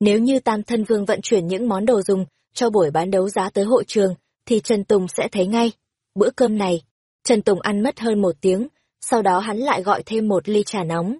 Nếu như Tam Thân Vương vận chuyển những món đồ dùng cho buổi bán đấu giá tới hội trường, thì Trần Tùng sẽ thấy ngay. Bữa cơm này, Trần Tùng ăn mất hơn một tiếng, sau đó hắn lại gọi thêm một ly trà nóng.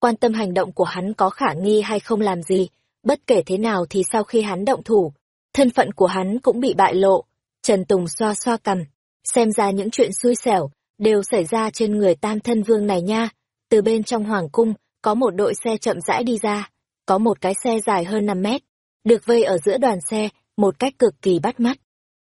Quan tâm hành động của hắn có khả nghi hay không làm gì, bất kể thế nào thì sau khi hắn động thủ, thân phận của hắn cũng bị bại lộ. Trần Tùng xoa xoa cầm xem ra những chuyện xui xẻo, đều xảy ra trên người tam thân vương này nha. Từ bên trong hoàng cung, có một đội xe chậm rãi đi ra, có một cái xe dài hơn 5 mét, được vây ở giữa đoàn xe, một cách cực kỳ bắt mắt.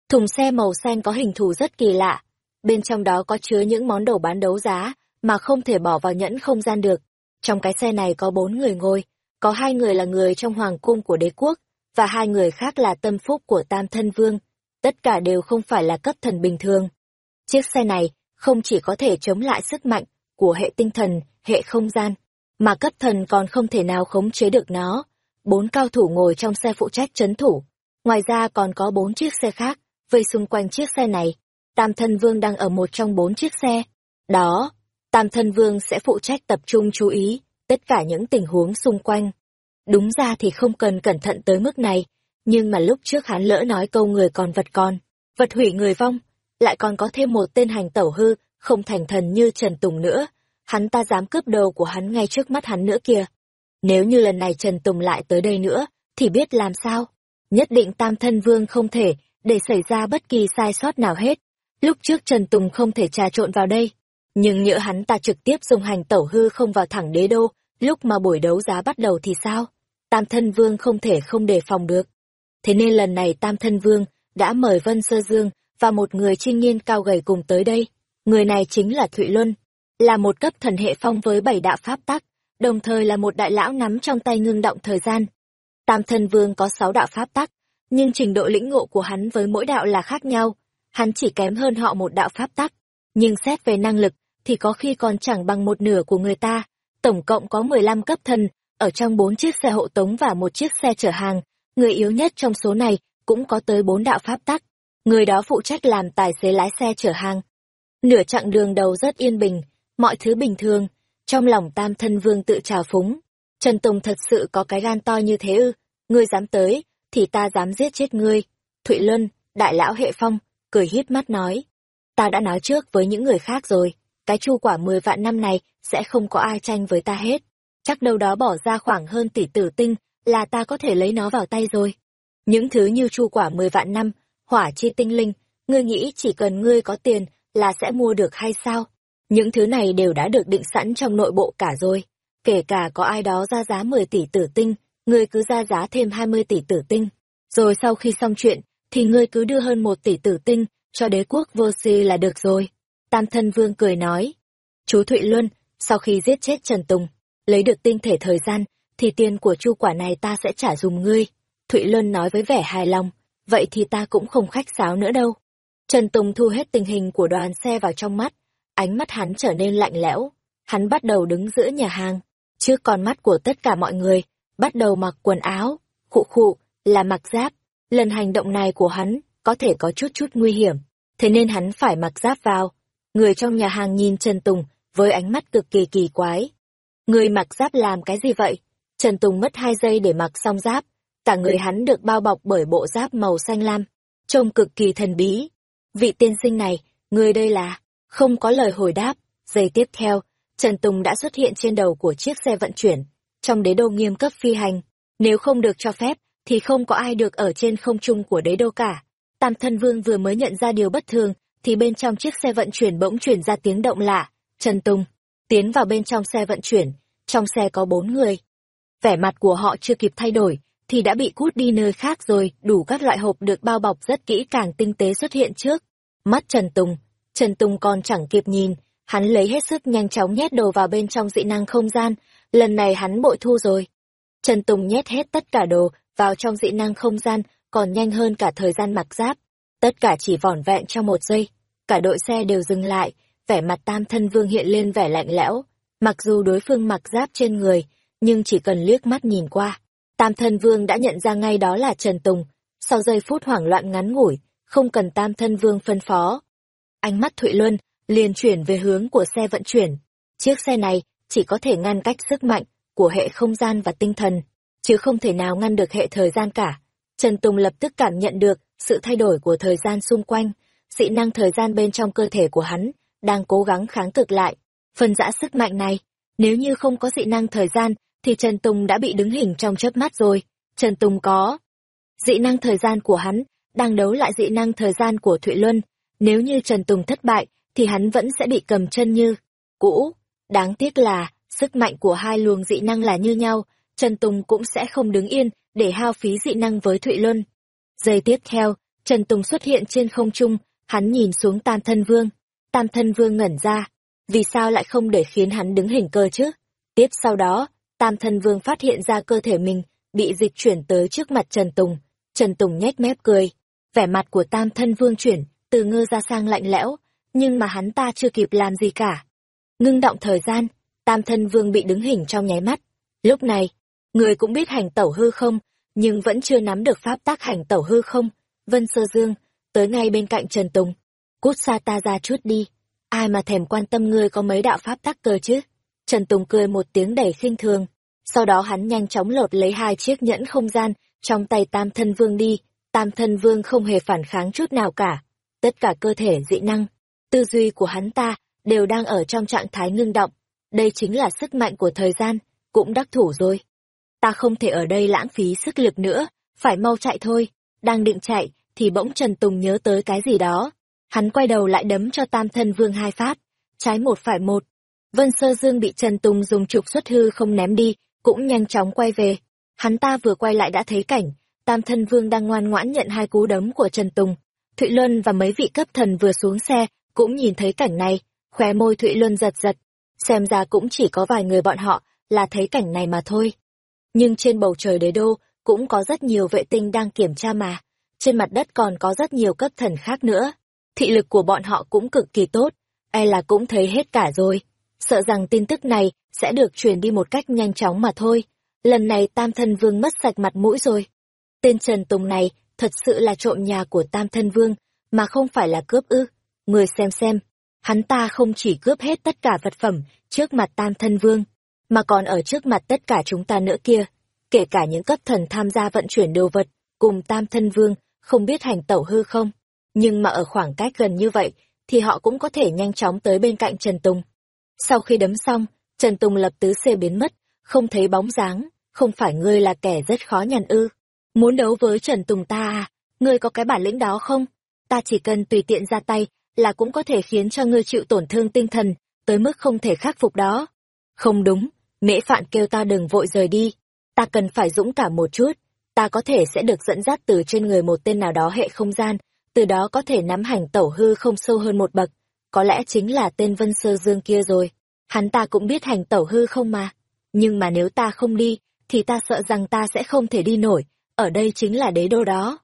Thùng xe màu xanh có hình thù rất kỳ lạ, bên trong đó có chứa những món đồ bán đấu giá, mà không thể bỏ vào nhẫn không gian được. Trong cái xe này có bốn người ngồi, có hai người là người trong hoàng cung của đế quốc, và hai người khác là tâm phúc của tam thân vương. Tất cả đều không phải là cấp thần bình thường. Chiếc xe này không chỉ có thể chống lại sức mạnh của hệ tinh thần, hệ không gian, mà cấp thần còn không thể nào khống chế được nó. Bốn cao thủ ngồi trong xe phụ trách chấn thủ. Ngoài ra còn có bốn chiếc xe khác, vây xung quanh chiếc xe này. Tam thân vương đang ở một trong bốn chiếc xe. Đó, Tam thân vương sẽ phụ trách tập trung chú ý tất cả những tình huống xung quanh. Đúng ra thì không cần cẩn thận tới mức này, nhưng mà lúc trước hắn lỡ nói câu người còn vật còn, vật hủy người vong, lại còn có thêm một tên hành tẩu hư, không thành thần như Trần Tùng nữa, hắn ta dám cướp đầu của hắn ngay trước mắt hắn nữa kìa. Nếu như lần này Trần Tùng lại tới đây nữa, thì biết làm sao? Nhất định tam thân vương không thể, để xảy ra bất kỳ sai sót nào hết. Lúc trước Trần Tùng không thể trà trộn vào đây, nhưng nhỡ hắn ta trực tiếp dùng hành tẩu hư không vào thẳng đế đô, lúc mà buổi đấu giá bắt đầu thì sao? Tam thân vương không thể không đề phòng được. Thế nên lần này Tam thân vương đã mời Vân Sơ Dương và một người trinh niên cao gầy cùng tới đây. Người này chính là Thụy Luân, là một cấp thần hệ phong với bảy đạo pháp tắc, đồng thời là một đại lão nắm trong tay ngưng động thời gian. Tam thần vương có sáu đạo pháp tắc, nhưng trình độ lĩnh ngộ của hắn với mỗi đạo là khác nhau. Hắn chỉ kém hơn họ một đạo pháp tắc, nhưng xét về năng lực thì có khi còn chẳng bằng một nửa của người ta. Tổng cộng có 15 cấp thần, ở trong bốn chiếc xe hộ tống và một chiếc xe chở hàng. Người yếu nhất trong số này cũng có tới bốn đạo pháp tắc. Người đó phụ trách làm tài xế lái xe chở hàng. Nửa chặng đường đầu rất yên bình, mọi thứ bình thường. Trong lòng tam thân vương tự trào phúng. Trần Tùng thật sự có cái gan to như thế ư. Ngươi dám tới, thì ta dám giết chết ngươi. Thụy Luân, đại lão hệ phong, cười hít mắt nói. Ta đã nói trước với những người khác rồi cái chu quả mười vạn năm này sẽ không có ai tranh với ta hết. Chắc đâu đó bỏ ra khoảng hơn tỷ tử tinh là ta có thể lấy nó vào tay rồi. Những thứ như chu quả mười vạn năm, hỏa chi tinh linh, ngươi nghĩ chỉ cần ngươi có tiền là sẽ mua được hay sao? Những thứ này đều đã được định sẵn trong nội bộ cả rồi. Kể cả có ai đó ra giá 10 tỷ tử tinh, ngươi cứ ra giá thêm 20 tỷ tử tinh. Rồi sau khi xong chuyện, thì ngươi cứ đưa hơn một tỷ tử tinh cho đế quốc vô si là được rồi. Tam thân vương cười nói. Chú Thụy Luân, sau khi giết chết Trần Tùng, lấy được tinh thể thời gian, thì tiền của chu quả này ta sẽ trả dùng ngươi. Thụy Luân nói với vẻ hài lòng, vậy thì ta cũng không khách sáo nữa đâu. Trần Tùng thu hết tình hình của đoàn xe vào trong mắt, ánh mắt hắn trở nên lạnh lẽo. Hắn bắt đầu đứng giữa nhà hàng, trước con mắt của tất cả mọi người, bắt đầu mặc quần áo, khụ khụ, là mặc giáp. Lần hành động này của hắn có thể có chút chút nguy hiểm, thế nên hắn phải mặc giáp vào. Người trong nhà hàng nhìn Trần Tùng với ánh mắt cực kỳ kỳ quái. Người mặc giáp làm cái gì vậy? Trần Tùng mất hai giây để mặc xong giáp. Cả người hắn được bao bọc bởi bộ giáp màu xanh lam, trông cực kỳ thần bí. Vị tiên sinh này, người đây là... Không có lời hồi đáp. Giây tiếp theo, Trần Tùng đã xuất hiện trên đầu của chiếc xe vận chuyển. Trong đế đô nghiêm cấp phi hành, nếu không được cho phép, thì không có ai được ở trên không trung của đế đô cả. Tam thân vương vừa mới nhận ra điều bất thường, thì bên trong chiếc xe vận chuyển bỗng chuyển ra tiếng động lạ. Trần Tùng, tiến vào bên trong xe vận chuyển, trong xe có bốn người. Vẻ mặt của họ chưa kịp thay đổi, thì đã bị cút đi nơi khác rồi, đủ các loại hộp được bao bọc rất kỹ càng tinh tế xuất hiện trước. Mắt Trần Tùng, Trần Tùng còn chẳng kịp nhìn, hắn lấy hết sức nhanh chóng nhét đồ vào bên trong dị năng không gian, lần này hắn bội thu rồi. Trần Tùng nhét hết tất cả đồ vào trong dị năng không gian, còn nhanh hơn cả thời gian mặc giáp. Tất cả chỉ vỏn vẹn trong một giây, cả đội xe đều dừng lại, vẻ mặt tam thân vương hiện lên vẻ lạnh lẽo. Mặc dù đối phương mặc giáp trên người, nhưng chỉ cần liếc mắt nhìn qua, tam thân vương đã nhận ra ngay đó là Trần Tùng. Sau giây phút hoảng loạn ngắn ngủi, không cần tam thân vương phân phó. Ánh mắt Thụy Luân liền chuyển về hướng của xe vận chuyển. Chiếc xe này chỉ có thể ngăn cách sức mạnh của hệ không gian và tinh thần. chứ không thể nào ngăn được hệ thời gian cả. Trần Tùng lập tức cảm nhận được sự thay đổi của thời gian xung quanh, dị năng thời gian bên trong cơ thể của hắn đang cố gắng kháng cực lại. phần dã sức mạnh này, nếu như không có dị năng thời gian thì Trần Tùng đã bị đứng hình trong chớp mắt rồi. Trần Tùng có dị năng thời gian của hắn đang đấu lại dị năng thời gian của Thụy Luân. Nếu như Trần Tùng thất bại thì hắn vẫn sẽ bị cầm chân như cũ. Đáng tiếc là sức mạnh của hai luồng dị năng là như nhau, Trần Tùng cũng sẽ không đứng yên để hao phí dị năng với Thụy Luân. Giây tiếp theo, Trần Tùng xuất hiện trên không trung, hắn nhìn xuống Tam Thân Vương. Tam Thân Vương ngẩn ra, vì sao lại không để khiến hắn đứng hình cơ chứ? Tiếp sau đó, Tam Thân Vương phát hiện ra cơ thể mình bị dịch chuyển tới trước mặt Trần Tùng. Trần Tùng nhếch mép cười. Vẻ mặt của Tam Thân Vương chuyển, từ ngơ ra sang lạnh lẽo, nhưng mà hắn ta chưa kịp làm gì cả. Ngưng động thời gian, Tam Thân Vương bị đứng hình trong nháy mắt. Lúc này, người cũng biết hành tẩu hư không, nhưng vẫn chưa nắm được pháp tác hành tẩu hư không. Vân Sơ Dương, tới ngay bên cạnh Trần Tùng. Cút xa ta ra chút đi. Ai mà thèm quan tâm ngươi có mấy đạo pháp tắc cơ chứ? Trần Tùng cười một tiếng đầy khinh thường. Sau đó hắn nhanh chóng lột lấy hai chiếc nhẫn không gian trong tay Tam Thân Vương đi. Tam Thân Vương không hề phản kháng chút nào cả. Tất cả cơ thể dị năng, tư duy của hắn ta đều đang ở trong trạng thái ngưng động. Đây chính là sức mạnh của thời gian, cũng đắc thủ rồi. Ta không thể ở đây lãng phí sức lực nữa, phải mau chạy thôi. Đang định chạy, thì bỗng Trần Tùng nhớ tới cái gì đó. Hắn quay đầu lại đấm cho Tam Thân Vương hai phát, trái một phải một. Vân Sơ Dương bị Trần Tùng dùng trục xuất hư không ném đi, cũng nhanh chóng quay về. Hắn ta vừa quay lại đã thấy cảnh, Tam Thân Vương đang ngoan ngoãn nhận hai cú đấm của Trần Tùng. Thụy Luân và mấy vị cấp thần vừa xuống xe, cũng nhìn thấy cảnh này, khóe môi Thụy Luân giật giật. Xem ra cũng chỉ có vài người bọn họ là thấy cảnh này mà thôi. Nhưng trên bầu trời đế đô, cũng có rất nhiều vệ tinh đang kiểm tra mà. Trên mặt đất còn có rất nhiều cấp thần khác nữa. Thị lực của bọn họ cũng cực kỳ tốt, e là cũng thấy hết cả rồi. Sợ rằng tin tức này sẽ được truyền đi một cách nhanh chóng mà thôi. Lần này Tam Thân Vương mất sạch mặt mũi rồi. Tên Trần Tùng này thật sự là trộm nhà của Tam Thân Vương, mà không phải là cướp ư. Người xem xem, hắn ta không chỉ cướp hết tất cả vật phẩm trước mặt Tam Thân Vương, mà còn ở trước mặt tất cả chúng ta nữa kia, kể cả những cấp thần tham gia vận chuyển đồ vật, cùng Tam Thân Vương, không biết hành tẩu hư không. Nhưng mà ở khoảng cách gần như vậy, thì họ cũng có thể nhanh chóng tới bên cạnh Trần Tùng. Sau khi đấm xong, Trần Tùng lập tứ xê biến mất, không thấy bóng dáng, không phải ngươi là kẻ rất khó nhằn ư. Muốn đấu với Trần Tùng ta à, ngươi có cái bản lĩnh đó không? Ta chỉ cần tùy tiện ra tay, là cũng có thể khiến cho ngươi chịu tổn thương tinh thần, tới mức không thể khắc phục đó. Không đúng, mễ phạn kêu ta đừng vội rời đi, ta cần phải dũng cảm một chút, ta có thể sẽ được dẫn dắt từ trên người một tên nào đó hệ không gian, từ đó có thể nắm hành tẩu hư không sâu hơn một bậc, có lẽ chính là tên Vân Sơ Dương kia rồi. Hắn ta cũng biết hành tẩu hư không mà. Nhưng mà nếu ta không đi, thì ta sợ rằng ta sẽ không thể đi nổi, ở đây chính là đế đô đó.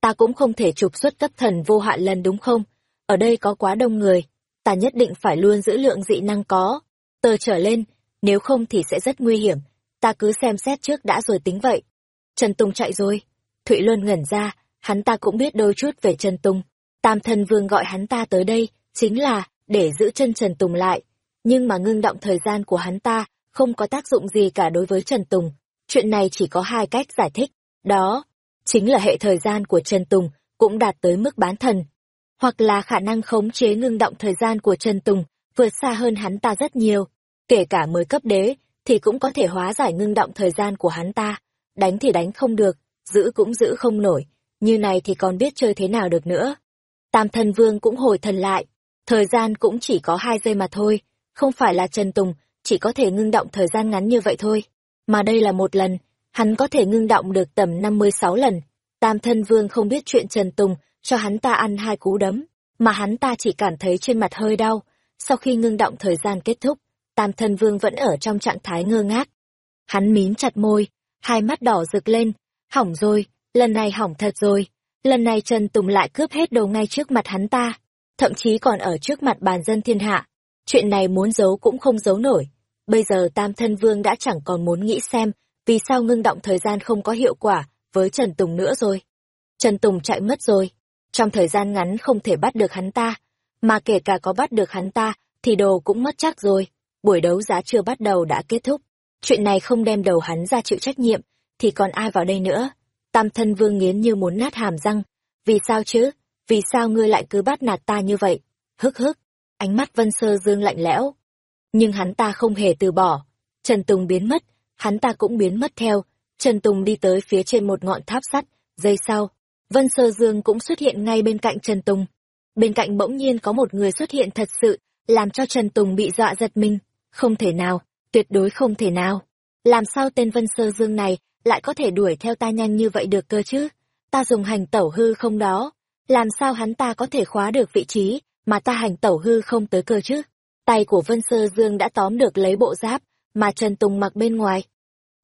Ta cũng không thể trục xuất cấp thần vô hạn lần đúng không? Ở đây có quá đông người, ta nhất định phải luôn giữ lượng dị năng có. Tờ trở lên, nếu không thì sẽ rất nguy hiểm, ta cứ xem xét trước đã rồi tính vậy. Trần Tùng chạy rồi. Thụy Luân ngẩn ra, hắn ta cũng biết đôi chút về Trần Tùng. Tam thân vương gọi hắn ta tới đây, chính là để giữ chân Trần Tùng lại. Nhưng mà ngưng động thời gian của hắn ta không có tác dụng gì cả đối với Trần Tùng. Chuyện này chỉ có hai cách giải thích. Đó, chính là hệ thời gian của Trần Tùng cũng đạt tới mức bán thần. Hoặc là khả năng khống chế ngưng động thời gian của Trần Tùng vượt xa hơn hắn ta rất nhiều. Kể cả mới cấp đế, thì cũng có thể hóa giải ngưng động thời gian của hắn ta. Đánh thì đánh không được, giữ cũng giữ không nổi, như này thì còn biết chơi thế nào được nữa. Tam thần vương cũng hồi thần lại, thời gian cũng chỉ có hai giây mà thôi, không phải là Trần Tùng chỉ có thể ngưng động thời gian ngắn như vậy thôi, mà đây là một lần, hắn có thể ngưng động được tầm 56 lần. Tam thân vương không biết chuyện Trần Tùng cho hắn ta ăn hai cú đấm, mà hắn ta chỉ cảm thấy trên mặt hơi đau. Sau khi ngưng động thời gian kết thúc, Tam thân vương vẫn ở trong trạng thái ngơ ngác. Hắn mím chặt môi, hai mắt đỏ rực lên, hỏng rồi, lần này hỏng thật rồi. Lần này Trần Tùng lại cướp hết đồ ngay trước mặt hắn ta, thậm chí còn ở trước mặt bàn dân thiên hạ. Chuyện này muốn giấu cũng không giấu nổi. Bây giờ Tam Thân Vương đã chẳng còn muốn nghĩ xem vì sao ngưng động thời gian không có hiệu quả với Trần Tùng nữa rồi. Trần Tùng chạy mất rồi. Trong thời gian ngắn không thể bắt được hắn ta, mà kể cả có bắt được hắn ta thì đồ cũng mất chắc rồi. Buổi đấu giá chưa bắt đầu đã kết thúc. Chuyện này không đem đầu hắn ra chịu trách nhiệm, thì còn ai vào đây nữa? Tam thân vương nghiến như muốn nát hàm răng. Vì sao chứ? Vì sao ngươi lại cứ bắt nạt ta như vậy? Hức hức. Ánh mắt Vân Sơ Dương lạnh lẽo. Nhưng hắn ta không hề từ bỏ. Trần Tùng biến mất, hắn ta cũng biến mất theo. Trần Tùng đi tới phía trên một ngọn tháp sắt, giây sau. Vân Sơ Dương cũng xuất hiện ngay bên cạnh Trần Tùng. Bên cạnh bỗng nhiên có một người xuất hiện thật sự, làm cho Trần Tùng bị dọa giật mình. Không thể nào, tuyệt đối không thể nào. Làm sao tên Vân Sơ Dương này lại có thể đuổi theo ta nhanh như vậy được cơ chứ? Ta dùng hành tẩu hư không đó. Làm sao hắn ta có thể khóa được vị trí mà ta hành tẩu hư không tới cơ chứ? Tay của Vân Sơ Dương đã tóm được lấy bộ giáp mà Trần Tùng mặc bên ngoài.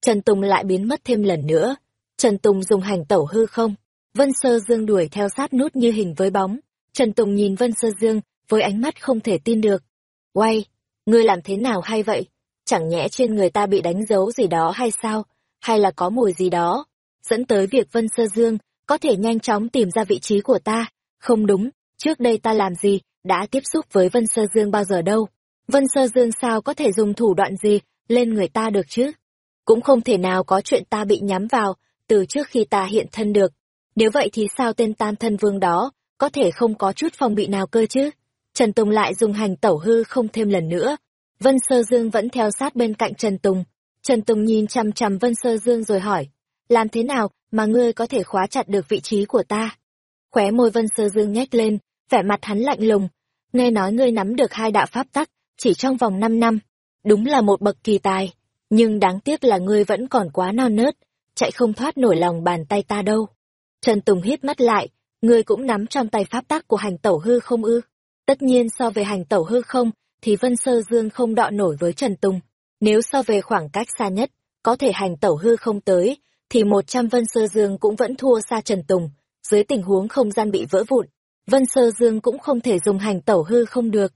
Trần Tùng lại biến mất thêm lần nữa. Trần Tùng dùng hành tẩu hư không. Vân Sơ Dương đuổi theo sát nút như hình với bóng. Trần Tùng nhìn Vân Sơ Dương với ánh mắt không thể tin được. Quay, ngươi làm thế nào hay vậy? Chẳng nhẽ trên người ta bị đánh dấu gì đó hay sao? Hay là có mùi gì đó? Dẫn tới việc Vân Sơ Dương có thể nhanh chóng tìm ra vị trí của ta. Không đúng, trước đây ta làm gì, đã tiếp xúc với Vân Sơ Dương bao giờ đâu. Vân Sơ Dương sao có thể dùng thủ đoạn gì lên người ta được chứ? Cũng không thể nào có chuyện ta bị nhắm vào từ trước khi ta hiện thân được. Nếu vậy thì sao tên tam thân vương đó có thể không có chút phòng bị nào cơ chứ? Trần Tùng lại dùng hành tẩu hư không thêm lần nữa. Vân Sơ Dương vẫn theo sát bên cạnh Trần Tùng. Trần Tùng nhìn chằm chằm Vân Sơ Dương rồi hỏi, làm thế nào mà ngươi có thể khóa chặt được vị trí của ta? Khóe môi Vân Sơ Dương nhếch lên, vẻ mặt hắn lạnh lùng. Nghe nói ngươi nắm được hai đạo pháp tắc, chỉ trong vòng 5 năm. Đúng là một bậc kỳ tài, nhưng đáng tiếc là ngươi vẫn còn quá non nớt, chạy không thoát nổi lòng bàn tay ta đâu. Trần Tùng hít mắt lại, ngươi cũng nắm trong tay pháp tắc của hành tẩu hư không ư? Tất nhiên so về hành tẩu hư không, thì Vân Sơ Dương không đọ nổi với Trần Tùng. Nếu so về khoảng cách xa nhất, có thể hành tẩu hư không tới, thì một trăm Vân Sơ Dương cũng vẫn thua xa Trần Tùng. Dưới tình huống không gian bị vỡ vụn, Vân Sơ Dương cũng không thể dùng hành tẩu hư không được.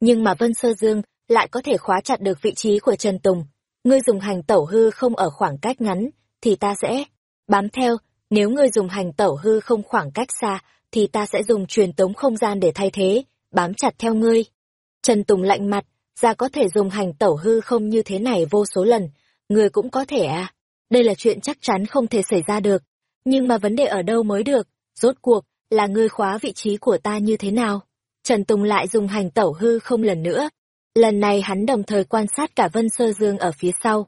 Nhưng mà Vân Sơ Dương lại có thể khóa chặt được vị trí của Trần Tùng. Ngươi dùng hành tẩu hư không ở khoảng cách ngắn, thì ta sẽ bám theo. Nếu ngươi dùng hành tẩu hư không khoảng cách xa, thì ta sẽ dùng truyền tống không gian để thay thế, bám chặt theo ngươi. Trần Tùng lạnh mặt, ra có thể dùng hành tẩu hư không như thế này vô số lần, ngươi cũng có thể à. Đây là chuyện chắc chắn không thể xảy ra được. Nhưng mà vấn đề ở đâu mới được, rốt cuộc, là ngươi khóa vị trí của ta như thế nào? Trần Tùng lại dùng hành tẩu hư không lần nữa. Lần này hắn đồng thời quan sát cả Vân Sơ Dương ở phía sau.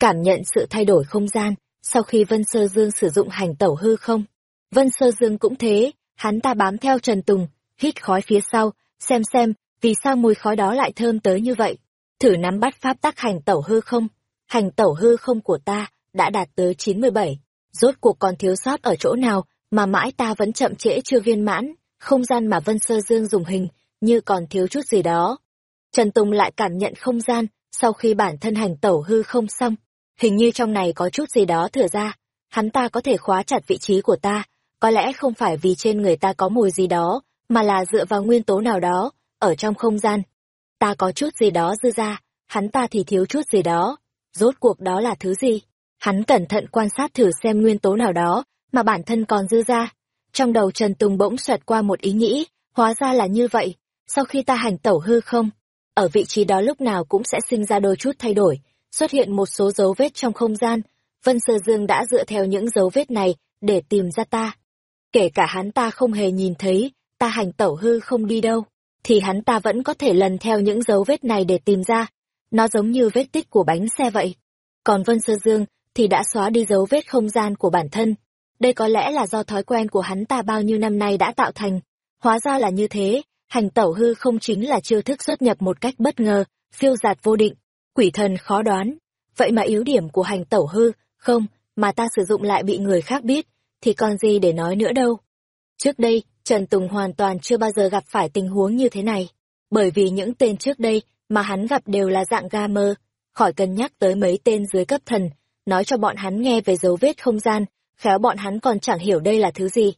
Cảm nhận sự thay đổi không gian, sau khi Vân Sơ Dương sử dụng hành tẩu hư không. Vân Sơ Dương cũng thế, hắn ta bám theo Trần Tùng, hít khói phía sau, xem xem, vì sao mùi khói đó lại thơm tới như vậy. Thử nắm bắt pháp tắc hành tẩu hư không. Hành tẩu hư không của ta đã đạt tới 97. Rốt cuộc còn thiếu sót ở chỗ nào mà mãi ta vẫn chậm trễ chưa viên mãn, không gian mà Vân Sơ Dương dùng hình, như còn thiếu chút gì đó. Trần Tùng lại cảm nhận không gian, sau khi bản thân hành tẩu hư không xong, hình như trong này có chút gì đó thừa ra, hắn ta có thể khóa chặt vị trí của ta, có lẽ không phải vì trên người ta có mùi gì đó, mà là dựa vào nguyên tố nào đó, ở trong không gian. Ta có chút gì đó dư ra, hắn ta thì thiếu chút gì đó. Rốt cuộc đó là thứ gì? Hắn cẩn thận quan sát thử xem nguyên tố nào đó, mà bản thân còn dư ra. Trong đầu Trần Tùng bỗng xoẹt qua một ý nghĩ, hóa ra là như vậy. Sau khi ta hành tẩu hư không, ở vị trí đó lúc nào cũng sẽ sinh ra đôi chút thay đổi, xuất hiện một số dấu vết trong không gian. Vân Sơ Dương đã dựa theo những dấu vết này để tìm ra ta. Kể cả hắn ta không hề nhìn thấy, ta hành tẩu hư không đi đâu, thì hắn ta vẫn có thể lần theo những dấu vết này để tìm ra. Nó giống như vết tích của bánh xe vậy. Còn Vân Sơ Dương thì đã xóa đi dấu vết không gian của bản thân. Đây có lẽ là do thói quen của hắn ta bao nhiêu năm nay đã tạo thành. Hóa ra là như thế, hành tẩu hư không chính là chiêu thức xuất nhập một cách bất ngờ, phiêu giạt vô định, quỷ thần khó đoán. Vậy mà yếu điểm của hành tẩu hư, không, mà ta sử dụng lại bị người khác biết, thì còn gì để nói nữa đâu. Trước đây, Trần Tùng hoàn toàn chưa bao giờ gặp phải tình huống như thế này, bởi vì những tên trước đây mà hắn gặp đều là dạng ga mơ, khỏi cân nhắc tới mấy tên dưới cấp thần, nói cho bọn hắn nghe về dấu vết không gian, khéo bọn hắn còn chẳng hiểu đây là thứ gì.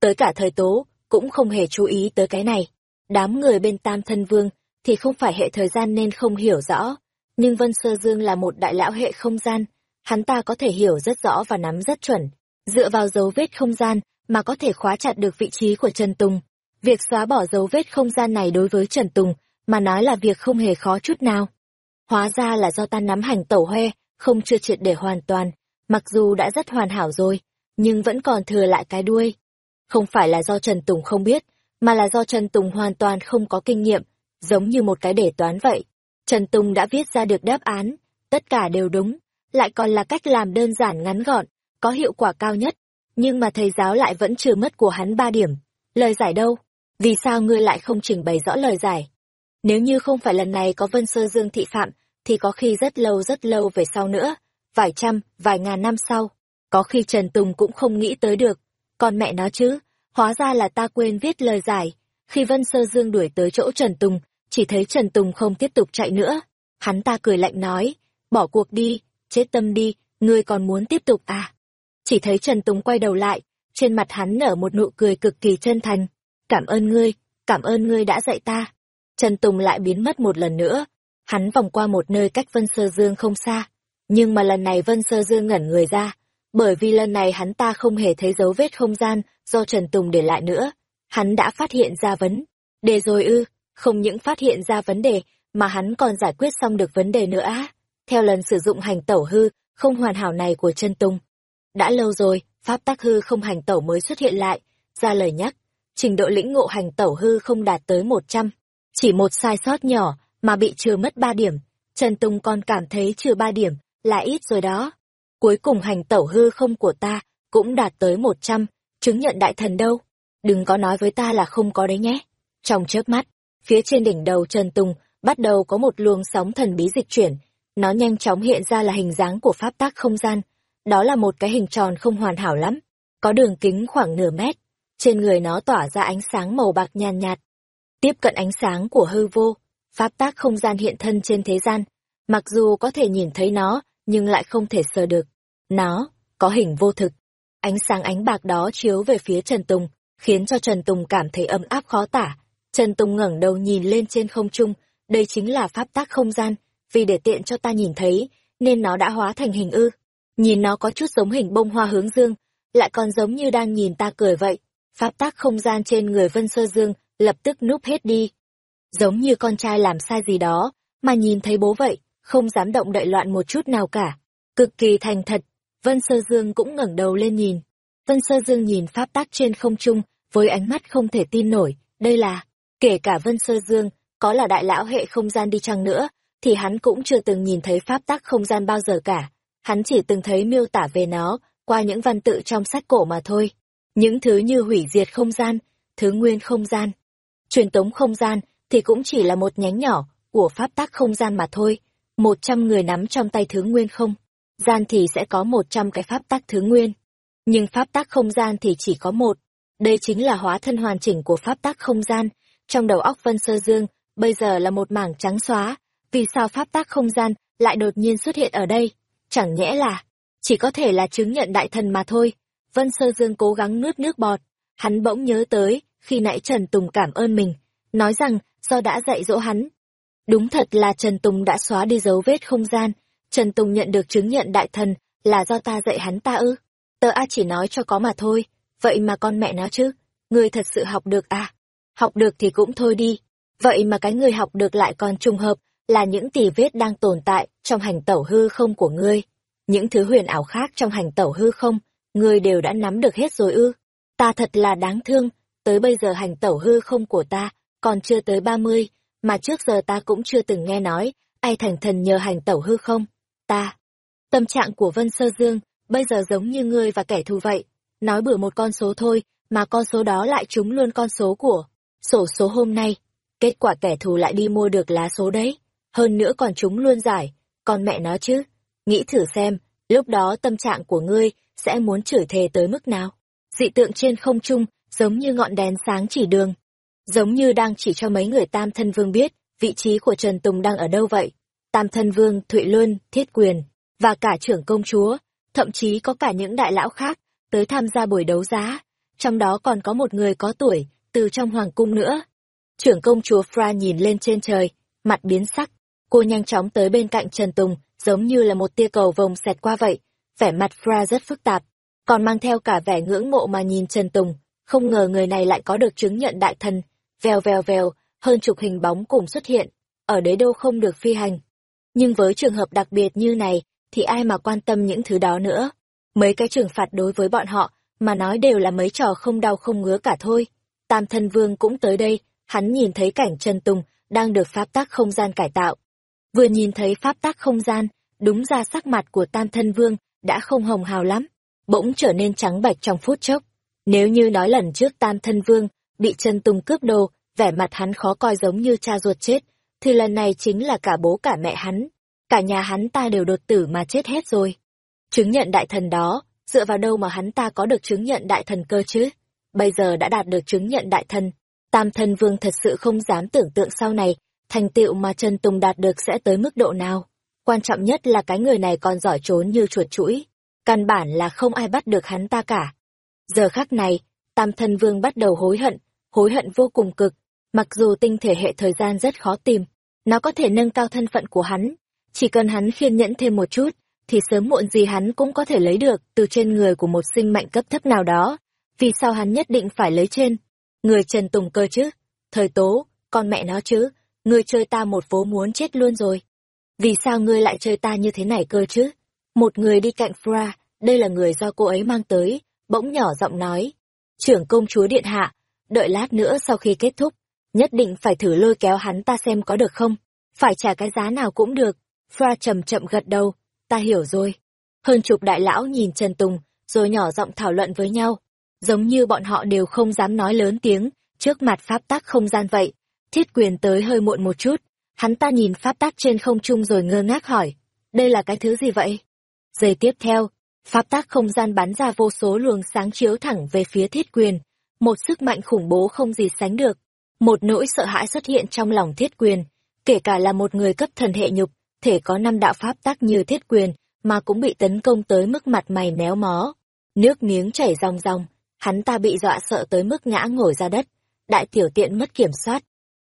Tới cả thời tố, cũng không hề chú ý tới cái này. Đám người bên Tam Thân Vương thì không phải hệ thời gian nên không hiểu rõ, nhưng Vân Sơ Dương là một đại lão hệ không gian, hắn ta có thể hiểu rất rõ và nắm rất chuẩn, dựa vào dấu vết không gian mà có thể khóa chặt được vị trí của Trần Tùng. Việc xóa bỏ dấu vết không gian này đối với Trần Tùng mà nói là việc không hề khó chút nào. Hóa ra là do ta nắm hành tẩu hoe, không chưa triệt để hoàn toàn. mặc dù đã rất hoàn hảo rồi, nhưng vẫn còn thừa lại cái đuôi. Không phải là do Trần Tùng không biết, mà là do Trần Tùng hoàn toàn không có kinh nghiệm, giống như một cái đề toán vậy. Trần Tùng đã viết ra được đáp án, tất cả đều đúng, lại còn là cách làm đơn giản ngắn gọn, có hiệu quả cao nhất. Nhưng mà thầy giáo lại vẫn trừ mất của hắn ba điểm. Lời giải đâu? Vì sao ngươi lại không trình bày rõ lời giải? Nếu như không phải lần này có Vân Sơ Dương thị phạm, thì có khi rất lâu rất lâu về sau nữa, vài trăm, vài ngàn năm sau, có khi Trần Tùng cũng không nghĩ tới được. Còn mẹ nó chứ, hóa ra là ta quên viết lời giải. Khi Vân Sơ Dương đuổi tới chỗ Trần Tùng, chỉ thấy Trần Tùng không tiếp tục chạy nữa. Hắn ta cười lạnh nói, bỏ cuộc đi, chết tâm đi, ngươi còn muốn tiếp tục à? Chỉ thấy Trần Tùng quay đầu lại, trên mặt hắn nở một nụ cười cực kỳ chân thành. Cảm ơn ngươi, cảm ơn ngươi đã dạy ta. Trần Tùng lại biến mất một lần nữa. Hắn vòng qua một nơi cách Vân Sơ Dương không xa. Nhưng mà lần này Vân Sơ Dương ngẩn người ra, bởi vì lần này hắn ta không hề thấy dấu vết không gian do Trần Tùng để lại nữa. Hắn đã phát hiện ra vấn đề rồi ư, không những phát hiện ra vấn đề, mà hắn còn giải quyết xong được vấn đề nữa á. Theo lần sử dụng hành tẩu hư, không hoàn hảo này của Trần Tùng. Đã lâu rồi, pháp tắc hư không hành tẩu mới xuất hiện lại, ra lời nhắc, trình độ lĩnh ngộ hành tẩu hư không đạt tới 100. Chỉ một sai sót nhỏ mà bị trừ mất 3 điểm, Trần Tùng còn cảm thấy trừ 3 điểm là ít rồi đó. Cuối cùng hành tẩu hư không của ta cũng đạt tới 100, chứng nhận đại thần đâu. Đừng có nói với ta là không có đấy nhé. Trong chớp mắt, phía trên đỉnh đầu Trần Tùng bắt đầu có một luồng sóng thần bí dịch chuyển. Nó nhanh chóng hiện ra là hình dáng của pháp tác không gian. Đó là một cái hình tròn không hoàn hảo lắm, có đường kính khoảng nửa mét. Trên người nó tỏa ra ánh sáng màu bạc nhàn nhạt, Tiếp cận ánh sáng của hư vô, pháp tác không gian hiện thân trên thế gian. Mặc dù có thể nhìn thấy nó, nhưng lại không thể sờ được. Nó, có hình vô thực. Ánh sáng ánh bạc đó chiếu về phía Trần Tùng, khiến cho Trần Tùng cảm thấy ấm áp khó tả. Trần Tùng ngẩng đầu nhìn lên trên không trung, đây chính là pháp tác không gian, vì để tiện cho ta nhìn thấy, nên nó đã hóa thành hình ư. Nhìn nó có chút giống hình bông hoa hướng dương, lại còn giống như đang nhìn ta cười vậy. Pháp tác không gian trên người Vân Sơ Dương lập tức núp hết đi. Giống như con trai làm sai gì đó, mà nhìn thấy bố vậy, không dám động đậy loạn một chút nào cả. Cực kỳ thành thật, Vân Sơ Dương cũng ngẩng đầu lên nhìn. Vân Sơ Dương nhìn pháp tác trên không trung, với ánh mắt không thể tin nổi, đây là, kể cả Vân Sơ Dương, có là đại lão hệ không gian đi chăng nữa, thì hắn cũng chưa từng nhìn thấy pháp tác không gian bao giờ cả. Hắn chỉ từng thấy miêu tả về nó, qua những văn tự trong sách cổ mà thôi. Những thứ như hủy diệt không gian, thứ nguyên không gian, truyền tống không gian thì cũng chỉ là một nhánh nhỏ của pháp tác không gian mà thôi. Một trăm người nắm trong tay thứ nguyên không gian thì sẽ có một trăm cái pháp tác thứ nguyên. Nhưng pháp tác không gian thì chỉ có một. Đây chính là hóa thân hoàn chỉnh của pháp tác không gian. Trong đầu óc Vân Sơ Dương, bây giờ là một mảng trắng xóa. Vì sao pháp tác không gian lại đột nhiên xuất hiện ở đây? Chẳng nhẽ là, chỉ có thể là chứng nhận đại thần mà thôi. Vân Sơ Dương cố gắng nuốt nước bọt. Hắn bỗng nhớ tới, khi nãy Trần Tùng cảm ơn mình, nói rằng do đã dạy dỗ hắn. Đúng thật là Trần Tùng đã xóa đi dấu vết không gian, Trần Tùng nhận được chứng nhận đại thần là do ta dạy hắn ta ư. Tớ A chỉ nói cho có mà thôi, vậy mà con mẹ nó chứ, người thật sự học được à? Học được thì cũng thôi đi, vậy mà cái người học được lại còn trùng hợp là những tì vết đang tồn tại trong hành tẩu hư không của ngươi. Những thứ huyền ảo khác trong hành tẩu hư không, ngươi đều đã nắm được hết rồi ư. Ta thật là đáng thương, tới bây giờ hành tẩu hư không của ta còn chưa tới ba mươi mà trước giờ ta cũng chưa từng nghe nói ai thành thần nhờ hành tẩu hư không ta. Tâm trạng của vân sơ dương bây giờ giống như ngươi và kẻ thù vậy. Nói bừa một con số thôi mà con số đó lại trúng luôn con số của sổ số hôm nay. Kết quả kẻ thù lại đi mua được lá số đấy. Hơn nữa còn trúng luôn giải. Con mẹ nó chứ. Nghĩ thử xem lúc đó tâm trạng của ngươi sẽ muốn chửi thề tới mức nào. Dị tượng trên không trung giống như ngọn đèn sáng chỉ đường, giống như đang chỉ cho mấy người Tam Thân Vương biết vị trí của Trần Tùng đang ở đâu vậy. Tam Thân Vương, Thụy Luân, Thiết Quyền, và cả trưởng công chúa, thậm chí có cả những đại lão khác, tới tham gia buổi đấu giá, trong đó còn có một người có tuổi, từ trong hoàng cung nữa. Trưởng công chúa Fra nhìn lên trên trời, mặt biến sắc, cô nhanh chóng tới bên cạnh Trần Tùng, giống như là một tia cầu vồng xẹt qua vậy, vẻ mặt Fra rất phức tạp, còn mang theo cả vẻ ngưỡng mộ mà nhìn Trần Tùng, không ngờ người này lại có được chứng nhận đại thần, vèo vèo vèo, hơn chục hình bóng cùng xuất hiện, ở đế đô không được phi hành. Nhưng với trường hợp đặc biệt như này, thì ai mà quan tâm những thứ đó nữa. Mấy cái trừng phạt đối với bọn họ, mà nói đều là mấy trò không đau không ngứa cả thôi. Tam thân vương cũng tới đây, hắn nhìn thấy cảnh Trần Tùng đang được pháp tác không gian cải tạo. Vừa nhìn thấy pháp tác không gian, đúng ra sắc mặt của tam thân vương đã không hồng hào lắm, bỗng trở nên trắng bạch trong phút chốc. Nếu như nói lần trước tam thân vương bị Trần Tùng cướp đồ, vẻ mặt hắn khó coi giống như cha ruột chết, thì lần này chính là cả bố cả mẹ hắn. Cả nhà hắn ta đều đột tử mà chết hết rồi. Chứng nhận đại thần đó, dựa vào đâu mà hắn ta có được chứng nhận đại thần cơ chứ? Bây giờ đã đạt được chứng nhận đại thần, Tam thần vương thật sự không dám tưởng tượng sau này, thành tựu mà Trần Tùng đạt được sẽ tới mức độ nào. Quan trọng nhất là cái người này còn giỏi trốn như chuột chuỗi. Căn bản là không ai bắt được hắn ta cả. Giờ khắc này, Tam thần vương bắt đầu hối hận, hối hận vô cùng cực. Mặc dù tinh thể hệ thời gian rất khó tìm, nó có thể nâng cao thân phận của hắn. Chỉ cần hắn khiên nhẫn thêm một chút, thì sớm muộn gì hắn cũng có thể lấy được từ trên người của một sinh mệnh cấp thấp nào đó. Vì sao hắn nhất định phải lấy trên? Người Trần Tùng cơ chứ? Thời tố, con mẹ nó chứ? Ngươi chơi ta một vố muốn chết luôn rồi. Vì sao ngươi lại chơi ta như thế này cơ chứ? Một người đi cạnh Fra, đây là người do cô ấy mang tới, bỗng nhỏ giọng nói. Trưởng công chúa điện hạ, đợi lát nữa sau khi kết thúc, nhất định phải thử lôi kéo hắn ta xem có được không? Phải trả cái giá nào cũng được. Fra chậm chậm gật đầu, ta hiểu rồi. Hơn chục đại lão nhìn Trần Tùng, rồi nhỏ giọng thảo luận với nhau giống như bọn họ đều không dám nói lớn tiếng, trước mặt pháp tắc không gian vậy. Thiết quyền tới hơi muộn một chút, hắn ta nhìn pháp tắc trên không trung rồi ngơ ngác hỏi, đây là cái thứ gì vậy? Giây tiếp theo, pháp tắc không gian bắn ra vô số luồng sáng chiếu thẳng về phía thiết quyền, một sức mạnh khủng bố không gì sánh được. Một nỗi sợ hãi xuất hiện trong lòng thiết quyền, kể cả là một người cấp thần hệ nhục, thể có năm đạo pháp tác như thiết quyền, mà cũng bị tấn công tới mức mặt mày méo mó. Nước miếng chảy ròng ròng, hắn ta bị dọa sợ tới mức ngã ngồi ra đất, đại tiểu tiện mất kiểm soát.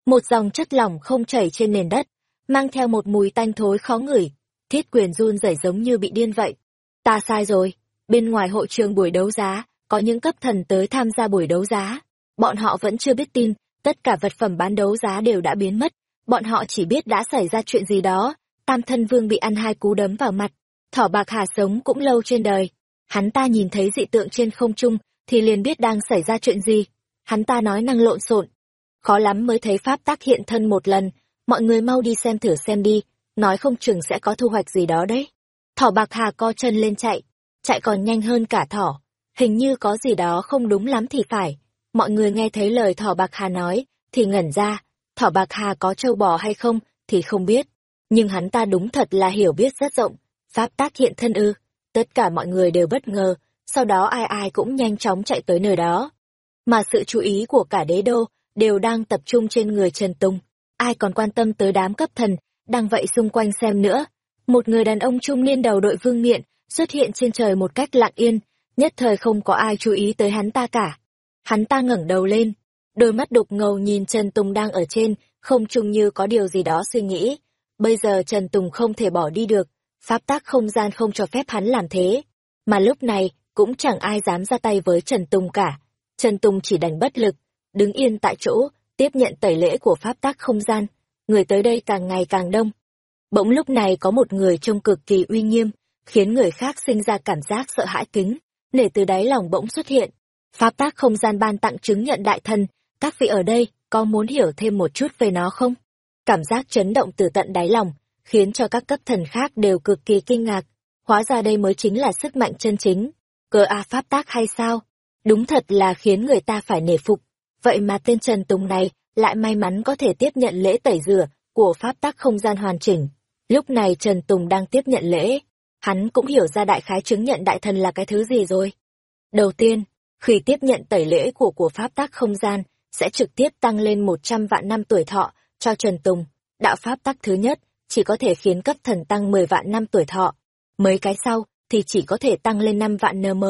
Một dòng chất lỏng không chảy trên nền đất, mang theo một mùi tanh thối khó ngửi, thiết quyền run rẩy giống như bị điên vậy. Ta sai rồi, bên ngoài hội trường buổi đấu giá, có những cấp thần tới tham gia buổi đấu giá. Bọn họ vẫn chưa biết tin, tất cả vật phẩm bán đấu giá đều đã biến mất, bọn họ chỉ biết đã xảy ra chuyện gì đó, tam thân vương bị ăn hai cú đấm vào mặt, thỏ bạc hà sống cũng lâu trên đời. Hắn ta nhìn thấy dị tượng trên không trung, thì liền biết đang xảy ra chuyện gì. Hắn ta nói năng lộn xộn. Khó lắm mới thấy pháp tác hiện thân một lần, mọi người mau đi xem thử xem đi, nói không chừng sẽ có thu hoạch gì đó đấy. Thỏ bạc hà co chân lên chạy, chạy còn nhanh hơn cả thỏ. Hình như có gì đó không đúng lắm thì phải. Mọi người nghe thấy lời thỏ bạc hà nói, thì ngẩn ra, thỏ bạc hà có trâu bò hay không, thì không biết. Nhưng hắn ta đúng thật là hiểu biết rất rộng, pháp tác hiện thân ư. Tất cả mọi người đều bất ngờ, sau đó ai ai cũng nhanh chóng chạy tới nơi đó. Mà sự chú ý của cả đế đô đều đang tập trung trên người Trần Tùng. Ai còn quan tâm tới đám cấp thần, đang vậy xung quanh xem nữa. Một người đàn ông trung niên đầu đội vương miện xuất hiện trên trời một cách lặng yên, nhất thời không có ai chú ý tới hắn ta cả. Hắn ta ngẩng đầu lên, đôi mắt đục ngầu nhìn Trần Tùng đang ở trên, không chung như có điều gì đó suy nghĩ. Bây giờ Trần Tùng không thể bỏ đi được, pháp tác không gian không cho phép hắn làm thế. Mà lúc này, cũng chẳng ai dám ra tay với Trần Tùng cả. Trần Tùng chỉ đành bất lực, đứng yên tại chỗ, tiếp nhận tẩy lễ của pháp tác không gian. Người tới đây càng ngày càng đông. Bỗng lúc này có một người trông cực kỳ uy nghiêm, khiến người khác sinh ra cảm giác sợ hãi kính, nể từ đáy lòng bỗng xuất hiện. Pháp tác không gian ban tặng chứng nhận đại thần, các vị ở đây có muốn hiểu thêm một chút về nó không? Cảm giác chấn động từ tận đáy lòng, khiến cho các cấp thần khác đều cực kỳ kinh ngạc. Hóa ra đây mới chính là sức mạnh chân chính cơ a pháp tác hay sao? Đúng thật là khiến người ta phải nể phục. Vậy mà tên Trần Tùng này lại may mắn có thể tiếp nhận lễ tẩy rửa của pháp tác không gian hoàn chỉnh. Lúc này Trần Tùng đang tiếp nhận lễ. Hắn cũng hiểu ra đại khái chứng nhận đại thần là cái thứ gì rồi. Đầu tiên, khi tiếp nhận tẩy lễ của của pháp tác không gian, sẽ trực tiếp tăng lên 100 vạn năm tuổi thọ cho Trần Tùng. Đạo pháp tắc thứ nhất chỉ có thể khiến cấp thần tăng 10 vạn năm tuổi thọ. Mấy cái sau thì chỉ có thể tăng lên 5 vạn nm.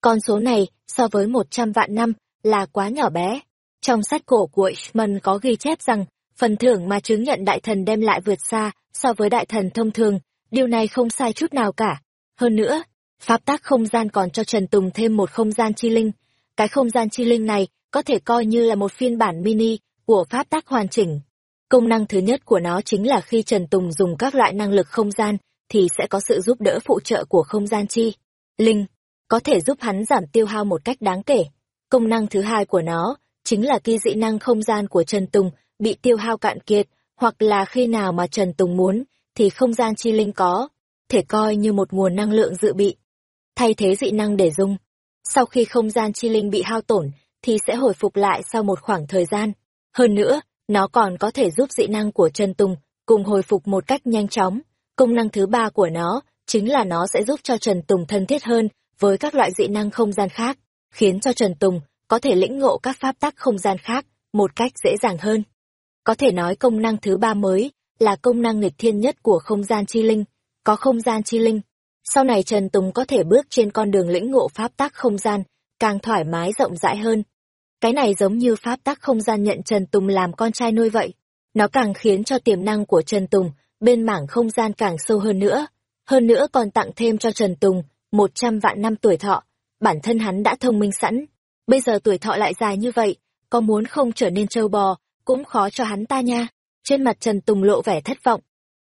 Con số này, so với 100 vạn năm, là quá nhỏ bé. Trong sách cổ của Ishman có ghi chép rằng, phần thưởng mà chứng nhận đại thần đem lại vượt xa so với đại thần thông thường, điều này không sai chút nào cả. Hơn nữa, pháp tác không gian còn cho Trần Tùng thêm một không gian chi linh. Cái không gian chi linh này có thể coi như là một phiên bản mini của pháp tác hoàn chỉnh. Công năng thứ nhất của nó chính là khi Trần Tùng dùng các loại năng lực không gian thì sẽ có sự giúp đỡ phụ trợ của không gian chi. linh, có thể giúp hắn giảm tiêu hao một cách đáng kể. Công năng thứ hai của nó chính là khi dị năng không gian của Trần Tùng bị tiêu hao cạn kiệt, hoặc là khi nào mà Trần Tùng muốn, thì không gian chi linh có, thể coi như một nguồn năng lượng dự bị. Thay thế dị năng để dùng. Sau khi không gian chi linh bị hao tổn, thì sẽ hồi phục lại sau một khoảng thời gian. Hơn nữa, nó còn có thể giúp dị năng của Trần Tùng cùng hồi phục một cách nhanh chóng. Công năng thứ ba của nó chính là nó sẽ giúp cho Trần Tùng thân thiết hơn với các loại dị năng không gian khác, khiến cho Trần Tùng có thể lĩnh ngộ các pháp tắc không gian khác một cách dễ dàng hơn. Có thể nói công năng thứ ba mới là công năng nghịch thiên nhất của không gian chi linh, có không gian chi linh. Sau này Trần Tùng có thể bước trên con đường lĩnh ngộ pháp tắc không gian, càng thoải mái rộng rãi hơn. Cái này giống như pháp tắc không gian nhận Trần Tùng làm con trai nuôi vậy. Nó càng khiến cho tiềm năng của Trần Tùng bên mảng không gian càng sâu hơn nữa. Hơn nữa còn tặng thêm cho Trần Tùng một trăm vạn năm tuổi thọ. Bản thân hắn đã thông minh sẵn. Bây giờ tuổi thọ lại dài như vậy, có muốn không trở nên trâu bò, cũng khó cho hắn ta nha. Trên mặt Trần Tùng lộ vẻ thất vọng.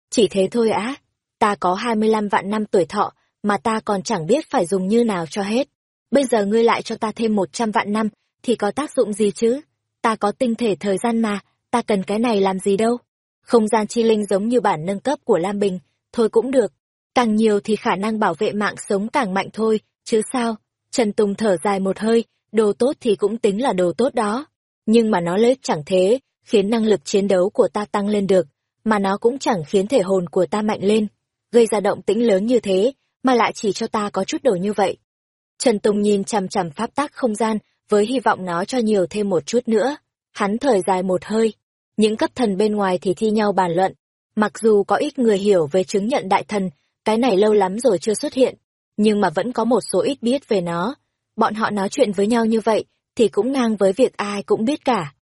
Chỉ thế thôi á, ta có hai mươi lăm vạn năm tuổi thọ, mà ta còn chẳng biết phải dùng như nào cho hết. Bây giờ ngươi lại cho ta thêm một trăm vạn năm, thì có tác dụng gì chứ? Ta có tinh thể thời gian mà, ta cần cái này làm gì đâu? Không gian chi linh giống như bản nâng cấp của Lam Bình, thôi cũng được. Càng nhiều thì khả năng bảo vệ mạng sống càng mạnh thôi, chứ sao? Trần Tùng thở dài một hơi, đồ tốt thì cũng tính là đồ tốt đó. Nhưng mà nó lết chẳng thế, khiến năng lực chiến đấu của ta tăng lên được, mà nó cũng chẳng khiến thể hồn của ta mạnh lên. Gây ra động tĩnh lớn như thế, mà lại chỉ cho ta có chút đồ như vậy. Trần Tùng nhìn chằm chằm pháp tác không gian, với hy vọng nó cho nhiều thêm một chút nữa. Hắn thở dài một hơi. Những cấp thần bên ngoài thì thi nhau bàn luận. Mặc dù có ít người hiểu về chứng nhận đại thần, cái này lâu lắm rồi chưa xuất hiện, nhưng mà vẫn có một số ít biết về nó. Bọn họ nói chuyện với nhau như vậy, thì cũng ngang với việc ai cũng biết cả.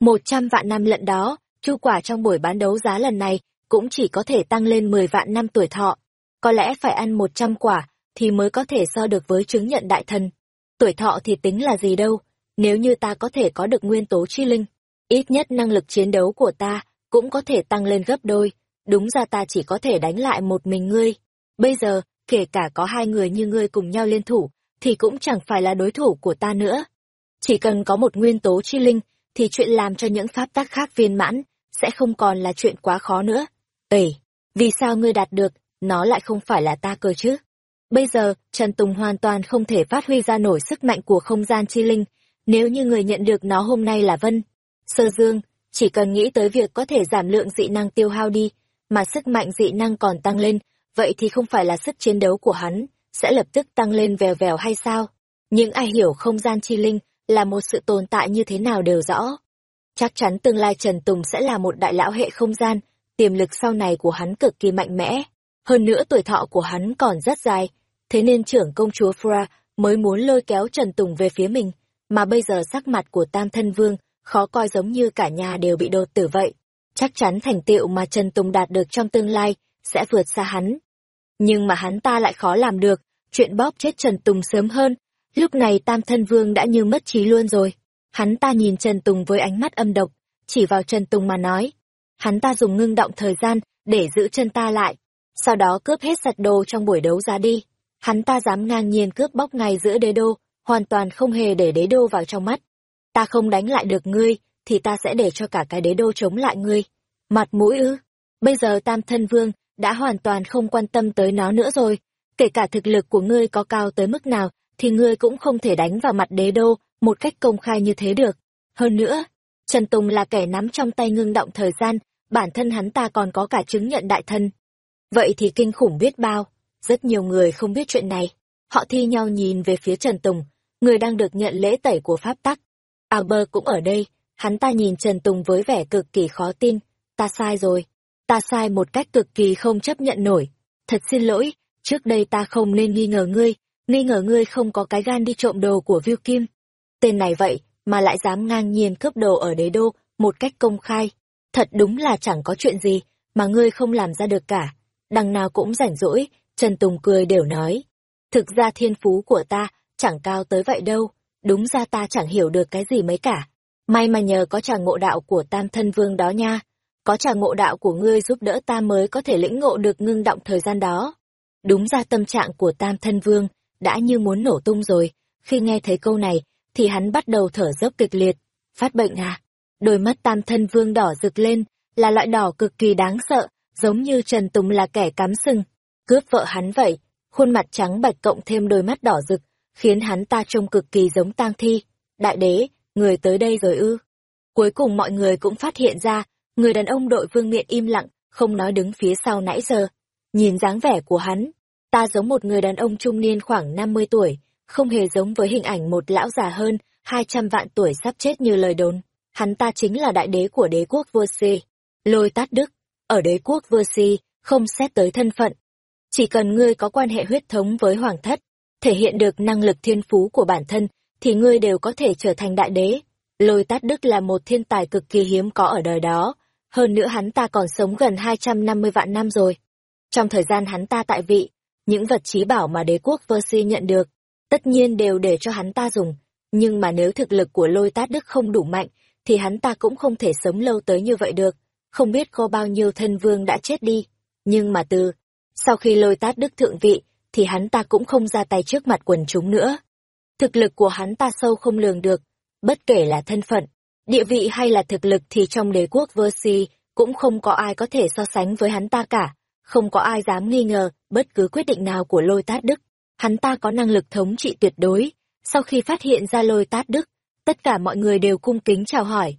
Một trăm vạn năm lận đó, chu quả trong buổi bán đấu giá lần này cũng chỉ có thể tăng lên mười vạn năm tuổi thọ. Có lẽ phải ăn một trăm quả thì mới có thể so được với chứng nhận đại thần. Tuổi thọ thì tính là gì đâu, nếu như ta có thể có được nguyên tố chi linh, ít nhất năng lực chiến đấu của ta cũng có thể tăng lên gấp đôi, đúng ra ta chỉ có thể đánh lại một mình ngươi. Bây giờ, kể cả có hai người như ngươi cùng nhau liên thủ, thì cũng chẳng phải là đối thủ của ta nữa. Chỉ cần có một nguyên tố chi linh, thì chuyện làm cho những pháp tác khác viên mãn, sẽ không còn là chuyện quá khó nữa. Ê, vì sao ngươi đạt được, nó lại không phải là ta cơ chứ? Bây giờ, Trần Tùng hoàn toàn không thể phát huy ra nổi sức mạnh của không gian chi linh, nếu như người nhận được nó hôm nay là Vân. Sơ Dương, chỉ cần nghĩ tới việc có thể giảm lượng dị năng tiêu hao đi, mà sức mạnh dị năng còn tăng lên, vậy thì không phải là sức chiến đấu của hắn, sẽ lập tức tăng lên vèo vèo hay sao? Những ai hiểu không gian chi linh là một sự tồn tại như thế nào đều rõ. Chắc chắn tương lai Trần Tùng sẽ là một đại lão hệ không gian, tiềm lực sau này của hắn cực kỳ mạnh mẽ. Hơn nữa tuổi thọ của hắn còn rất dài, thế nên trưởng công chúa Fra mới muốn lôi kéo Trần Tùng về phía mình, mà bây giờ sắc mặt của Tam Thân Vương khó coi giống như cả nhà đều bị đột tử vậy. Chắc chắn thành tựu mà Trần Tùng đạt được trong tương lai sẽ vượt xa hắn. Nhưng mà hắn ta lại khó làm được, chuyện bóp chết Trần Tùng sớm hơn. Lúc này Tam Thân Vương đã như mất trí luôn rồi. Hắn ta nhìn Trần Tùng với ánh mắt âm độc, chỉ vào Trần Tùng mà nói. Hắn ta dùng ngưng động thời gian để giữ chân ta lại, sau đó cướp hết sạch đồ trong buổi đấu giá đi. Hắn ta dám ngang nhiên cướp bóc ngay giữa đế đô, hoàn toàn không hề để đế đô vào trong mắt. Ta không đánh lại được ngươi, thì ta sẽ để cho cả cái đế đô chống lại ngươi. Mặt mũi ư? Bây giờ Tam Thân Vương đã hoàn toàn không quan tâm tới nó nữa rồi. Kể cả thực lực của ngươi có cao tới mức nào, thì ngươi cũng không thể đánh vào mặt đế đô một cách công khai như thế được. Hơn nữa, Trần Tùng là kẻ nắm trong tay ngưng động thời gian, bản thân hắn ta còn có cả chứng nhận đại thân. Vậy thì kinh khủng biết bao, rất nhiều người không biết chuyện này. Họ thi nhau nhìn về phía Trần Tùng, người đang được nhận lễ tẩy của Pháp Tắc. À, Albert cũng ở đây, hắn ta nhìn Trần Tùng với vẻ cực kỳ khó tin. Ta sai rồi, ta sai một cách cực kỳ không chấp nhận nổi. Thật xin lỗi, trước đây ta không nên nghi ngờ ngươi, nghi ngờ ngươi không có cái gan đi trộm đồ của Viu Kim. Tên này vậy, mà lại dám ngang nhiên cướp đồ ở đế đô, một cách công khai. Thật đúng là chẳng có chuyện gì, mà ngươi không làm ra được cả. Đằng nào cũng rảnh rỗi, Trần Tùng cười đều nói. Thực ra thiên phú của ta, chẳng cao tới vậy đâu, đúng ra ta chẳng hiểu được cái gì mấy cả. May mà nhờ có trà ngộ đạo của tam thân vương đó nha, có trà ngộ đạo của ngươi giúp đỡ ta mới có thể lĩnh ngộ được ngưng động thời gian đó. Đúng ra tâm trạng của tam thân vương, đã như muốn nổ tung rồi. Khi nghe thấy câu này, thì hắn bắt đầu thở dốc kịch liệt. Phát bệnh à? Đôi mắt tam thân vương đỏ rực lên, là loại đỏ cực kỳ đáng sợ, giống như Trần Tùng là kẻ cắm sừng. Cướp vợ hắn vậy, khuôn mặt trắng bạch cộng thêm đôi mắt đỏ rực, khiến hắn ta trông cực kỳ giống tang thi. Đại đế, người tới đây rồi ư. Cuối cùng mọi người cũng phát hiện ra, người đàn ông đội vương miện im lặng, không nói đứng phía sau nãy giờ. Nhìn dáng vẻ của hắn, ta giống một người đàn ông trung niên khoảng 50 tuổi, không hề giống với hình ảnh một lão già hơn, 200 vạn tuổi sắp chết như lời đồn. Hắn ta chính là đại đế của đế quốc vua si. Lôi tát đức, ở đế quốc vua si, không xét tới thân phận. Chỉ cần ngươi có quan hệ huyết thống với hoàng thất, thể hiện được năng lực thiên phú của bản thân, thì ngươi đều có thể trở thành đại đế. Lôi tát đức là một thiên tài cực kỳ hiếm có ở đời đó, hơn nữa hắn ta còn sống gần 250 vạn năm rồi. Trong thời gian hắn ta tại vị, những vật trí bảo mà đế quốc Versi nhận được, tất nhiên đều để cho hắn ta dùng. Nhưng mà nếu thực lực của lôi tát đức không đủ mạnh, thì hắn ta cũng không thể sống lâu tới như vậy được. Không biết có bao nhiêu thân vương đã chết đi. Nhưng mà từ, sau khi lôi tát đức thượng vị, thì hắn ta cũng không ra tay trước mặt quần chúng nữa. Thực lực của hắn ta sâu không lường được, bất kể là thân phận, địa vị hay là thực lực thì trong đế quốc Versi cũng không có ai có thể so sánh với hắn ta cả, không có ai dám nghi ngờ bất cứ quyết định nào của lôi tát đức. Hắn ta có năng lực thống trị tuyệt đối. Sau khi phát hiện ra lôi tát đức, tất cả mọi người đều cung kính chào hỏi.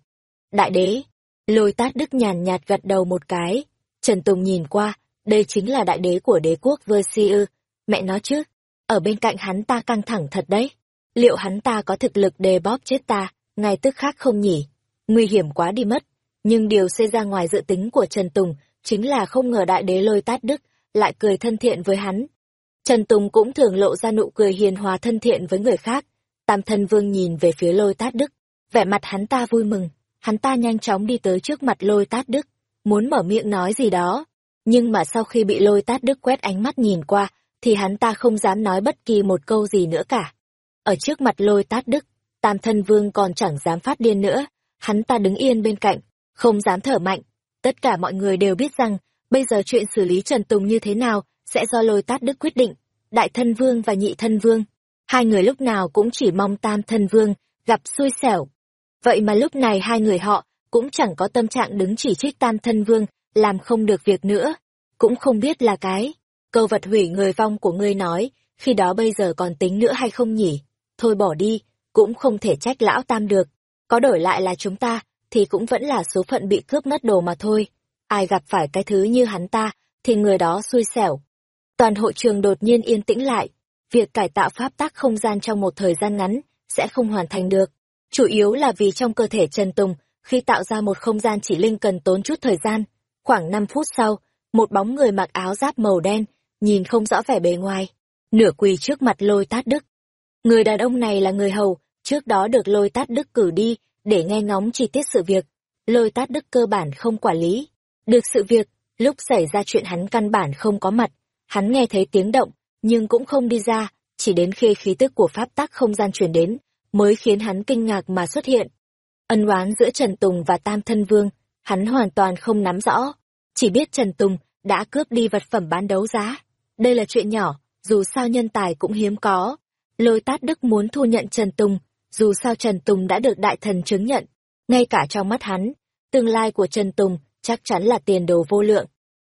Đại đế, lôi tát đức nhàn nhạt gật đầu một cái. Trần Tùng nhìn qua, đây chính là đại đế của đế quốc Versi ư. Mẹ nói chứ, ở bên cạnh hắn ta căng thẳng thật đấy. Liệu hắn ta có thực lực đề bóp chết ta, ngay tức khác không nhỉ? Nguy hiểm quá đi mất. Nhưng điều xảy ra ngoài dự tính của Trần Tùng chính là không ngờ đại đế lôi tát đức lại cười thân thiện với hắn. Trần Tùng cũng thường lộ ra nụ cười hiền hòa thân thiện với người khác. Tam thân vương nhìn về phía lôi tát đức, vẻ mặt hắn ta vui mừng, hắn ta nhanh chóng đi tới trước mặt lôi tát đức, muốn mở miệng nói gì đó. Nhưng mà sau khi bị lôi tát đức quét ánh mắt nhìn qua, thì hắn ta không dám nói bất kỳ một câu gì nữa cả. Ở trước mặt lôi tát đức, tam thân vương còn chẳng dám phát điên nữa, hắn ta đứng yên bên cạnh, không dám thở mạnh. Tất cả mọi người đều biết rằng, bây giờ chuyện xử lý Trần Tùng như thế nào, sẽ do lôi tát đức quyết định. Đại thân vương và nhị thân vương, hai người lúc nào cũng chỉ mong tam thân vương, gặp xui xẻo. Vậy mà lúc này hai người họ, cũng chẳng có tâm trạng đứng chỉ trích tam thân vương, làm không được việc nữa. Cũng không biết là cái, câu vật hủy người vong của ngươi nói, khi đó bây giờ còn tính nữa hay không nhỉ? Thôi bỏ đi, cũng không thể trách lão tam được. Có đổi lại là chúng ta, thì cũng vẫn là số phận bị cướp mất đồ mà thôi. Ai gặp phải cái thứ như hắn ta, thì người đó xui xẻo. Toàn hội trường đột nhiên yên tĩnh lại. Việc cải tạo pháp tắc không gian trong một thời gian ngắn, sẽ không hoàn thành được. Chủ yếu là vì trong cơ thể Trần Tùng, khi tạo ra một không gian chỉ linh cần tốn chút thời gian. Khoảng 5 phút sau, một bóng người mặc áo giáp màu đen, nhìn không rõ vẻ bề ngoài. Nửa quỳ trước mặt lôi tát đức. Người đàn ông này là người hầu, trước đó được lôi tát đức cử đi để nghe ngóng chi tiết sự việc. Lôi tát đức cơ bản không quản lý. Được sự việc, lúc xảy ra chuyện hắn căn bản không có mặt, hắn nghe thấy tiếng động, nhưng cũng không đi ra, chỉ đến khi khí tức của pháp tắc không gian truyền đến, mới khiến hắn kinh ngạc mà xuất hiện. Ân oán giữa Trần Tùng và Tam Thân Vương, hắn hoàn toàn không nắm rõ, chỉ biết Trần Tùng đã cướp đi vật phẩm bán đấu giá. Đây là chuyện nhỏ, dù sao nhân tài cũng hiếm có. Lôi tát đức muốn thu nhận Trần Tùng, dù sao Trần Tùng đã được đại thần chứng nhận, ngay cả trong mắt hắn, tương lai của Trần Tùng chắc chắn là tiền đồ vô lượng.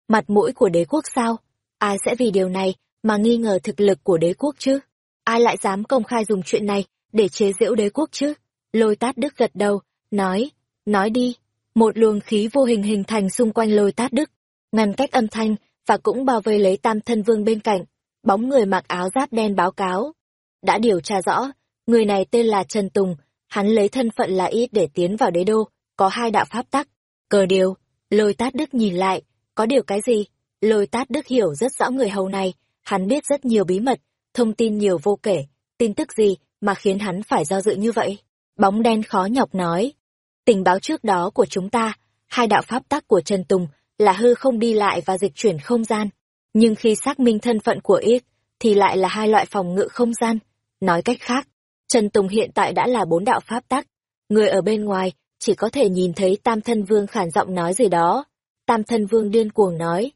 Mặt mũi của đế quốc sao? Ai sẽ vì điều này mà nghi ngờ thực lực của đế quốc chứ? Ai lại dám công khai dùng chuyện này để chế giễu đế quốc chứ? Lôi tát đức gật đầu, nói, nói đi. Một luồng khí vô hình hình thành xung quanh lôi tát đức, ngăn cách âm thanh và cũng bao vây lấy tam thân vương bên cạnh. Bóng người mặc áo giáp đen báo cáo. Đã điều tra rõ, Người này tên là Trần Tùng, hắn lấy thân phận là ít để tiến vào đế đô, có hai đạo pháp tắc. Cờ điều, lôi tát đức nhìn lại, có điều cái gì? Lôi tát đức hiểu rất rõ người hầu này, hắn biết rất nhiều bí mật, thông tin nhiều vô kể, tin tức gì mà khiến hắn phải do dự như vậy? Bóng đen khó nhọc nói. Tình báo trước đó của chúng ta, hai đạo pháp tắc của Trần Tùng là hư không đi lại và dịch chuyển không gian. Nhưng khi xác minh thân phận của ít, thì lại là hai loại phòng ngự không gian. Nói cách khác, Trần Tùng hiện tại đã là bốn đạo pháp tắc. Người ở bên ngoài chỉ có thể nhìn thấy Tam Thân Vương khản giọng nói gì đó. Tam Thân Vương điên cuồng nói.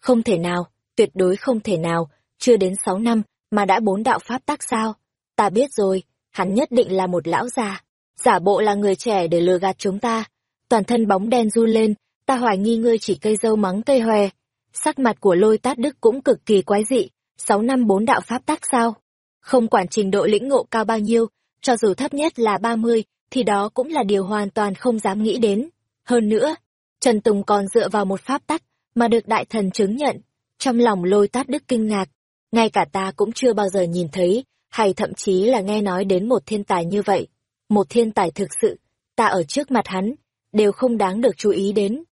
Không thể nào, tuyệt đối không thể nào, chưa đến sáu năm mà đã bốn đạo pháp tắc sao? Ta biết rồi, hắn nhất định là một lão già, giả bộ là người trẻ để lừa gạt chúng ta. Toàn thân bóng đen run lên, ta hoài nghi ngươi chỉ cây dâu mắng cây hòe. Sắc mặt của lôi tát đức cũng cực kỳ quái dị, sáu năm bốn đạo pháp tắc sao? Không quản trình độ lĩnh ngộ cao bao nhiêu, cho dù thấp nhất là ba mươi, thì đó cũng là điều hoàn toàn không dám nghĩ đến. Hơn nữa, Trần Tùng còn dựa vào một pháp tắc mà được đại thần chứng nhận. Trong lòng lôi tát đức kinh ngạc, ngay cả ta cũng chưa bao giờ nhìn thấy, hay thậm chí là nghe nói đến một thiên tài như vậy. Một thiên tài thực sự, ta ở trước mặt hắn, đều không đáng được chú ý đến.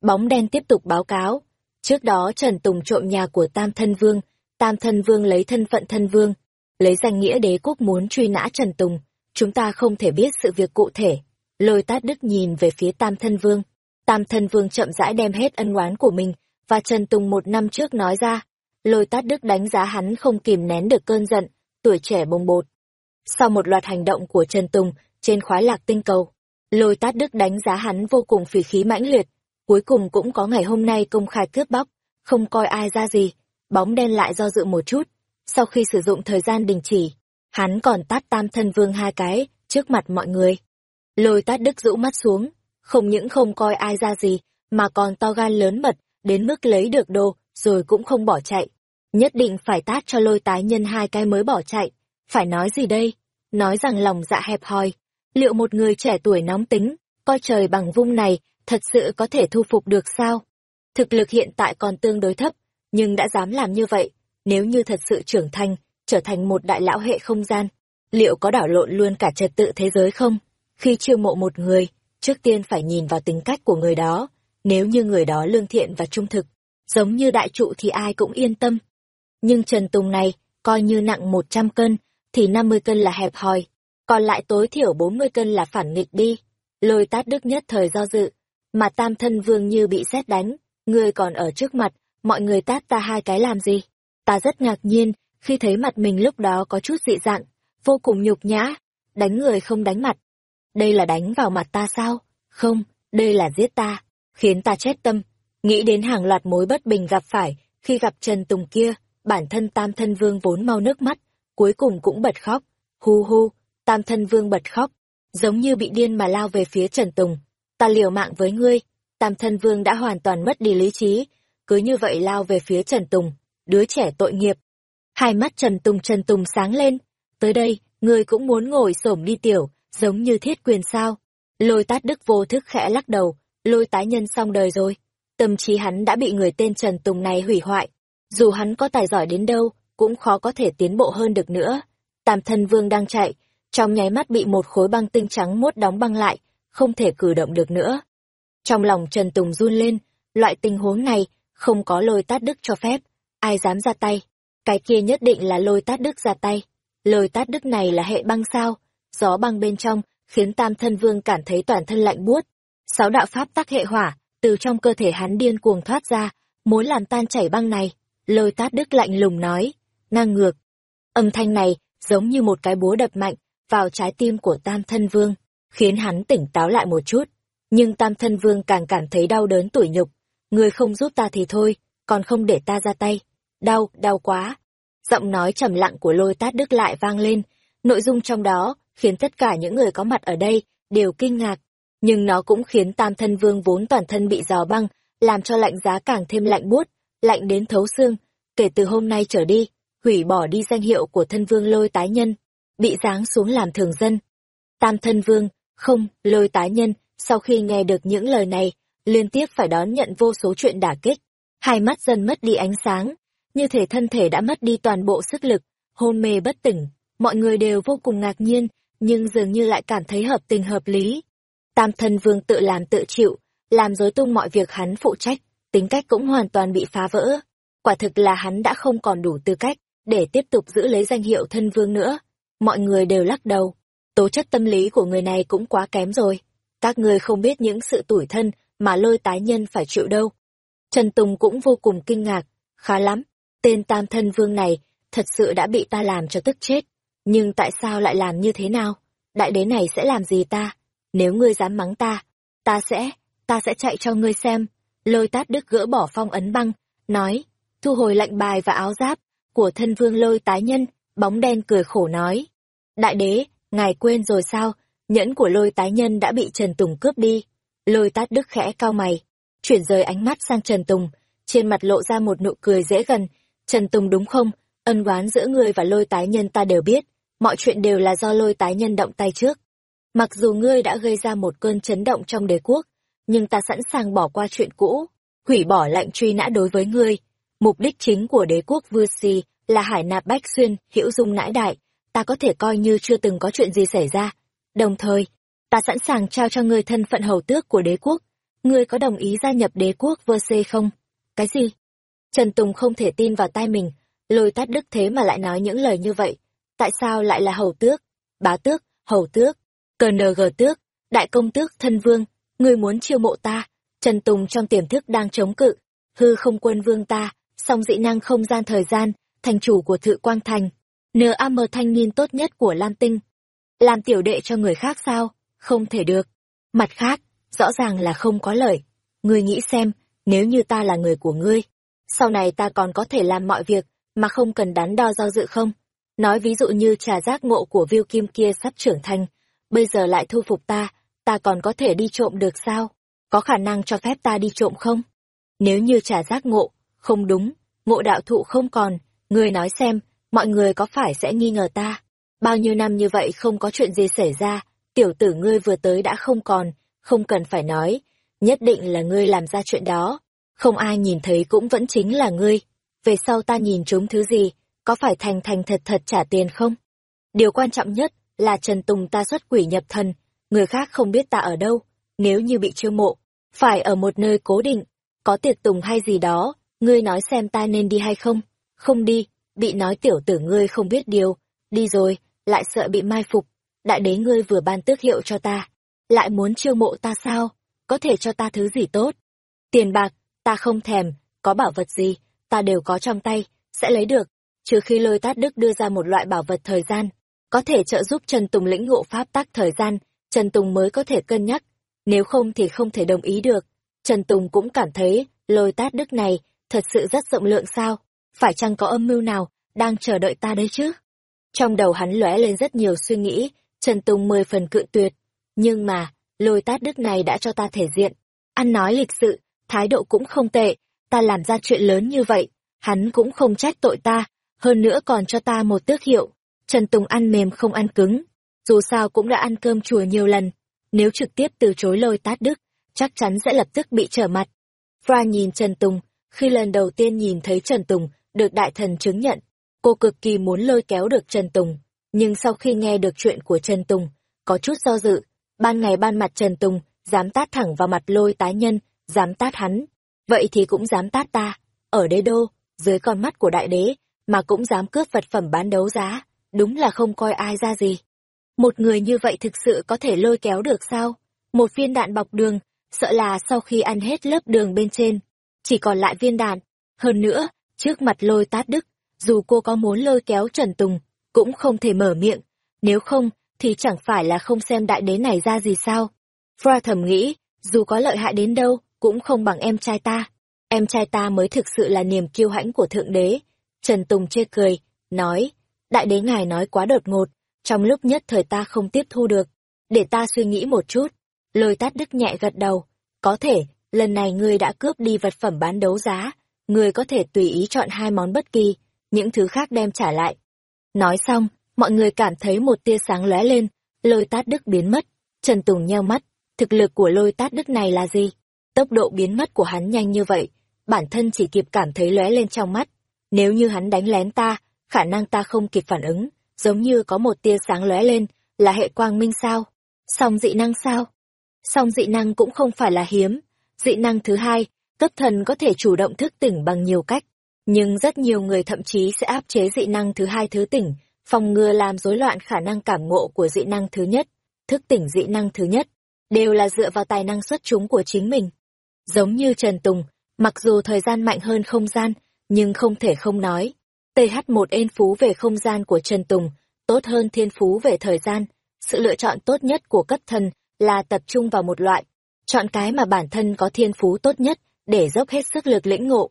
Bóng đen tiếp tục báo cáo. Trước đó Trần Tùng trộm nhà của Tam Thân Vương, Tam Thân Vương lấy thân phận thân vương, lấy danh nghĩa đế quốc muốn truy nã Trần Tùng. Chúng ta không thể biết sự việc cụ thể. Lôi tát đức nhìn về phía Tam Thân Vương. Tam Thân Vương chậm rãi đem hết ân oán của mình và Trần Tùng một năm trước nói ra. Lôi tát đức đánh giá hắn không kìm nén được cơn giận, tuổi trẻ bồng bột. Sau một loạt hành động của Trần Tùng trên khoái lạc tinh cầu, lôi tát đức đánh giá hắn vô cùng phỉ khí mãnh liệt, cuối cùng cũng có ngày hôm nay công khai cướp bóc, không coi ai ra gì, bóng đen lại do dự một chút, sau khi sử dụng thời gian đình chỉ, hắn còn tát tam thân vương hai cái, trước mặt mọi người. Lôi tát đức rũ mắt xuống, không những không coi ai ra gì, mà còn to gan lớn mật, đến mức lấy được đồ, rồi cũng không bỏ chạy. Nhất định phải tát cho lôi tái nhân hai cái mới bỏ chạy. Phải nói gì đây? Nói rằng lòng dạ hẹp hòi. Liệu một người trẻ tuổi nóng tính, coi trời bằng vung này, thật sự có thể thu phục được sao? Thực lực hiện tại còn tương đối thấp, nhưng đã dám làm như vậy. Nếu như thật sự trưởng thành, trở thành một đại lão hệ không gian, liệu có đảo lộn luôn cả trật tự thế giới không? Khi chiêu mộ một người, trước tiên phải nhìn vào tính cách của người đó. Nếu như người đó lương thiện và trung thực, giống như đại trụ thì ai cũng yên tâm. Nhưng Trần Tùng này, coi như nặng 100 cân, thì 50 cân là hẹp hòi, còn lại tối thiểu 40 cân là phản nghịch đi. Lôi tát đức nhất thời do dự, mà tam thân vương như bị xét đánh, người còn ở trước mặt, mọi người tát ta hai cái làm gì? Ta rất ngạc nhiên, khi thấy mặt mình lúc đó có chút dị dạng, vô cùng nhục nhã, đánh người không đánh mặt. Đây là đánh vào mặt ta sao? Không, đây là giết ta, khiến ta chết tâm. Nghĩ đến hàng loạt mối bất bình gặp phải, khi gặp Trần Tùng kia, bản thân tam thân vương vốn mau nước mắt, cuối cùng cũng bật khóc. Hu hu, tam thân vương bật khóc, giống như bị điên mà lao về phía Trần Tùng. Ta liều mạng với ngươi, tam thân vương đã hoàn toàn mất đi lý trí, cứ như vậy lao về phía Trần Tùng, đứa trẻ tội nghiệp. Hai mắt Trần Tùng Trần Tùng sáng lên, tới đây, ngươi cũng muốn ngồi xổm đi tiểu, giống như thiết quyền sao. Lôi tát đức vô thức khẽ lắc đầu, lôi tái nhân xong đời rồi. Tâm trí hắn đã bị người tên Trần Tùng này hủy hoại, dù hắn có tài giỏi đến đâu, cũng khó có thể tiến bộ hơn được nữa. Tam thân vương đang chạy, trong nháy mắt bị một khối băng tinh trắng mốt đóng băng lại, không thể cử động được nữa. Trong lòng Trần Tùng run lên, loại tình huống này, không có lôi tát đức cho phép, ai dám ra tay. Cái kia nhất định là lôi tát đức ra tay. Lôi tát đức này là hệ băng sao, gió băng bên trong, khiến tam thân vương cảm thấy toàn thân lạnh buốt. Sáu đạo pháp tắc hệ hỏa, từ trong cơ thể hắn điên cuồng thoát ra, muốn làm tan chảy băng này. Lôi tát đức lạnh lùng nói, ngang ngược. Âm thanh này giống như một cái búa đập mạnh vào trái tim của tam thân vương, khiến hắn tỉnh táo lại một chút. Nhưng tam thân vương càng cảm thấy đau đớn tủi nhục. Người không giúp ta thì thôi, còn không để ta ra tay. Đau, đau quá. Giọng nói trầm lặng của lôi tát đức lại vang lên. Nội dung trong đó khiến tất cả những người có mặt ở đây đều kinh ngạc. Nhưng nó cũng khiến tam thân vương vốn toàn thân bị giò băng, làm cho lạnh giá càng thêm lạnh buốt lạnh đến thấu xương, kể từ hôm nay trở đi, hủy bỏ đi danh hiệu của thân vương lôi tái nhân, bị giáng xuống làm thường dân. Tam thân vương, không, lôi tái nhân, sau khi nghe được những lời này, liên tiếp phải đón nhận vô số chuyện đả kích, hai mắt dần mất đi ánh sáng, như thể thân thể đã mất đi toàn bộ sức lực, hôn mê bất tỉnh, mọi người đều vô cùng ngạc nhiên, nhưng dường như lại cảm thấy hợp tình hợp lý. Tam thân vương tự làm tự chịu, làm rối tung mọi việc hắn phụ trách, tính cách cũng hoàn toàn bị phá vỡ. Quả thực là hắn đã không còn đủ tư cách để tiếp tục giữ lấy danh hiệu thân vương nữa. Mọi người đều lắc đầu. Tố chất tâm lý của người này cũng quá kém rồi. Các người không biết những sự tủi thân mà lôi tái nhân phải chịu đâu. Trần Tùng cũng vô cùng kinh ngạc. Khá lắm, tên tam thân vương này thật sự đã bị ta làm cho tức chết. Nhưng tại sao lại làm như thế nào? Đại đế này sẽ làm gì ta? Nếu ngươi dám mắng ta, ta sẽ, ta sẽ chạy cho ngươi xem. Lôi tát đức gỡ bỏ phong ấn băng, nói, thu hồi lệnh bài và áo giáp, của thân vương lôi tái nhân, bóng đen cười khổ nói. Đại đế, ngài quên rồi sao, nhẫn của lôi tái nhân đã bị Trần Tùng cướp đi. Lôi tát đức khẽ cao mày, chuyển rời ánh mắt sang Trần Tùng, trên mặt lộ ra một nụ cười dễ gần. Trần Tùng đúng không? Ân oán giữa ngươi và lôi tái nhân ta đều biết, mọi chuyện đều là do lôi tái nhân động tay trước. Mặc dù ngươi đã gây ra một cơn chấn động trong đế quốc, nhưng ta sẵn sàng bỏ qua chuyện cũ, hủy bỏ lệnh truy nã đối với ngươi. Mục đích chính của đế quốc Vư Si là hải nạp bách xuyên, hữu dung nãi đại, ta có thể coi như chưa từng có chuyện gì xảy ra. Đồng thời, ta sẵn sàng trao cho ngươi thân phận hầu tước của đế quốc. Ngươi có đồng ý gia nhập đế quốc Vơ Xê không? Cái gì? Trần Tùng không thể tin vào tai mình, lôi tát đức thế mà lại nói những lời như vậy. Tại sao lại là hầu tước, bá tước, hầu tước, cờ nờ gờ tước, đại công tước, thân vương, ngươi muốn chiêu mộ ta? Trần Tùng trong tiềm thức đang chống cự, hư không quân vương ta, song dị năng không gian thời gian, thành chủ của thự quang thành, N.A.M. thanh niên tốt nhất của Lam Tinh. Làm tiểu đệ cho người khác sao? Không thể được. Mặt khác, rõ ràng là không có lợi. Ngươi nghĩ xem, nếu như ta là người của ngươi, sau này ta còn có thể làm mọi việc mà không cần đắn đo do dự không? Nói ví dụ như trà giác ngộ của Viu Kim kia sắp trưởng thành, bây giờ lại thu phục ta, ta còn có thể đi trộm được sao? Có khả năng cho phép ta đi trộm không? Nếu như trà giác ngộ, không đúng, ngộ đạo thụ không còn, người nói xem, mọi người có phải sẽ nghi ngờ ta? Bao nhiêu năm như vậy không có chuyện gì xảy ra, tiểu tử ngươi vừa tới đã không còn, không cần phải nói, nhất định là ngươi làm ra chuyện đó. Không ai nhìn thấy cũng vẫn chính là ngươi. Về sau ta nhìn chúng thứ gì, có phải thành thành thật thật trả tiền không? Điều quan trọng nhất là Trần Tùng ta xuất quỷ nhập thần, người khác không biết ta ở đâu, nếu như bị chiêu mộ, phải ở một nơi cố định, có tiệc tùng hay gì đó, ngươi nói xem ta nên đi hay không? Không đi, bị nói tiểu tử ngươi không biết điều, đi rồi, lại sợ bị mai phục, đại đế ngươi vừa ban tước hiệu cho ta, lại muốn chiêu mộ ta sao, có thể cho ta thứ gì tốt. Tiền bạc, ta không thèm, có bảo vật gì, ta đều có trong tay, sẽ lấy được, trừ khi lôi tát đức đưa ra một loại bảo vật thời gian, có thể trợ giúp Trần Tùng lĩnh ngộ pháp tắc thời gian, Trần Tùng mới có thể cân nhắc, nếu không thì không thể đồng ý được. Trần Tùng cũng cảm thấy, lôi tát đức này, thật sự rất rộng lượng sao, phải chăng có âm mưu nào, đang chờ đợi ta đấy chứ? Trong đầu hắn lóe lên rất nhiều suy nghĩ, Trần Tùng mười phần cự tuyệt. Nhưng mà, lôi tát đức này đã cho ta thể diện. Ăn nói lịch sự, thái độ cũng không tệ, ta làm ra chuyện lớn như vậy, hắn cũng không trách tội ta, hơn nữa còn cho ta một tước hiệu. Trần Tùng ăn mềm không ăn cứng, dù sao cũng đã ăn cơm chùa nhiều lần, nếu trực tiếp từ chối lôi tát đức, chắc chắn sẽ lập tức bị trở mặt. Fra nhìn Trần Tùng, khi lần đầu tiên nhìn thấy Trần Tùng được đại thần chứng nhận, cô cực kỳ muốn lôi kéo được Trần Tùng, nhưng sau khi nghe được chuyện của Trần Tùng, có chút do dự, ban ngày ban mặt Trần Tùng, dám tát thẳng vào mặt lôi tái nhân, dám tát hắn, vậy thì cũng dám tát ta, ở đế đô, dưới con mắt của đại đế, mà cũng dám cướp vật phẩm bán đấu giá, đúng là không coi ai ra gì. Một người như vậy thực sự có thể lôi kéo được sao? Một viên đạn bọc đường, sợ là sau khi ăn hết lớp đường bên trên, chỉ còn lại viên đạn. Hơn nữa, trước mặt lôi tát đức, dù cô có muốn lôi kéo Trần Tùng, cũng không thể mở miệng, nếu không, thì chẳng phải là không xem đại đế này ra gì sao. Fra thầm nghĩ, dù có lợi hại đến đâu, cũng không bằng em trai ta. Em trai ta mới thực sự là niềm kiêu hãnh của Thượng Đế. Trần Tùng chê cười, nói, đại đế ngài nói quá đột ngột, trong lúc nhất thời ta không tiếp thu được. Để ta suy nghĩ một chút. Lôi tát đức nhẹ gật đầu. Có thể, lần này ngươi đã cướp đi vật phẩm bán đấu giá. Ngươi có thể tùy ý chọn hai món bất kỳ, những thứ khác đem trả lại. Nói xong, mọi người cảm thấy một tia sáng lóe lên, lôi tát đức biến mất. Trần Tùng nheo mắt, thực lực của lôi tát đức này là gì? Tốc độ biến mất của hắn nhanh như vậy, bản thân chỉ kịp cảm thấy lóe lên trong mắt. Nếu như hắn đánh lén ta, khả năng ta không kịp phản ứng, giống như có một tia sáng lóe lên, là hệ quang minh sao? Song dị năng sao? Song dị năng cũng không phải là hiếm. Dị năng thứ hai, cấp thần có thể chủ động thức tỉnh bằng nhiều cách. Nhưng rất nhiều người thậm chí sẽ áp chế dị năng thứ hai thứ tỉnh, phòng ngừa làm rối loạn khả năng cảm ngộ của dị năng thứ nhất, thức tỉnh dị năng thứ nhất, đều là dựa vào tài năng xuất chúng của chính mình. Giống như Trần Tùng, mặc dù thời gian mạnh hơn không gian, nhưng không thể không nói. TH1 ên phú về không gian của Trần Tùng, tốt hơn thiên phú về thời gian. Sự lựa chọn tốt nhất của cấp thần là tập trung vào một loại, chọn cái mà bản thân có thiên phú tốt nhất để dốc hết sức lực lĩnh ngộ.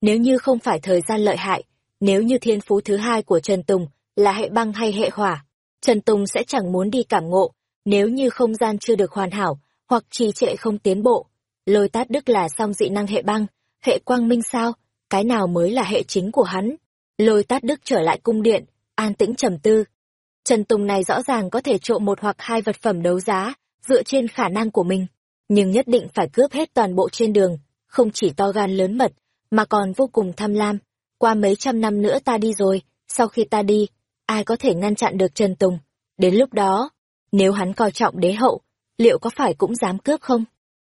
Nếu như không phải thời gian lợi hại, nếu như thiên phú thứ hai của Trần Tùng là hệ băng hay hệ hỏa, Trần Tùng sẽ chẳng muốn đi cảm ngộ, nếu như không gian chưa được hoàn hảo, hoặc trì trệ không tiến bộ. Lôi tát đức là song dị năng hệ băng, hệ quang minh sao, cái nào mới là hệ chính của hắn. Lôi tát đức trở lại cung điện, an tĩnh trầm tư. Trần Tùng này rõ ràng có thể trộm một hoặc hai vật phẩm đấu giá, dựa trên khả năng của mình, nhưng nhất định phải cướp hết toàn bộ trên đường, không chỉ to gan lớn mật, mà còn vô cùng tham lam. Qua mấy trăm năm nữa ta đi rồi, sau khi ta đi, ai có thể ngăn chặn được Trần Tùng? Đến lúc đó, nếu hắn coi trọng đế hậu, liệu có phải cũng dám cướp không?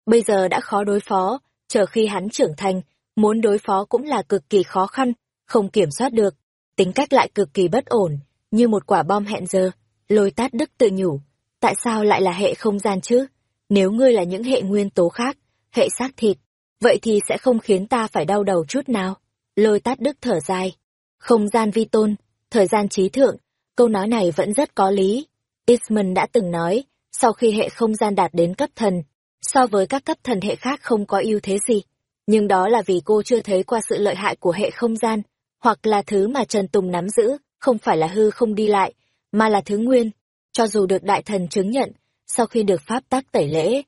Bây giờ đã khó đối phó, chờ khi hắn trưởng thành, muốn đối phó cũng là cực kỳ khó khăn, không kiểm soát được, tính cách lại cực kỳ bất ổn, như một quả bom hẹn giờ. Lôi tát đức tự nhủ, tại sao lại là hệ không gian chứ? Nếu ngươi là những hệ nguyên tố khác, hệ xác thịt, vậy thì sẽ không khiến ta phải đau đầu chút nào. Lôi tát đức thở dài. Không gian vi tôn, thời gian trí thượng, câu nói này vẫn rất có lý. Isman đã từng nói, sau khi hệ không gian đạt đến cấp thần, so với các cấp thần hệ khác không có ưu thế gì. Nhưng đó là vì cô chưa thấy qua sự lợi hại của hệ không gian, hoặc là thứ mà Trần Tùng nắm giữ, không phải là hư không đi lại, mà là thứ nguyên. Cho dù được đại thần chứng nhận, sau khi được pháp tác tẩy lễ,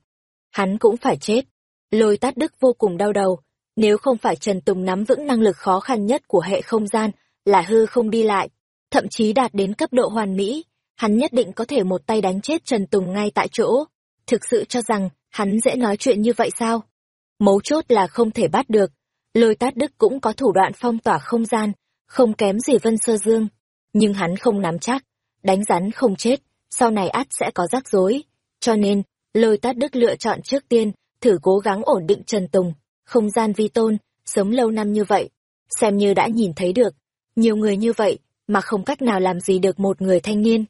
hắn cũng phải chết. Lôi tát đức vô cùng đau đầu, nếu không phải Trần Tùng nắm vững năng lực khó khăn nhất của hệ không gian, là hư không đi lại, thậm chí đạt đến cấp độ hoàn mỹ, hắn nhất định có thể một tay đánh chết Trần Tùng ngay tại chỗ. Thực sự cho rằng, hắn dễ nói chuyện như vậy sao? Mấu chốt là không thể bắt được. Lôi tát đức cũng có thủ đoạn phong tỏa không gian, không kém gì Vân Sơ Dương. Nhưng hắn không nắm chắc, đánh rắn không chết, sau này ắt sẽ có rắc rối. Cho nên, lôi tát đức lựa chọn trước tiên, thử cố gắng ổn định Trần Tùng, không gian vi tôn, sống lâu năm như vậy, xem như đã nhìn thấy được. Nhiều người như vậy, mà không cách nào làm gì được một người thanh niên.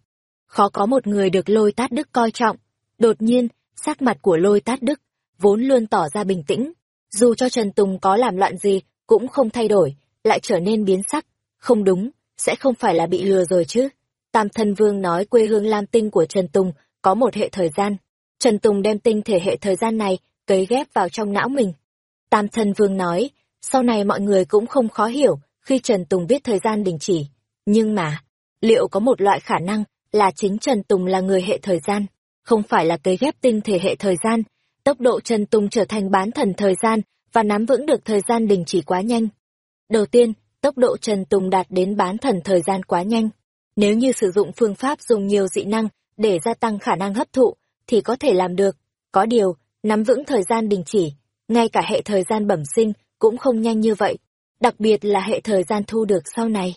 Khó có một người được lôi tát đức coi trọng. Đột nhiên, sắc mặt của lôi tát đức, vốn luôn tỏ ra bình tĩnh. Dù cho Trần Tùng có làm loạn gì, cũng không thay đổi, lại trở nên biến sắc. Không đúng, sẽ không phải là bị lừa rồi chứ. Tam thân vương nói quê hương Lam Tinh của Trần Tùng có một hệ thời gian. Trần Tùng đem tinh thể hệ thời gian này cấy ghép vào trong não mình. Tam thân vương nói, sau này mọi người cũng không khó hiểu khi Trần Tùng biết thời gian đình chỉ. Nhưng mà, liệu có một loại khả năng là chính Trần Tùng là người hệ thời gian, không phải là cấy ghép tinh thể hệ thời gian, tốc độ Trần Tùng trở thành bán thần thời gian và nắm vững được thời gian đình chỉ quá nhanh. Đầu tiên, tốc độ Trần Tùng đạt đến bán thần thời gian quá nhanh. Nếu như sử dụng phương pháp dùng nhiều dị năng để gia tăng khả năng hấp thụ, thì có thể làm được. Có điều, nắm vững thời gian đình chỉ, ngay cả hệ thời gian bẩm sinh cũng không nhanh như vậy, đặc biệt là hệ thời gian thu được sau này.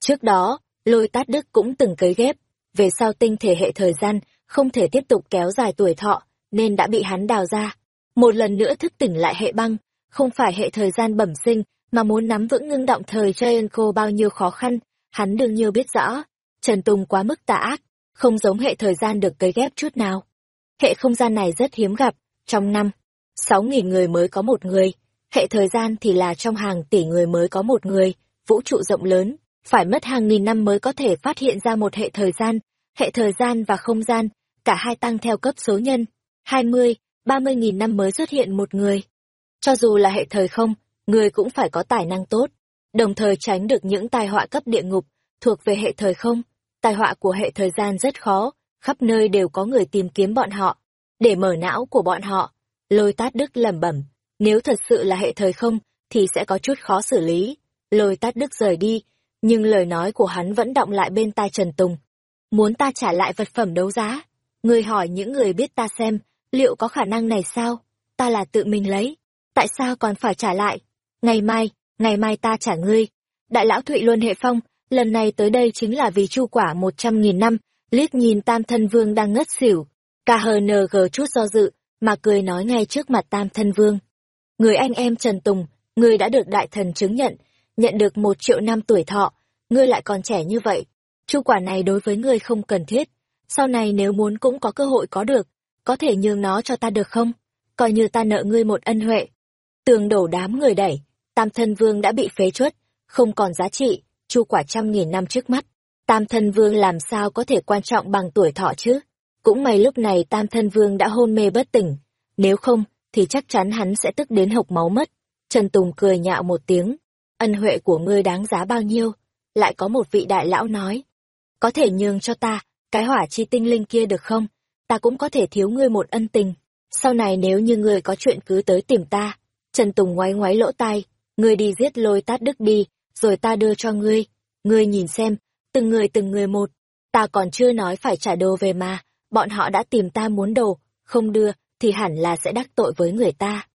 Trước đó, lôi tát đức cũng từng cấy ghép, về sau tinh thể hệ thời gian không thể tiếp tục kéo dài tuổi thọ, nên đã bị hắn đào ra. Một lần nữa thức tỉnh lại hệ băng, không phải hệ thời gian bẩm sinh, mà muốn nắm vững ngưng động thời Gianco bao nhiêu khó khăn, hắn đương nhiêu biết rõ. Trần Tùng quá mức tà ác, không giống hệ thời gian được cấy ghép chút nào. Hệ không gian này rất hiếm gặp, trong năm, sáu nghìn người mới có một người, hệ thời gian thì là trong hàng tỷ người mới có một người, vũ trụ rộng lớn, phải mất hàng nghìn năm mới có thể phát hiện ra một hệ thời gian, hệ thời gian và không gian, cả hai tăng theo cấp số nhân, hai mươi, ba mươi nghìn năm mới xuất hiện một người. Cho dù là hệ thời không, người cũng phải có tài năng tốt, đồng thời tránh được những tai họa cấp địa ngục, thuộc về hệ thời không. Tai họa của hệ thời gian rất khó, khắp nơi đều có người tìm kiếm bọn họ, để mở não của bọn họ. Lôi tát đức lẩm bẩm, nếu thật sự là hệ thời không, thì sẽ có chút khó xử lý. Lôi tát đức rời đi, nhưng lời nói của hắn vẫn động lại bên tai Trần Tùng. Muốn ta trả lại vật phẩm đấu giá? Người hỏi những người biết ta xem, liệu có khả năng này sao? Ta là tự mình lấy. Tại sao còn phải trả lại? Ngày mai, ngày mai ta trả ngươi. Đại lão Thụy Luân Hệ Phong, lần này tới đây chính là vì chu quả một trăm nghìn năm, liếc nhìn tam thân vương đang ngất xỉu. KHNG chút do dự, mà cười nói ngay trước mặt tam thân vương. Người anh em Trần Tùng, người đã được đại thần chứng nhận, nhận được một triệu năm tuổi thọ, ngươi lại còn trẻ như vậy. Chu quả này đối với ngươi không cần thiết, sau này nếu muốn cũng có cơ hội có được, có thể nhường nó cho ta được không? Coi như ta nợ ngươi một ân huệ. Tường đổ đám người đẩy, tam thân vương đã bị phế chuất, không còn giá trị, chu quả trăm nghìn năm trước mắt. Tam thân vương làm sao có thể quan trọng bằng tuổi thọ chứ? Cũng may lúc này tam thân vương đã hôn mê bất tỉnh, nếu không, thì chắc chắn hắn sẽ tức đến hộc máu mất. Trần Tùng cười nhạo một tiếng, ân huệ của ngươi đáng giá bao nhiêu? Lại có một vị đại lão nói, có thể nhường cho ta, cái hỏa chi tinh linh kia được không? Ta cũng có thể thiếu ngươi một ân tình. Sau này nếu như ngươi có chuyện cứ tới tìm ta. Trần Tùng ngoái ngoái lỗ tai, ngươi đi giết lôi tát đức đi, rồi ta đưa cho ngươi. Ngươi nhìn xem, từng người từng người một. Ta còn chưa nói phải trả đồ về mà, bọn họ đã tìm ta muốn đồ, không đưa, thì hẳn là sẽ đắc tội với người ta.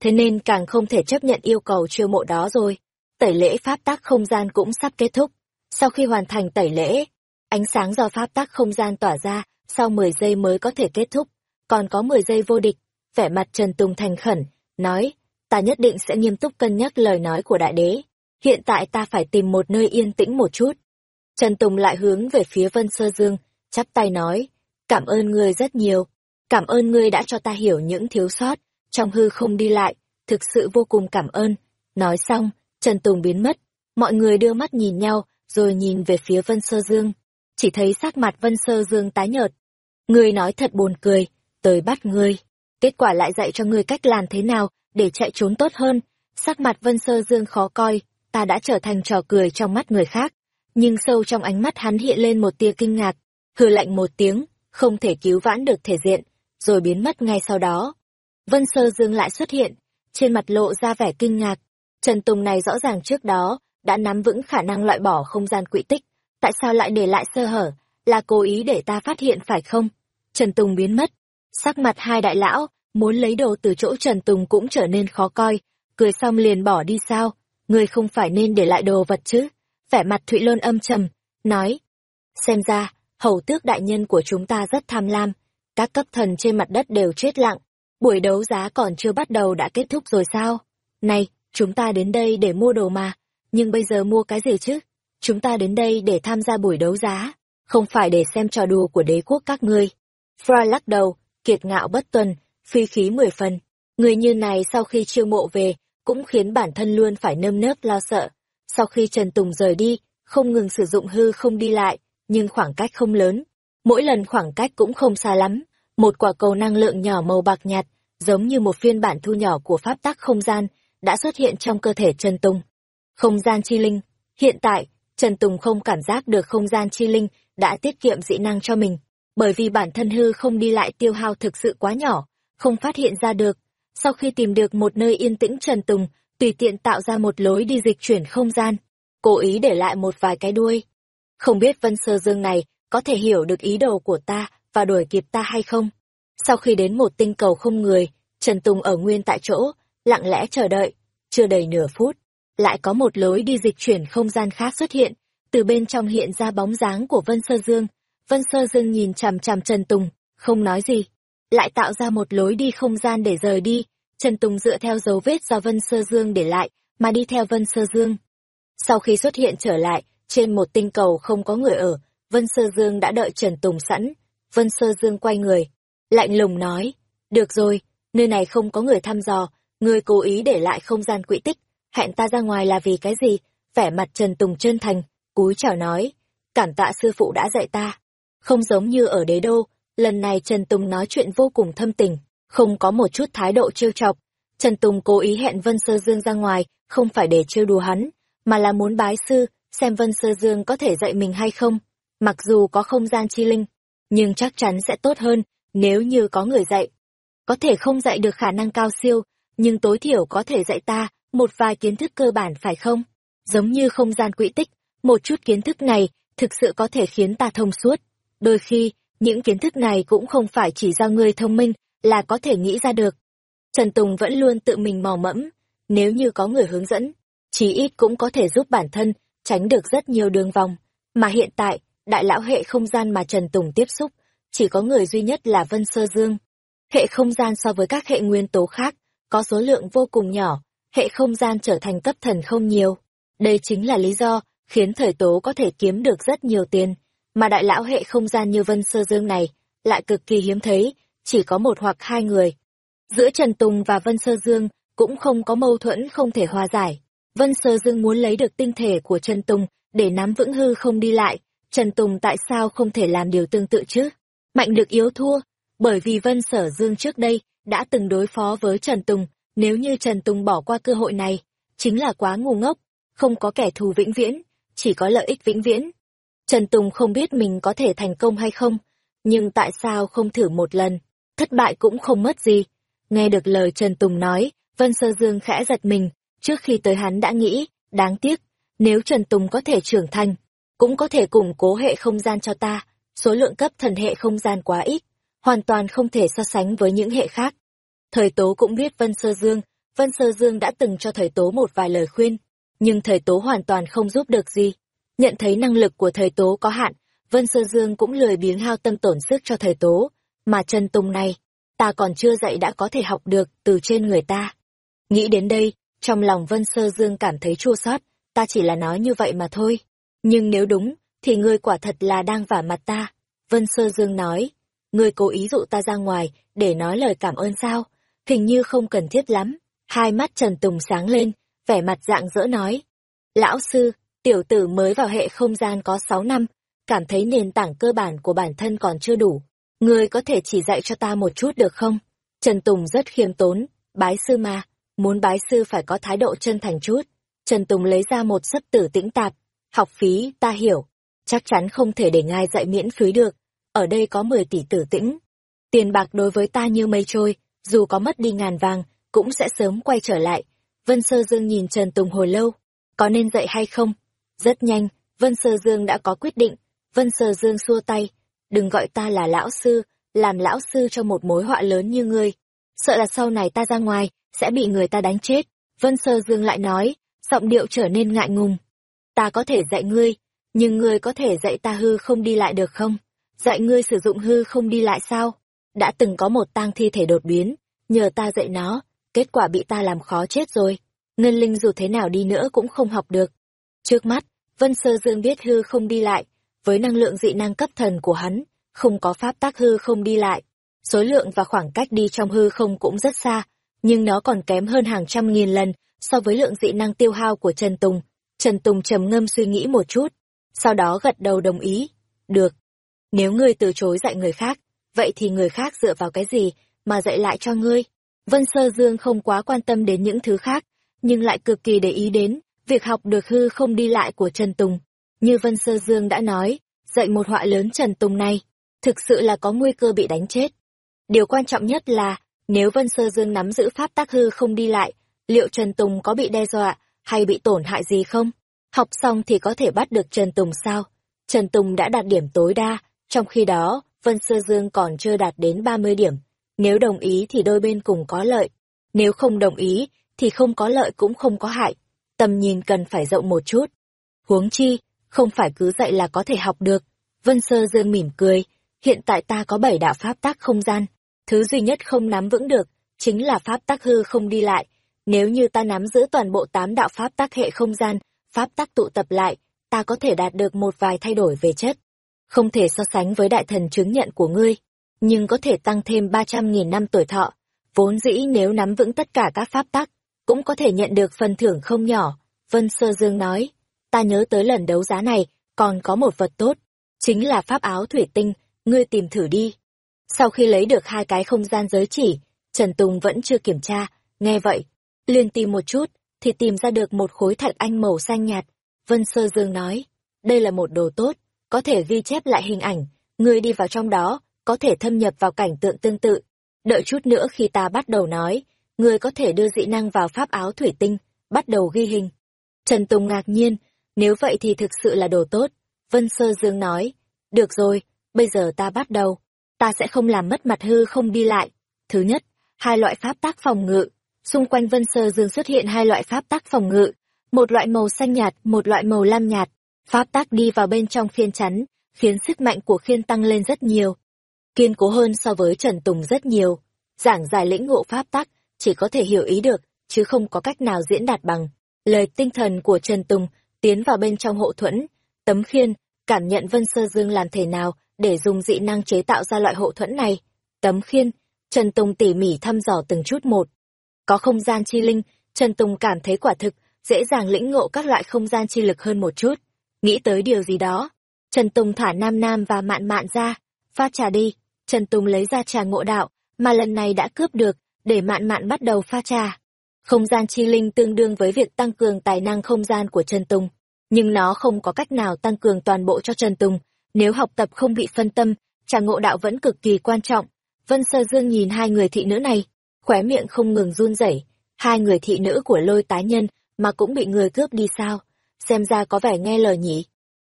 Thế nên càng không thể chấp nhận yêu cầu chiêu mộ đó rồi. Tẩy lễ pháp tác không gian cũng sắp kết thúc. Sau khi hoàn thành tẩy lễ, ánh sáng do pháp tác không gian tỏa ra, sau 10 giây mới có thể kết thúc. Còn có 10 giây vô địch, vẻ mặt Trần Tùng thành khẩn, nói, ta nhất định sẽ nghiêm túc cân nhắc lời nói của đại đế. Hiện tại ta phải tìm một nơi yên tĩnh một chút. Trần Tùng lại hướng về phía Vân Sơ Dương, chắp tay nói, cảm ơn ngươi rất nhiều. Cảm ơn ngươi đã cho ta hiểu những thiếu sót, trong hư không đi lại, thực sự vô cùng cảm ơn. Nói xong, Trần Tùng biến mất, mọi người đưa mắt nhìn nhau, rồi nhìn về phía Vân Sơ Dương. Chỉ thấy sắc mặt Vân Sơ Dương tái nhợt. Ngươi nói thật buồn cười, tới bắt ngươi. Kết quả lại dạy cho ngươi cách làm thế nào để chạy trốn tốt hơn. Sắc mặt Vân Sơ Dương khó coi, ta đã trở thành trò cười trong mắt người khác. Nhưng sâu trong ánh mắt hắn hiện lên một tia kinh ngạc, hừ lạnh một tiếng, không thể cứu vãn được thể diện, rồi biến mất ngay sau đó. Vân Sơ Dương lại xuất hiện, trên mặt lộ ra vẻ kinh ngạc. Trần Tùng này rõ ràng trước đó, đã nắm vững khả năng loại bỏ không gian quỹ tích. Tại sao lại để lại sơ hở? Là cố ý để ta phát hiện phải không? Trần Tùng biến mất. Sắc mặt hai đại lão, muốn lấy đồ từ chỗ Trần Tùng cũng trở nên khó coi. Cười xong liền bỏ đi sao? Người không phải nên để lại đồ vật chứ? Vẻ mặt Thụy Lôn âm trầm, nói. Xem ra, hầu tước đại nhân của chúng ta rất tham lam. Các cấp thần trên mặt đất đều chết lặng. Buổi đấu giá còn chưa bắt đầu đã kết thúc rồi sao? Này, chúng ta đến đây để mua đồ mà. Nhưng bây giờ mua cái gì chứ? Chúng ta đến đây để tham gia buổi đấu giá, không phải để xem trò đùa của đế quốc các ngươi. Fra lắc đầu, kiệt ngạo bất tuần, phi khí mười phần. Người như này sau khi chiêu mộ về, cũng khiến bản thân luôn phải nơm nớp lo sợ. Sau khi Trần Tùng rời đi, không ngừng sử dụng hư không đi lại, nhưng khoảng cách không lớn. Mỗi lần khoảng cách cũng không xa lắm. Một quả cầu năng lượng nhỏ màu bạc nhạt, giống như một phiên bản thu nhỏ của pháp tắc không gian, đã xuất hiện trong cơ thể Trần Tùng. Không gian chi linh. Hiện tại, Trần Tùng không cảm giác được không gian chi linh đã tiết kiệm dị năng cho mình, bởi vì bản thân hư không đi lại tiêu hao thực sự quá nhỏ, không phát hiện ra được. Sau khi tìm được một nơi yên tĩnh Trần Tùng, tùy tiện tạo ra một lối đi dịch chuyển không gian, cố ý để lại một vài cái đuôi. Không biết Vân Sơ Dương này có thể hiểu được ý đồ của ta và đuổi kịp ta hay không? Sau khi đến một tinh cầu không người, Trần Tùng ở nguyên tại chỗ, lặng lẽ chờ đợi, chưa đầy nửa phút, lại có một lối đi dịch chuyển không gian khác xuất hiện, từ bên trong hiện ra bóng dáng của Vân Sơ Dương. Vân Sơ Dương nhìn chằm chằm Trần Tùng, không nói gì, lại tạo ra một lối đi không gian để rời đi. Trần Tùng dựa theo dấu vết do Vân Sơ Dương để lại, mà đi theo Vân Sơ Dương. Sau khi xuất hiện trở lại, trên một tinh cầu không có người ở, Vân Sơ Dương đã đợi Trần Tùng sẵn. Vân Sơ Dương quay người, lạnh lùng nói, được rồi, nơi này không có người thăm dò, người cố ý để lại không gian quỹ tích, hẹn ta ra ngoài là vì cái gì? Vẻ mặt Trần Tùng chân thành, cúi chào nói, cảm tạ sư phụ đã dạy ta. Không giống như ở đế đô, lần này Trần Tùng nói chuyện vô cùng thâm tình, không có một chút thái độ trêu chọc. Trần Tùng cố ý hẹn Vân Sơ Dương ra ngoài, không phải để trêu đùa hắn, mà là muốn bái sư, xem Vân Sơ Dương có thể dạy mình hay không. Mặc dù có không gian chi linh, nhưng chắc chắn sẽ tốt hơn nếu như có người dạy. Có thể không dạy được khả năng cao siêu, nhưng tối thiểu có thể dạy ta một vài kiến thức cơ bản phải không? Giống như không gian quỹ tích, một chút kiến thức này thực sự có thể khiến ta thông suốt. Đôi khi, những kiến thức này cũng không phải chỉ do người thông minh là có thể nghĩ ra được. Trần Tùng vẫn luôn tự mình mò mẫm, nếu như có người hướng dẫn, chí ít cũng có thể giúp bản thân tránh được rất nhiều đường vòng. Mà hiện tại, đại lão hệ không gian mà Trần Tùng tiếp xúc, chỉ có người duy nhất là Vân Sơ Dương. Hệ không gian so với các hệ nguyên tố khác, có số lượng vô cùng nhỏ, hệ không gian trở thành cấp thần không nhiều. Đây chính là lý do khiến thời tố có thể kiếm được rất nhiều tiền, mà đại lão hệ không gian như Vân Sơ Dương này lại cực kỳ hiếm thấy, chỉ có một hoặc hai người. Giữa Trần Tùng và Vân Sơ Dương cũng không có mâu thuẫn không thể hòa giải. Vân Sơ Dương muốn lấy được tinh thể của Trần Tùng để nắm vững hư không đi lại, Trần Tùng tại sao không thể làm điều tương tự chứ? Mạnh được yếu thua, bởi vì Vân Sở Dương trước đây đã từng đối phó với Trần Tùng, nếu như Trần Tùng bỏ qua cơ hội này, chính là quá ngu ngốc. không có kẻ thù vĩnh viễn, chỉ có lợi ích vĩnh viễn. Trần Tùng không biết mình có thể thành công hay không, nhưng tại sao không thử một lần, thất bại cũng không mất gì. Nghe được lời Trần Tùng nói, Vân Sơ Dương khẽ giật mình, trước khi tới hắn đã nghĩ, đáng tiếc, nếu Trần Tùng có thể trưởng thành, cũng có thể củng cố hệ không gian cho ta, số lượng cấp thần hệ không gian quá ít, hoàn toàn không thể so sánh với những hệ khác. Thời Tố cũng biết Vân Sơ Dương, Vân Sơ Dương đã từng cho Thời Tố một vài lời khuyên, nhưng Thời Tố hoàn toàn không giúp được gì. Nhận thấy năng lực của Thời Tố có hạn, Vân Sơ Dương cũng lười biếng hao tâm tổn sức cho Thời Tố, mà chân Tùng này, ta còn chưa dạy đã có thể học được từ trên người ta. Nghĩ đến đây, trong lòng Vân Sơ Dương cảm thấy chua xót, ta chỉ là nói như vậy mà thôi. Nhưng nếu đúng, thì ngươi quả thật là đang vả mặt ta. Vân Sơ Dương nói, ngươi cố ý dụ ta ra ngoài để nói lời cảm ơn sao? Hình như không cần thiết lắm. Hai mắt Trần Tùng sáng lên, vẻ mặt dạng dỡ nói. Lão sư, tiểu tử mới vào hệ không gian có sáu năm, cảm thấy nền tảng cơ bản của bản thân còn chưa đủ. người có thể chỉ dạy cho ta một chút được không? Trần Tùng rất khiêm tốn, bái sư mà, muốn bái sư phải có thái độ chân thành chút. Trần Tùng lấy ra một sấp tử tĩnh tạp, học phí, ta hiểu, chắc chắn không thể để ngài dạy miễn phí được, ở đây có 10 tỷ tử tĩnh. Tiền bạc đối với ta như mây trôi, dù có mất đi ngàn vàng, cũng sẽ sớm quay trở lại. Vân Sơ Dương nhìn Trần Tùng hồi lâu, có nên dạy hay không? Rất nhanh, Vân Sơ Dương đã có quyết định. Vân Sơ Dương xua tay, đừng gọi ta là lão sư, làm lão sư cho một mối họa lớn như ngươi. Sợ là sau này ta ra ngoài, sẽ bị người ta đánh chết. Vân Sơ Dương lại nói, giọng điệu trở nên ngại ngùng. Ta có thể dạy ngươi, nhưng ngươi có thể dạy ta hư không đi lại được không? Dạy ngươi sử dụng hư không đi lại sao? Đã từng có một tang thi thể đột biến, nhờ ta dạy nó, kết quả bị ta làm khó chết rồi. Ngân linh dù thế nào đi nữa cũng không học được. Trước mắt, Vân Sơ Dương biết hư không đi lại, với năng lượng dị năng cấp thần của hắn, không có pháp tác hư không đi lại. Số lượng và khoảng cách đi trong hư không cũng rất xa, nhưng nó còn kém hơn hàng trăm nghìn lần so với lượng dị năng tiêu hao của Trần Tùng. Trần Tùng trầm ngâm suy nghĩ một chút, sau đó gật đầu đồng ý. Được. Nếu ngươi từ chối dạy người khác, vậy thì người khác dựa vào cái gì mà dạy lại cho ngươi? Vân Sơ Dương không quá quan tâm đến những thứ khác, nhưng lại cực kỳ để ý đến việc học được hư không đi lại của Trần Tùng. Như Vân Sơ Dương đã nói, dạy một họa lớn Trần Tùng này, thực sự là có nguy cơ bị đánh chết. Điều quan trọng nhất là, nếu Vân Sơ Dương nắm giữ pháp tác hư không đi lại, liệu Trần Tùng có bị đe dọa hay bị tổn hại gì không? Học xong thì có thể bắt được Trần Tùng sao? Trần Tùng đã đạt điểm tối đa, trong khi đó, Vân Sơ Dương còn chưa đạt đến 30 điểm. Nếu đồng ý thì đôi bên cùng có lợi. Nếu không đồng ý, thì không có lợi cũng không có hại. Tầm nhìn cần phải rộng một chút. Huống chi, không phải cứ dạy là có thể học được. Vân Sơ Dương mỉm cười, hiện tại ta có bảy đạo pháp tác không gian. Thứ duy nhất không nắm vững được, chính là pháp tác hư không đi lại. Nếu như ta nắm giữ toàn bộ tám đạo pháp tác hệ không gian, pháp tác tụ tập lại, ta có thể đạt được một vài thay đổi về chất. Không thể so sánh với đại thần chứng nhận của ngươi, nhưng có thể tăng thêm ba trăm nghìn năm tuổi thọ. Vốn dĩ nếu nắm vững tất cả các pháp tắc, cũng có thể nhận được phần thưởng không nhỏ. Vân Sơ Dương nói, ta nhớ tới lần đấu giá này, còn có một vật tốt, chính là pháp áo thủy tinh, ngươi tìm thử đi. Sau khi lấy được hai cái không gian giới chỉ, Trần Tùng vẫn chưa kiểm tra, nghe vậy, liền tìm một chút, thì tìm ra được một khối thạch anh màu xanh nhạt. Vân Sơ Dương nói, đây là một đồ tốt, có thể ghi chép lại hình ảnh, người đi vào trong đó, có thể thâm nhập vào cảnh tượng tương tự. Đợi chút nữa khi ta bắt đầu nói, người có thể đưa dị năng vào pháp áo thủy tinh, bắt đầu ghi hình. Trần Tùng ngạc nhiên, nếu vậy thì thực sự là đồ tốt. Vân Sơ Dương nói, được rồi, bây giờ ta bắt đầu. Ta sẽ không làm mất mặt hư không đi lại. Thứ nhất, hai loại pháp tác phòng ngự. Xung quanh Vân Sơ Dương xuất hiện hai loại pháp tác phòng ngự. Một loại màu xanh nhạt, một loại màu lam nhạt. Pháp tác đi vào bên trong khiên chắn, khiến sức mạnh của khiên tăng lên rất nhiều. Kiên cố hơn so với Trần Tùng rất nhiều. Giảng giải lĩnh ngộ pháp tác, chỉ có thể hiểu ý được, chứ không có cách nào diễn đạt bằng. Lời tinh thần của Trần Tùng tiến vào bên trong hộ thuẫn, tấm khiên, cảm nhận Vân Sơ Dương làm thế nào để dùng dị năng chế tạo ra loại hộ thuẫn này. Tấm khiên, Trần Tùng tỉ mỉ thăm dò từng chút một. Có không gian chi linh, Trần Tùng cảm thấy quả thực, dễ dàng lĩnh ngộ các loại không gian chi lực hơn một chút. Nghĩ tới điều gì đó, Trần Tùng thả Nam Nam và Mạn Mạn ra, pha trà đi. Trần Tùng lấy ra trà ngộ đạo, mà lần này đã cướp được, để Mạn Mạn bắt đầu pha trà. Không gian chi linh tương đương với việc tăng cường tài năng không gian của Trần Tùng, nhưng nó không có cách nào tăng cường toàn bộ cho Trần Tùng. Nếu học tập không bị phân tâm, trà ngộ đạo vẫn cực kỳ quan trọng. Vân Sơ Dương nhìn hai người thị nữ này, khóe miệng không ngừng run rẩy. Hai người thị nữ của lôi tái nhân mà cũng bị người cướp đi sao? Xem ra có vẻ nghe lời nhỉ.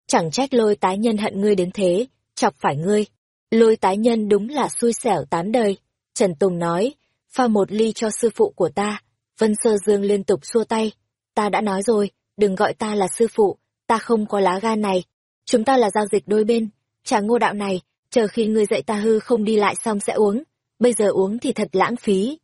Chẳng trách lôi tái nhân hận ngươi đến thế, chọc phải ngươi. Lôi tái nhân đúng là xui xẻo tám đời. Trần Tùng nói, pha một ly cho sư phụ của ta. Vân Sơ Dương liên tục xua tay. Ta đã nói rồi, đừng gọi ta là sư phụ, ta không có lá gan này. Chúng ta là giao dịch đôi bên. trà ngô đạo này, chờ khi ngươi dạy ta hư không đi lại xong sẽ uống. Bây giờ uống thì thật lãng phí.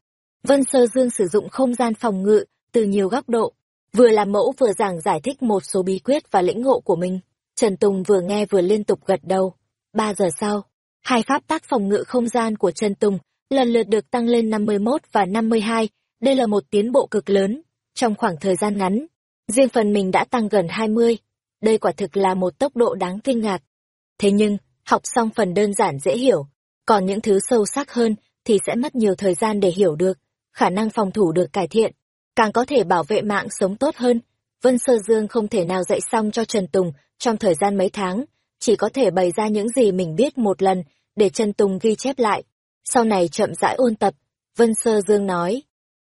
Vân Sơ Dương sử dụng không gian phòng ngự, từ nhiều góc độ. Vừa làm mẫu vừa giảng giải thích một số bí quyết và lĩnh ngộ của mình. Trần Tùng vừa nghe vừa liên tục gật đầu. Ba giờ sau, hai pháp tác phòng ngự không gian của Trần Tùng lần lượt được tăng lên 51 và 52. Đây là một tiến bộ cực lớn. Trong khoảng thời gian ngắn, riêng phần mình đã tăng gần 20. Đây quả thực là một tốc độ đáng kinh ngạc. Thế nhưng, học xong phần đơn giản dễ hiểu, còn những thứ sâu sắc hơn thì sẽ mất nhiều thời gian để hiểu được, khả năng phòng thủ được cải thiện, càng có thể bảo vệ mạng sống tốt hơn. Vân Sơ Dương không thể nào dạy xong cho Trần Tùng trong thời gian mấy tháng, chỉ có thể bày ra những gì mình biết một lần để Trần Tùng ghi chép lại. Sau này chậm rãi ôn tập, Vân Sơ Dương nói.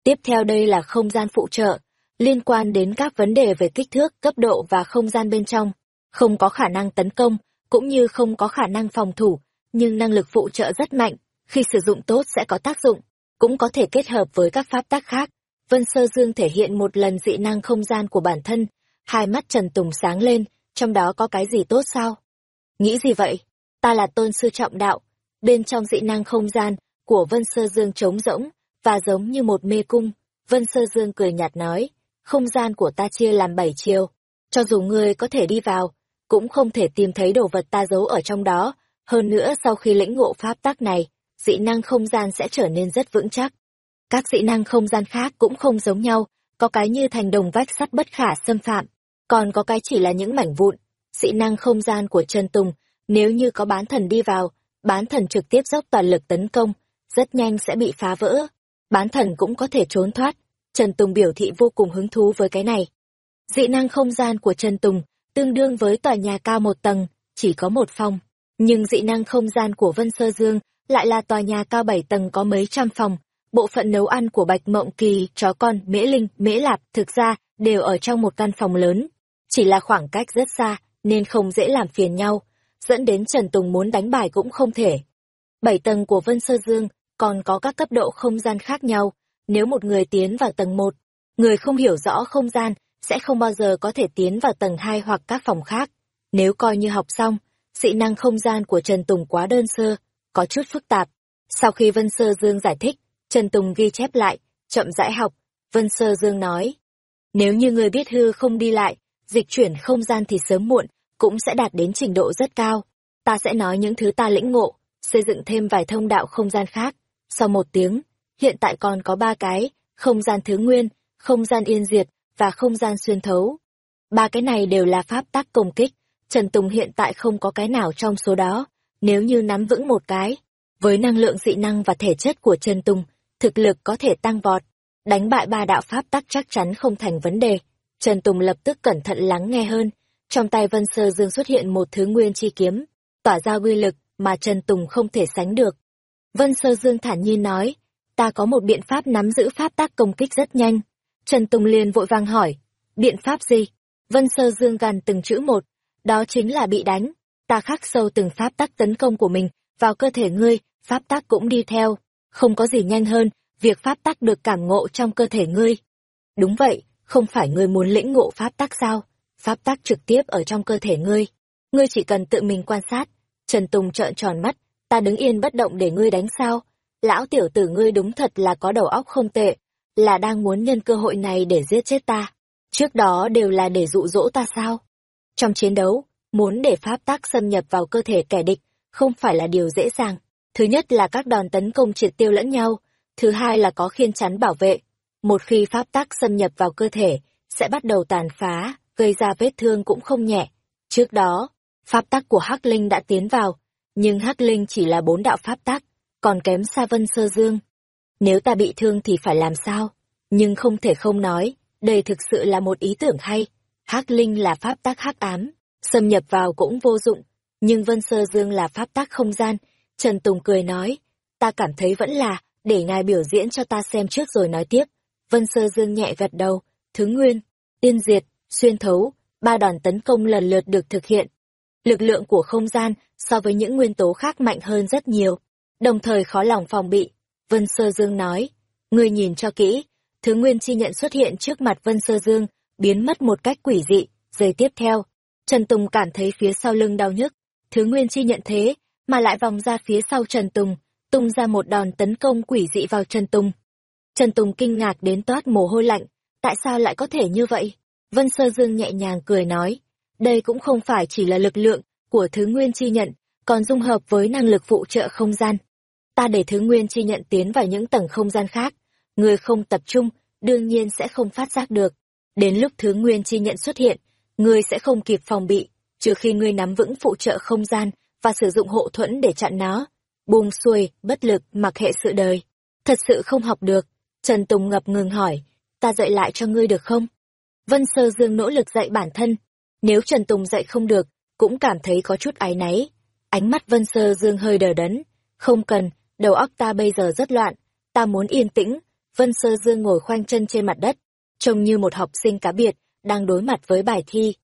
Tiếp theo đây là không gian phụ trợ, liên quan đến các vấn đề về kích thước, cấp độ và không gian bên trong. Không có khả năng tấn công, cũng như không có khả năng phòng thủ, nhưng năng lực phụ trợ rất mạnh, khi sử dụng tốt sẽ có tác dụng, cũng có thể kết hợp với các pháp tác khác. Vân Sơ Dương thể hiện một lần dị năng không gian của bản thân, hai mắt Trần Tùng sáng lên, trong đó có cái gì tốt sao? Nghĩ gì vậy? Ta là tôn sư trọng đạo, bên trong dị năng không gian của Vân Sơ Dương trống rỗng, và giống như một mê cung. Vân Sơ Dương cười nhạt nói, không gian của ta chia làm bảy chiều, cho dù ngươi có thể đi vào, cũng không thể tìm thấy đồ vật ta giấu ở trong đó, hơn nữa sau khi lĩnh ngộ pháp tắc này, dị năng không gian sẽ trở nên rất vững chắc. Các dị năng không gian khác cũng không giống nhau, có cái như thành đồng vách sắt bất khả xâm phạm, còn có cái chỉ là những mảnh vụn. Dị năng không gian của Trần Tùng, nếu như có bán thần đi vào, bán thần trực tiếp dốc toàn lực tấn công, rất nhanh sẽ bị phá vỡ. Bán thần cũng có thể trốn thoát. Trần Tùng biểu thị vô cùng hứng thú với cái này. Dị năng không gian của Trần Tùng tương đương với tòa nhà cao một tầng, chỉ có một phòng. Nhưng dị năng không gian của Vân Sơ Dương lại là tòa nhà cao bảy tầng có mấy trăm phòng. Bộ phận nấu ăn của Bạch Mộng Kỳ, chó con, Mễ Linh, Mễ Lạp thực ra đều ở trong một căn phòng lớn. Chỉ là khoảng cách rất xa, nên không dễ làm phiền nhau, dẫn đến Trần Tùng muốn đánh bài cũng không thể. Bảy tầng của Vân Sơ Dương còn có các cấp độ không gian khác nhau. Nếu một người tiến vào tầng một, người không hiểu rõ không gian sẽ không bao giờ có thể tiến vào tầng hai hoặc các phòng khác. Nếu coi như học xong, dị năng không gian của Trần Tùng quá đơn sơ, có chút phức tạp. Sau khi Vân Sơ Dương giải thích, Trần Tùng ghi chép lại, chậm rãi học, Vân Sơ Dương nói. Nếu như người biết hư không đi lại, dịch chuyển không gian thì sớm muộn, cũng sẽ đạt đến trình độ rất cao. Ta sẽ nói những thứ ta lĩnh ngộ, xây dựng thêm vài thông đạo không gian khác. Sau một tiếng, hiện tại còn có ba cái, không gian thứ nguyên, không gian yên diệt, và không gian xuyên thấu. Ba cái này đều là pháp tác công kích, Trần Tùng hiện tại không có cái nào trong số đó, nếu như nắm vững một cái, với năng lượng dị năng và thể chất của Trần Tùng, thực lực có thể tăng vọt, đánh bại ba đạo pháp tắc chắc chắn không thành vấn đề. Trần Tùng lập tức cẩn thận lắng nghe hơn, trong tay Vân Sơ Dương xuất hiện một thứ nguyên chi kiếm, tỏa ra uy lực mà Trần Tùng không thể sánh được. Vân Sơ Dương thản nhiên nói, ta có một biện pháp nắm giữ pháp tác công kích rất nhanh. Trần Tùng liền vội vàng hỏi, biện pháp gì? Vân Sơ Dương gằn từng chữ một, đó chính là bị đánh. Ta khắc sâu từng pháp tắc tấn công của mình vào cơ thể ngươi, pháp tắc cũng đi theo. Không có gì nhanh hơn, việc pháp tắc được cảm ngộ trong cơ thể ngươi. Đúng vậy, không phải ngươi muốn lĩnh ngộ pháp tắc sao? Pháp tắc trực tiếp ở trong cơ thể ngươi. Ngươi chỉ cần tự mình quan sát. Trần Tùng trợn tròn mắt, ta đứng yên bất động để ngươi đánh sao? Lão tiểu tử ngươi đúng thật là có đầu óc không tệ, là đang muốn nhân cơ hội này để giết chết ta. Trước đó đều là để dụ dỗ ta sao? Trong chiến đấu, muốn để pháp tác xâm nhập vào cơ thể kẻ địch, không phải là điều dễ dàng. Thứ nhất là các đòn tấn công triệt tiêu lẫn nhau, thứ hai là có khiên chắn bảo vệ. Một khi pháp tác xâm nhập vào cơ thể, sẽ bắt đầu tàn phá, gây ra vết thương cũng không nhẹ. Trước đó, pháp tắc của Hắc Linh đã tiến vào, nhưng Hắc Linh chỉ là bốn đạo pháp tắc, còn kém xa Vân Sơ Dương. Nếu ta bị thương thì phải làm sao? nhưng không thể không nói, đây thực sự là một ý tưởng hay. Hắc linh là pháp tắc hắc ám, xâm nhập vào cũng vô dụng, nhưng Vân Sơ Dương là pháp tắc không gian. Trần Tùng cười nói, ta cảm thấy vẫn là, để ngài biểu diễn cho ta xem trước rồi nói tiếp. Vân Sơ Dương nhẹ gật đầu, thứ nguyên, tiên diệt, xuyên thấu, ba đòn tấn công lần lượt được thực hiện. Lực lượng của không gian so với những nguyên tố khác mạnh hơn rất nhiều, đồng thời khó lòng phòng bị. Vân Sơ Dương nói, ngươi nhìn cho kỹ, thứ nguyên chi nhận xuất hiện trước mặt Vân Sơ Dương, biến mất một cách quỷ dị. Giây tiếp theo, Trần Tùng cảm thấy phía sau lưng đau nhức. Thứ nguyên chi nhận thế, mà lại vòng ra phía sau Trần Tùng, tung ra một đòn tấn công quỷ dị vào Trần Tùng. Trần Tùng kinh ngạc đến toát mồ hôi lạnh, tại sao lại có thể như vậy? Vân Sơ Dương nhẹ nhàng cười nói, đây cũng không phải chỉ là lực lượng của thứ nguyên chi nhận, còn dung hợp với năng lực phụ trợ không gian. Ta để thứ nguyên chi nhận tiến vào những tầng không gian khác, người không tập trung, đương nhiên sẽ không phát giác được. Đến lúc thứ nguyên chi nhận xuất hiện, người sẽ không kịp phòng bị, trừ khi ngươi nắm vững phụ trợ không gian và sử dụng hộ thuẫn để chặn nó. Buông xuôi, bất lực, mặc hệ sự đời. Thật sự không học được. Trần Tùng ngập ngừng hỏi, ta dạy lại cho ngươi được không? Vân Sơ Dương nỗ lực dạy bản thân. Nếu Trần Tùng dạy không được, cũng cảm thấy có chút áy náy. Ánh mắt Vân Sơ Dương hơi đờ đẫn. Không cần, đầu óc ta bây giờ rất loạn. Ta muốn yên tĩnh. Vân Sơ Dương ngồi khoanh chân trên mặt đất, trông như một học sinh cá biệt, đang đối mặt với bài thi.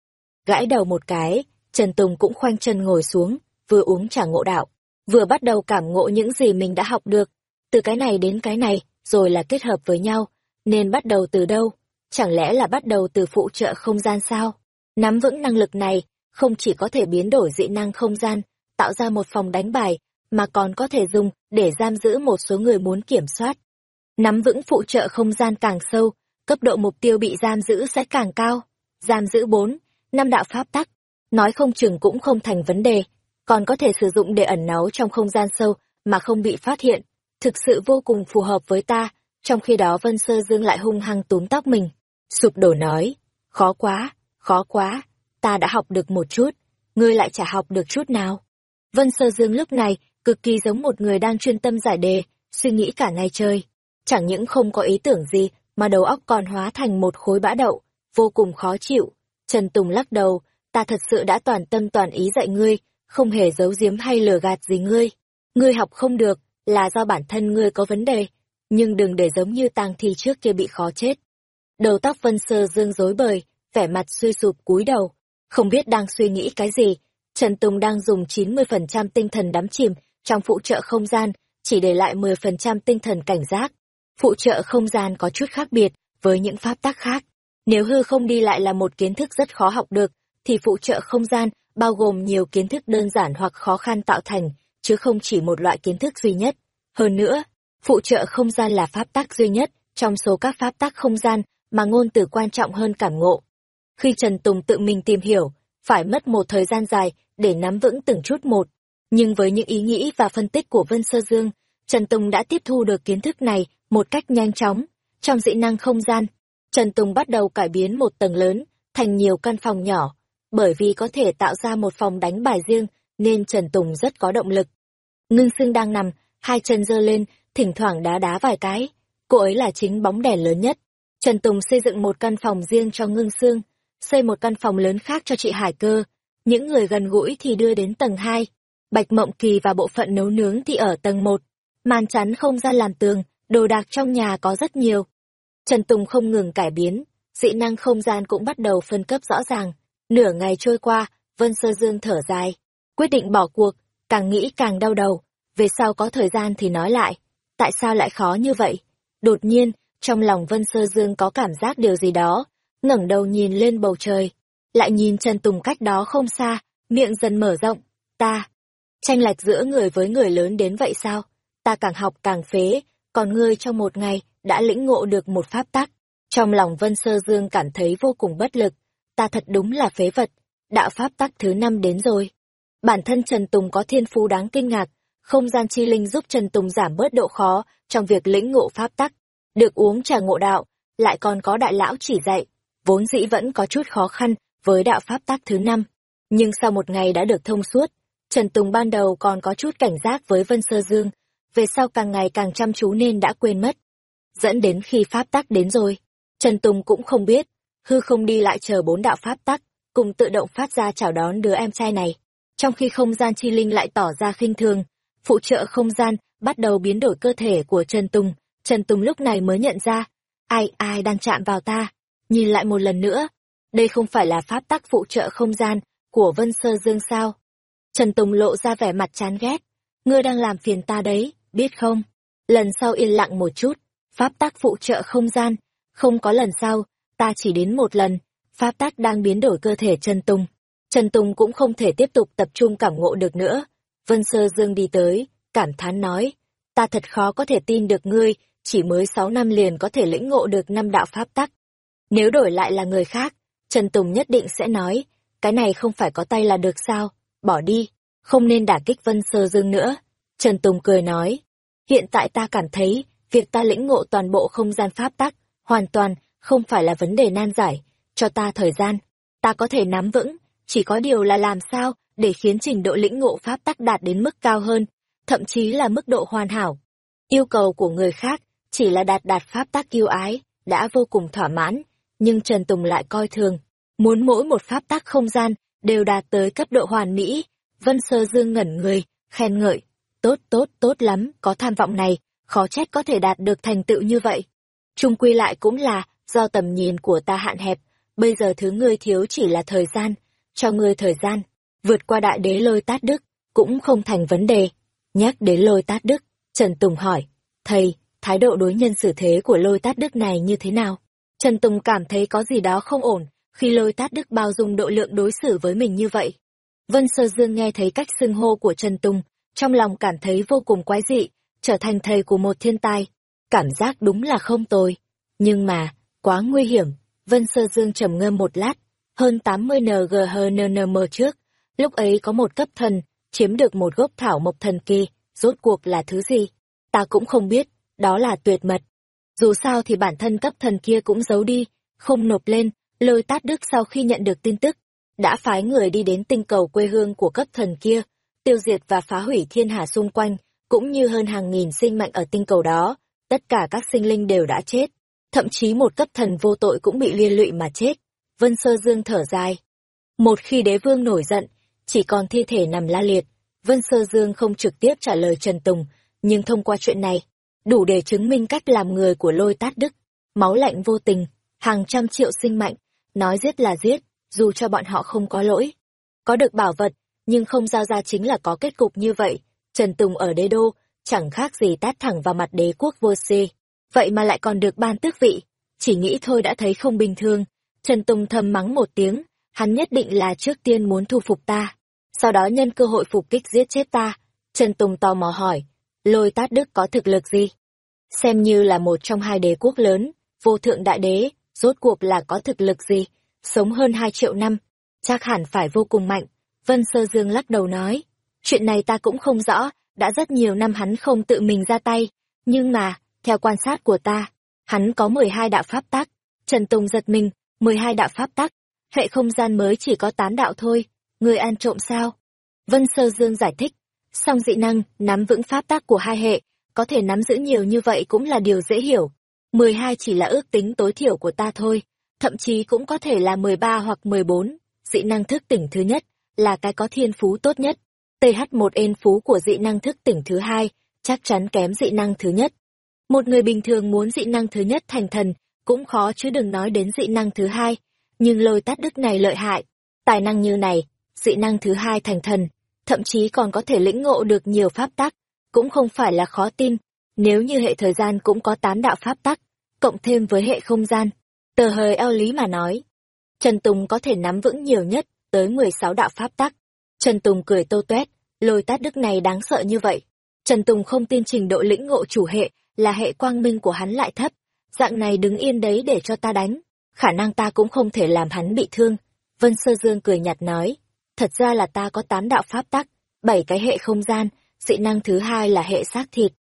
Gãi đầu một cái, Trần Tùng cũng khoanh chân ngồi xuống, vừa uống trà ngộ đạo, vừa bắt đầu cảm ngộ những gì mình đã học được. Từ cái này đến cái này, rồi là kết hợp với nhau, nên bắt đầu từ đâu? Chẳng lẽ là bắt đầu từ phụ trợ không gian sao? Nắm vững năng lực này, không chỉ có thể biến đổi dị năng không gian, tạo ra một phòng đánh bài, mà còn có thể dùng để giam giữ một số người muốn kiểm soát. Nắm vững phụ trợ không gian càng sâu, cấp độ mục tiêu bị giam giữ sẽ càng cao. Giam giữ bốn, năm đạo pháp tắc, nói không chừng cũng không thành vấn đề, còn có thể sử dụng để ẩn náu trong không gian sâu mà không bị phát hiện. Thực sự vô cùng phù hợp với ta, trong khi đó Vân Sơ Dương lại hung hăng túm tóc mình. Sụp đổ nói, khó quá, khó quá, ta đã học được một chút, ngươi lại chả học được chút nào. Vân Sơ Dương lúc này cực kỳ giống một người đang chuyên tâm giải đề, suy nghĩ cả ngày chơi. Chẳng những không có ý tưởng gì mà đầu óc còn hóa thành một khối bã đậu, vô cùng khó chịu. Trần Tùng lắc đầu, ta thật sự đã toàn tâm toàn ý dạy ngươi, không hề giấu giếm hay lừa gạt gì ngươi. Ngươi học không được, là do bản thân ngươi có vấn đề, nhưng đừng để giống như tang thi trước kia bị khó chết. Đầu tóc Vân Sơ Dương rối bời, vẻ mặt suy sụp cúi đầu, không biết đang suy nghĩ cái gì. Trần Tùng đang dùng 90% tinh thần đắm chìm trong phụ trợ không gian, chỉ để lại 10% tinh thần cảnh giác. Phụ trợ không gian có chút khác biệt với những pháp tác khác. Nếu hư không đi lại là một kiến thức rất khó học được, thì phụ trợ không gian bao gồm nhiều kiến thức đơn giản hoặc khó khăn tạo thành, chứ không chỉ một loại kiến thức duy nhất. Hơn nữa, phụ trợ không gian là pháp tắc duy nhất trong số các pháp tắc không gian mà ngôn từ quan trọng hơn cảm ngộ. Khi Trần Tùng tự mình tìm hiểu, phải mất một thời gian dài để nắm vững từng chút một. Nhưng với những ý nghĩ và phân tích của Vân Sơ Dương, Trần Tùng đã tiếp thu được kiến thức này một cách nhanh chóng. Trong dĩ năng không gian, Trần Tùng bắt đầu cải biến một tầng lớn thành nhiều căn phòng nhỏ. Bởi vì có thể tạo ra một phòng đánh bài riêng, nên Trần Tùng rất có động lực. Ngưng Sương đang nằm, hai chân giơ lên, thỉnh thoảng đá đá vài cái. Cô ấy là chính bóng đèn lớn nhất. Trần Tùng xây dựng một căn phòng riêng cho ngưng xương, xây một căn phòng lớn khác cho chị Hải Cơ. Những người gần gũi thì đưa đến tầng 2. Bạch Mộng Kỳ và bộ phận nấu nướng thì ở tầng 1. Màn chắn không gian làm tường, đồ đạc trong nhà có rất nhiều. Trần Tùng không ngừng cải biến, dị năng không gian cũng bắt đầu phân cấp rõ ràng. Nửa ngày trôi qua, Vân Sơ Dương thở dài, quyết định bỏ cuộc, càng nghĩ càng đau đầu. Về sau có thời gian thì nói lại, tại sao lại khó như vậy? Đột nhiên, trong lòng Vân Sơ Dương có cảm giác điều gì đó, ngẩng đầu nhìn lên bầu trời, lại nhìn Trần Tùng cách đó không xa, miệng dần mở rộng, ta. Tranh lệch giữa người với người lớn đến vậy sao? Ta càng học càng phế, còn ngươi trong một ngày đã lĩnh ngộ được một pháp tắc. Trong lòng Vân Sơ Dương cảm thấy vô cùng bất lực, ta thật đúng là phế vật, đạo pháp tắc thứ năm đến rồi. Bản thân Trần Tùng có thiên phú đáng kinh ngạc, không gian chi linh giúp Trần Tùng giảm bớt độ khó trong việc lĩnh ngộ pháp tắc, được uống trà ngộ đạo, lại còn có đại lão chỉ dạy, vốn dĩ vẫn có chút khó khăn với đạo pháp tắc thứ năm. Nhưng sau một ngày đã được thông suốt, Trần Tùng ban đầu còn có chút cảnh giác với Vân Sơ Dương, về sau càng ngày càng chăm chú nên đã quên mất. dẫn đến khi pháp tắc đến rồi. Trần Tùng cũng không biết, hư không đi lại chờ bốn đạo pháp tắc, cùng tự động phát ra chào đón đứa em trai này. Trong khi không gian chi linh lại tỏ ra khinh thường, phụ trợ không gian bắt đầu biến đổi cơ thể của Trần Tùng. Trần Tùng lúc này mới nhận ra, ai ai đang chạm vào ta. Nhìn lại một lần nữa, đây không phải là pháp tắc phụ trợ không gian của Vân Sơ Dương sao? Trần Tùng lộ ra vẻ mặt chán ghét. Ngươi đang làm phiền ta đấy, biết không? Lần sau yên lặng một chút, pháp tắc phụ trợ không gian. Không có lần sau, ta chỉ đến một lần. Pháp tắc đang biến đổi cơ thể Trần Tùng. Trần Tùng cũng không thể tiếp tục tập trung cảm ngộ được nữa. Vân Sơ Dương đi tới, cảm thán nói. Ta thật khó có thể tin được ngươi, chỉ mới sáu năm liền có thể lĩnh ngộ được năm đạo pháp tắc. Nếu đổi lại là người khác, Trần Tùng nhất định sẽ nói, cái này không phải có tay là được sao, bỏ đi, không nên đả kích Vân Sơ Dương nữa. Trần Tùng cười nói, hiện tại ta cảm thấy, việc ta lĩnh ngộ toàn bộ không gian pháp tắc, hoàn toàn không phải là vấn đề nan giải, cho ta thời gian, ta có thể nắm vững, chỉ có điều là làm sao để khiến trình độ lĩnh ngộ pháp tắc đạt đến mức cao hơn, thậm chí là mức độ hoàn hảo. Yêu cầu của người khác chỉ là đạt đạt pháp tắc yêu ái, đã vô cùng thỏa mãn, nhưng Trần Tùng lại coi thường, muốn mỗi một pháp tắc không gian đều đạt tới cấp độ hoàn mỹ. Vân Sơ Dương ngẩn người, khen ngợi, tốt tốt tốt lắm, có tham vọng này, khó trách có thể đạt được thành tựu như vậy. Trung quy lại cũng là do tầm nhìn của ta hạn hẹp, bây giờ thứ ngươi thiếu chỉ là thời gian, cho ngươi thời gian, vượt qua đại đế lôi tát đức, cũng không thành vấn đề. Nhắc đến lôi tát đức, Trần Tùng hỏi, thầy, thái độ đối nhân xử thế của lôi tát đức này như thế nào? Trần Tùng cảm thấy có gì đó không ổn, khi lôi tát đức bao dung độ lượng đối xử với mình như vậy. Vân Sơ Dương nghe thấy cách xưng hô của Trần Tùng, trong lòng cảm thấy vô cùng quái dị, trở thành thầy của một thiên tai. Cảm giác đúng là không tồi. Nhưng mà, quá nguy hiểm. Vân Sơ Dương trầm ngâm một lát, hơn 80 NGHNNM trước, lúc ấy có một cấp thần, chiếm được một gốc thảo mộc thần kỳ, rốt cuộc là thứ gì? Ta cũng không biết, đó là tuyệt mật. Dù sao thì bản thân cấp thần kia cũng giấu đi, không nộp lên, lôi tát đức sau khi nhận được tin tức, đã phái người đi đến tinh cầu quê hương của cấp thần kia, tiêu diệt và phá hủy thiên hà xung quanh, cũng như hơn hàng nghìn sinh mệnh ở tinh cầu đó, tất cả các sinh linh đều đã chết, thậm chí một cấp thần vô tội cũng bị liên lụy mà chết. Vân Sơ Dương thở dài. Một khi đế vương nổi giận, chỉ còn thi thể nằm la liệt, Vân Sơ Dương không trực tiếp trả lời Trần Tùng, nhưng thông qua chuyện này, đủ để chứng minh cách làm người của lôi tát đức. Máu lạnh vô tình, hàng trăm triệu sinh mạnh, nói giết là giết, dù cho bọn họ không có lỗi. Có được bảo vật, nhưng không giao ra chính là có kết cục như vậy. Trần Tùng ở đế đô, chẳng khác gì tát thẳng vào mặt đế quốc vô si. Vậy mà lại còn được ban tước vị, chỉ nghĩ thôi đã thấy không bình thường. Trần Tùng thầm mắng một tiếng, hắn nhất định là trước tiên muốn thu phục ta. Sau đó nhân cơ hội phục kích giết chết ta. Trần Tùng tò mò hỏi, lôi tát đức có thực lực gì? Xem như là một trong hai đế quốc lớn, vô thượng đại đế, rốt cuộc là có thực lực gì? Sống hơn hai triệu năm, chắc hẳn phải vô cùng mạnh. Vân Sơ Dương lắc đầu nói, chuyện này ta cũng không rõ, đã rất nhiều năm hắn không tự mình ra tay, nhưng mà, theo quan sát của ta, hắn có 12 đạo pháp tắc. Trần Tùng giật mình, 12 đạo pháp tắc, hệ không gian mới chỉ có 8 đạo thôi, người ăn trộm sao? Vân Sơ Dương giải thích, song dị năng, nắm vững pháp tắc của hai hệ, có thể nắm giữ nhiều như vậy cũng là điều dễ hiểu. 12 chỉ là ước tính tối thiểu của ta thôi, thậm chí cũng có thể là 13 hoặc 14. Dị năng thức tỉnh thứ nhất là cái có thiên phú tốt nhất. TH1 ên phú của dị năng thức tỉnh thứ hai chắc chắn kém dị năng thứ nhất. Một người bình thường muốn dị năng thứ nhất thành thần cũng khó chứ đừng nói đến dị năng thứ hai. Nhưng lôi tát đức này lợi hại. Tài năng như này, dị năng thứ hai thành thần, thậm chí còn có thể lĩnh ngộ được nhiều pháp tắc, cũng không phải là khó tin. Nếu như hệ thời gian cũng có tám đạo pháp tắc, cộng thêm với hệ không gian, tờ hời eo lý mà nói. Trần Tùng có thể nắm vững nhiều nhất, tới 16 đạo pháp tắc. Trần Tùng cười tô tuét, lôi tát đức này đáng sợ như vậy. Trần Tùng không tin trình độ lĩnh ngộ chủ hệ là hệ quang minh của hắn lại thấp. Dạng này đứng yên đấy để cho ta đánh. Khả năng ta cũng không thể làm hắn bị thương. Vân Sơ Dương cười nhạt nói, thật ra là ta có tám đạo pháp tắc, bảy cái hệ không gian, dị năng thứ hai là hệ xác thịt.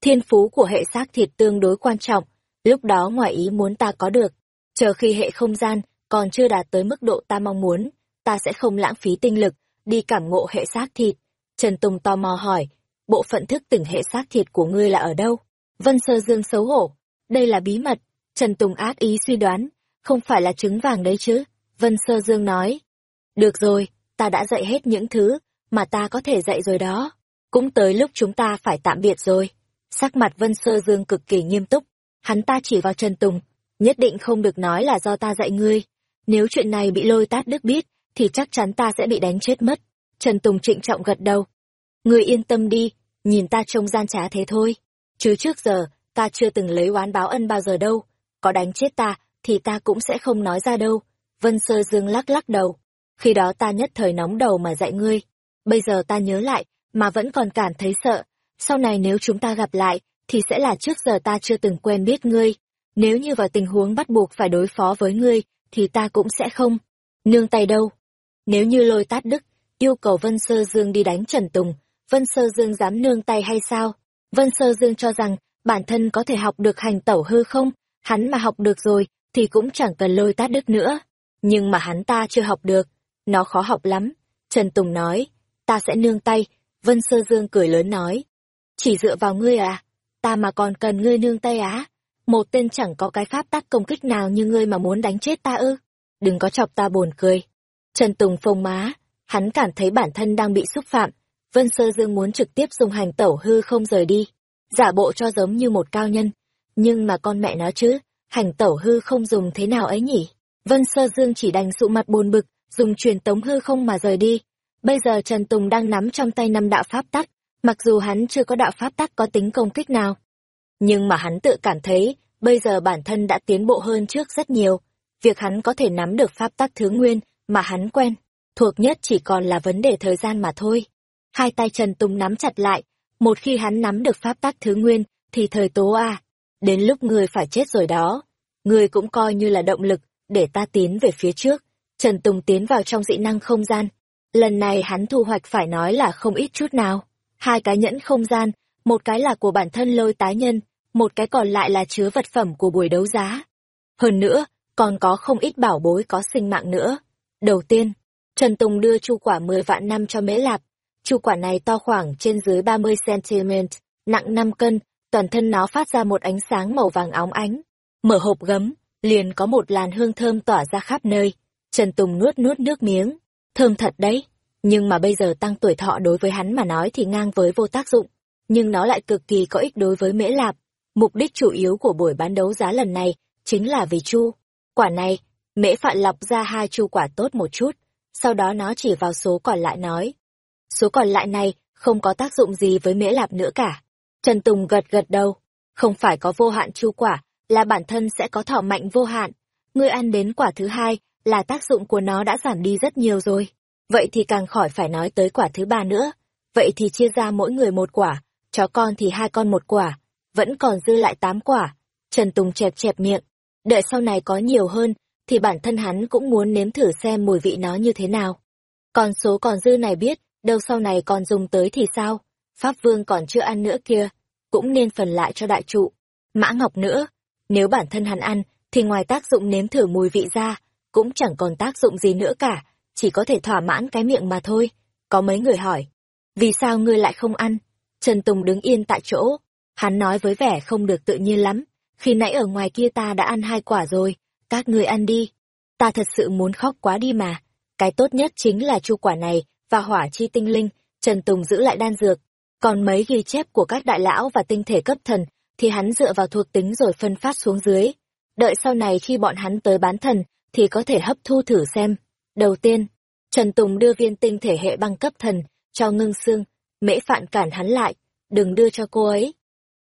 Thiên phú của hệ xác thịt tương đối quan trọng, lúc đó ngoài ý muốn ta có được. Chờ khi hệ không gian còn chưa đạt tới mức độ ta mong muốn, ta sẽ không lãng phí tinh lực, đi cảm ngộ hệ xác thịt. Trần Tùng tò mò hỏi, bộ phận thức tỉnh hệ xác thịt của ngươi là ở đâu? Vân Sơ Dương xấu hổ, đây là bí mật. Trần Tùng ác ý suy đoán, không phải là trứng vàng đấy chứ. Vân Sơ Dương nói. Được rồi, ta đã dạy hết những thứ mà ta có thể dạy rồi đó. Cũng tới lúc chúng ta phải tạm biệt rồi. Sắc mặt Vân Sơ Dương cực kỳ nghiêm túc. Hắn ta chỉ vào Trần Tùng. Nhất định không được nói là do ta dạy ngươi. Nếu chuyện này bị lôi tát đức biết, thì chắc chắn ta sẽ bị đánh chết mất. Trần Tùng trịnh trọng gật đầu. Ngươi yên tâm đi, nhìn ta trông gian trá thế thôi. Chứ trước giờ, ta chưa từng lấy oán báo ân bao giờ đâu. Có đánh chết ta, thì ta cũng sẽ không nói ra đâu. Vân Sơ Dương lắc lắc đầu. Khi đó ta nhất thời nóng đầu mà dạy ngươi. Bây giờ ta nhớ lại, mà vẫn còn cảm thấy sợ. Sau này nếu chúng ta gặp lại, thì sẽ là trước giờ ta chưa từng quen biết ngươi. Nếu như vào tình huống bắt buộc phải đối phó với ngươi, thì ta cũng sẽ không. Nương tay đâu. Nếu như lôi tát đức, yêu cầu Vân Sơ Dương đi đánh Trần Tùng, Vân Sơ Dương dám nương tay hay sao? Vân Sơ Dương cho rằng, bản thân có thể học được hành tẩu hư không? Hắn mà học được rồi, thì cũng chẳng cần lôi tát đức nữa. Nhưng mà hắn ta chưa học được, nó khó học lắm. Trần Tùng nói, ta sẽ nương tay. Vân Sơ Dương cười lớn nói, chỉ dựa vào ngươi à? Ta mà còn cần ngươi nương tay á? Một tên chẳng có cái pháp tắc công kích nào như ngươi mà muốn đánh chết ta ư? Đừng có chọc ta buồn cười. Trần Tùng phông má, hắn cảm thấy bản thân đang bị xúc phạm. Vân Sơ Dương muốn trực tiếp dùng hành tẩu hư không rời đi, giả bộ cho giống như một cao nhân. Nhưng mà con mẹ nó chứ, hành tẩu hư không dùng thế nào ấy nhỉ? Vân Sơ Dương chỉ đành sụ mặt buồn bực, dùng truyền tống hư không mà rời đi. Bây giờ Trần Tùng đang nắm trong tay năm đạo pháp tắc, mặc dù hắn chưa có đạo pháp tắc có tính công kích nào. Nhưng mà hắn tự cảm thấy, bây giờ bản thân đã tiến bộ hơn trước rất nhiều. Việc hắn có thể nắm được pháp tắc thứ nguyên mà hắn quen, thuộc nhất chỉ còn là vấn đề thời gian mà thôi. Hai tay Trần Tùng nắm chặt lại, một khi hắn nắm được pháp tắc thứ nguyên, thì thời tố a đến lúc người phải chết rồi đó. Người cũng coi như là động lực, để ta tiến về phía trước. Trần Tùng tiến vào trong dị năng không gian. Lần này hắn thu hoạch phải nói là không ít chút nào. Hai cái nhẫn không gian, một cái là của bản thân lôi tái nhân, một cái còn lại là chứa vật phẩm của buổi đấu giá. Hơn nữa, còn có không ít bảo bối có sinh mạng nữa. Đầu tiên, Trần Tùng đưa chu quả 10 vạn năm cho Mễ Lạp. Chu quả này to khoảng trên dưới 30cm, nặng 5 cân, toàn thân nó phát ra một ánh sáng màu vàng óng ánh. Mở hộp gấm, liền có một làn hương thơm tỏa ra khắp nơi. Trần Tùng nuốt nuốt nước miếng. Thơm thật đấy. Nhưng mà bây giờ tăng tuổi thọ đối với hắn mà nói thì ngang với vô tác dụng. Nhưng nó lại cực kỳ có ích đối với Mễ Lạp. Mục đích chủ yếu của buổi bán đấu giá lần này chính là vì chu. Quả này, Mễ Phạn lọc ra hai chu quả tốt một chút. Sau đó nó chỉ vào số còn lại nói. Số còn lại này không có tác dụng gì với Mễ Lạp nữa cả. Trần Tùng gật gật đầu. Không phải có vô hạn chu quả, là bản thân sẽ có thọ mạnh vô hạn. Ngươi ăn đến quả thứ hai, là tác dụng của nó đã giảm đi rất nhiều rồi. Vậy thì càng khỏi phải nói tới quả thứ ba nữa. Vậy thì chia ra mỗi người một quả, chó con thì hai con một quả, vẫn còn dư lại tám quả. Trần Tùng chẹp chẹp miệng. Đợi sau này có nhiều hơn, thì bản thân hắn cũng muốn nếm thử xem mùi vị nó như thế nào. Còn số còn dư này biết, đâu sau này còn dùng tới thì sao? Pháp Vương còn chưa ăn nữa kia, cũng nên phần lại cho đại trụ. Mã Ngọc nữa, nếu bản thân hắn ăn, thì ngoài tác dụng nếm thử mùi vị ra, cũng chẳng còn tác dụng gì nữa cả, chỉ có thể thỏa mãn cái miệng mà thôi. Có mấy người hỏi, vì sao ngươi lại không ăn? Trần Tùng đứng yên tại chỗ, hắn nói với vẻ không được tự nhiên lắm, khi nãy ở ngoài kia ta đã ăn hai quả rồi, các ngươi ăn đi. Ta thật sự muốn khóc quá đi mà. Cái tốt nhất chính là chu quả này và hỏa chi tinh linh, Trần Tùng giữ lại đan dược. Còn mấy ghi chép của các đại lão và tinh thể cấp thần thì hắn dựa vào thuộc tính rồi phân phát xuống dưới. Đợi sau này khi bọn hắn tới bán thần, thì có thể hấp thu thử xem. Đầu tiên, Trần Tùng đưa viên tinh thể hệ băng cấp thần cho ngưng xương, mễ phạn cản hắn lại, đừng đưa cho cô ấy.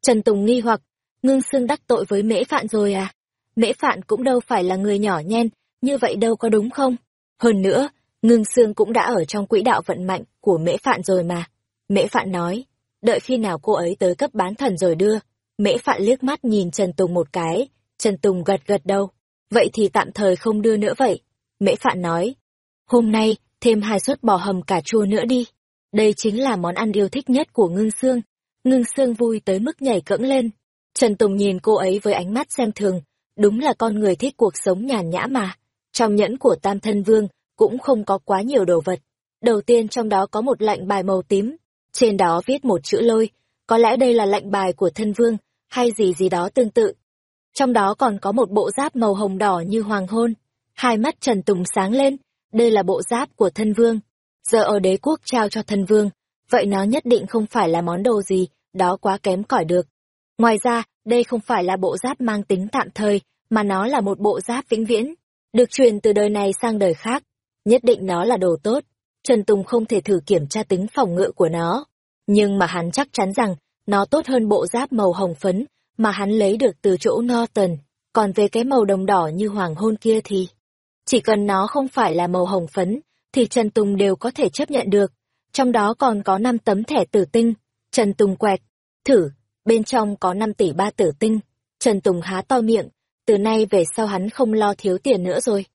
Trần Tùng nghi hoặc, ngưng xương đắc tội với mễ phạn rồi à? Mễ phạn cũng đâu phải là người nhỏ nhen, như vậy đâu có đúng không? Hơn nữa, ngưng xương cũng đã ở trong quỹ đạo vận mạnh của mễ phạn rồi mà. Mễ phạn nói, đợi khi nào cô ấy tới cấp bán thần rồi đưa. Mễ phạn liếc mắt nhìn Trần Tùng một cái, Trần Tùng gật gật đầu. Vậy thì tạm thời không đưa nữa vậy. Mễ phạn nói, hôm nay thêm hai suất bò hầm cà chua nữa đi. Đây chính là món ăn yêu thích nhất của ngưng xương. Ngưng xương vui tới mức nhảy cẫng lên. Trần Tùng nhìn cô ấy với ánh mắt xem thường, đúng là con người thích cuộc sống nhàn nhã mà. Trong nhẫn của Tam Thân Vương cũng không có quá nhiều đồ vật. Đầu tiên trong đó có một lệnh bài màu tím, trên đó viết một chữ lôi, có lẽ đây là lệnh bài của thân vương, hay gì gì đó tương tự. trong đó còn có một bộ giáp màu hồng đỏ như hoàng hôn. Hai mắt Trần Tùng sáng lên, đây là bộ giáp của thân vương. Giờ ở đế quốc trao cho thân vương, vậy nó nhất định không phải là món đồ gì, đó quá kém cỏi được. Ngoài ra, đây không phải là bộ giáp mang tính tạm thời, mà nó là một bộ giáp vĩnh viễn, được truyền từ đời này sang đời khác. Nhất định nó là đồ tốt. Trần Tùng không thể thử kiểm tra tính phòng ngự của nó. Nhưng mà hắn chắc chắn rằng, nó tốt hơn bộ giáp màu hồng phấn mà hắn lấy được từ chỗ Norton. Còn về cái màu đồng đỏ như hoàng hôn kia thì... Chỉ cần nó không phải là màu hồng phấn, thì Trần Tùng đều có thể chấp nhận được. Trong đó còn có 5 tấm thẻ tử tinh. Trần Tùng quẹt. Thử, bên trong có 5 tỷ ba tử tinh. Trần Tùng há to miệng, từ nay về sau hắn không lo thiếu tiền nữa rồi.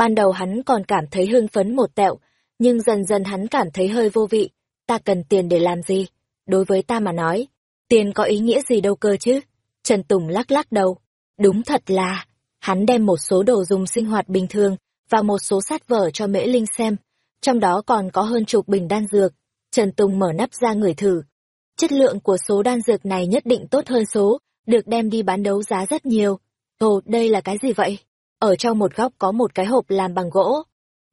Ban đầu hắn còn cảm thấy hưng phấn một tẹo, nhưng dần dần hắn cảm thấy hơi vô vị. Ta cần tiền để làm gì? Đối với ta mà nói, tiền có ý nghĩa gì đâu cơ chứ? Trần Tùng lắc lắc đầu. Đúng thật là, hắn đem một số đồ dùng sinh hoạt bình thường và một số sát vở cho Mễ Linh xem. Trong đó còn có hơn chục bình đan dược. Trần Tùng mở nắp ra người thử. Chất lượng của số đan dược này nhất định tốt hơn số, được đem đi bán đấu giá rất nhiều. Ồ, đây là cái gì vậy? Ở trong một góc có một cái hộp làm bằng gỗ.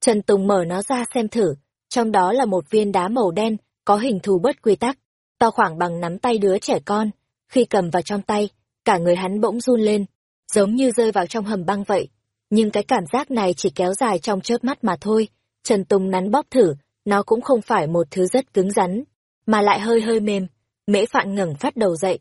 Trần Tùng mở nó ra xem thử. Trong đó là một viên đá màu đen, có hình thù bất quy tắc, to khoảng bằng nắm tay đứa trẻ con. Khi cầm vào trong tay, cả người hắn bỗng run lên, giống như rơi vào trong hầm băng vậy. Nhưng cái cảm giác này chỉ kéo dài trong chớp mắt mà thôi. Trần Tùng nắn bóp thử, nó cũng không phải một thứ rất cứng rắn, mà lại hơi hơi mềm. Mễ Phạn ngẩng phát đầu dậy.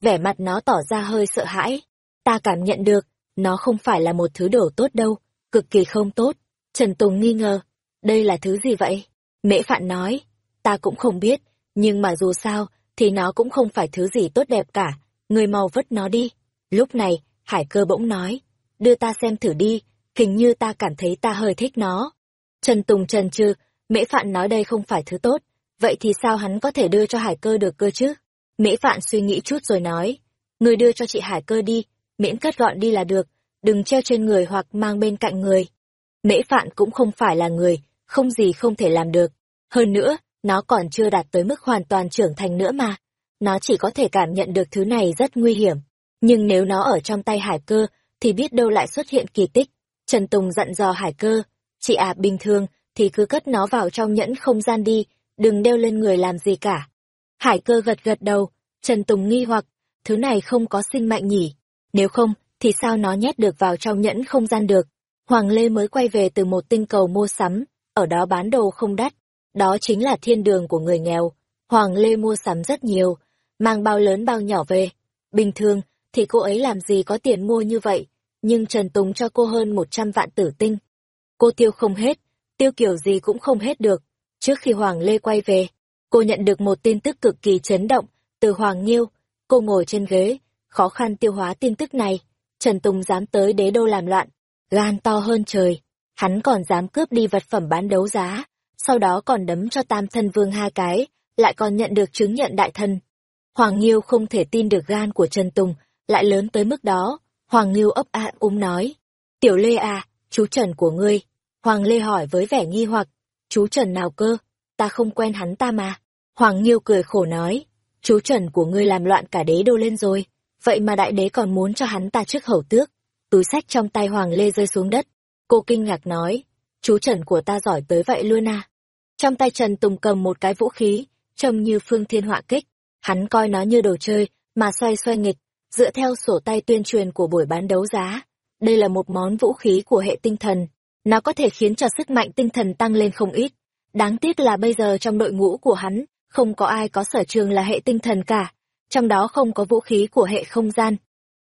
Vẻ mặt nó tỏ ra hơi sợ hãi. Ta cảm nhận được, nó không phải là một thứ đồ tốt đâu, cực kỳ không tốt. Trần Tùng nghi ngờ, đây là thứ gì vậy? Mễ Phạn nói, ta cũng không biết, nhưng mà dù sao, thì nó cũng không phải thứ gì tốt đẹp cả, người mau vứt nó đi. Lúc này, Hải cơ bỗng nói, đưa ta xem thử đi, hình như ta cảm thấy ta hơi thích nó. Trần Tùng trần trừ, Mễ Phạn nói đây không phải thứ tốt, vậy thì sao hắn có thể đưa cho Hải cơ được cơ chứ? Mễ Phạn suy nghĩ chút rồi nói, người đưa cho chị Hải cơ đi, miễn cất gọn đi là được, đừng treo trên người hoặc mang bên cạnh người. Mễ Phạn cũng không phải là người, không gì không thể làm được. Hơn nữa, nó còn chưa đạt tới mức hoàn toàn trưởng thành nữa mà. Nó chỉ có thể cảm nhận được thứ này rất nguy hiểm. Nhưng nếu nó ở trong tay hải cơ, thì biết đâu lại xuất hiện kỳ tích. Trần Tùng dặn dò hải cơ, chị à bình thường, thì cứ cất nó vào trong nhẫn không gian đi, đừng đeo lên người làm gì cả. Hải cơ gật gật đầu, Trần Tùng nghi hoặc, thứ này không có sinh mạnh nhỉ. Nếu không, thì sao nó nhét được vào trong nhẫn không gian được? Hoàng Lê mới quay về từ một tinh cầu mua sắm, ở đó bán đồ không đắt. Đó chính là thiên đường của người nghèo. Hoàng Lê mua sắm rất nhiều, mang bao lớn bao nhỏ về. Bình thường, thì cô ấy làm gì có tiền mua như vậy, nhưng Trần Tùng cho cô hơn 100 vạn tử tinh. Cô tiêu không hết, tiêu kiểu gì cũng không hết được. Trước khi Hoàng Lê quay về, cô nhận được một tin tức cực kỳ chấn động từ Hoàng Nghiêu. Cô ngồi trên ghế, khó khăn tiêu hóa tin tức này. Trần Tùng dám tới đế đô làm loạn, gan to hơn trời. Hắn còn dám cướp đi vật phẩm bán đấu giá, sau đó còn đấm cho tam thân vương hai cái, lại còn nhận được chứng nhận đại thân. Hoàng Nghiêu không thể tin được gan của Trần Tùng, lại lớn tới mức đó. Hoàng Nghiêu ấp a úng nói, Tiểu Lê à, chú Trần của ngươi. Hoàng Lê hỏi với vẻ nghi hoặc, chú Trần nào cơ, ta không quen hắn ta mà. Hoàng Nghiêu cười khổ nói, chú Trần của ngươi làm loạn cả đế đô lên rồi, vậy mà đại đế còn muốn cho hắn ta trước hầu tước. Túi sách trong tay Hoàng Lê rơi xuống đất, cô kinh ngạc nói, chú Trần của ta giỏi tới vậy luôn à. Trong tay Trần Tùng cầm một cái vũ khí, trông như phương thiên họa kích, hắn coi nó như đồ chơi, mà xoay xoay nghịch, dựa theo sổ tay tuyên truyền của buổi bán đấu giá. Đây là một món vũ khí của hệ tinh thần, nó có thể khiến cho sức mạnh tinh thần tăng lên không ít. Đáng tiếc là bây giờ trong đội ngũ của hắn, không có ai có sở trường là hệ tinh thần cả, trong đó không có vũ khí của hệ không gian.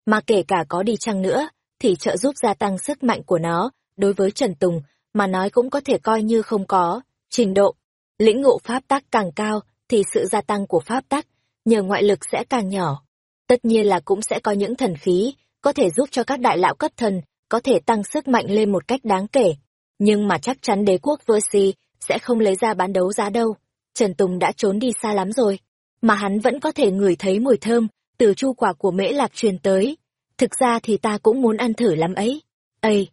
Mà kể cả có đi chăng nữa, thì trợ giúp gia tăng sức mạnh của nó, đối với Trần Tùng, mà nói cũng có thể coi như không có. Trình độ, lĩnh ngộ pháp tắc càng cao, thì sự gia tăng của pháp tắc, nhờ ngoại lực sẽ càng nhỏ. Tất nhiên là cũng sẽ có những thần khí, có thể giúp cho các đại lão cấp thần, có thể tăng sức mạnh lên một cách đáng kể. Nhưng mà chắc chắn đế quốc Versi sẽ không lấy ra bán đấu giá đâu. Trần Tùng đã trốn đi xa lắm rồi, mà hắn vẫn có thể ngửi thấy mùi thơm từ chu quả của mễ lạc truyền tới. Thực ra thì ta cũng muốn ăn thử lắm ấy. Ây!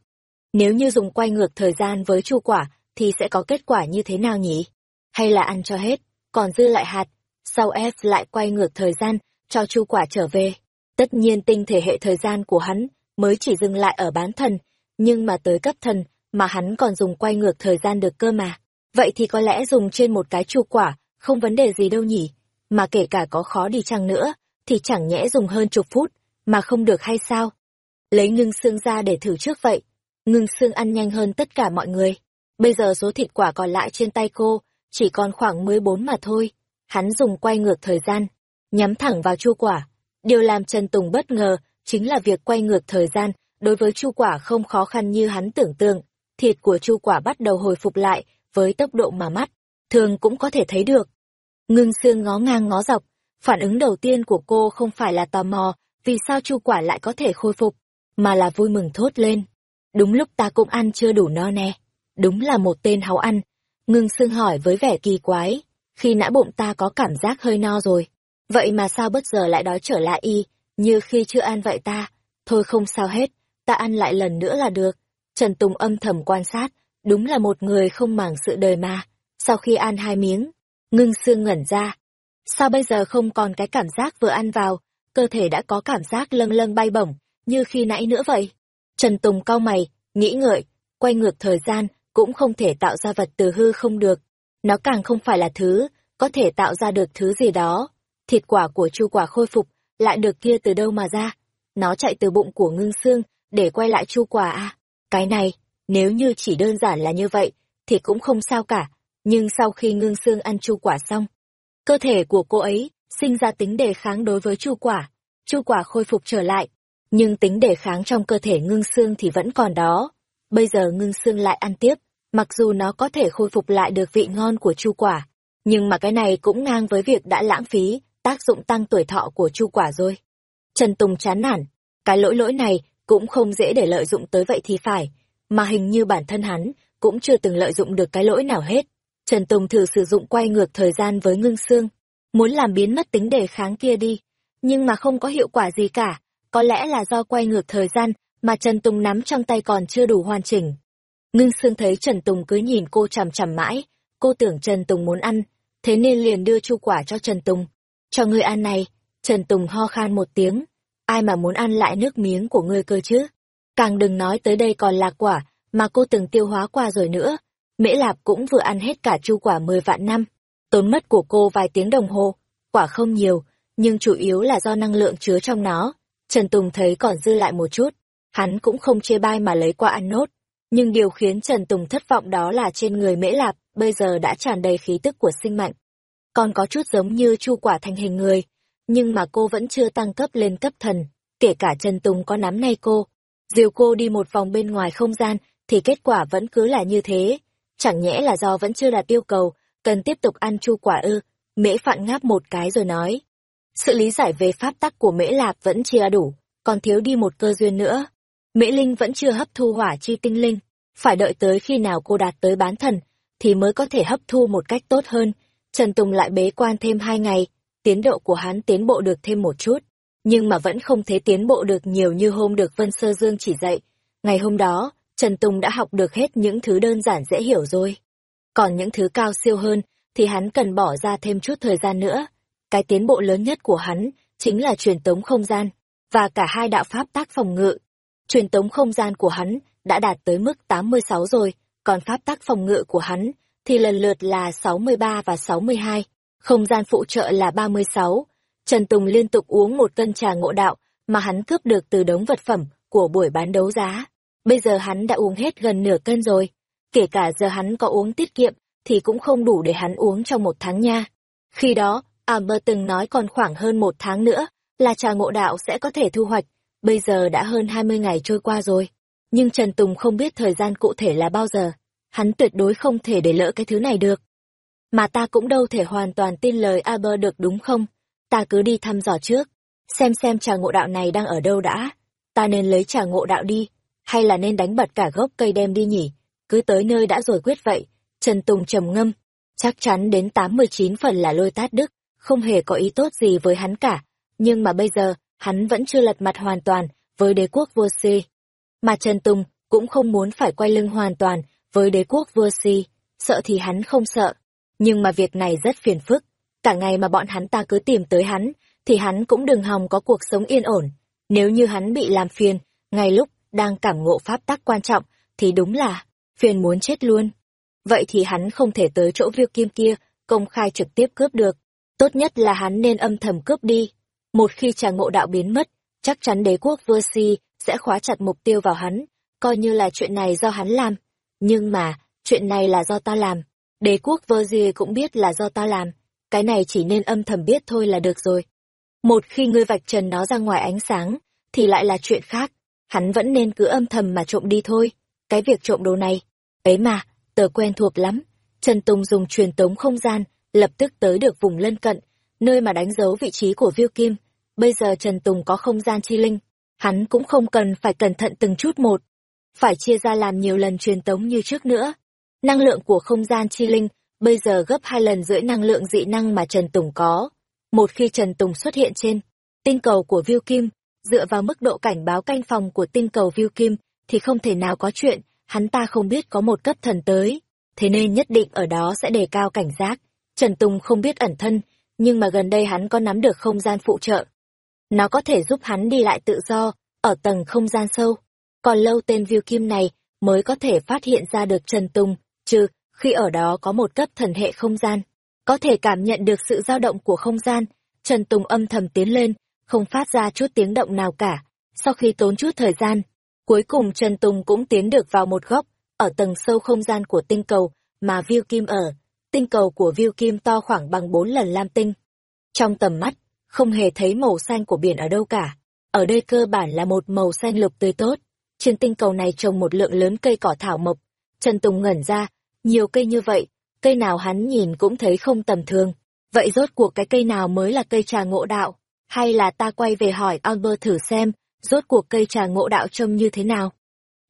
Nếu như dùng quay ngược thời gian với chu quả, thì sẽ có kết quả như thế nào nhỉ? Hay là ăn cho hết, còn dư lại hạt, sau F lại quay ngược thời gian, cho chu quả trở về. Tất nhiên tinh thể hệ thời gian của hắn mới chỉ dừng lại ở bán thần, nhưng mà tới cấp thần mà hắn còn dùng quay ngược thời gian được cơ mà. Vậy thì có lẽ dùng trên một cái chu quả, không vấn đề gì đâu nhỉ. Mà kể cả có khó đi chăng nữa, thì chẳng nhẽ dùng hơn chục phút, mà không được hay sao? Lấy ngưng xương ra để thử trước vậy. Ngưng xương ăn nhanh hơn tất cả mọi người. Bây giờ số thịt quả còn lại trên tay cô, chỉ còn khoảng 14 mà thôi. Hắn dùng quay ngược thời gian, nhắm thẳng vào chu quả. Điều làm Trần Tùng bất ngờ, chính là việc quay ngược thời gian, đối với chu quả không khó khăn như hắn tưởng tượng. Thịt của chu quả bắt đầu hồi phục lại, với tốc độ mà mắt, thường cũng có thể thấy được. Ngưng xương ngó ngang ngó dọc, phản ứng đầu tiên của cô không phải là tò mò, vì sao chu quả lại có thể khôi phục, mà là vui mừng thốt lên. Đúng lúc ta cũng ăn chưa đủ no nè, đúng là một tên háu ăn. Ngưng xương hỏi với vẻ kỳ quái, khi nã bụng ta có cảm giác hơi no rồi, vậy mà sao bất giờ lại đói trở lại y, như khi chưa ăn vậy ta, thôi không sao hết, ta ăn lại lần nữa là được. Trần Tùng âm thầm quan sát, đúng là một người không màng sự đời mà. Sau khi ăn hai miếng, ngưng xương ngẩn ra. Sao bây giờ không còn cái cảm giác vừa ăn vào, cơ thể đã có cảm giác lâng lâng bay bổng, như khi nãy nữa vậy? Trần Tùng cau mày, nghĩ ngợi, quay ngược thời gian, cũng không thể tạo ra vật từ hư không được. Nó càng không phải là thứ, có thể tạo ra được thứ gì đó. Thịt quả của chu quả khôi phục, lại được kia từ đâu mà ra? Nó chạy từ bụng của ngưng xương, để quay lại chu quả à? Cái này, nếu như chỉ đơn giản là như vậy, thì cũng không sao cả. Nhưng sau khi ngưng xương ăn chu quả xong, cơ thể của cô ấy sinh ra tính đề kháng đối với chu quả. Chu quả khôi phục trở lại, nhưng tính đề kháng trong cơ thể ngưng xương thì vẫn còn đó. Bây giờ ngưng xương lại ăn tiếp, mặc dù nó có thể khôi phục lại được vị ngon của chu quả, nhưng mà cái này cũng ngang với việc đã lãng phí tác dụng tăng tuổi thọ của chu quả rồi. Trần Tùng chán nản, cái lỗi lỗi này cũng không dễ để lợi dụng tới vậy thì phải, mà hình như bản thân hắn cũng chưa từng lợi dụng được cái lỗi nào hết. Trần Tùng thử sử dụng quay ngược thời gian với ngưng xương, muốn làm biến mất tính đề kháng kia đi, nhưng mà không có hiệu quả gì cả, có lẽ là do quay ngược thời gian mà Trần Tùng nắm trong tay còn chưa đủ hoàn chỉnh. Ngưng xương thấy Trần Tùng cứ nhìn cô chằm chằm mãi, cô tưởng Trần Tùng muốn ăn, thế nên liền đưa chu quả cho Trần Tùng. Cho ngươi ăn này, Trần Tùng ho khan một tiếng, ai mà muốn ăn lại nước miếng của ngươi cơ chứ? Càng đừng nói tới đây còn là quả, mà cô từng tiêu hóa qua rồi nữa. Mễ Lạp cũng vừa ăn hết cả chu quả mười vạn năm. Tốn mất của cô vài tiếng đồng hồ, quả không nhiều, nhưng chủ yếu là do năng lượng chứa trong nó. Trần Tùng thấy còn dư lại một chút, hắn cũng không chê bai mà lấy qua ăn nốt. Nhưng điều khiến Trần Tùng thất vọng đó là trên người Mễ Lạp bây giờ đã tràn đầy khí tức của sinh mạnh. Còn có chút giống như chu quả thành hình người, nhưng mà cô vẫn chưa tăng cấp lên cấp thần, kể cả Trần Tùng có nắm nay cô, Diều cô đi một vòng bên ngoài không gian, thì kết quả vẫn cứ là như thế. Chẳng nhẽ là do vẫn chưa đạt yêu cầu, cần tiếp tục ăn chu quả ư. Mễ phạn ngáp một cái rồi nói. Sự lý giải về pháp tắc của Mễ Lạp vẫn chưa đủ, còn thiếu đi một cơ duyên nữa. Mễ Linh vẫn chưa hấp thu hỏa chi tinh linh, phải đợi tới khi nào cô đạt tới bán thần, thì mới có thể hấp thu một cách tốt hơn. Trần Tùng lại bế quan thêm hai ngày, tiến độ của hắn tiến bộ được thêm một chút nhưng mà vẫn không thấy tiến bộ được nhiều như hôm được Vân Sơ Dương chỉ dạy. Ngày hôm đó, Trần Tùng đã học được hết những thứ đơn giản dễ hiểu rồi. Còn những thứ cao siêu hơn, thì hắn cần bỏ ra thêm chút thời gian nữa. Cái tiến bộ lớn nhất của hắn, chính là truyền tống không gian, và cả hai đạo pháp tác phòng ngự. Truyền tống không gian của hắn đã đạt tới mức 86 rồi, còn pháp tác phòng ngự của hắn thì lần lượt là 63 và 62, không gian phụ trợ là 36, Trần Tùng liên tục uống một cân trà ngộ đạo mà hắn cướp được từ đống vật phẩm của buổi bán đấu giá. Bây giờ hắn đã uống hết gần nửa cân rồi. Kể cả giờ hắn có uống tiết kiệm thì cũng không đủ để hắn uống trong một tháng nha. Khi đó, Amber từng nói còn khoảng hơn một tháng nữa là trà ngộ đạo sẽ có thể thu hoạch. Bây giờ đã hơn 20 ngày trôi qua rồi. Nhưng Trần Tùng không biết thời gian cụ thể là bao giờ. Hắn tuyệt đối không thể để lỡ cái thứ này được. Mà ta cũng đâu thể hoàn toàn tin lời amber được đúng không? ta cứ đi thăm dò trước, xem xem trà ngộ đạo này đang ở đâu đã. Ta nên lấy trà ngộ đạo đi, hay là nên đánh bật cả gốc cây đem đi nhỉ? Cứ tới nơi đã rồi quyết vậy. Trần Tùng trầm ngâm, chắc chắn đến tám mươi chín phần là lôi tát đức, không hề có ý tốt gì với hắn cả. Nhưng mà bây giờ, hắn vẫn chưa lật mặt hoàn toàn với đế quốc vua si. Mà Trần Tùng cũng không muốn phải quay lưng hoàn toàn với đế quốc vua si, sợ thì hắn không sợ. Nhưng mà việc này rất phiền phức, cả ngày mà bọn hắn ta cứ tìm tới hắn, thì hắn cũng đừng hòng có cuộc sống yên ổn. Nếu như hắn bị làm phiền, ngay lúc đang cảm ngộ pháp tắc quan trọng, thì đúng là phiền muốn chết luôn. Vậy thì hắn không thể tới chỗ viêu kim kia, công khai trực tiếp cướp được. Tốt nhất là hắn nên âm thầm cướp đi. Một khi trà ngộ đạo biến mất, chắc chắn đế quốc vơ si sẽ khóa chặt mục tiêu vào hắn, coi như là chuyện này do hắn làm. Nhưng mà, chuyện này là do ta làm. Đế quốc vơ si cũng biết là do ta làm. Cái này chỉ nên âm thầm biết thôi là được rồi. Một khi ngươi vạch trần nó ra ngoài ánh sáng, thì lại là chuyện khác. Hắn vẫn nên cứ âm thầm mà trộm đi thôi. Cái việc trộm đồ này, ấy mà, tờ quen thuộc lắm. Trần Tùng dùng truyền tống không gian, lập tức tới được vùng lân cận, nơi mà đánh dấu vị trí của Viu Kim. Bây giờ Trần Tùng có không gian chi linh, hắn cũng không cần phải cẩn thận từng chút một. Phải chia ra làm nhiều lần truyền tống như trước nữa. Năng lượng của không gian chi linh bây giờ gấp hai lần rưỡi năng lượng dị năng mà Trần Tùng có. Một khi Trần Tùng xuất hiện trên tinh cầu của Viu Kim, dựa vào mức độ cảnh báo canh phòng của tinh cầu Viu Kim, thì không thể nào có chuyện, hắn ta không biết có một cấp thần tới. Thế nên nhất định ở đó sẽ đề cao cảnh giác. Trần Tùng không biết ẩn thân, nhưng mà gần đây hắn có nắm được không gian phụ trợ. Nó có thể giúp hắn đi lại tự do, ở tầng không gian sâu. Còn lâu tên Viu Kim này mới có thể phát hiện ra được Trần Tùng, trừ khi ở đó có một cấp thần hệ không gian. Có thể cảm nhận được sự dao động của không gian, Trần Tùng âm thầm tiến lên, không phát ra chút tiếng động nào cả. Sau khi tốn chút thời gian, cuối cùng Trần Tùng cũng tiến được vào một góc, ở tầng sâu không gian của tinh cầu mà Viu Kim ở. Tinh cầu của Viu Kim to khoảng bằng bốn lần lam tinh. Trong tầm mắt, không hề thấy màu xanh của biển ở đâu cả. Ở đây cơ bản là một màu xanh lục tươi tốt. Trên tinh cầu này trồng một lượng lớn cây cỏ thảo mộc. Trần Tùng ngẩn ra, nhiều cây như vậy, cây nào hắn nhìn cũng thấy không tầm thường. Vậy rốt cuộc cái cây nào mới là cây trà ngộ đạo? Hay là ta quay về hỏi Albert thử xem, rốt cuộc cây trà ngộ đạo trông như thế nào?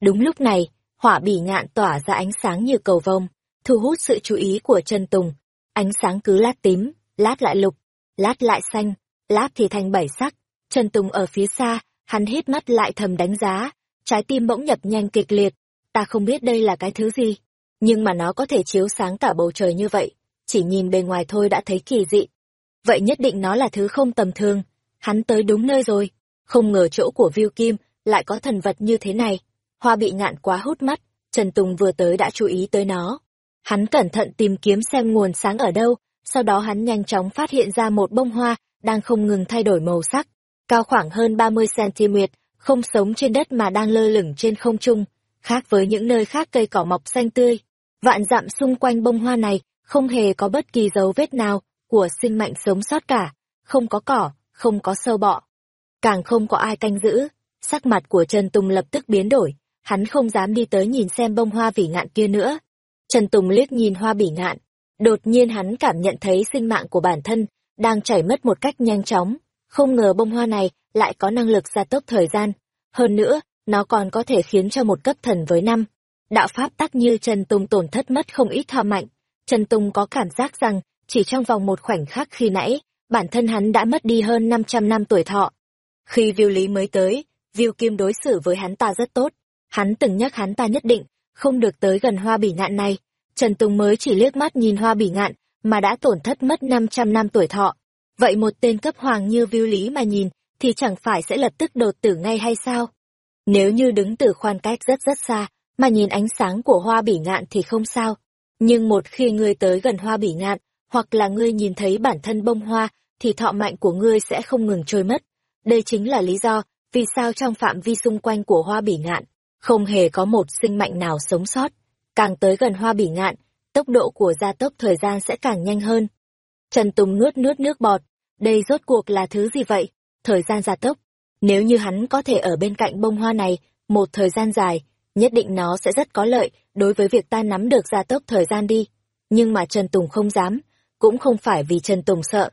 Đúng lúc này, hỏa bỉ ngạn tỏa ra ánh sáng như cầu vồng, thu hút sự chú ý của Trần Tùng. Ánh sáng cứ lát tím, lát lại lục, lát lại xanh, lát thì thành bảy sắc. Trần Tùng ở phía xa, hắn hít mắt lại thầm đánh giá, trái tim bỗng nhập nhanh kịch liệt. Ta không biết đây là cái thứ gì, nhưng mà nó có thể chiếu sáng cả bầu trời như vậy, chỉ nhìn bề ngoài thôi đã thấy kỳ dị. Vậy nhất định nó là thứ không tầm thường, hắn tới đúng nơi rồi, không ngờ chỗ của Viu Kim lại có thần vật như thế này. Hoa bị ngạn quá hút mắt, Trần Tùng vừa tới đã chú ý tới nó. Hắn cẩn thận tìm kiếm xem nguồn sáng ở đâu, sau đó hắn nhanh chóng phát hiện ra một bông hoa đang không ngừng thay đổi màu sắc, cao khoảng hơn 30cm, không sống trên đất mà đang lơ lửng trên không trung, khác với những nơi khác cây cỏ mọc xanh tươi. Vạn dặm xung quanh bông hoa này không hề có bất kỳ dấu vết nào của sinh mệnh sống sót cả, không có cỏ, không có sâu bọ, càng không có ai canh giữ. Sắc mặt của Trần Tùng lập tức biến đổi, hắn không dám đi tới nhìn xem bông hoa vỉ ngạn kia nữa. Trần Tùng liếc nhìn hoa bỉ ngạn, đột nhiên hắn cảm nhận thấy sinh mạng của bản thân đang chảy mất một cách nhanh chóng, không ngờ bông hoa này lại có năng lực gia tốc thời gian. Hơn nữa, nó còn có thể khiến cho một cấp thần với năm. Đạo pháp tắc như Trần Tùng tổn thất mất không ít thọ mạnh. Trần Tùng có cảm giác rằng, chỉ trong vòng một khoảnh khắc khi nãy, bản thân hắn đã mất đi hơn 500 năm tuổi thọ. Khi Viu Lý mới tới, Viu Kim đối xử với hắn ta rất tốt. Hắn từng nhắc hắn ta nhất định, không được tới gần hoa bỉ ngạn này. Trần Tùng mới chỉ liếc mắt nhìn hoa bỉ ngạn, mà đã tổn thất mất 500 năm tuổi thọ. Vậy một tên cấp hoàng như Viu Lý mà nhìn, thì chẳng phải sẽ lập tức đột tử ngay hay sao? Nếu như đứng từ khoan cách rất rất xa, mà nhìn ánh sáng của hoa bỉ ngạn thì không sao. Nhưng một khi ngươi tới gần hoa bỉ ngạn, hoặc là ngươi nhìn thấy bản thân bông hoa, thì thọ mạnh của ngươi sẽ không ngừng trôi mất. Đây chính là lý do vì sao trong phạm vi xung quanh của hoa bỉ ngạn, không hề có một sinh mạnh nào sống sót. Càng tới gần hoa bỉ ngạn, tốc độ của gia tốc thời gian sẽ càng nhanh hơn. Trần Tùng nuốt nuốt nước bọt, đây rốt cuộc là thứ gì vậy? Thời gian gia tốc. Nếu như hắn có thể ở bên cạnh bông hoa này một thời gian dài, nhất định nó sẽ rất có lợi đối với việc ta nắm được gia tốc thời gian đi. Nhưng mà Trần Tùng không dám, cũng không phải vì Trần Tùng sợ.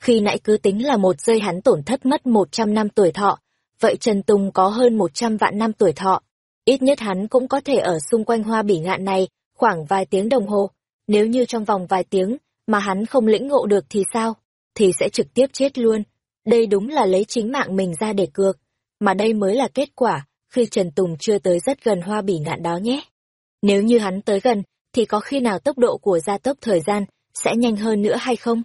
Khi nãy cứ tính là một giây hắn tổn thất mất 100 năm tuổi thọ, vậy Trần Tùng có hơn 100 vạn năm tuổi thọ. Ít nhất hắn cũng có thể ở xung quanh hoa bỉ ngạn này khoảng vài tiếng đồng hồ. Nếu như trong vòng vài tiếng mà hắn không lĩnh ngộ được thì sao? Thì sẽ trực tiếp chết luôn. Đây đúng là lấy chính mạng mình ra để cược. Mà đây mới là kết quả khi Trần Tùng chưa tới rất gần hoa bỉ ngạn đó nhé. Nếu như hắn tới gần, thì có khi nào tốc độ của gia tốc thời gian sẽ nhanh hơn nữa hay không?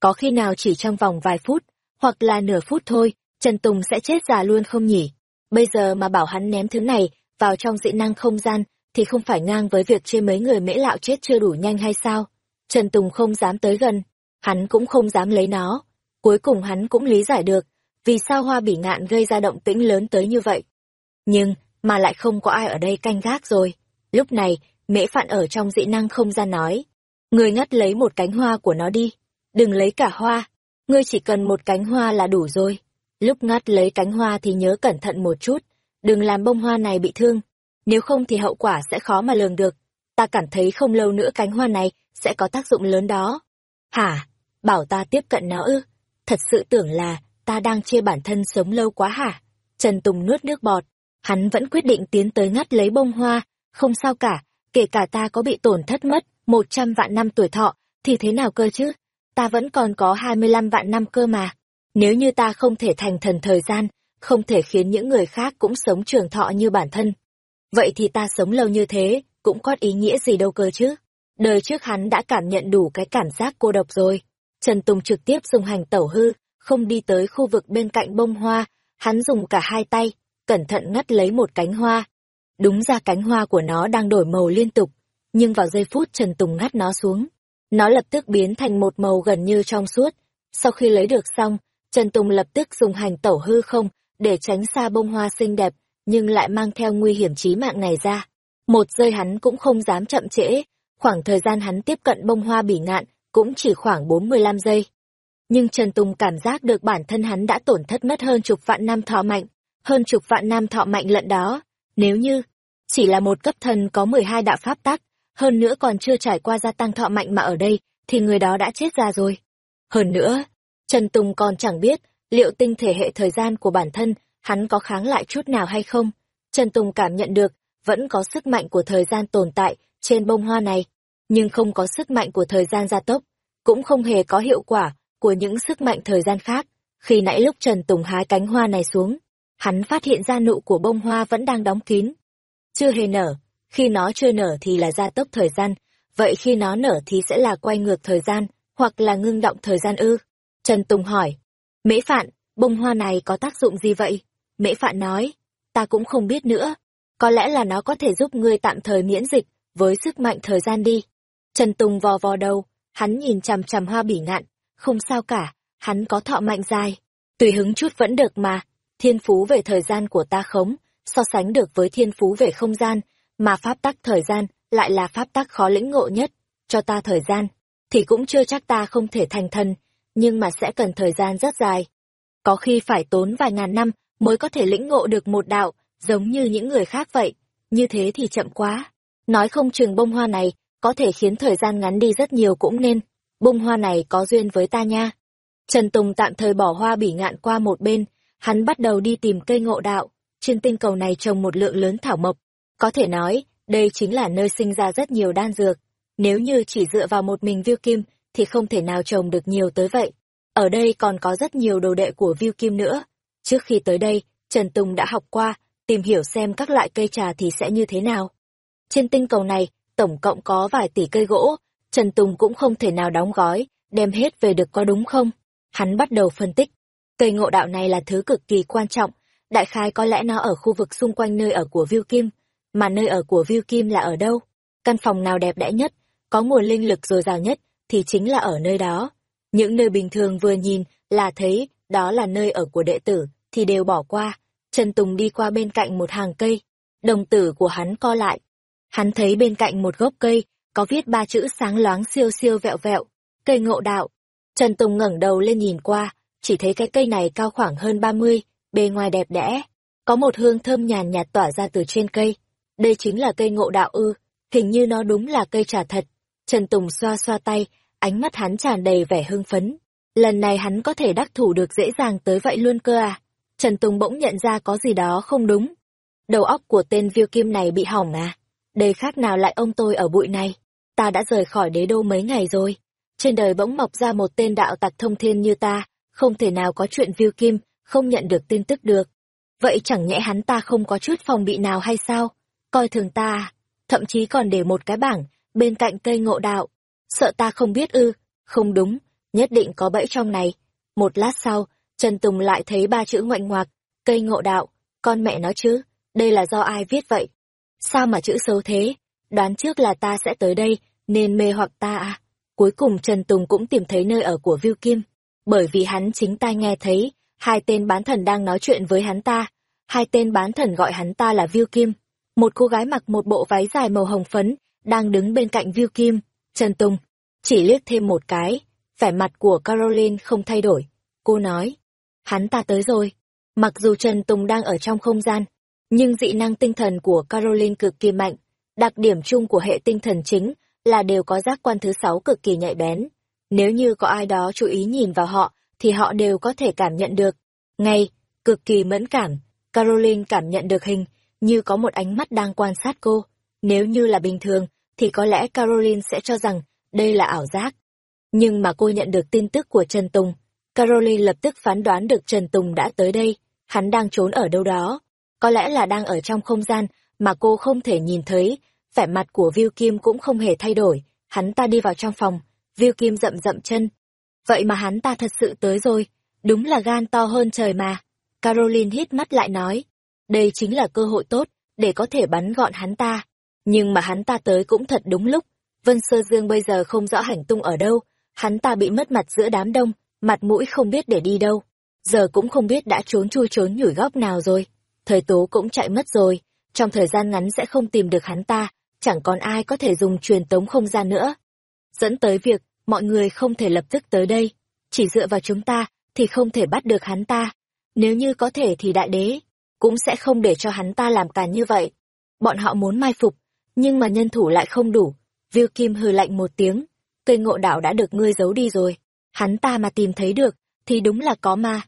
Có khi nào chỉ trong vòng vài phút hoặc là nửa phút thôi, Trần Tùng sẽ chết già luôn không nhỉ? Bây giờ mà bảo hắn ném thứ này vào trong dị năng không gian thì không phải ngang với việc chê mấy người mễ lạo chết chưa đủ nhanh hay sao? Trần Tùng không dám tới gần, hắn cũng không dám lấy nó. Cuối cùng hắn cũng lý giải được, vì sao hoa bỉ ngạn gây ra động tĩnh lớn tới như vậy. Nhưng, mà lại không có ai ở đây canh gác rồi. Lúc này, mễ phạn ở trong dị năng không gian nói. Người ngắt lấy một cánh hoa của nó đi. Đừng lấy cả hoa. Ngươi chỉ cần một cánh hoa là đủ rồi. Lúc ngắt lấy cánh hoa thì nhớ cẩn thận một chút. Đừng làm bông hoa này bị thương. Nếu không thì hậu quả sẽ khó mà lường được. Ta cảm thấy không lâu nữa cánh hoa này sẽ có tác dụng lớn đó. Hả? Bảo ta tiếp cận nó ư? Thật sự tưởng là ta đang chê bản thân sống lâu quá hả? Trần Tùng nuốt nước bọt. Hắn vẫn quyết định tiến tới ngắt lấy bông hoa. Không sao cả, kể cả ta có bị tổn thất mất một trăm vạn năm tuổi thọ, thì thế nào cơ chứ? Ta vẫn còn có hai mươi lăm vạn năm cơ mà. Nếu như ta không thể thành thần thời gian, không thể khiến những người khác cũng sống trường thọ như bản thân. Vậy thì ta sống lâu như thế, cũng có ý nghĩa gì đâu cơ chứ? Đời trước hắn đã cảm nhận đủ cái cảm giác cô độc rồi. Trần Tùng trực tiếp dùng hành tẩu hư, không đi tới khu vực bên cạnh bông hoa, hắn dùng cả hai tay, cẩn thận ngắt lấy một cánh hoa. Đúng ra cánh hoa của nó đang đổi màu liên tục, nhưng vào giây phút Trần Tùng ngắt nó xuống, nó lập tức biến thành một màu gần như trong suốt. Sau khi lấy được xong, Trần Tùng lập tức dùng hành tẩu hư không để tránh xa bông hoa xinh đẹp, nhưng lại mang theo nguy hiểm chí mạng này ra. Một giây hắn cũng không dám chậm trễ, khoảng thời gian hắn tiếp cận bông hoa bỉ ngạn cũng chỉ khoảng 45 giây. Nhưng Trần Tùng cảm giác được bản thân hắn đã tổn thất mất hơn chục vạn năm thọ mạnh, hơn chục vạn năm thọ mạnh lận đó. Nếu như, chỉ là một cấp thần có 12 đạo pháp tắc, hơn nữa còn chưa trải qua gia tăng thọ mạnh mà ở đây, thì người đó đã chết ra rồi. Hơn nữa, Trần Tùng còn chẳng biết liệu tinh thể hệ thời gian của bản thân hắn có kháng lại chút nào hay không. Trần Tùng cảm nhận được vẫn có sức mạnh của thời gian tồn tại trên bông hoa này, nhưng không có sức mạnh của thời gian gia tốc, cũng không hề có hiệu quả của những sức mạnh thời gian khác. Khi nãy lúc Trần Tùng hái cánh hoa này xuống, hắn phát hiện ra nụ của bông hoa vẫn đang đóng kín. Chưa hề nở, khi nó chưa nở thì là gia tốc thời gian, vậy khi nó nở thì sẽ là quay ngược thời gian, hoặc là ngưng động thời gian ư? Trần Tùng hỏi. Mễ Phạn, bông hoa này có tác dụng gì vậy? Mễ Phạn nói, ta cũng không biết nữa. Có lẽ là nó có thể giúp ngươi tạm thời miễn dịch với sức mạnh thời gian đi. Trần Tùng vò vò đầu, hắn nhìn chằm chằm hoa bỉ ngạn, không sao cả, hắn có thọ mạnh dài. Tùy hứng chút vẫn được mà, thiên phú về thời gian của ta khống, so sánh được với thiên phú về không gian, mà pháp tắc thời gian lại là pháp tắc khó lĩnh ngộ nhất. Cho ta thời gian, thì cũng chưa chắc ta không thể thành thần, nhưng mà sẽ cần thời gian rất dài. Có khi phải tốn vài ngàn năm mới có thể lĩnh ngộ được một đạo, giống như những người khác vậy. Như thế thì chậm quá. Nói không chừng bông hoa này có thể khiến thời gian ngắn đi rất nhiều cũng nên. Bông hoa này có duyên với ta nha. Trần Tùng tạm thời bỏ hoa bỉ ngạn qua một bên, hắn bắt đầu đi tìm cây ngộ đạo. Trên tinh cầu này trồng một lượng lớn thảo mộc. Có thể nói, đây chính là nơi sinh ra rất nhiều đan dược. Nếu như chỉ dựa vào một mình Viu Kim, thì không thể nào trồng được nhiều tới vậy. Ở đây còn có rất nhiều đồ đệ của Viu Kim nữa. Trước khi tới đây, Trần Tùng đã học qua, tìm hiểu xem các loại cây trà thì sẽ như thế nào. Trên tinh cầu này, tổng cộng có vài tỷ cây gỗ, Trần Tùng cũng không thể nào đóng gói, đem hết về được có đúng không? Hắn bắt đầu phân tích. Cây ngộ đạo này là thứ cực kỳ quan trọng, đại khái có lẽ nó ở khu vực xung quanh nơi ở của Viu Kim, mà nơi ở của Viu Kim là ở đâu? Căn phòng nào đẹp đẽ nhất, có nguồn linh lực dồi dào nhất, thì chính là ở nơi đó. Những nơi bình thường vừa nhìn là thấy đó là nơi ở của đệ tử, thì đều bỏ qua. Trần Tùng đi qua bên cạnh một hàng cây, đồng tử của hắn co lại. Hắn thấy bên cạnh một gốc cây, có viết ba chữ sáng loáng siêu siêu vẹo vẹo, cây ngộ đạo. Trần Tùng ngẩng đầu lên nhìn qua, chỉ thấy cái cây này cao khoảng hơn 30, bề ngoài đẹp đẽ. Có một hương thơm nhàn nhạt tỏa ra từ trên cây. Đây chính là cây ngộ đạo ư, hình như nó đúng là cây trà thật. Trần Tùng xoa xoa tay, ánh mắt hắn tràn đầy vẻ hưng phấn. Lần này hắn có thể đắc thủ được dễ dàng tới vậy luôn cơ à? Trần Tùng bỗng nhận ra có gì đó không đúng. Đầu óc của tên viêu kim này bị hỏng à? Đây khác nào lại ông tôi ở bụi này? Ta đã rời khỏi đế đô mấy ngày rồi. Trên đời bỗng mọc ra một tên đạo tặc thông thiên như ta, không thể nào có chuyện viêu kim, không nhận được tin tức được. Vậy chẳng nhẽ hắn ta không có chút phòng bị nào hay sao? Coi thường ta? Thậm chí còn để một cái bảng, bên cạnh cây ngộ đạo. Sợ ta không biết ư? Không đúng, nhất định có bẫy trong này. Một lát sau, Trần Tùng lại thấy ba chữ ngoạnh ngoạc, cây ngộ đạo, con mẹ nó chứ, đây là do ai viết vậy? Sao mà chữ xấu thế? Đoán trước là ta sẽ tới đây, nên mê hoặc ta à? Cuối cùng Trần Tùng cũng tìm thấy nơi ở của Viu Kim, bởi vì hắn chính tai nghe thấy, hai tên bán thần đang nói chuyện với hắn ta. Hai tên bán thần gọi hắn ta là Viu Kim. Một cô gái mặc một bộ váy dài màu hồng phấn, đang đứng bên cạnh Viu Kim. Trần Tùng, chỉ liếc thêm một cái, vẻ mặt của Caroline không thay đổi. Cô nói, hắn ta tới rồi. Mặc dù Trần Tùng đang ở trong không gian, nhưng dị năng tinh thần của Caroline cực kỳ mạnh. Đặc điểm chung của hệ tinh thần chính là đều có giác quan thứ sáu cực kỳ nhạy bén. Nếu như có ai đó chú ý nhìn vào họ, thì họ đều có thể cảm nhận được. Ngay, cực kỳ mẫn cảm, Caroline cảm nhận được hình, như có một ánh mắt đang quan sát cô. Nếu như là bình thường, thì có lẽ Caroline sẽ cho rằng đây là ảo giác. Nhưng mà cô nhận được tin tức của Trần Tùng, Caroline lập tức phán đoán được Trần Tùng đã tới đây, hắn đang trốn ở đâu đó. Có lẽ là đang ở trong không gian mà cô không thể nhìn thấy, vẻ mặt của Viu Kim cũng không hề thay đổi, hắn ta đi vào trong phòng, Viu Kim rậm rậm chân. Vậy mà hắn ta thật sự tới rồi, đúng là gan to hơn trời mà. Caroline hít mắt lại nói, đây chính là cơ hội tốt, để có thể bắn gọn hắn ta. Nhưng mà hắn ta tới cũng thật đúng lúc, Vân Sơ Dương bây giờ không rõ hành tung ở đâu, hắn ta bị mất mặt giữa đám đông, mặt mũi không biết để đi đâu. Giờ cũng không biết đã trốn chui trốn nhủi góc nào rồi. Thời tố cũng chạy mất rồi, trong thời gian ngắn sẽ không tìm được hắn ta, chẳng còn ai có thể dùng truyền tống không gian nữa. Dẫn tới việc, mọi người không thể lập tức tới đây, chỉ dựa vào chúng ta thì không thể bắt được hắn ta. Nếu như có thể thì đại đế, cũng sẽ không để cho hắn ta làm càn như vậy. Bọn họ muốn mai phục, nhưng mà nhân thủ lại không đủ. Viu Kim hừ lạnh một tiếng, cây ngộ đạo đã được ngươi giấu đi rồi. Hắn ta mà tìm thấy được, thì đúng là có ma.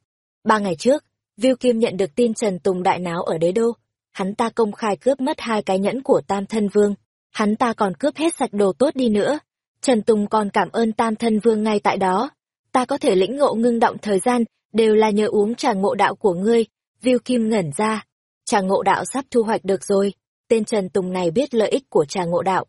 Ba ngày trước, Viu Kim nhận được tin Trần Tùng đại náo ở đế đô. Hắn ta công khai cướp mất hai cái nhẫn của Tam Thân Vương. Hắn ta còn cướp hết sạch đồ tốt đi nữa. Trần Tùng còn cảm ơn Tam Thân Vương ngay tại đó. Ta có thể lĩnh ngộ ngưng động thời gian, đều là nhờ uống trà ngộ đạo của ngươi. Viu Kim ngẩn ra. Trà ngộ đạo sắp thu hoạch được rồi. Tên Trần Tùng này biết lợi ích của trà ngộ đạo.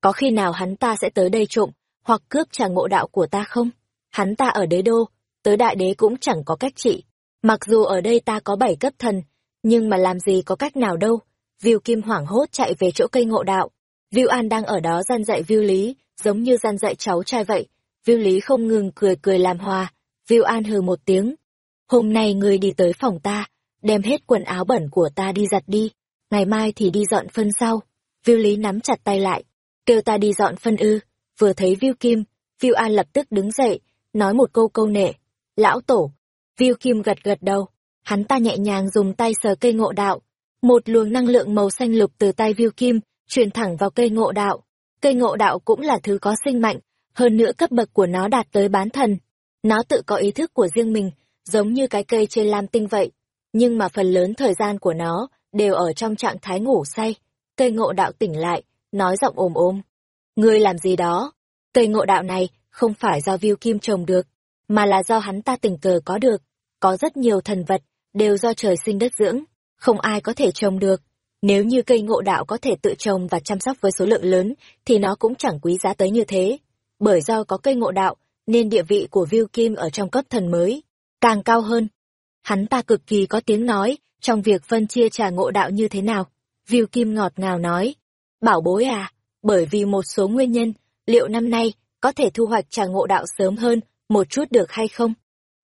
Có khi nào hắn ta sẽ tới đây trộm, hoặc cướp trà ngộ đạo của ta không? Hắn ta ở đế đô, tới đại đế cũng chẳng có cách trị. Mặc dù ở đây ta có bảy cấp thần, nhưng mà làm gì có cách nào đâu. Viu Kim hoảng hốt chạy về chỗ cây ngộ đạo. Viu An đang ở đó gian dạy Viu Lý, giống như gian dạy cháu trai vậy. Viu Lý không ngừng cười cười làm hòa. Viu An hừ một tiếng. Hôm nay người đi tới phòng ta, đem hết quần áo bẩn của ta đi giặt đi. Ngày mai thì đi dọn phân sau. Viu Lý nắm chặt tay lại. Kêu ta đi dọn phân ư. Vừa thấy Viu Kim, Viu An lập tức đứng dậy, nói một câu câu nệ. Lão tổ. Viu Kim gật gật đầu. Hắn ta nhẹ nhàng dùng tay sờ cây ngộ đạo. Một luồng năng lượng màu xanh lục từ tay Viu Kim, truyền thẳng vào cây ngộ đạo. Cây ngộ đạo cũng là thứ có sinh mạnh, hơn nữa cấp bậc của nó đạt tới bán thần. Nó tự có ý thức của riêng mình, giống như cái cây trên lam tinh vậy. Nhưng mà phần lớn thời gian của nó đều ở trong trạng thái ngủ say. Cây ngộ đạo tỉnh lại, nói giọng ồm ồm. Ngươi làm gì đó? Cây ngộ đạo này không phải do Viu Kim trồng được, mà là do hắn ta tình cờ có được. Có rất nhiều thần vật, đều do trời sinh đất dưỡng, không ai có thể trồng được. Nếu như cây ngộ đạo có thể tự trồng và chăm sóc với số lượng lớn, thì nó cũng chẳng quý giá tới như thế. Bởi do có cây ngộ đạo, nên địa vị của Viu Kim ở trong cấp thần mới, càng cao hơn. Hắn ta cực kỳ có tiếng nói, trong việc phân chia trà ngộ đạo như thế nào. Viu Kim ngọt ngào nói, bảo bối à, bởi vì một số nguyên nhân, liệu năm nay có thể thu hoạch trà ngộ đạo sớm hơn một chút được hay không?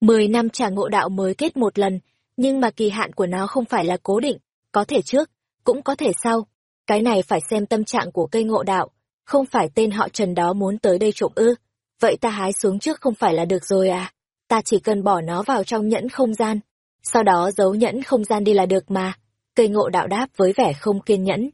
Mười năm trà ngộ đạo mới kết một lần, nhưng mà kỳ hạn của nó không phải là cố định, có thể trước, cũng có thể sau. Cái này phải xem tâm trạng của cây ngộ đạo, không phải tên họ Trần đó muốn tới đây trộm ư. Vậy ta hái xuống trước không phải là được rồi à? Ta chỉ cần bỏ nó vào trong nhẫn không gian, sau đó giấu nhẫn không gian đi là được mà. Cây ngộ đạo đáp với vẻ không kiên nhẫn.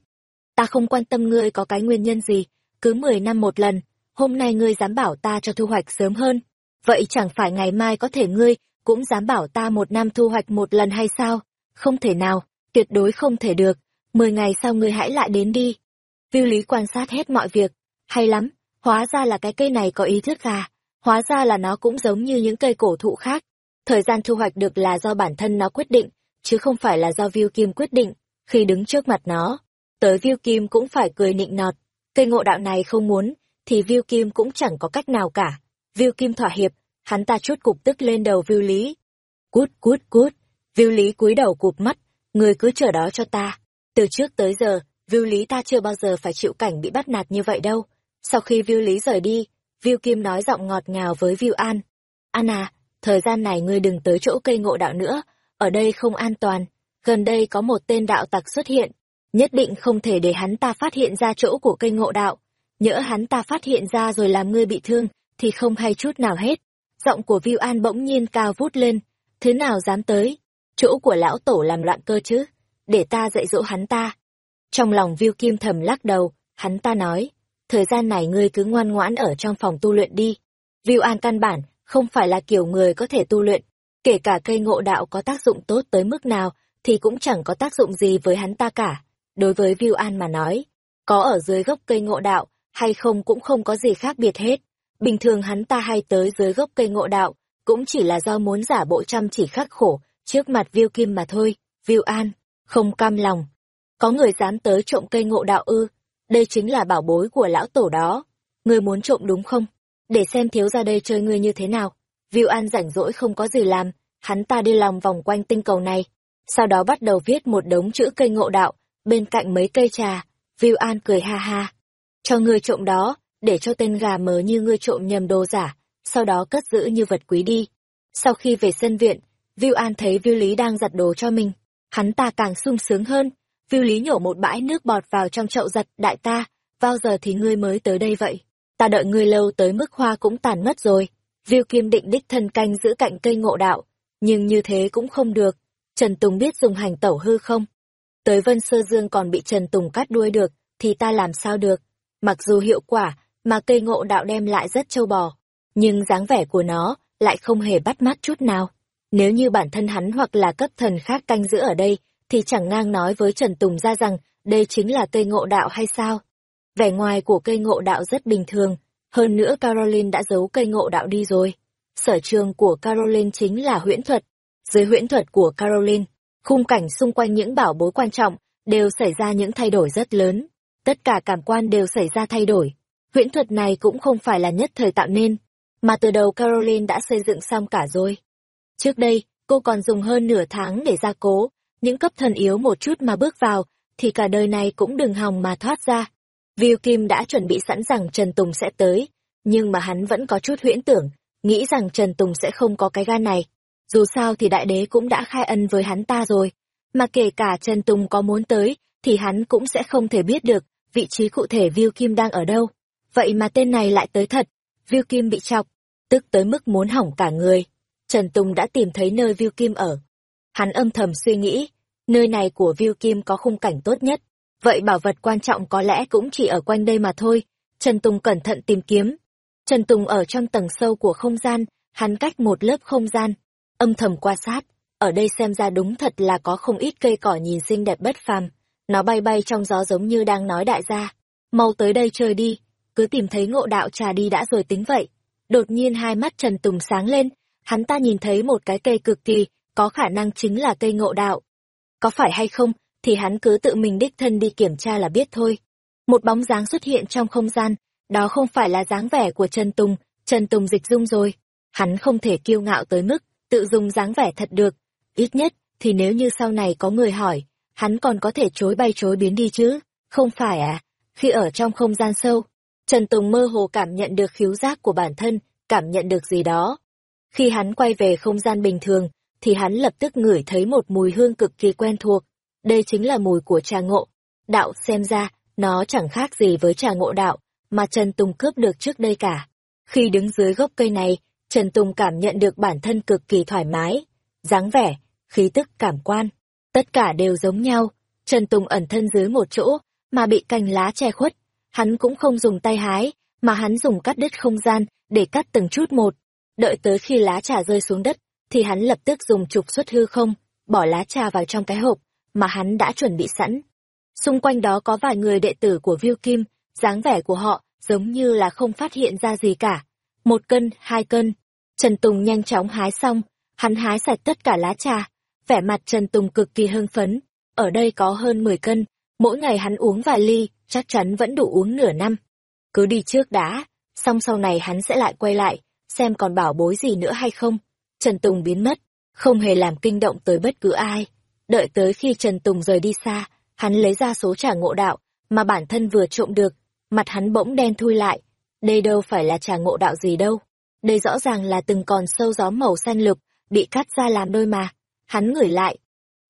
Ta không quan tâm ngươi có cái nguyên nhân gì, cứ mười năm một lần, hôm nay ngươi dám bảo ta cho thu hoạch sớm hơn. Vậy chẳng phải ngày mai có thể ngươi cũng dám bảo ta một năm thu hoạch một lần hay sao? Không thể nào, tuyệt đối không thể được. Mười ngày sau ngươi hãy lại đến đi. Viu Lý quan sát hết mọi việc. Hay lắm, hóa ra là cái cây này có ý thức à. Hóa ra là nó cũng giống như những cây cổ thụ khác. Thời gian thu hoạch được là do bản thân nó quyết định, chứ không phải là do Viu Kim quyết định. Khi đứng trước mặt nó, tới Viu Kim cũng phải cười nịnh nọt. Cây ngộ đạo này không muốn, thì Viu Kim cũng chẳng có cách nào cả. Viu Kim thỏa hiệp, hắn ta chút cục tức lên đầu Viu Lý. Cút cút cút, Viu Lý cúi đầu cụp mắt, người cứ chờ đó cho ta. Từ trước tới giờ, Viu Lý ta chưa bao giờ phải chịu cảnh bị bắt nạt như vậy đâu. Sau khi Viu Lý rời đi, Viu Kim nói giọng ngọt ngào với Viu An. An à, thời gian này ngươi đừng tới chỗ cây ngộ đạo nữa, ở đây không an toàn. Gần đây có một tên đạo tặc xuất hiện, nhất định không thể để hắn ta phát hiện ra chỗ của cây ngộ đạo. Nhỡ hắn ta phát hiện ra rồi làm ngươi bị thương, thì không hay chút nào hết. Giọng của Viu An bỗng nhiên cao vút lên, thế nào dám tới? Chỗ của lão tổ làm loạn cơ chứ, để ta dạy dỗ hắn ta. Trong lòng Viu Kim thầm lắc đầu, hắn ta nói, thời gian này ngươi cứ ngoan ngoãn ở trong phòng tu luyện đi. Viu An căn bản, không phải là kiểu người có thể tu luyện, kể cả cây ngộ đạo có tác dụng tốt tới mức nào, thì cũng chẳng có tác dụng gì với hắn ta cả. Đối với Viu An mà nói, có ở dưới gốc cây ngộ đạo, hay không cũng không có gì khác biệt hết. Bình thường hắn ta hay tới dưới gốc cây ngộ đạo, cũng chỉ là do muốn giả bộ chăm chỉ khắc khổ, trước mặt Viu Kim mà thôi. Viu An, không cam lòng. Có người dám tới trộm cây ngộ đạo ư, đây chính là bảo bối của lão tổ đó. người muốn trộm đúng không? Để xem thiếu ra đây chơi ngươi như thế nào. Viu An rảnh rỗi không có gì làm, hắn ta đi lòng vòng quanh tinh cầu này. Sau đó bắt đầu viết một đống chữ cây ngộ đạo, bên cạnh mấy cây trà. Viu An cười ha ha. Cho ngươi trộm đó, để cho tên gà mờ như ngươi trộm nhầm đồ giả, sau đó cất giữ như vật quý đi. Sau khi về sân viện, Viu An thấy Viu Lý đang giặt đồ cho mình, hắn ta càng sung sướng hơn. Viu Lý nhổ một bãi nước bọt vào trong chậu giặt, đại ta, bao giờ thì ngươi mới tới đây vậy? Ta đợi ngươi lâu tới mức hoa cũng tàn mất rồi. Viu Kim định đích thân canh giữ cạnh cây ngộ đạo, nhưng như thế cũng không được. Trần Tùng biết dùng hành tẩu hư không? Tới Vân Sơ Dương còn bị Trần Tùng cắt đuôi được, thì ta làm sao được? Mặc dù hiệu quả mà cây ngộ đạo đem lại rất châu bò, nhưng dáng vẻ của nó lại không hề bắt mắt chút nào. Nếu như bản thân hắn hoặc là cấp thần khác canh giữ ở đây, thì chẳng ngang nói với Trần Tùng ra rằng đây chính là cây ngộ đạo hay sao. Vẻ ngoài của cây ngộ đạo rất bình thường, hơn nữa Caroline đã giấu cây ngộ đạo đi rồi. Sở trường của Caroline chính là huyễn thuật. Dưới huyễn thuật của Caroline, khung cảnh xung quanh những bảo bối quan trọng đều xảy ra những thay đổi rất lớn. Tất cả cảm quan đều xảy ra thay đổi. Huyễn thuật này cũng không phải là nhất thời tạo nên, mà từ đầu Caroline đã xây dựng xong cả rồi. Trước đây, cô còn dùng hơn nửa tháng để gia cố, những cấp thần yếu một chút mà bước vào, thì cả đời này cũng đừng hòng mà thoát ra. Viu Kim đã chuẩn bị sẵn rằng Trần Tùng sẽ tới, nhưng mà hắn vẫn có chút huyễn tưởng, nghĩ rằng Trần Tùng sẽ không có cái gan này. Dù sao thì đại đế cũng đã khai ân với hắn ta rồi, mà kể cả Trần Tùng có muốn tới, thì hắn cũng sẽ không thể biết được vị trí cụ thể Viu Kim đang ở đâu. Vậy mà tên này lại tới thật, Viu Kim bị chọc, tức tới mức muốn hỏng cả người. Trần Tùng đã tìm thấy nơi Viu Kim ở. Hắn âm thầm suy nghĩ, nơi này của Viu Kim có khung cảnh tốt nhất, vậy bảo vật quan trọng có lẽ cũng chỉ ở quanh đây mà thôi. Trần Tùng cẩn thận tìm kiếm. Trần Tùng ở trong tầng sâu của không gian, hắn cách một lớp không gian, âm thầm quan sát, ở đây xem ra đúng thật là có không ít cây cỏ nhìn xinh đẹp bất phàm. Nó bay bay trong gió giống như đang nói đại gia. Mau tới đây chơi đi, cứ tìm thấy ngộ đạo trà đi đã rồi tính vậy. Đột nhiên hai mắt Trần Tùng sáng lên, hắn ta nhìn thấy một cái cây cực kỳ, có khả năng chính là cây ngộ đạo. Có phải hay không, thì hắn cứ tự mình đích thân đi kiểm tra là biết thôi. Một bóng dáng xuất hiện trong không gian, đó không phải là dáng vẻ của Trần Tùng, Trần Tùng dịch dung rồi. Hắn không thể kiêu ngạo tới mức, tự dùng dáng vẻ thật được. Ít nhất, thì nếu như sau này có người hỏi, hắn còn có thể chối bay chối biến đi chứ. Không phải à, khi ở trong không gian sâu, Trần Tùng mơ hồ cảm nhận được khiếu giác của bản thân, cảm nhận được gì đó. Khi hắn quay về không gian bình thường, thì hắn lập tức ngửi thấy một mùi hương cực kỳ quen thuộc. Đây chính là mùi của trà ngộ. Đạo xem ra, nó chẳng khác gì với trà ngộ đạo, mà Trần Tùng cướp được trước đây cả. Khi đứng dưới gốc cây này, Trần Tùng cảm nhận được bản thân cực kỳ thoải mái, dáng vẻ, khí tức cảm quan. Tất cả đều giống nhau, Trần Tùng ẩn thân dưới một chỗ, mà bị cành lá che khuất. Hắn cũng không dùng tay hái, mà hắn dùng cắt đứt không gian để cắt từng chút một. Đợi tới khi lá trà rơi xuống đất, thì hắn lập tức dùng trục xuất hư không, bỏ lá trà vào trong cái hộp mà hắn đã chuẩn bị sẵn. Xung quanh đó có vài người đệ tử của Viu Kim, dáng vẻ của họ giống như là không phát hiện ra gì cả. Một cân, hai cân. Trần Tùng nhanh chóng hái xong, hắn hái sạch tất cả lá trà. Vẻ mặt Trần Tùng cực kỳ hưng phấn. Ở đây có hơn 10 cân, mỗi ngày hắn uống vài ly, chắc chắn vẫn đủ uống nửa năm. Cứ đi trước đã, xong sau này hắn sẽ lại quay lại, xem còn bảo bối gì nữa hay không. Trần Tùng biến mất, không hề làm kinh động tới bất cứ ai. Đợi tới khi Trần Tùng rời đi xa, hắn lấy ra số trà ngộ đạo mà bản thân vừa trộm được, mặt hắn bỗng đen thui lại. Đây đâu phải là trà ngộ đạo gì đâu. Đây rõ ràng là từng còn sâu gió màu xanh lục, bị cắt ra làm đôi mà. Hắn ngửi lại.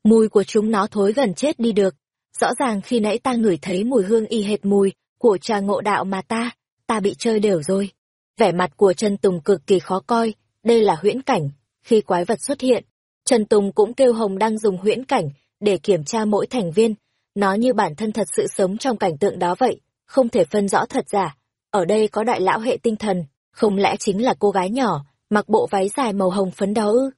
Mùi của chúng nó thối gần chết đi được. Rõ ràng khi nãy ta ngửi thấy mùi hương y hệt mùi của trà ngộ đạo mà ta, ta bị chơi đều rồi. Vẻ mặt của Trần Tùng cực kỳ khó coi, đây là huyễn cảnh. Khi quái vật xuất hiện, Trần Tùng cũng kêu Hồng đang dùng huyễn cảnh để kiểm tra mỗi thành viên. Nó như bản thân thật sự sống trong cảnh tượng đó vậy, không thể phân rõ thật giả. Ở đây có đại lão hệ tinh thần, không lẽ chính là cô gái nhỏ, mặc bộ váy dài màu hồng phấn đó ư?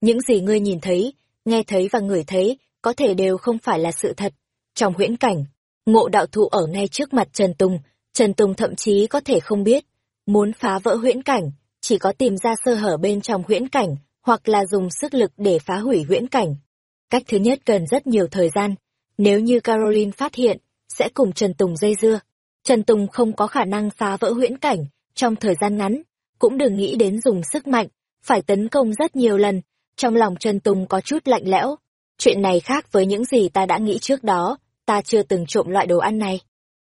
Những gì ngươi nhìn thấy, nghe thấy và ngửi thấy, có thể đều không phải là sự thật. Trong huyễn cảnh, ngộ đạo thụ ở ngay trước mặt Trần Tùng, Trần Tùng thậm chí có thể không biết. Muốn phá vỡ huyễn cảnh, chỉ có tìm ra sơ hở bên trong huyễn cảnh, hoặc là dùng sức lực để phá hủy huyễn cảnh. Cách thứ nhất cần rất nhiều thời gian. Nếu như Caroline phát hiện, sẽ cùng Trần Tùng dây dưa. Trần Tùng không có khả năng phá vỡ huyễn cảnh trong thời gian ngắn, cũng đừng nghĩ đến dùng sức mạnh, phải tấn công rất nhiều lần. Trong lòng Trần Tùng có chút lạnh lẽo. Chuyện này khác với những gì ta đã nghĩ trước đó, ta chưa từng trộm loại đồ ăn này.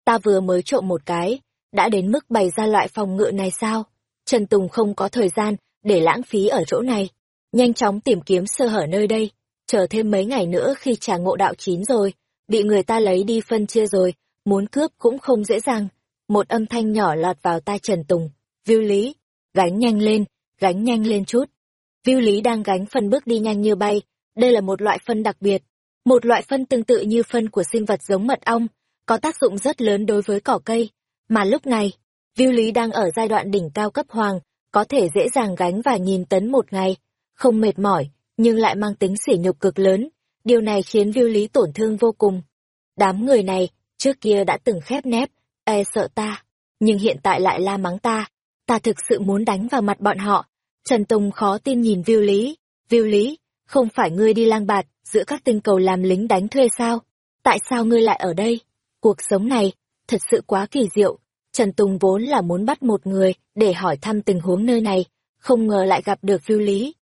Ta vừa mới trộm một cái, đã đến mức bày ra loại phòng ngự này sao? Trần Tùng không có thời gian để lãng phí ở chỗ này. Nhanh chóng tìm kiếm sơ hở nơi đây, chờ thêm mấy ngày nữa khi trà ngộ đạo chín rồi, bị người ta lấy đi phân chia rồi, muốn cướp cũng không dễ dàng. Một âm thanh nhỏ lọt vào tai Trần Tùng. Viu Lý, gánh nhanh lên, gánh nhanh lên chút. Viu Lý đang gánh phân bước đi nhanh như bay, đây là một loại phân đặc biệt. Một loại phân tương tự như phân của sinh vật giống mật ong, có tác dụng rất lớn đối với cỏ cây. Mà lúc này, Viu Lý đang ở giai đoạn đỉnh cao cấp hoàng, có thể dễ dàng gánh vài nghìn tấn một ngày, không mệt mỏi, nhưng lại mang tính sỉ nhục cực lớn. Điều này khiến Viu Lý tổn thương vô cùng. Đám người này, trước kia đã từng khép nép, e sợ ta, nhưng hiện tại lại la mắng ta. Ta thực sự muốn đánh vào mặt bọn họ. Trần Tùng khó tin nhìn Viu Lý. Viu Lý, không phải ngươi đi lang bạt, giữa các tinh cầu làm lính đánh thuê sao? Tại sao ngươi lại ở đây? Cuộc sống này, thật sự quá kỳ diệu. Trần Tùng vốn là muốn bắt một người để hỏi thăm tình huống nơi này, không ngờ lại gặp được Viu Lý.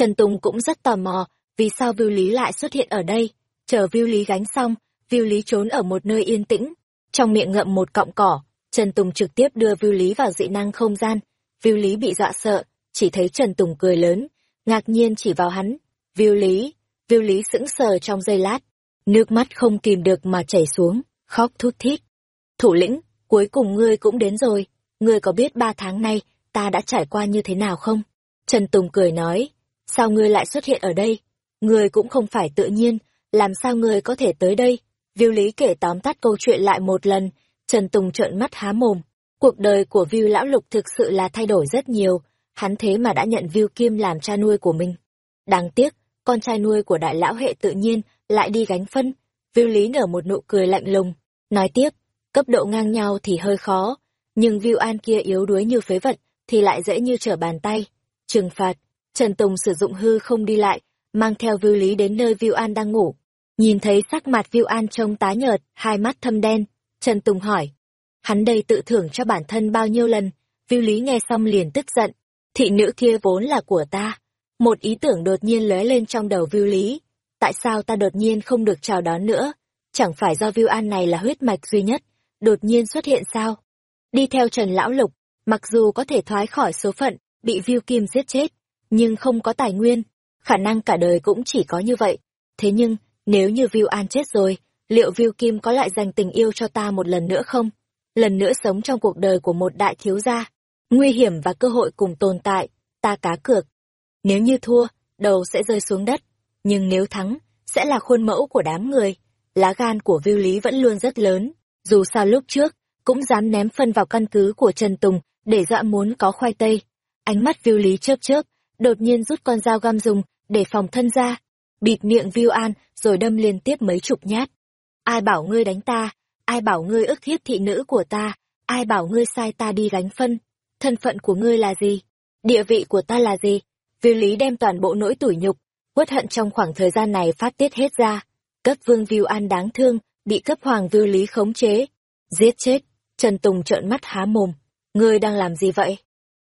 Trần Tùng cũng rất tò mò, vì sao Viu Lý lại xuất hiện ở đây. Chờ Viu Lý gánh xong, Viu Lý trốn ở một nơi yên tĩnh, trong miệng ngậm một cọng cỏ, Trần Tùng trực tiếp đưa Viu Lý vào dị năng không gian. Viu Lý bị dọa sợ, chỉ thấy Trần Tùng cười lớn, ngạc nhiên chỉ vào hắn. Viu Lý, Viu Lý sững sờ trong giây lát, nước mắt không kìm được mà chảy xuống, khóc thút thít. Thủ lĩnh, cuối cùng ngươi cũng đến rồi, ngươi có biết ba tháng nay ta đã trải qua như thế nào không? Trần Tùng cười nói, sao ngươi lại xuất hiện ở đây? Ngươi cũng không phải tự nhiên, làm sao ngươi có thể tới đây? Viu Lý kể tóm tắt câu chuyện lại một lần, Trần Tùng trợn mắt há mồm. Cuộc đời của Viu Lão Lục thực sự là thay đổi rất nhiều, hắn thế mà đã nhận Viu Kim làm cha nuôi của mình. Đáng tiếc, con trai nuôi của đại lão hệ tự nhiên lại đi gánh phân. Viu Lý nở một nụ cười lạnh lùng, nói tiếp, cấp độ ngang nhau thì hơi khó, nhưng Viu An kia yếu đuối như phế vật thì lại dễ như trở bàn tay. Trừng phạt, Trần Tùng sử dụng hư không đi lại, mang theo Vưu Lý đến nơi Viu An đang ngủ. Nhìn thấy sắc mặt Viu An trông tái nhợt, hai mắt thâm đen, Trần Tùng hỏi. Hắn đây tự thưởng cho bản thân bao nhiêu lần, Viu Lý nghe xong liền tức giận. Thị nữ kia vốn là của ta. Một ý tưởng đột nhiên lóe lên trong đầu Viu Lý. Tại sao ta đột nhiên không được chào đón nữa? Chẳng phải do Viu An này là huyết mạch duy nhất, đột nhiên xuất hiện sao? Đi theo Trần Lão Lục, mặc dù có thể thoái khỏi số phận, bị Viu Kim giết chết, nhưng không có tài nguyên, khả năng cả đời cũng chỉ có như vậy. Thế nhưng, nếu như Viu An chết rồi, liệu Viu Kim có lại dành tình yêu cho ta một lần nữa không? Lần nữa sống trong cuộc đời của một đại thiếu gia. Nguy hiểm và cơ hội cùng tồn tại, ta cá cược. Nếu như thua, đầu sẽ rơi xuống đất. Nhưng nếu thắng, sẽ là khuôn mẫu của đám người. Lá gan của Viu Lý vẫn luôn rất lớn. Dù sao lúc trước, cũng dám ném phân vào căn cứ của Trần Tùng để dọa muốn có khoai tây. Ánh mắt Viu Lý chớp chớp, đột nhiên rút con dao găm dùng để phòng thân ra bịt miệng Viu An, rồi đâm liên tiếp mấy chục nhát. Ai bảo ngươi đánh ta, ai bảo ngươi ức hiếp thị nữ của ta, ai bảo ngươi sai ta đi gánh phân, thân phận của ngươi là gì, địa vị của ta là gì. Viu Lý đem toàn bộ nỗi tủi nhục, uất hận trong khoảng thời gian này phát tiết hết ra. Cấp vương Viu An đáng thương, bị cấp hoàng Viu Lý khống chế, giết chết. Trần Tùng trợn mắt há mồm, ngươi đang làm gì vậy?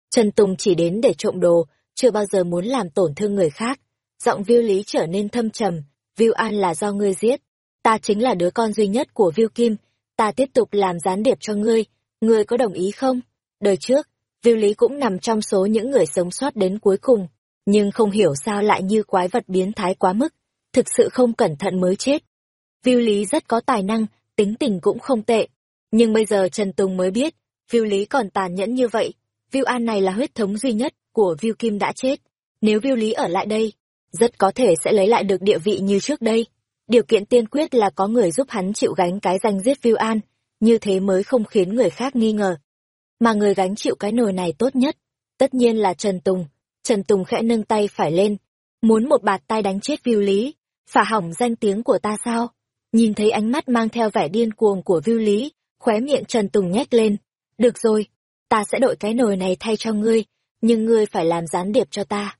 Trần Tùng chỉ đến để trộm đồ, chưa bao giờ muốn làm tổn thương người khác. giọng Viu Lý trở nên thâm trầm, Viu An là do ngươi giết, ta chính là đứa con duy nhất của Viu Kim, ta tiếp tục làm gián điệp cho ngươi, ngươi có đồng ý không? Đời trước, Viu Lý cũng nằm trong số những người sống sót đến cuối cùng, nhưng không hiểu sao lại như quái vật biến thái quá mức, thực sự không cẩn thận mới chết. Viu Lý rất có tài năng, tính tình cũng không tệ, nhưng bây giờ Trần Tùng mới biết, Viu Lý còn tàn nhẫn như vậy, Viu An này là huyết thống duy nhất của Viu Kim đã chết, nếu Viu Lý ở lại đây, rất có thể sẽ lấy lại được địa vị như trước đây. Điều kiện tiên quyết là có người giúp hắn chịu gánh cái danh giết Viu An, như thế mới không khiến người khác nghi ngờ. Mà người gánh chịu cái nồi này tốt nhất, tất nhiên là Trần Tùng. Trần Tùng khẽ nâng tay phải lên, muốn một bạt tay đánh chết Viu Lý, phả hỏng danh tiếng của ta sao? Nhìn thấy ánh mắt mang theo vẻ điên cuồng của Viu Lý, khóe miệng Trần Tùng nhếch lên. Được rồi, ta sẽ đội cái nồi này thay cho ngươi, nhưng ngươi phải làm gián điệp cho ta.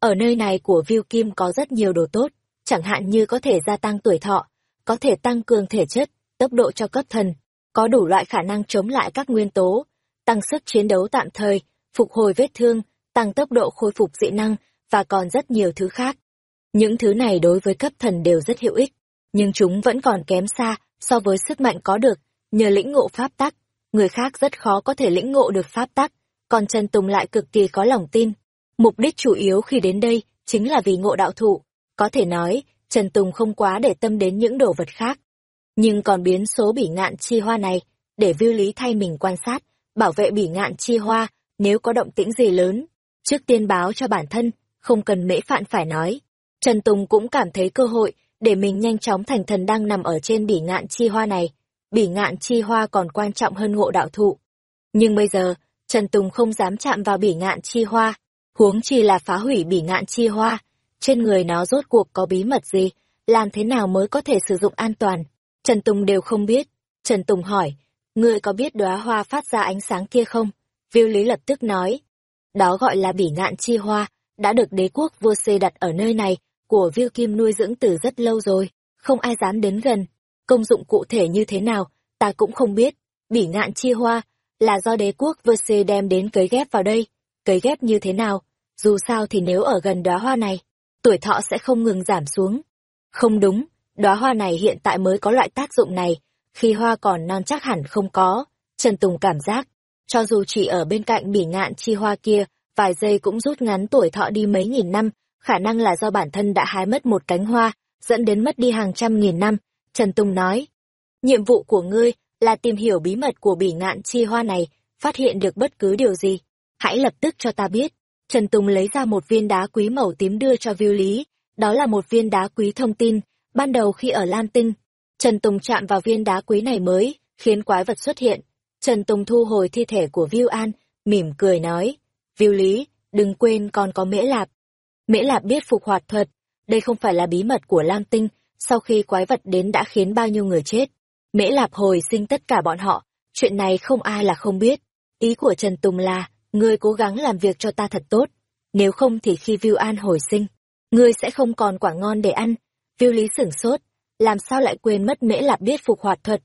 Ở nơi này của Viu Kim có rất nhiều đồ tốt, chẳng hạn như có thể gia tăng tuổi thọ, có thể tăng cường thể chất, tốc độ cho cấp thần, có đủ loại khả năng chống lại các nguyên tố, tăng sức chiến đấu tạm thời, phục hồi vết thương, tăng tốc độ khôi phục dị năng và còn rất nhiều thứ khác. Những thứ này đối với cấp thần đều rất hữu ích, nhưng chúng vẫn còn kém xa so với sức mạnh có được nhờ lĩnh ngộ pháp tắc. Người khác rất khó có thể lĩnh ngộ được pháp tắc, còn Trần Tùng lại cực kỳ có lòng tin. Mục đích chủ yếu khi đến đây chính là vì ngộ đạo thụ. Có thể nói, Trần Tùng không quá để tâm đến những đồ vật khác. Nhưng còn biến số bỉ ngạn chi hoa này, để vưu lý thay mình quan sát, bảo vệ bỉ ngạn chi hoa, nếu có động tĩnh gì lớn. Trước tiên báo cho bản thân, không cần mễ phạn phải nói. Trần Tùng cũng cảm thấy cơ hội để mình nhanh chóng thành thần đang nằm ở trên bỉ ngạn chi hoa này. Bỉ ngạn chi hoa còn quan trọng hơn ngộ đạo thụ. Nhưng bây giờ, Trần Tùng không dám chạm vào bỉ ngạn chi hoa, huống chi là phá hủy bỉ ngạn chi hoa. Trên người nó rốt cuộc có bí mật gì, làm thế nào mới có thể sử dụng an toàn. Trần Tùng đều không biết. Trần Tùng hỏi, ngươi có biết đóa hoa phát ra ánh sáng kia không? Viu Lý lập tức nói, đó gọi là bỉ ngạn chi hoa, đã được đế quốc vua xê đặt ở nơi này, của Viu Kim nuôi dưỡng từ rất lâu rồi, không ai dám đến gần. Công dụng cụ thể như thế nào, ta cũng không biết. Bỉ ngạn chi hoa, là do đế quốc vua xê đem đến cấy ghép vào đây. Cấy ghép như thế nào? Dù sao thì nếu ở gần đóa hoa này, tuổi thọ sẽ không ngừng giảm xuống. Không đúng, đóa hoa này hiện tại mới có loại tác dụng này, khi hoa còn non chắc hẳn không có. Trần Tùng cảm giác, cho dù chỉ ở bên cạnh bỉ ngạn chi hoa kia, vài giây cũng rút ngắn tuổi thọ đi mấy nghìn năm, khả năng là do bản thân đã hái mất một cánh hoa, dẫn đến mất đi hàng trăm nghìn năm. Trần Tùng nói, nhiệm vụ của ngươi là tìm hiểu bí mật của bỉ ngạn chi hoa này, phát hiện được bất cứ điều gì. Hãy lập tức cho ta biết. Trần Tùng lấy ra một viên đá quý màu tím đưa cho Viu Lý, đó là một viên đá quý thông tin, ban đầu khi ở Lam Tinh. Trần Tùng chạm vào viên đá quý này mới, khiến quái vật xuất hiện. Trần Tùng thu hồi thi thể của Viu An, mỉm cười nói, Viu Lý, đừng quên còn có Mễ Lạp. Mễ Lạp biết phục hoạt thuật, đây không phải là bí mật của Lam Tinh, sau khi quái vật đến đã khiến bao nhiêu người chết. Mễ Lạp hồi sinh tất cả bọn họ, chuyện này không ai là không biết. Ý của Trần Tùng là, ngươi cố gắng làm việc cho ta thật tốt, nếu không thì khi Viu An hồi sinh, ngươi sẽ không còn quả ngon để ăn. Viu Lý sửng sốt, làm sao lại quên mất Mễ Lạp biết phục hoạt thuật.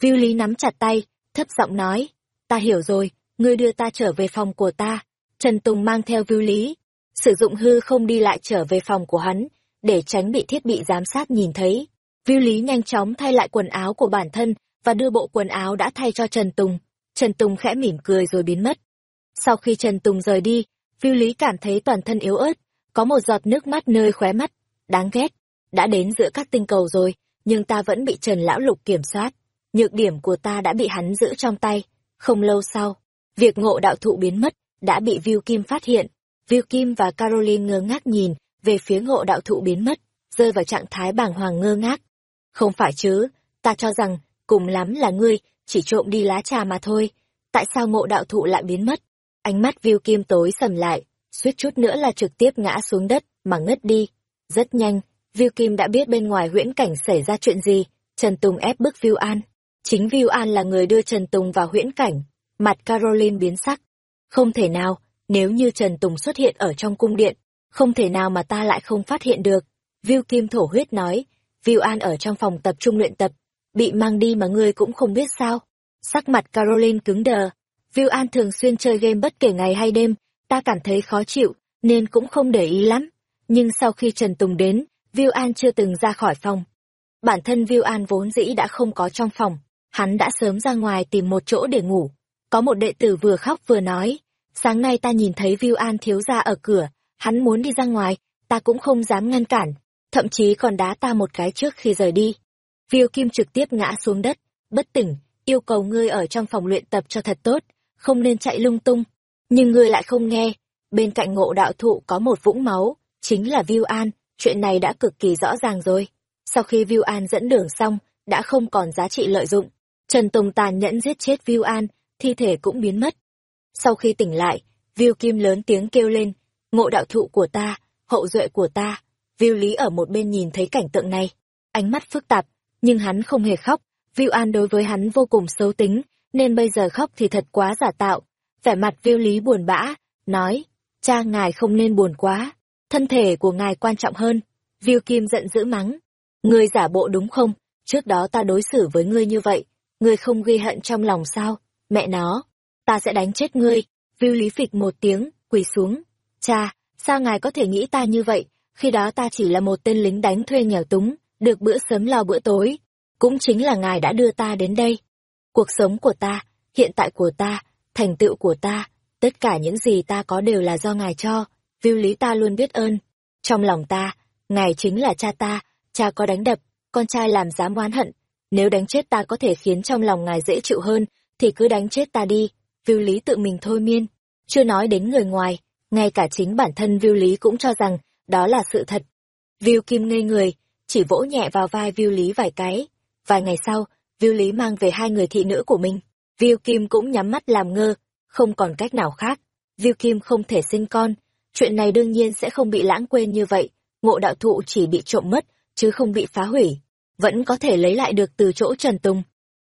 Viu Lý nắm chặt tay, thấp giọng nói, ta hiểu rồi, ngươi đưa ta trở về phòng của ta. Trần Tùng mang theo Viu Lý, sử dụng hư không đi lại trở về phòng của hắn, để tránh bị thiết bị giám sát nhìn thấy. Viu Lý nhanh chóng thay lại quần áo của bản thân và đưa bộ quần áo đã thay cho Trần Tùng. Trần Tùng khẽ mỉm cười rồi biến mất. Sau khi Trần Tùng rời đi, Viu Lý cảm thấy toàn thân yếu ớt, có một giọt nước mắt nơi khóe mắt. Đáng ghét, đã đến giữa các tinh cầu rồi, nhưng ta vẫn bị Trần Lão Lục kiểm soát. Nhược điểm của ta đã bị hắn giữ trong tay. Không lâu sau, việc ngộ đạo thụ biến mất, đã bị Viu Kim phát hiện. Viu Kim và Caroline ngơ ngác nhìn về phía ngộ đạo thụ biến mất, rơi vào trạng thái bàng hoàng ngơ ngác. Không phải chứ, ta cho rằng, cùng lắm là ngươi, chỉ trộm đi lá trà mà thôi. Tại sao ngộ đạo thụ lại biến mất? Ánh mắt Viu Kim tối sầm lại, suýt chút nữa là trực tiếp ngã xuống đất, mà ngất đi. Rất nhanh, Viu Kim đã biết bên ngoài huyễn cảnh xảy ra chuyện gì, Trần Tùng ép bức Viu An. Chính Viu An là người đưa Trần Tùng vào huyễn cảnh, mặt Caroline biến sắc. Không thể nào, nếu như Trần Tùng xuất hiện ở trong cung điện, không thể nào mà ta lại không phát hiện được. Viu Kim thổ huyết nói, Viu An ở trong phòng tập trung luyện tập, bị mang đi mà ngươi cũng không biết sao. Sắc mặt Caroline cứng đờ. Viu An thường xuyên chơi game bất kể ngày hay đêm, ta cảm thấy khó chịu, nên cũng không để ý lắm. nhưng sau khi Trần Tùng đến, Viu An chưa từng ra khỏi phòng. Bản thân Viu An vốn dĩ đã không có trong phòng, hắn đã sớm ra ngoài tìm một chỗ để ngủ. Có một đệ tử vừa khóc vừa nói, sáng nay ta nhìn thấy Viu An thiếu gia ở cửa, hắn muốn đi ra ngoài, ta cũng không dám ngăn cản, thậm chí còn đá ta một cái trước khi rời đi. Viêu Kim trực tiếp ngã xuống đất, bất tỉnh, yêu cầu ngươi ở trong phòng luyện tập cho thật tốt, không nên chạy lung tung. Nhưng ngươi lại không nghe, bên cạnh ngộ đạo thụ có một vũng máu, chính là Viu An, chuyện này đã cực kỳ rõ ràng rồi. Sau khi Viu An dẫn đường xong, đã không còn giá trị lợi dụng. Trần Tùng tàn nhẫn giết chết Viu An, thi thể cũng biến mất. Sau khi tỉnh lại, Viu Kim lớn tiếng kêu lên, ngộ đạo thụ của ta, hậu duệ của ta. Viu Lý ở một bên nhìn thấy cảnh tượng này, ánh mắt phức tạp, nhưng hắn không hề khóc. Viu An đối với hắn vô cùng xấu tính, nên bây giờ khóc thì thật quá giả tạo. Vẻ mặt Viu Lý buồn bã, nói, cha ngài không nên buồn quá, thân thể của ngài quan trọng hơn. Viu Kim giận dữ mắng, ngươi giả bộ đúng không? Trước đó ta đối xử với ngươi như vậy, ngươi không ghi hận trong lòng sao? Mẹ nó, ta sẽ đánh chết ngươi. Viu Lý phịch một tiếng, quỳ xuống. Cha, sao ngài có thể nghĩ ta như vậy? Khi đó ta chỉ là một tên lính đánh thuê nghèo túng, được bữa sớm lo bữa tối. Cũng chính là ngài đã đưa ta đến đây. Cuộc sống của ta, hiện tại của ta, thành tựu của ta, tất cả những gì ta có đều là do ngài cho. Viu Lý ta luôn biết ơn. Trong lòng ta, ngài chính là cha ta, cha có đánh đập, con trai làm dám oán hận. Nếu đánh chết ta có thể khiến trong lòng ngài dễ chịu hơn, thì cứ đánh chết ta đi. Viu Lý tự mình thôi miên. Chưa nói đến người ngoài, ngay cả chính bản thân Viu Lý cũng cho rằng đó là sự thật. Viu Kim ngây người, chỉ vỗ nhẹ vào vai Viu Lý vài cái. Vài ngày sau, Viu Lý mang về hai người thị nữ của mình. Viu Kim cũng nhắm mắt làm ngơ, không còn cách nào khác. Viu Kim không thể sinh con, chuyện này đương nhiên sẽ không bị lãng quên như vậy. Ngộ đạo thụ chỉ bị trộm mất, chứ không bị phá hủy. Vẫn có thể lấy lại được từ chỗ Trần Tùng.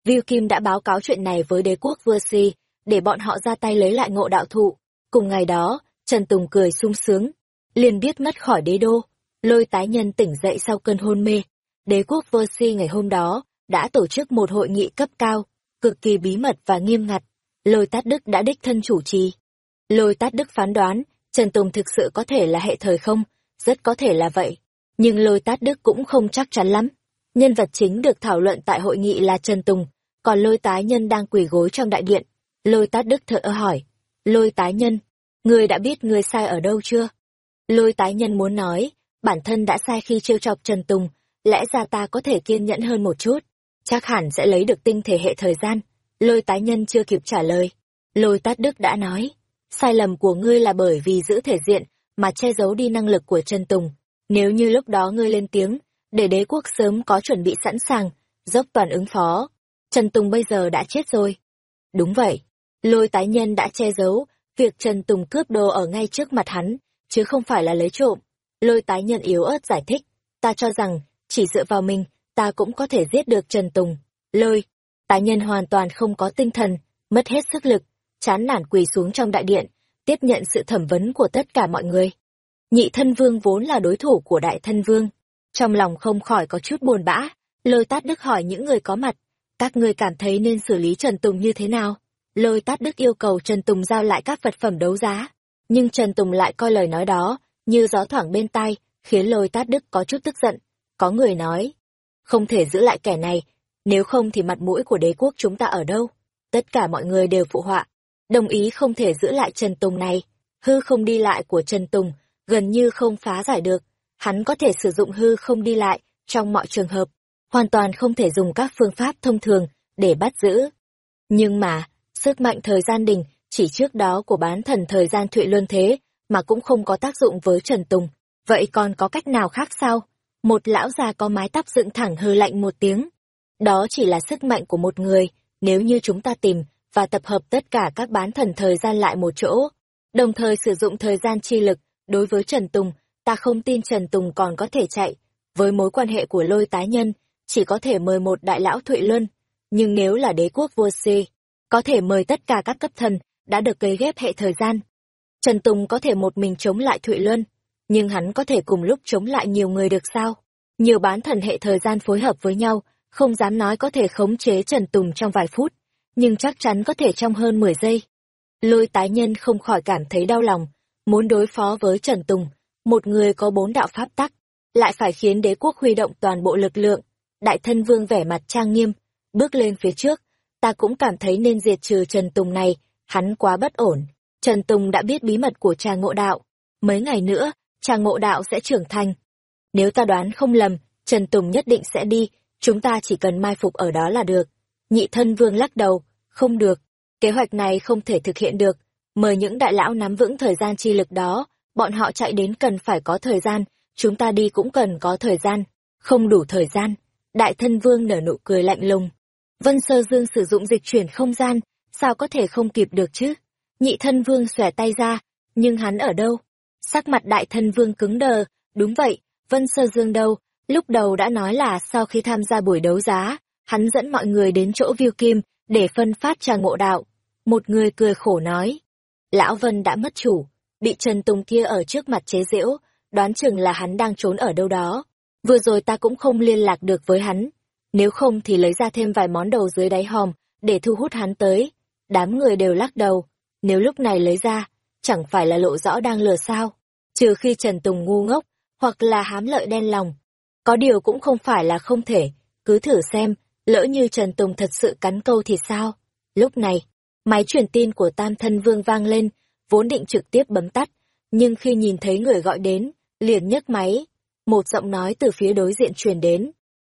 Viu Kim đã báo cáo chuyện này với đế quốc vua si, để bọn họ ra tay lấy lại ngộ đạo thụ. Cùng ngày đó, Trần Tùng cười sung sướng, liền biết mất khỏi đế đô. Lôi tái nhân tỉnh dậy sau cơn hôn mê. Đế quốc Versi si ngày hôm đó, đã tổ chức một hội nghị cấp cao, cực kỳ bí mật và nghiêm ngặt. Lôi Tát Đức đã đích thân chủ trì. Lôi Tát Đức phán đoán, Trần Tùng thực sự có thể là hệ thời không, rất có thể là vậy. Nhưng Lôi Tát Đức cũng không chắc chắn lắm. Nhân vật chính được thảo luận tại hội nghị là Trần Tùng, còn Lôi Tái Nhân đang quỳ gối trong đại điện. Lôi Tát Đức thở hỏi, Lôi Tái Nhân, người đã biết người sai ở đâu chưa? Lôi Tái Nhân muốn nói, bản thân đã sai khi trêu chọc Trần Tùng, lẽ ra ta có thể kiên nhẫn hơn một chút chắc hẳn sẽ lấy được tinh thể hệ thời gian. Lôi tái nhân chưa kịp trả lời. Lôi tát đức đã nói, sai lầm của ngươi là bởi vì giữ thể diện, mà che giấu đi năng lực của Trần Tùng. Nếu như lúc đó ngươi lên tiếng, để đế quốc sớm có chuẩn bị sẵn sàng, dốc toàn ứng phó, Trần Tùng bây giờ đã chết rồi. Đúng vậy, lôi tái nhân đã che giấu, việc Trần Tùng cướp đồ ở ngay trước mặt hắn, chứ không phải là lấy trộm. Lôi tái nhân yếu ớt giải thích, ta cho rằng, chỉ dựa vào mình, ta cũng có thể giết được Trần Tùng. Lôi, tái nhân hoàn toàn không có tinh thần, mất hết sức lực, chán nản quỳ xuống trong đại điện, tiếp nhận sự thẩm vấn của tất cả mọi người. Nhị thân vương vốn là đối thủ của đại thân vương. Trong lòng không khỏi có chút buồn bã, lôi tát đức hỏi những người có mặt, các ngươi cảm thấy nên xử lý Trần Tùng như thế nào? Lôi tát đức yêu cầu Trần Tùng giao lại các vật phẩm đấu giá, nhưng Trần Tùng lại coi lời nói đó như gió thoảng bên tai, khiến lôi tát đức có chút tức giận. Có người nói, không thể giữ lại kẻ này, nếu không thì mặt mũi của đế quốc chúng ta ở đâu? Tất cả mọi người đều phụ họa, đồng ý không thể giữ lại Trần Tùng này. Hư không đi lại của Trần Tùng gần như không phá giải được, hắn có thể sử dụng hư không đi lại trong mọi trường hợp, hoàn toàn không thể dùng các phương pháp thông thường để bắt giữ. Nhưng mà, sức mạnh thời gian đình chỉ trước đó của bán thần thời gian Thụy Luân thế mà cũng không có tác dụng với Trần Tùng, vậy còn có cách nào khác sao? Một lão già có mái tóc dựng thẳng hư lạnh một tiếng. Đó chỉ là sức mạnh của một người, nếu như chúng ta tìm và tập hợp tất cả các bán thần thời gian lại một chỗ, đồng thời sử dụng thời gian chi lực, đối với Trần Tùng, ta không tin Trần Tùng còn có thể chạy. Với mối quan hệ của lôi tái nhân, chỉ có thể mời một đại lão Thụy Luân, nhưng nếu là đế quốc vua si, có thể mời tất cả các cấp thần đã được cấy ghép hệ thời gian. Trần Tùng có thể một mình chống lại Thụy Luân, nhưng hắn có thể cùng lúc chống lại nhiều người được sao? Nhiều bán thần hệ thời gian phối hợp với nhau, không dám nói có thể khống chế Trần Tùng trong vài phút, nhưng chắc chắn có thể trong hơn 10 giây. Lôi tái nhân không khỏi cảm thấy đau lòng, muốn đối phó với Trần Tùng, một người có bốn đạo pháp tắc, lại phải khiến đế quốc huy động toàn bộ lực lượng. Đại thân vương vẻ mặt trang nghiêm, bước lên phía trước, ta cũng cảm thấy nên diệt trừ Trần Tùng này, hắn quá bất ổn. Trần Tùng đã biết bí mật của cha ngộ đạo. Mấy ngày nữa, cha ngộ đạo sẽ trưởng thành. Nếu ta đoán không lầm, Trần Tùng nhất định sẽ đi, chúng ta chỉ cần mai phục ở đó là được. Nhị thân vương lắc đầu, không được, kế hoạch này không thể thực hiện được. Mời những đại lão nắm vững thời gian chi lực đó, bọn họ chạy đến cần phải có thời gian, chúng ta đi cũng cần có thời gian, không đủ thời gian. Đại thân vương nở nụ cười lạnh lùng. Vân Sơ Dương sử dụng dịch chuyển không gian, sao có thể không kịp được chứ? Nhị thân vương xòe tay ra, nhưng hắn ở đâu? Sắc mặt đại thân vương cứng đờ, đúng vậy, Vân Sơ Dương đâu? Lúc đầu đã nói là sau khi tham gia buổi đấu giá, hắn dẫn mọi người đến chỗ viêu kim, để phân phát trà ngộ đạo. Một người cười khổ nói, Lão Vân đã mất chủ, bị Trần Tùng kia ở trước mặt chế giễu, đoán chừng là hắn đang trốn ở đâu đó. Vừa rồi ta cũng không liên lạc được với hắn, nếu không thì lấy ra thêm vài món đồ dưới đáy hòm, để thu hút hắn tới. Đám người đều lắc đầu, nếu lúc này lấy ra, chẳng phải là lộ rõ đang lừa sao. Trừ khi Trần Tùng ngu ngốc, hoặc là hám lợi đen lòng. Có điều cũng không phải là không thể, cứ thử xem, lỡ như Trần Tùng thật sự cắn câu thì sao? Lúc này, máy truyền tin của Tam Thân Vương vang lên, vốn định trực tiếp bấm tắt, nhưng khi nhìn thấy người gọi đến, liền nhấc máy. Một giọng nói từ phía đối diện truyền đến.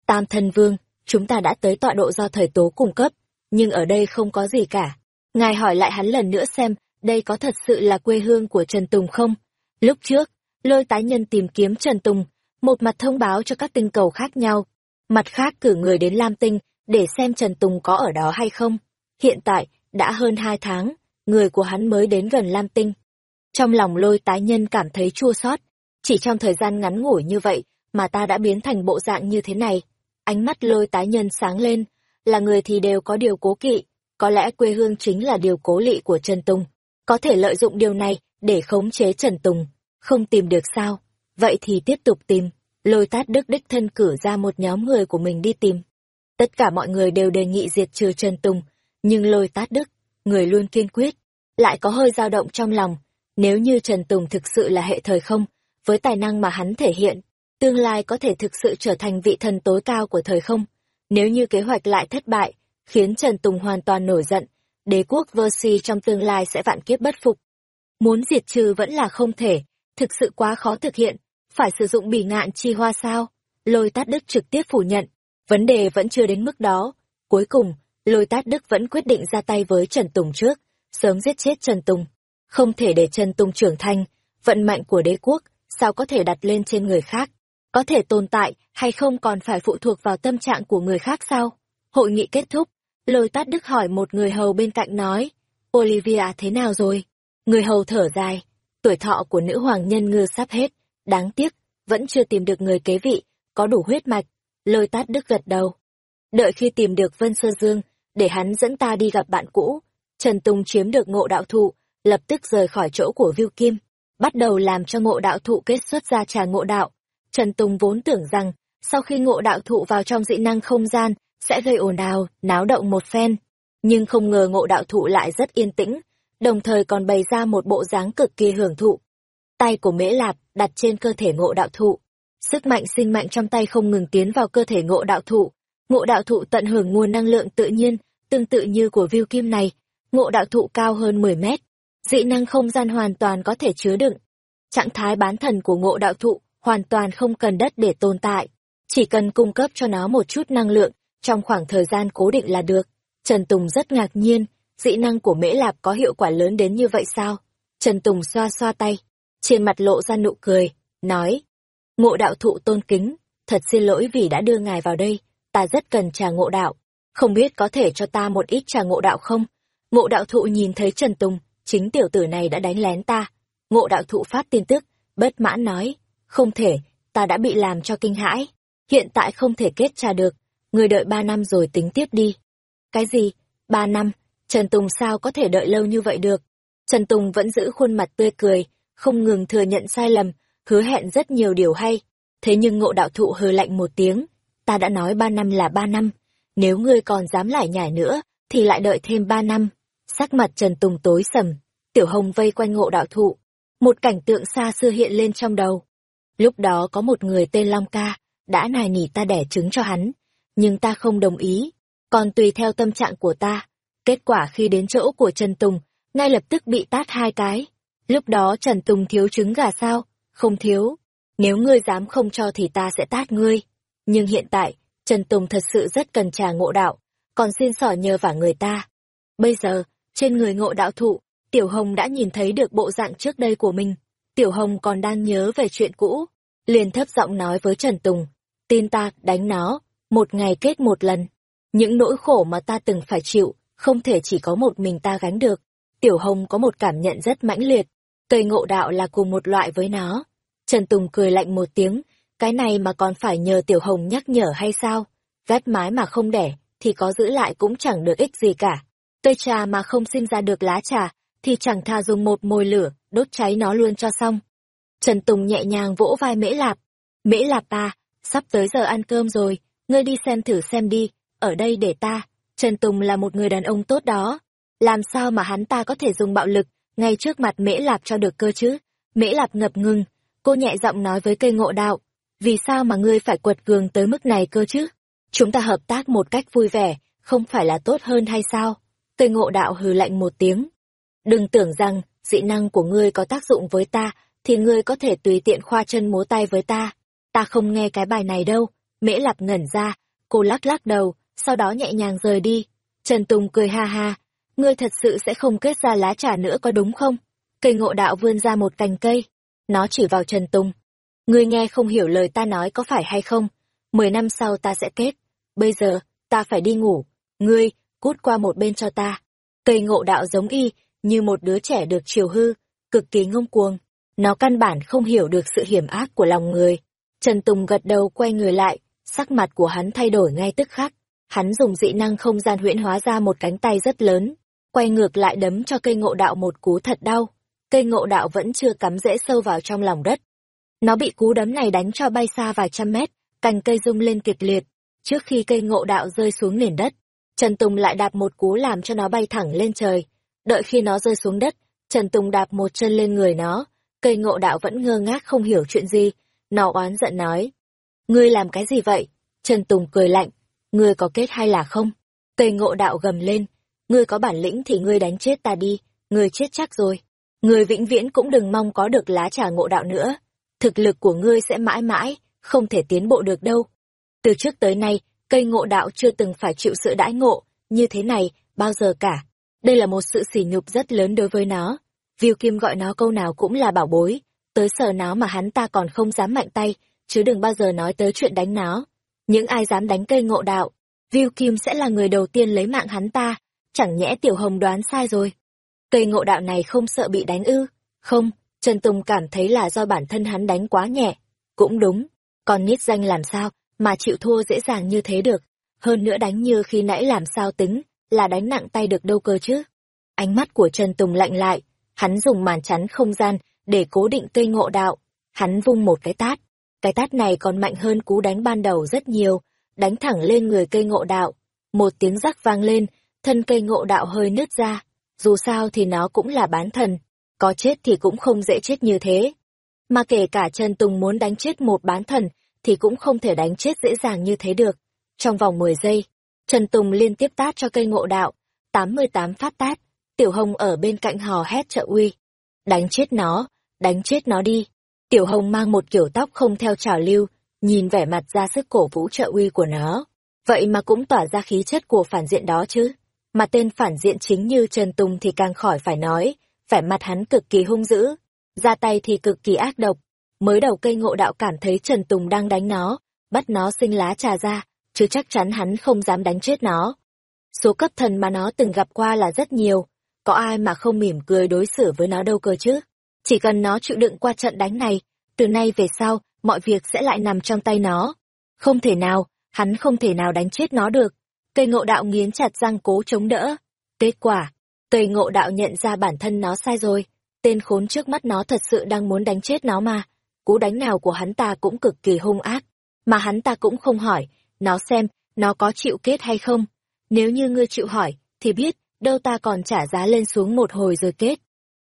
Tam Thân Vương, chúng ta đã tới tọa độ do thời tố cung cấp, nhưng ở đây không có gì cả. Ngài hỏi lại hắn lần nữa xem, đây có thật sự là quê hương của Trần Tùng không? Lúc trước, lôi tái nhân tìm kiếm Trần Tùng, một mặt thông báo cho các tinh cầu khác nhau, mặt khác cử người đến Lam Tinh để xem Trần Tùng có ở đó hay không. Hiện tại, đã hơn hai tháng, người của hắn mới đến gần Lam Tinh. Trong lòng lôi tái nhân cảm thấy chua xót chỉ trong thời gian ngắn ngủi như vậy mà ta đã biến thành bộ dạng như thế này. Ánh mắt lôi tái nhân sáng lên, là người thì đều có điều cố kỵ, có lẽ quê hương chính là điều cố lỵ của Trần Tùng. Có thể lợi dụng điều này để khống chế Trần Tùng. Không tìm được sao? Vậy thì tiếp tục tìm. Lôi tát đức đích thân cử ra một nhóm người của mình đi tìm. Tất cả mọi người đều đề nghị diệt trừ Trần Tùng, nhưng lôi tát đức, người luôn kiên quyết, lại có hơi dao động trong lòng. Nếu như Trần Tùng thực sự là hệ thời không, với tài năng mà hắn thể hiện, tương lai có thể thực sự trở thành vị thần tối cao của thời không. Nếu như kế hoạch lại thất bại, khiến Trần Tùng hoàn toàn nổi giận, đế quốc Versi trong tương lai sẽ vạn kiếp bất phục. Muốn diệt trừ vẫn là không thể, thực sự quá khó thực hiện, phải sử dụng bỉ ngạn chi hoa sao? Lôi tát đức trực tiếp phủ nhận, vấn đề vẫn chưa đến mức đó. Cuối cùng, lôi tát đức vẫn quyết định ra tay với Trần Tùng trước, sớm giết chết Trần Tùng. Không thể để Trần Tùng trưởng thành, vận mạnh của đế quốc, sao có thể đặt lên trên người khác? Có thể tồn tại hay không còn phải phụ thuộc vào tâm trạng của người khác sao? Hội nghị kết thúc, lôi tát đức hỏi một người hầu bên cạnh nói, Olivia thế nào rồi? Người hầu thở dài, tuổi thọ của nữ hoàng nhân ngư sắp hết, đáng tiếc, vẫn chưa tìm được người kế vị, có đủ huyết mạch. Lôi tát đức gật đầu. Đợi khi tìm được Vân Sơ Dương, để hắn dẫn ta đi gặp bạn cũ, Trần Tùng chiếm được ngộ đạo thụ, lập tức rời khỏi chỗ của Viu Kim, bắt đầu làm cho ngộ đạo thụ kết xuất ra trà ngộ đạo. Trần Tùng vốn tưởng rằng, sau khi ngộ đạo thụ vào trong dị năng không gian, sẽ gây ồn ào, náo động một phen. Nhưng không ngờ ngộ đạo thụ lại rất yên tĩnh, đồng thời còn bày ra một bộ dáng cực kỳ hưởng thụ. Tay của Mễ Lạp đặt trên cơ thể ngộ đạo thụ. Sức mạnh sinh mạnh trong tay không ngừng tiến vào cơ thể ngộ đạo thụ. Ngộ đạo thụ tận hưởng nguồn năng lượng tự nhiên, tương tự như của viêu kim này. Ngộ đạo thụ cao hơn 10 mét. Dị năng không gian hoàn toàn có thể chứa đựng. Trạng thái bán thần của ngộ đạo thụ hoàn toàn không cần đất để tồn tại. Chỉ cần cung cấp cho nó một chút năng lượng trong khoảng thời gian cố định là được. Trần Tùng rất ngạc nhiên, dị năng của Mễ Lạp có hiệu quả lớn đến như vậy sao? Trần Tùng xoa xoa tay, trên mặt lộ ra nụ cười, nói, ngộ đạo thụ tôn kính, thật xin lỗi vì đã đưa ngài vào đây, ta rất cần trà ngộ đạo, không biết có thể cho ta một ít trà ngộ đạo không? Ngộ đạo thụ nhìn thấy Trần Tùng, chính tiểu tử này đã đánh lén ta. Ngộ đạo thụ phát tin tức, bất mãn nói, không thể, ta đã bị làm cho kinh hãi, hiện tại không thể kết trà được, người đợi ba năm rồi tính tiếp đi. Cái gì? Ba năm? Trần Tùng sao có thể đợi lâu như vậy được? Trần Tùng vẫn giữ khuôn mặt tươi cười, không ngừng thừa nhận sai lầm, hứa hẹn rất nhiều điều hay. Thế nhưng ngộ đạo thụ hừ lạnh một tiếng, ta đã nói ba năm là ba năm, nếu ngươi còn dám lại nhảy nữa, thì lại đợi thêm ba năm. Sắc mặt Trần Tùng tối sầm, tiểu hồng vây quanh ngộ đạo thụ, một cảnh tượng xa xưa hiện lên trong đầu. Lúc đó có một người tên Long Ca, đã nài nỉ ta đẻ trứng cho hắn, nhưng ta không đồng ý, còn tùy theo tâm trạng của ta. Kết quả khi đến chỗ của Trần Tùng, ngay lập tức bị tát hai cái. Lúc đó Trần Tùng thiếu trứng gà sao? Không thiếu. Nếu ngươi dám không cho thì ta sẽ tát ngươi. Nhưng hiện tại, Trần Tùng thật sự rất cần trà ngộ đạo, còn xin sỏ nhờ vả người ta. Bây giờ, trên người ngộ đạo thụ, Tiểu Hồng đã nhìn thấy được bộ dạng trước đây của mình. Tiểu Hồng còn đang nhớ về chuyện cũ. Liền thấp giọng nói với Trần Tùng. Tin ta, đánh nó, một ngày kết một lần. Những nỗi khổ mà ta từng phải chịu, không thể chỉ có một mình ta gánh được. Tiểu Hồng có một cảm nhận rất mãnh liệt. Cây ngộ đạo là cùng một loại với nó. Trần Tùng cười lạnh một tiếng, cái này mà còn phải nhờ Tiểu Hồng nhắc nhở hay sao? Gắt mái mà không đẻ, thì có giữ lại cũng chẳng được ích gì cả. Cây trà mà không sinh ra được lá trà, thì chẳng tha dùng một mồi lửa, đốt cháy nó luôn cho xong. Trần Tùng nhẹ nhàng vỗ vai Mễ Lạp. Mễ Lạp à, sắp tới giờ ăn cơm rồi, ngươi đi xem thử xem đi, ở đây để ta. Trần Tùng là một người đàn ông tốt đó. Làm sao mà hắn ta có thể dùng bạo lực, ngay trước mặt Mễ Lạp cho được cơ chứ? Mễ Lạp ngập ngừng, cô nhẹ giọng nói với cây ngộ đạo. Vì sao mà ngươi phải quật cường tới mức này cơ chứ? Chúng ta hợp tác một cách vui vẻ, không phải là tốt hơn hay sao? Cây ngộ đạo hừ lạnh một tiếng. Đừng tưởng rằng, dị năng của ngươi có tác dụng với ta, thì ngươi có thể tùy tiện khoa chân múa tay với ta. Ta không nghe cái bài này đâu. Mễ lạp ngẩn ra, cô lắc lắc đầu, sau đó nhẹ nhàng rời đi. Trần Tùng cười ha ha, ngươi thật sự sẽ không kết ra lá trà nữa có đúng không? Cây ngộ đạo vươn ra một cành cây. Nó chỉ vào Trần Tùng. Ngươi nghe không hiểu lời ta nói có phải hay không? Mười năm sau ta sẽ kết. Bây giờ, ta phải đi ngủ. Ngươi, cút qua một bên cho ta. Cây ngộ đạo giống y, như một đứa trẻ được chiều hư, cực kỳ ngông cuồng. Nó căn bản không hiểu được sự hiểm ác của lòng người. Trần Tùng gật đầu quay người lại, sắc mặt của hắn thay đổi ngay tức khắc. Hắn dùng dị năng không gian huyễn hóa ra một cánh tay rất lớn, quay ngược lại đấm cho cây ngộ đạo một cú thật đau. Cây ngộ đạo vẫn chưa cắm rễ sâu vào trong lòng đất. Nó bị cú đấm này đánh cho bay xa vài trăm mét, cành cây rung lên kịch liệt. Trước khi cây ngộ đạo rơi xuống nền đất, Trần Tùng lại đạp một cú làm cho nó bay thẳng lên trời. Đợi khi nó rơi xuống đất, Trần Tùng đạp một chân lên người nó, cây ngộ đạo vẫn ngơ ngác không hiểu chuyện gì. Nó oán giận nói. Ngươi làm cái gì vậy? Trần Tùng cười lạnh. Ngươi có kết hay là không? Cây ngộ đạo gầm lên. Ngươi có bản lĩnh thì ngươi đánh chết ta đi. Ngươi chết chắc rồi. Ngươi vĩnh viễn cũng đừng mong có được lá trà ngộ đạo nữa. Thực lực của ngươi sẽ mãi mãi, không thể tiến bộ được đâu. Từ trước tới nay, cây ngộ đạo chưa từng phải chịu sự đãi ngộ, như thế này, bao giờ cả. Đây là một sự sỉ nhục rất lớn đối với nó. Viu Kim gọi nó câu nào cũng là bảo bối, tới sở nó mà hắn ta còn không dám mạnh tay, chứ đừng bao giờ nói tới chuyện đánh nó. Những ai dám đánh cây ngộ đạo, Viu Kim sẽ là người đầu tiên lấy mạng hắn ta, chẳng nhẽ Tiểu Hồng đoán sai rồi. Cây ngộ đạo này không sợ bị đánh ư? Không, Trần Tùng cảm thấy là do bản thân hắn đánh quá nhẹ. Cũng đúng, còn nít danh làm sao mà chịu thua dễ dàng như thế được. Hơn nữa đánh như khi nãy làm sao tính, là đánh nặng tay được đâu cơ chứ. Ánh mắt của Trần Tùng lạnh lại, hắn dùng màn chắn không gian để cố định cây ngộ đạo. Hắn vung một cái tát. Cái tát này còn mạnh hơn cú đánh ban đầu rất nhiều, đánh thẳng lên người cây ngộ đạo. Một tiếng rắc vang lên, thân cây ngộ đạo hơi nứt ra. Dù sao thì nó cũng là bán thần, có chết thì cũng không dễ chết như thế. Mà kể cả Trần Tùng muốn đánh chết một bán thần, thì cũng không thể đánh chết dễ dàng như thế được. Trong vòng 10 giây, Trần Tùng liên tiếp tát cho cây ngộ đạo, 88 phát tát, Tiểu Hồng ở bên cạnh hò hét trợ uy. Đánh chết nó, đánh chết nó đi. Tiểu Hồng mang một kiểu tóc không theo trào lưu, nhìn vẻ mặt ra sức cổ vũ trợ uy của nó. Vậy mà cũng tỏa ra khí chất của phản diện đó chứ. Mà tên phản diện chính như Trần Tùng thì càng khỏi phải nói, vẻ mặt hắn cực kỳ hung dữ, ra tay thì cực kỳ ác độc. Mới đầu cây ngộ đạo cảm thấy Trần Tùng đang đánh nó, bắt nó sinh lá trà ra, chứ chắc chắn hắn không dám đánh chết nó. Số cấp thần mà nó từng gặp qua là rất nhiều, có ai mà không mỉm cười đối xử với nó đâu cơ chứ. Chỉ cần nó chịu đựng qua trận đánh này, từ nay về sau, mọi việc sẽ lại nằm trong tay nó. Không thể nào, hắn không thể nào đánh chết nó được. Cây ngộ đạo nghiến chặt răng cố chống đỡ. Kết quả, cây ngộ đạo nhận ra bản thân nó sai rồi. Tên khốn trước mắt nó thật sự đang muốn đánh chết nó mà. Cú đánh nào của hắn ta cũng cực kỳ hung ác. Mà hắn ta cũng không hỏi, nó xem, nó có chịu kết hay không. Nếu như ngươi chịu hỏi, thì biết, đâu ta còn trả giá lên xuống một hồi rồi kết.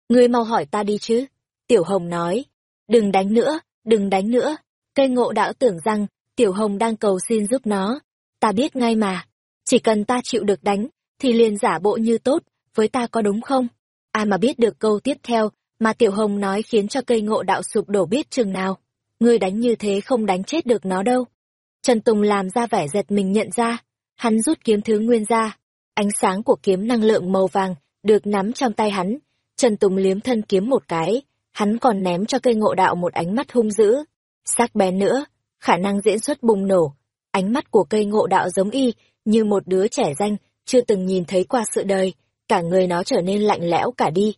Ngươi mau hỏi ta đi chứ. Tiểu Hồng nói, đừng đánh nữa, đừng đánh nữa. Cây ngộ đạo tưởng rằng, Tiểu Hồng đang cầu xin giúp nó. Ta biết ngay mà, chỉ cần ta chịu được đánh, thì liền giả bộ như tốt, với ta có đúng không? Ai mà biết được câu tiếp theo, mà Tiểu Hồng nói khiến cho cây ngộ đạo sụp đổ biết chừng nào. Ngươi đánh như thế không đánh chết được nó đâu. Trần Tùng làm ra vẻ giật mình nhận ra, hắn rút kiếm thứ nguyên ra. Ánh sáng của kiếm năng lượng màu vàng được nắm trong tay hắn. Trần Tùng liếm thân kiếm một cái, hắn còn ném cho cây ngộ đạo một ánh mắt hung dữ. Sắc bén nữa, khả năng diễn xuất bùng nổ. Ánh mắt của cây ngộ đạo giống y, như một đứa trẻ danh, chưa từng nhìn thấy qua sự đời, cả người nó trở nên lạnh lẽo cả đi.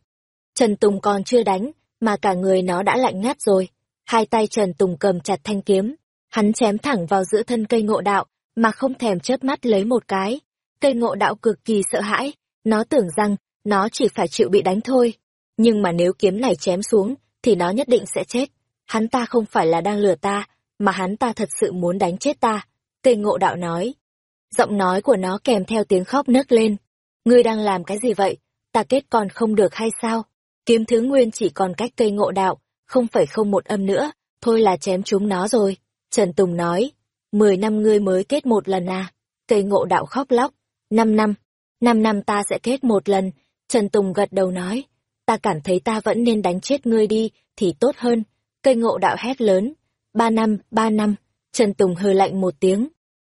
Trần Tùng còn chưa đánh, mà cả người nó đã lạnh ngắt rồi. Hai tay Trần Tùng cầm chặt thanh kiếm, hắn chém thẳng vào giữa thân cây ngộ đạo, mà không thèm chớp mắt lấy một cái. Cây ngộ đạo cực kỳ sợ hãi, nó tưởng rằng nó chỉ phải chịu bị đánh thôi. Nhưng mà nếu kiếm này chém xuống, thì nó nhất định sẽ chết. Hắn ta không phải là đang lừa ta, mà hắn ta thật sự muốn đánh chết ta. Cây ngộ đạo nói. Giọng nói của nó kèm theo tiếng khóc nấc lên. Ngươi đang làm cái gì vậy? Ta kết còn không được hay sao? Kiếm thứ nguyên chỉ còn cách cây ngộ đạo, không phải không một âm nữa, thôi là chém chúng nó rồi. Trần Tùng nói, mười năm ngươi mới kết một lần à? Cây ngộ đạo khóc lóc, năm năm, năm năm ta sẽ kết một lần. Trần Tùng gật đầu nói, ta cảm thấy ta vẫn nên đánh chết ngươi đi, thì tốt hơn. Cây ngộ đạo hét lớn, ba năm, ba năm. Trần Tùng hừ lạnh một tiếng.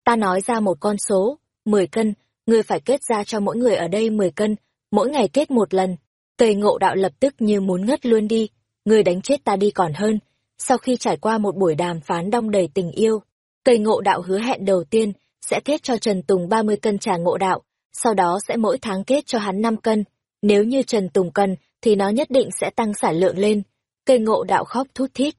Ta nói ra một con số, mười cân, ngươi phải kết ra cho mỗi người ở đây mười cân, mỗi ngày kết một lần. Cây ngộ đạo lập tức như muốn ngất luôn đi, ngươi đánh chết ta đi còn hơn. Sau khi trải qua một buổi đàm phán đong đầy tình yêu, cây ngộ đạo hứa hẹn đầu tiên sẽ kết cho Trần Tùng 30 cân trà ngộ đạo, sau đó sẽ mỗi tháng kết cho hắn 5 cân. Nếu như Trần Tùng cần, thì nó nhất định sẽ tăng sản lượng lên. Cây ngộ đạo khóc thút thít.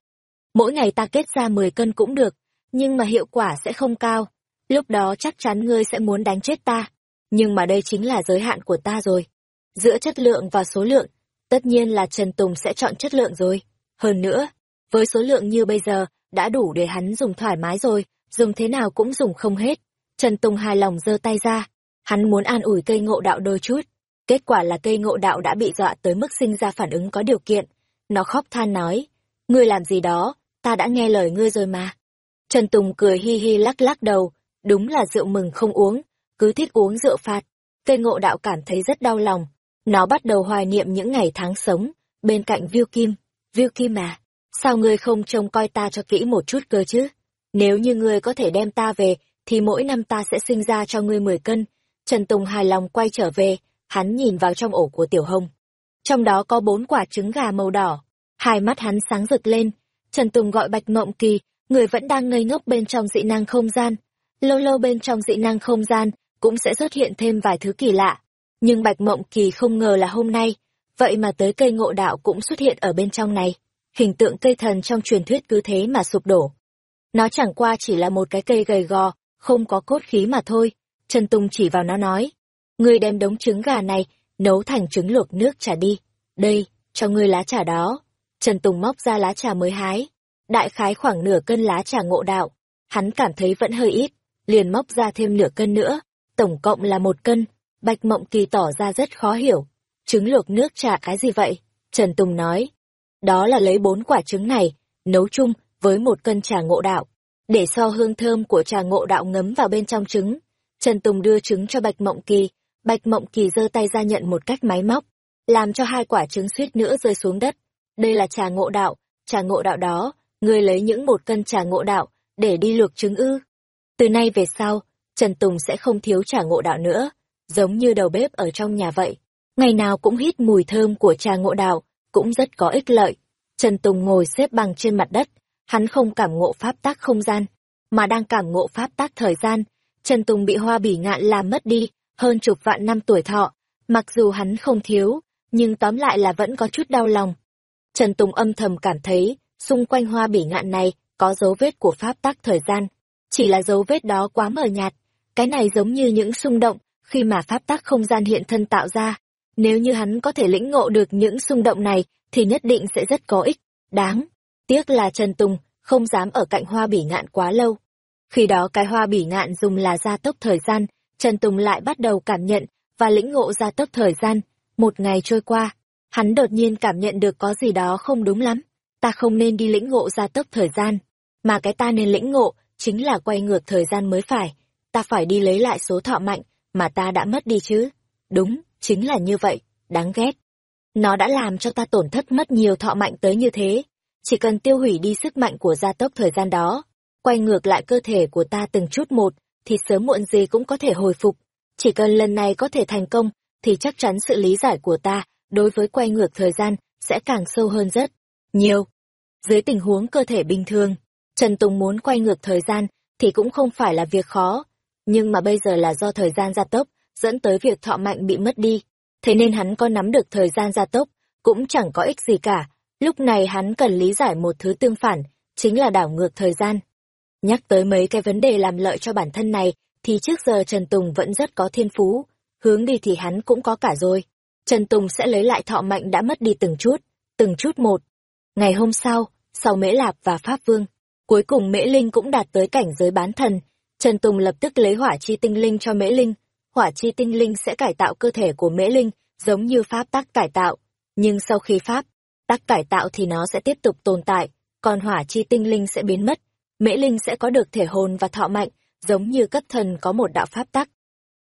Mỗi ngày ta kết ra 10 cân cũng được, nhưng mà hiệu quả sẽ không cao. Lúc đó chắc chắn ngươi sẽ muốn đánh chết ta. Nhưng mà đây chính là giới hạn của ta rồi. Giữa chất lượng và số lượng, tất nhiên là Trần Tùng sẽ chọn chất lượng rồi. Hơn nữa, với số lượng như bây giờ, đã đủ để hắn dùng thoải mái rồi, dùng thế nào cũng dùng không hết. Trần Tùng hài lòng giơ tay ra, hắn muốn an ủi cây ngộ đạo đôi chút. Kết quả là cây ngộ đạo đã bị dọa tới mức sinh ra phản ứng có điều kiện. Nó khóc than nói, ngươi làm gì đó, ta đã nghe lời ngươi rồi mà. Trần Tùng cười hi hi lắc lắc đầu, đúng là rượu mừng không uống, cứ thích uống rượu phạt. Cây ngộ đạo cảm thấy rất đau lòng, nó bắt đầu hoài niệm những ngày tháng sống, bên cạnh Viu Kim. Viu Kim à, sao ngươi không trông coi ta cho kỹ một chút cơ chứ? Nếu như ngươi có thể đem ta về, thì mỗi năm ta sẽ sinh ra cho ngươi 10 cân. Trần Tùng hài lòng quay trở về, hắn nhìn vào trong ổ của Tiểu Hồng. Trong đó có bốn quả trứng gà màu đỏ. Hai mắt hắn sáng rực lên. Trần Tùng gọi Bạch Mộng Kỳ, người vẫn đang ngây ngốc bên trong dị năng không gian. Lâu lâu bên trong dị năng không gian, cũng sẽ xuất hiện thêm vài thứ kỳ lạ. Nhưng Bạch Mộng Kỳ không ngờ là hôm nay, vậy mà tới cây ngộ đạo cũng xuất hiện ở bên trong này. Hình tượng cây thần trong truyền thuyết cứ thế mà sụp đổ. Nó chẳng qua chỉ là một cái cây gầy gò, không có cốt khí mà thôi. Trần Tùng chỉ vào nó nói. Ngươi đem đống trứng gà này, nấu thành trứng luộc nước trà đi. Đây, cho ngươi lá trà đó. Trần Tùng móc ra lá trà mới hái. Đại khái khoảng nửa cân lá trà ngộ đạo. Hắn cảm thấy vẫn hơi ít, liền móc ra thêm nửa cân nữa. Tổng cộng là một cân. Bạch Mộng Kỳ tỏ ra rất khó hiểu. Trứng luộc nước trà cái gì vậy? Trần Tùng nói. Đó là lấy bốn quả trứng này, nấu chung với một cân trà ngộ đạo. Để so hương thơm của trà ngộ đạo ngấm vào bên trong trứng. Trần Tùng đưa trứng cho Bạch Mộng Kỳ. Bạch Mộng Kỳ giơ tay ra nhận một cách máy móc, làm cho hai quả trứng suýt nữa rơi xuống đất. Đây là trà ngộ đạo, trà ngộ đạo đó, ngươi lấy những một cân trà ngộ đạo, để đi luộc trứng ư. Từ nay về sau, Trần Tùng sẽ không thiếu trà ngộ đạo nữa giống như đầu bếp ở trong nhà vậy. Ngày nào cũng hít mùi thơm của trà ngộ đạo, cũng rất có ích lợi. Trần Tùng ngồi xếp bằng trên mặt đất, hắn không cảm ngộ pháp tác không gian, mà đang cảm ngộ pháp tác thời gian. Trần Tùng bị hoa bỉ ngạn làm mất đi, hơn chục vạn năm tuổi thọ, mặc dù hắn không thiếu, nhưng tóm lại là vẫn có chút đau lòng. Trần Tùng âm thầm cảm thấy, xung quanh hoa bỉ ngạn này có dấu vết của pháp tắc thời gian, chỉ là dấu vết đó quá mờ nhạt, cái này giống như những xung động khi mà pháp tắc không gian hiện thân tạo ra. Nếu như hắn có thể lĩnh ngộ được những xung động này, thì nhất định sẽ rất có ích. Đáng. Tiếc là Trần Tùng không dám ở cạnh hoa bỉ ngạn quá lâu. Khi đó cái hoa bỉ ngạn dùng là gia tốc thời gian, Trần Tùng lại bắt đầu cảm nhận và lĩnh ngộ ra tốc thời gian. Một ngày trôi qua, hắn đột nhiên cảm nhận được có gì đó không đúng lắm. Ta không nên đi lĩnh ngộ ra tốc thời gian, mà cái ta nên lĩnh ngộ chính là quay ngược thời gian mới phải. Ta phải đi lấy lại số thọ mạnh mà ta đã mất đi chứ. Đúng, chính là như vậy, đáng ghét. Nó đã làm cho ta tổn thất mất nhiều thọ mạnh tới như thế. Chỉ cần tiêu hủy đi sức mạnh của gia tốc thời gian đó, quay ngược lại cơ thể của ta từng chút một, thì sớm muộn gì cũng có thể hồi phục. Chỉ cần lần này có thể thành công, thì chắc chắn sự lý giải của ta đối với quay ngược thời gian sẽ càng sâu hơn rất nhiều. Dưới tình huống cơ thể bình thường, Trần Tùng muốn quay ngược thời gian thì cũng không phải là việc khó, nhưng mà bây giờ là do thời gian gia tốc dẫn tới việc thọ mạnh bị mất đi, thế nên hắn có nắm được thời gian gia tốc cũng chẳng có ích gì cả, lúc này hắn cần lý giải một thứ tương phản, chính là đảo ngược thời gian. Nhắc tới mấy cái vấn đề làm lợi cho bản thân này, thì trước giờ Trần Tùng vẫn rất có thiên phú, hướng đi thì hắn cũng có cả rồi. Trần Tùng sẽ lấy lại thọ mạnh đã mất đi từng chút, từng chút một. Ngày hôm sau, sau Mễ Lạp và Pháp Vương, cuối cùng Mễ Linh cũng đạt tới cảnh giới bán thần. Trần Tùng lập tức lấy hỏa chi tinh linh cho Mễ Linh. Hỏa chi tinh linh sẽ cải tạo cơ thể của Mễ Linh, giống như pháp tắc cải tạo. Nhưng sau khi pháp tắc cải tạo thì nó sẽ tiếp tục tồn tại, còn hỏa chi tinh linh sẽ biến mất. Mễ Linh sẽ có được thể hồn và thọ mạnh, giống như cấp thần có một đạo pháp tắc.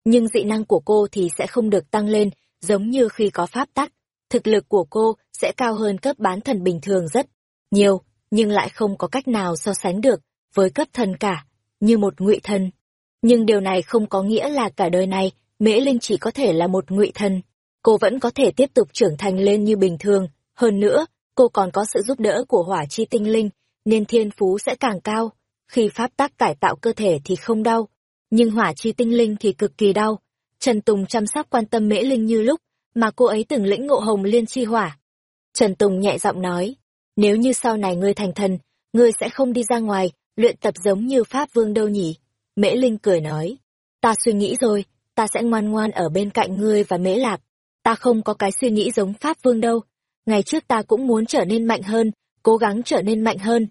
Nhưng dị năng của cô thì sẽ không được tăng lên, giống như khi có pháp tắc. Thực lực của cô sẽ cao hơn cấp bán thần bình thường rất nhiều, nhưng lại không có cách nào so sánh được với cấp thần cả, như một ngụy thần. Nhưng điều này không có nghĩa là cả đời này, Mễ Linh chỉ có thể là một ngụy thần. Cô vẫn có thể tiếp tục trưởng thành lên như bình thường. Hơn nữa, cô còn có sự giúp đỡ của hỏa chi tinh linh, nên thiên phú sẽ càng cao. Khi pháp tác cải tạo cơ thể thì không đau, nhưng hỏa chi tinh linh thì cực kỳ đau. Trần Tùng chăm sóc quan tâm Mễ Linh như lúc mà cô ấy từng lĩnh ngộ hồng liên chi hỏa. Trần Tùng nhẹ giọng nói, nếu như sau này ngươi thành thần, ngươi sẽ không đi ra ngoài, luyện tập giống như Pháp Vương đâu nhỉ? Mễ Linh cười nói, ta suy nghĩ rồi, ta sẽ ngoan ngoan ở bên cạnh ngươi và Mễ Lạp. Ta không có cái suy nghĩ giống Pháp Vương đâu. Ngày trước ta cũng muốn trở nên mạnh hơn, cố gắng trở nên mạnh hơn,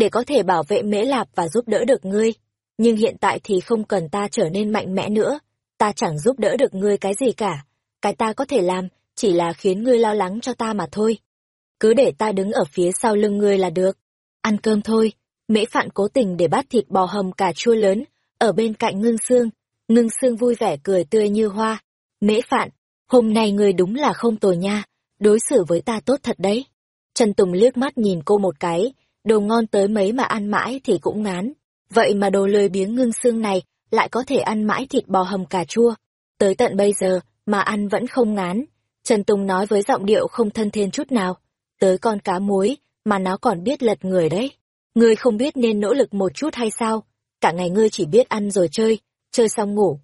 để có thể bảo vệ Mễ Lạp và giúp đỡ được ngươi. Nhưng hiện tại thì không cần ta trở nên mạnh mẽ nữa, ta chẳng giúp đỡ được ngươi cái gì cả. Cái ta có thể làm, chỉ là khiến ngươi lo lắng cho ta mà thôi. Cứ để ta đứng ở phía sau lưng ngươi là được. Ăn cơm thôi. Mễ Phạn cố tình để bát thịt bò hầm cà chua lớn, ở bên cạnh ngưng xương. Ngưng xương vui vẻ cười tươi như hoa. Mễ Phạn, hôm nay ngươi đúng là không tồi nha, đối xử với ta tốt thật đấy. Trần Tùng liếc mắt nhìn cô một cái, đồ ngon tới mấy mà ăn mãi thì cũng ngán. Vậy mà đồ lười biếng ngưng xương này lại có thể ăn mãi thịt bò hầm cà chua. Tới tận bây giờ mà ăn vẫn không ngán. Trần Tùng nói với giọng điệu không thân thiên chút nào. Tới con cá muối mà nó còn biết lật người đấy. Ngươi không biết nên nỗ lực một chút hay sao? Cả ngày ngươi chỉ biết ăn rồi chơi, chơi xong ngủ.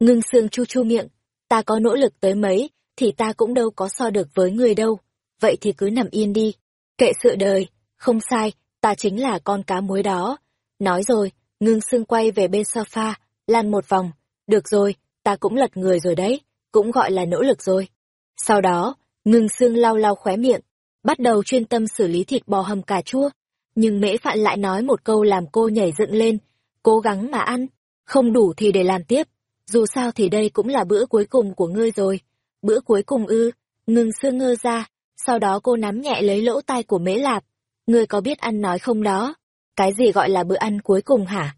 Ngưng xương chu chu miệng, ta có nỗ lực tới mấy, thì ta cũng đâu có so được với người đâu. Vậy thì cứ nằm yên đi. Kệ sự đời, không sai, ta chính là con cá muối đó. Nói rồi, ngưng xương quay về bên sofa, lăn một vòng. Được rồi, ta cũng lật người rồi đấy, cũng gọi là nỗ lực rồi. Sau đó, ngưng xương lau lau khóe miệng, bắt đầu chuyên tâm xử lý thịt bò hầm cà chua. Nhưng mễ phạn lại nói một câu làm cô nhảy dựng lên, cố gắng mà ăn, không đủ thì để làm tiếp. Dù sao thì đây cũng là bữa cuối cùng của ngươi rồi. Bữa cuối cùng ư, ngừng xương ngơ ra, sau đó cô nắm nhẹ lấy lỗ tai của mễ lạp. Ngươi có biết ăn nói không đó? Cái gì gọi là bữa ăn cuối cùng hả?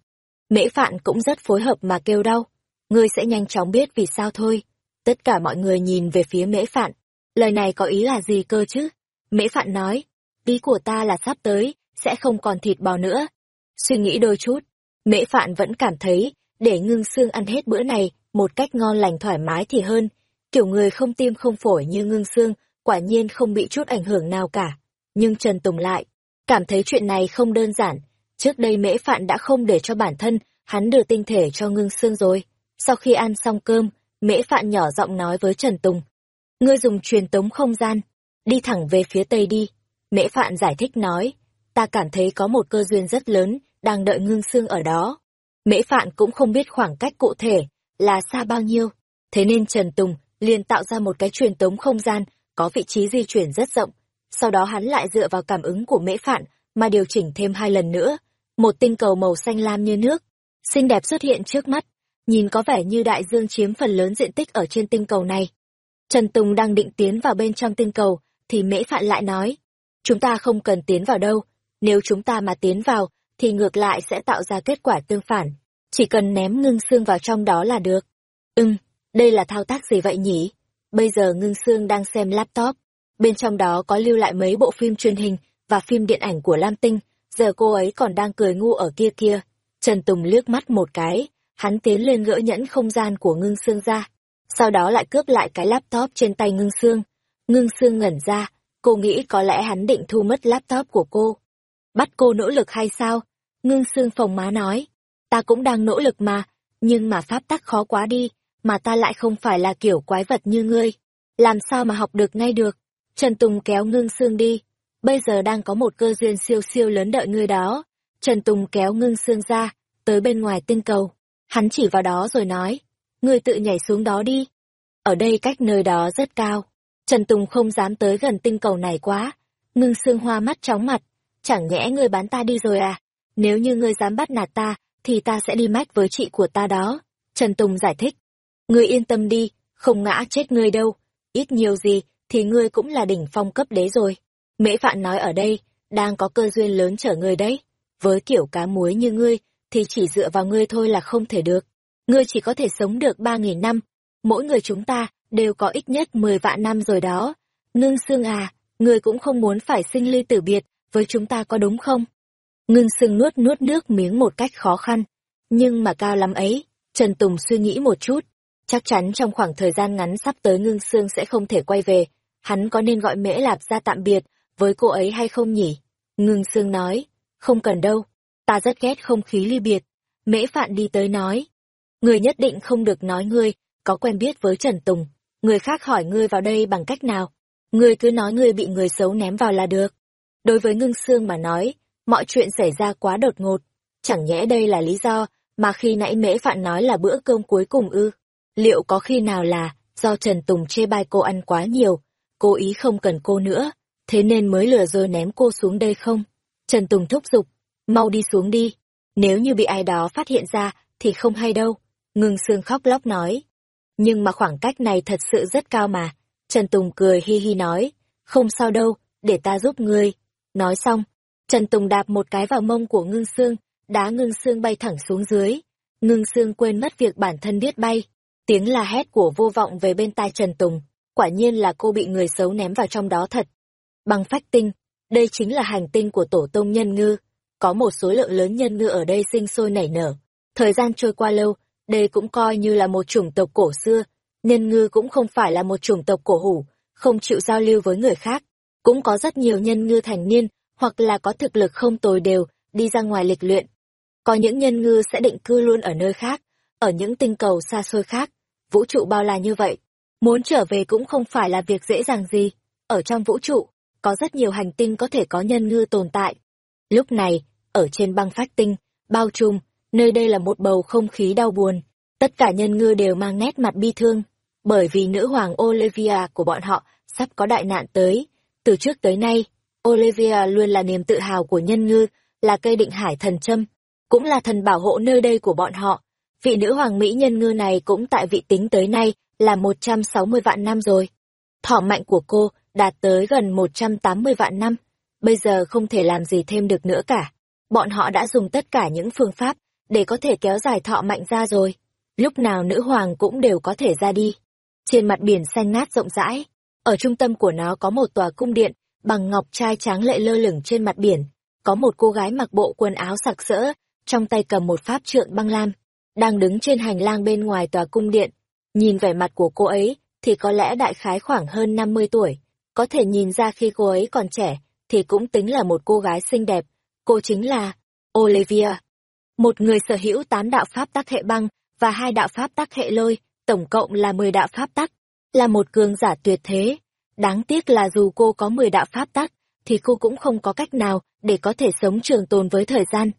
Mễ phạn cũng rất phối hợp mà kêu đau. Ngươi sẽ nhanh chóng biết vì sao thôi. Tất cả mọi người nhìn về phía mễ phạn. Lời này có ý là gì cơ chứ? Mễ phạn nói, ý của ta là sắp tới, sẽ không còn thịt bò nữa. Suy nghĩ đôi chút, mễ phạn vẫn cảm thấy, để ngưng xương ăn hết bữa này, một cách ngon lành thoải mái thì hơn. Kiểu người không tim không phổi như ngưng xương, quả nhiên không bị chút ảnh hưởng nào cả. Nhưng Trần Tùng lại, cảm thấy chuyện này không đơn giản. Trước đây mễ phạn đã không để cho bản thân, hắn đưa tinh thể cho ngưng xương rồi. Sau khi ăn xong cơm, mễ phạn nhỏ giọng nói với Trần Tùng. Ngươi dùng truyền tống không gian, đi thẳng về phía tây đi. Mễ phạn giải thích nói, ta cảm thấy có một cơ duyên rất lớn, đang đợi ngưng xương ở đó. Mễ phạn cũng không biết khoảng cách cụ thể, là xa bao nhiêu. Thế nên Trần Tùng liền tạo ra một cái truyền tống không gian, có vị trí di chuyển rất rộng. Sau đó hắn lại dựa vào cảm ứng của mễ phạn, mà điều chỉnh thêm hai lần nữa. Một tinh cầu màu xanh lam như nước, xinh đẹp xuất hiện trước mắt, nhìn có vẻ như đại dương chiếm phần lớn diện tích ở trên tinh cầu này. Trần Tùng đang định tiến vào bên trong tinh cầu, thì mễ phạn lại nói, chúng ta không cần tiến vào đâu, nếu chúng ta mà tiến vào, thì ngược lại sẽ tạo ra kết quả tương phản, chỉ cần ném ngưng xương vào trong đó là được. Ừm, đây là thao tác gì vậy nhỉ? Bây giờ ngưng xương đang xem laptop, bên trong đó có lưu lại mấy bộ phim truyền hình và phim điện ảnh của Lam Tinh, giờ cô ấy còn đang cười ngu ở kia kia. Trần Tùng liếc mắt một cái, hắn tiến lên gỡ nhẫn không gian của ngưng xương ra, sau đó lại cướp lại cái laptop trên tay ngưng xương. Ngưng xương ngẩn ra, cô nghĩ có lẽ hắn định thu mất laptop của cô. Bắt cô nỗ lực hay sao? Ngưng xương phòng má nói, ta cũng đang nỗ lực mà, nhưng mà pháp tắc khó quá đi, mà ta lại không phải là kiểu quái vật như ngươi. Làm sao mà học được ngay được? Trần Tùng kéo ngưng xương đi, bây giờ đang có một cơ duyên siêu siêu lớn đợi ngươi đó. Trần Tùng kéo ngưng xương ra, tới bên ngoài tinh cầu. Hắn chỉ vào đó rồi nói, ngươi tự nhảy xuống đó đi. Ở đây cách nơi đó rất cao. Trần Tùng không dám tới gần tinh cầu này quá. Ngưng xương hoa mắt chóng mặt. Chẳng nhẽ ngươi bán ta đi rồi à? Nếu như ngươi dám bắt nạt ta, thì ta sẽ đi mách với chị của ta đó. Trần Tùng giải thích. Ngươi yên tâm đi, không ngã chết ngươi đâu. Ít nhiều gì, thì ngươi cũng là đỉnh phong cấp đế rồi. Mễ Phạn nói ở đây, đang có cơ duyên lớn chờ ngươi đấy. Với kiểu cá muối như ngươi, thì chỉ dựa vào ngươi thôi là không thể được. Ngươi chỉ có thể sống được ba nghìn năm. Mỗi người chúng ta đều có ít nhất mười vạn năm rồi đó. Ngưng xương à, ngươi cũng không muốn phải sinh ly tử biệt với chúng ta có đúng không? Ngưng xương nuốt nuốt nước miếng một cách khó khăn. Nhưng mà cao lắm ấy, Trần Tùng suy nghĩ một chút. Chắc chắn trong khoảng thời gian ngắn sắp tới ngưng xương sẽ không thể quay về. Hắn có nên gọi mễ lạp ra tạm biệt với cô ấy hay không nhỉ? Ngưng xương nói, không cần đâu, ta rất ghét không khí ly biệt. Mễ Phạn đi tới nói, người nhất định không được nói ngươi, có quen biết với Trần Tùng. Người khác hỏi ngươi vào đây bằng cách nào? Ngươi cứ nói ngươi bị người xấu ném vào là được. Đối với ngưng xương mà nói, mọi chuyện xảy ra quá đột ngột. Chẳng nhẽ đây là lý do mà khi nãy Mễ Phạn nói là bữa cơm cuối cùng ư? Liệu có khi nào là do Trần Tùng chê bai cô ăn quá nhiều, cố ý không cần cô nữa, thế nên mới lừa rồi ném cô xuống đây không? Trần Tùng thúc giục, mau đi xuống đi, nếu như bị ai đó phát hiện ra thì không hay đâu, ngưng xương khóc lóc nói. Nhưng mà khoảng cách này thật sự rất cao mà, Trần Tùng cười hi hi nói, không sao đâu, để ta giúp ngươi. Nói xong, Trần Tùng đạp một cái vào mông của ngưng xương, đá ngưng xương bay thẳng xuống dưới. Ngưng xương quên mất việc bản thân biết bay. Tiếng la hét của vô vọng về bên tai Trần Tùng. Quả nhiên là cô bị người xấu ném vào trong đó thật. Bằng phách tinh, đây chính là hành tinh của tổ tông nhân ngư. Có một số lượng lớn nhân ngư ở đây sinh sôi nảy nở. Thời gian trôi qua lâu, đây cũng coi như là một chủng tộc cổ xưa. Nhân ngư cũng không phải là một chủng tộc cổ hủ, không chịu giao lưu với người khác. Cũng có rất nhiều nhân ngư thành niên, hoặc là có thực lực không tồi đều, đi ra ngoài lịch luyện. Có những nhân ngư sẽ định cư luôn ở nơi khác, ở những tinh cầu xa xôi khác. Vũ trụ bao la như vậy, muốn trở về cũng không phải là việc dễ dàng gì. Ở trong vũ trụ, có rất nhiều hành tinh có thể có nhân ngư tồn tại. Lúc này, ở trên băng phách tinh, bao trùm, nơi đây là một bầu không khí đau buồn. Tất cả nhân ngư đều mang nét mặt bi thương, bởi vì nữ hoàng Olivia của bọn họ sắp có đại nạn tới. Từ trước tới nay, Olivia luôn là niềm tự hào của nhân ngư, là cây định hải thần châm, cũng là thần bảo hộ nơi đây của bọn họ. Vị nữ hoàng Mỹ nhân ngư này cũng tại vị tính tới nay là 160 vạn năm rồi. Thọ mạnh của cô đạt tới gần 180 vạn năm, bây giờ không thể làm gì thêm được nữa cả. Bọn họ đã dùng tất cả những phương pháp để có thể kéo dài thọ mạnh ra rồi. Lúc nào nữ hoàng cũng đều có thể ra đi. Trên mặt biển xanh ngát rộng rãi, ở trung tâm của nó có một tòa cung điện bằng ngọc trai tráng lệ lơ lửng trên mặt biển. Có một cô gái mặc bộ quần áo sặc sỡ, trong tay cầm một pháp trượng băng lam, đang đứng trên hành lang bên ngoài tòa cung điện. Nhìn vẻ mặt của cô ấy, thì có lẽ đại khái khoảng hơn 50 tuổi. Có thể nhìn ra khi cô ấy còn trẻ, thì cũng tính là một cô gái xinh đẹp. Cô chính là Olivia. Một người sở hữu tám đạo pháp tắc hệ băng và hai đạo pháp tắc hệ lôi, tổng cộng là 10 đạo pháp tắc. Là một cường giả tuyệt thế. Đáng tiếc là dù cô có 10 đạo pháp tắc, thì cô cũng không có cách nào để có thể sống trường tồn với thời gian.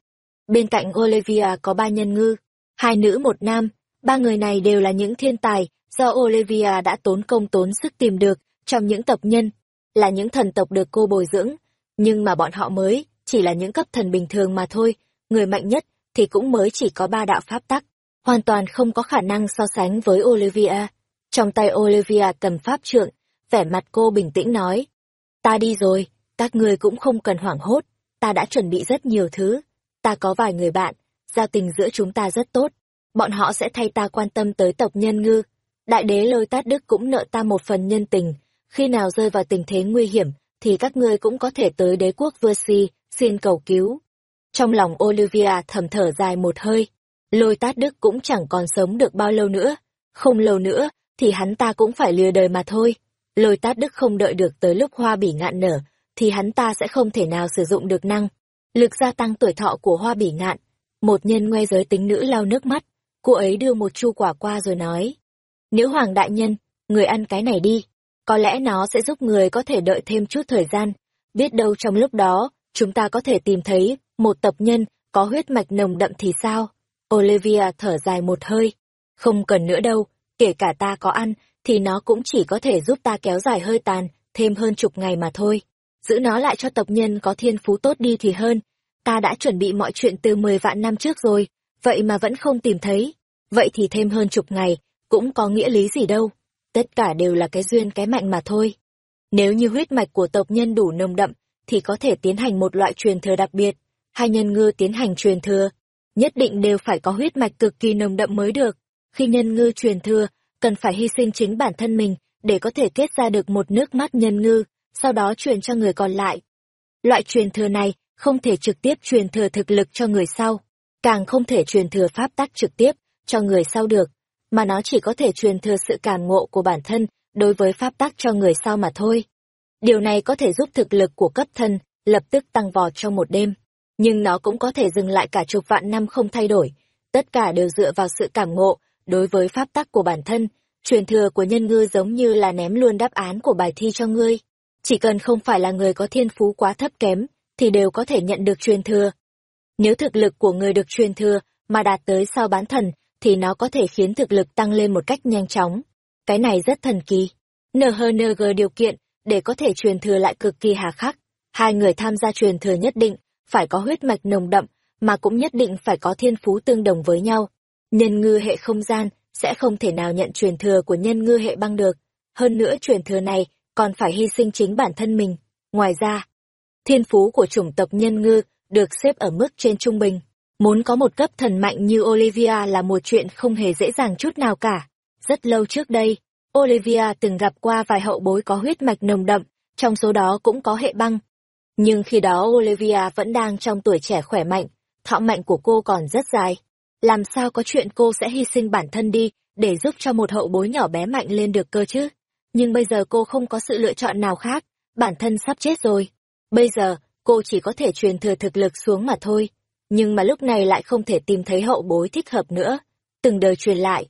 Bên cạnh Olivia có ba nhân ngư, hai nữ một nam, ba người này đều là những thiên tài do Olivia đã tốn công tốn sức tìm được trong những tộc nhân, là những thần tộc được cô bồi dưỡng, nhưng mà bọn họ mới chỉ là những cấp thần bình thường mà thôi, người mạnh nhất thì cũng mới chỉ có ba đạo pháp tắc, hoàn toàn không có khả năng so sánh với Olivia. Trong tay Olivia cầm pháp trượng, vẻ mặt cô bình tĩnh nói. Ta đi rồi, các ngươi cũng không cần hoảng hốt, ta đã chuẩn bị rất nhiều thứ. Ta có vài người bạn, giao tình giữa chúng ta rất tốt. Bọn họ sẽ thay ta quan tâm tới tộc nhân ngư. Đại đế lôi tát đức cũng nợ ta một phần nhân tình. Khi nào rơi vào tình thế nguy hiểm, thì các ngươi cũng có thể tới đế quốc Versi, xin cầu cứu. Trong lòng Olivia thầm thở dài một hơi. Lôi tát đức cũng chẳng còn sống được bao lâu nữa. Không lâu nữa, thì hắn ta cũng phải lừa đời mà thôi. Lôi tát đức không đợi được tới lúc hoa bỉ ngạn nở, thì hắn ta sẽ không thể nào sử dụng được năng. Lực gia tăng tuổi thọ của hoa bỉ ngạn. Một nhân ngoe giới tính nữ lau nước mắt, cô ấy đưa một chu quả qua rồi nói. Nữ hoàng đại nhân, người ăn cái này đi. Có lẽ nó sẽ giúp người có thể đợi thêm chút thời gian. Biết đâu trong lúc đó, chúng ta có thể tìm thấy một tập nhân có huyết mạch nồng đậm thì sao? Olivia thở dài một hơi. Không cần nữa đâu, kể cả ta có ăn, thì nó cũng chỉ có thể giúp ta kéo dài hơi tàn, thêm hơn chục ngày mà thôi. Giữ nó lại cho tộc nhân có thiên phú tốt đi thì hơn. Ta đã chuẩn bị mọi chuyện từ 10 vạn năm trước rồi, vậy mà vẫn không tìm thấy. Vậy thì thêm hơn chục ngày, cũng có nghĩa lý gì đâu. Tất cả đều là cái duyên cái mạnh mà thôi. Nếu như huyết mạch của tộc nhân đủ nồng đậm, thì có thể tiến hành một loại truyền thừa đặc biệt. Hai nhân ngư tiến hành truyền thừa, nhất định đều phải có huyết mạch cực kỳ nồng đậm mới được. Khi nhân ngư truyền thừa, cần phải hy sinh chính bản thân mình để có thể kết ra được một nước mắt nhân ngư, sau đó truyền cho người còn lại. Loại truyền thừa này không thể trực tiếp truyền thừa thực lực cho người sau, càng không thể truyền thừa pháp tắc trực tiếp cho người sau được, mà nó chỉ có thể truyền thừa sự cảm ngộ của bản thân đối với pháp tắc cho người sau mà thôi. Điều này có thể giúp thực lực của cấp thân lập tức tăng vọt trong một đêm, nhưng nó cũng có thể dừng lại cả chục vạn năm không thay đổi, tất cả đều dựa vào sự cảm ngộ đối với pháp tắc của bản thân, truyền thừa của nhân ngư giống như là ném luôn đáp án của bài thi cho ngươi. Chỉ cần không phải là người có thiên phú quá thấp kém, thì đều có thể nhận được truyền thừa. Nếu thực lực của người được truyền thừa mà đạt tới sao bán thần, thì nó có thể khiến thực lực tăng lên một cách nhanh chóng. Cái này rất thần kỳ. NHNG điều kiện để có thể truyền thừa lại cực kỳ hà khắc. Hai người tham gia truyền thừa nhất định phải có huyết mạch nồng đậm, mà cũng nhất định phải có thiên phú tương đồng với nhau. Nhân ngư hệ không gian sẽ không thể nào nhận truyền thừa của nhân ngư hệ băng được. Hơn nữa truyền thừa này còn phải hy sinh chính bản thân mình. Ngoài ra, thiên phú của chủng tộc nhân ngư được xếp ở mức trên trung bình. Muốn có một cấp thần mạnh như Olivia là một chuyện không hề dễ dàng chút nào cả. Rất lâu trước đây, Olivia từng gặp qua vài hậu bối có huyết mạch nồng đậm, trong số đó cũng có hệ băng. Nhưng khi đó Olivia vẫn đang trong tuổi trẻ khỏe mạnh, thọ mạnh của cô còn rất dài làm sao có chuyện cô sẽ hy sinh bản thân đi để giúp cho một hậu bối nhỏ bé mạnh lên được cơ chứ nhưng bây giờ cô không có sự lựa chọn nào khác bản thân sắp chết rồi bây giờ cô chỉ có thể truyền thừa thực lực xuống mà thôi. Nhưng mà lúc này lại không thể tìm thấy hậu bối thích hợp nữa. Từng đời truyền lại.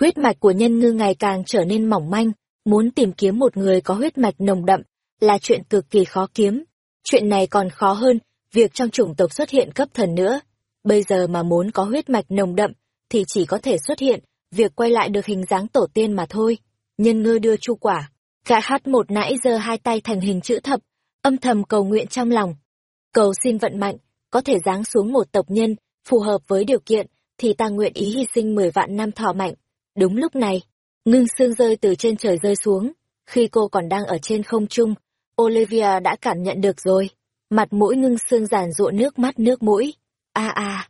Huyết mạch của nhân ngư ngày càng trở nên mỏng manh. Muốn tìm kiếm một người có huyết mạch nồng đậm là chuyện cực kỳ khó kiếm. Chuyện này còn khó hơn việc trong chủng tộc xuất hiện cấp thần nữa. Bây giờ mà muốn có huyết mạch nồng đậm, thì chỉ có thể xuất hiện, việc quay lại được hình dáng tổ tiên mà thôi. Nhân ngư đưa chu quả, gã hát một nãy giờ hai tay thành hình chữ thập, âm thầm cầu nguyện trong lòng. Cầu xin vận mạnh, có thể giáng xuống một tộc nhân, phù hợp với điều kiện, thì ta nguyện ý hy sinh mười vạn năm thọ mạnh. Đúng lúc này, ngưng xương rơi từ trên trời rơi xuống. Khi cô còn đang ở trên không trung, Olivia đã cảm nhận được rồi. Mặt mũi ngưng xương giàn ruộng nước mắt nước mũi a a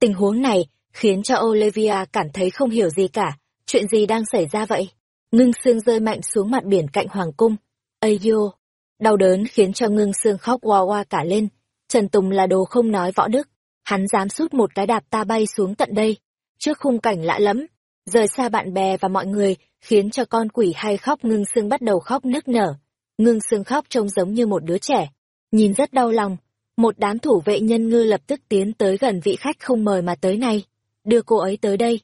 tình huống này khiến cho olivia cảm thấy không hiểu gì cả chuyện gì đang xảy ra vậy ngưng xương rơi mạnh xuống mặt biển cạnh hoàng cung ây yo đau đớn khiến cho ngưng xương khóc oa oa cả lên. Trần tùng là đồ không nói võ đức. Hắn dám sút một cái đạp ta bay xuống tận đây. Trước khung cảnh lạ lẫm rời xa bạn bè và mọi người khiến cho con quỷ hay khóc ngưng xương bắt đầu khóc nức nở. Ngưng xương khóc trông giống như một đứa trẻ. Nhìn rất đau lòng. Một đám thủ vệ nhân ngư lập tức tiến tới gần vị khách không mời mà tới này, đưa cô ấy tới đây.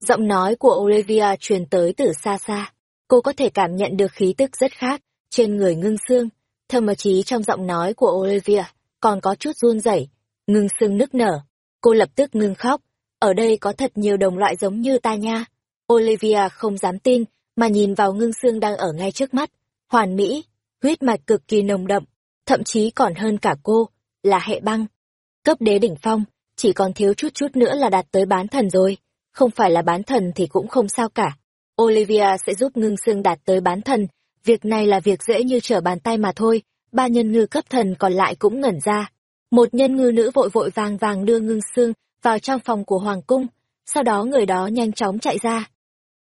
Giọng nói của Olivia truyền tới từ xa xa, cô có thể cảm nhận được khí tức rất khác trên người ngưng xương, thậm chí trong giọng nói của Olivia còn có chút run rẩy. Ngưng xương nức nở, cô lập tức ngưng khóc, ở đây có thật nhiều đồng loại giống như ta nha. Olivia không dám tin, mà nhìn vào ngưng xương đang ở ngay trước mắt, hoàn mỹ, huyết mạch cực kỳ nồng đậm, thậm chí còn hơn cả cô là hệ băng. Cấp đế đỉnh phong, chỉ còn thiếu chút chút nữa là đạt tới bán thần rồi. Không phải là bán thần thì cũng không sao cả. Olivia sẽ giúp ngưng xương đạt tới bán thần. Việc này là việc dễ như trở bàn tay mà thôi, ba nhân ngư cấp thần còn lại cũng ngẩn ra. Một nhân ngư nữ vội vội vàng vàng đưa ngưng xương vào trong phòng của Hoàng Cung, sau đó người đó nhanh chóng chạy ra.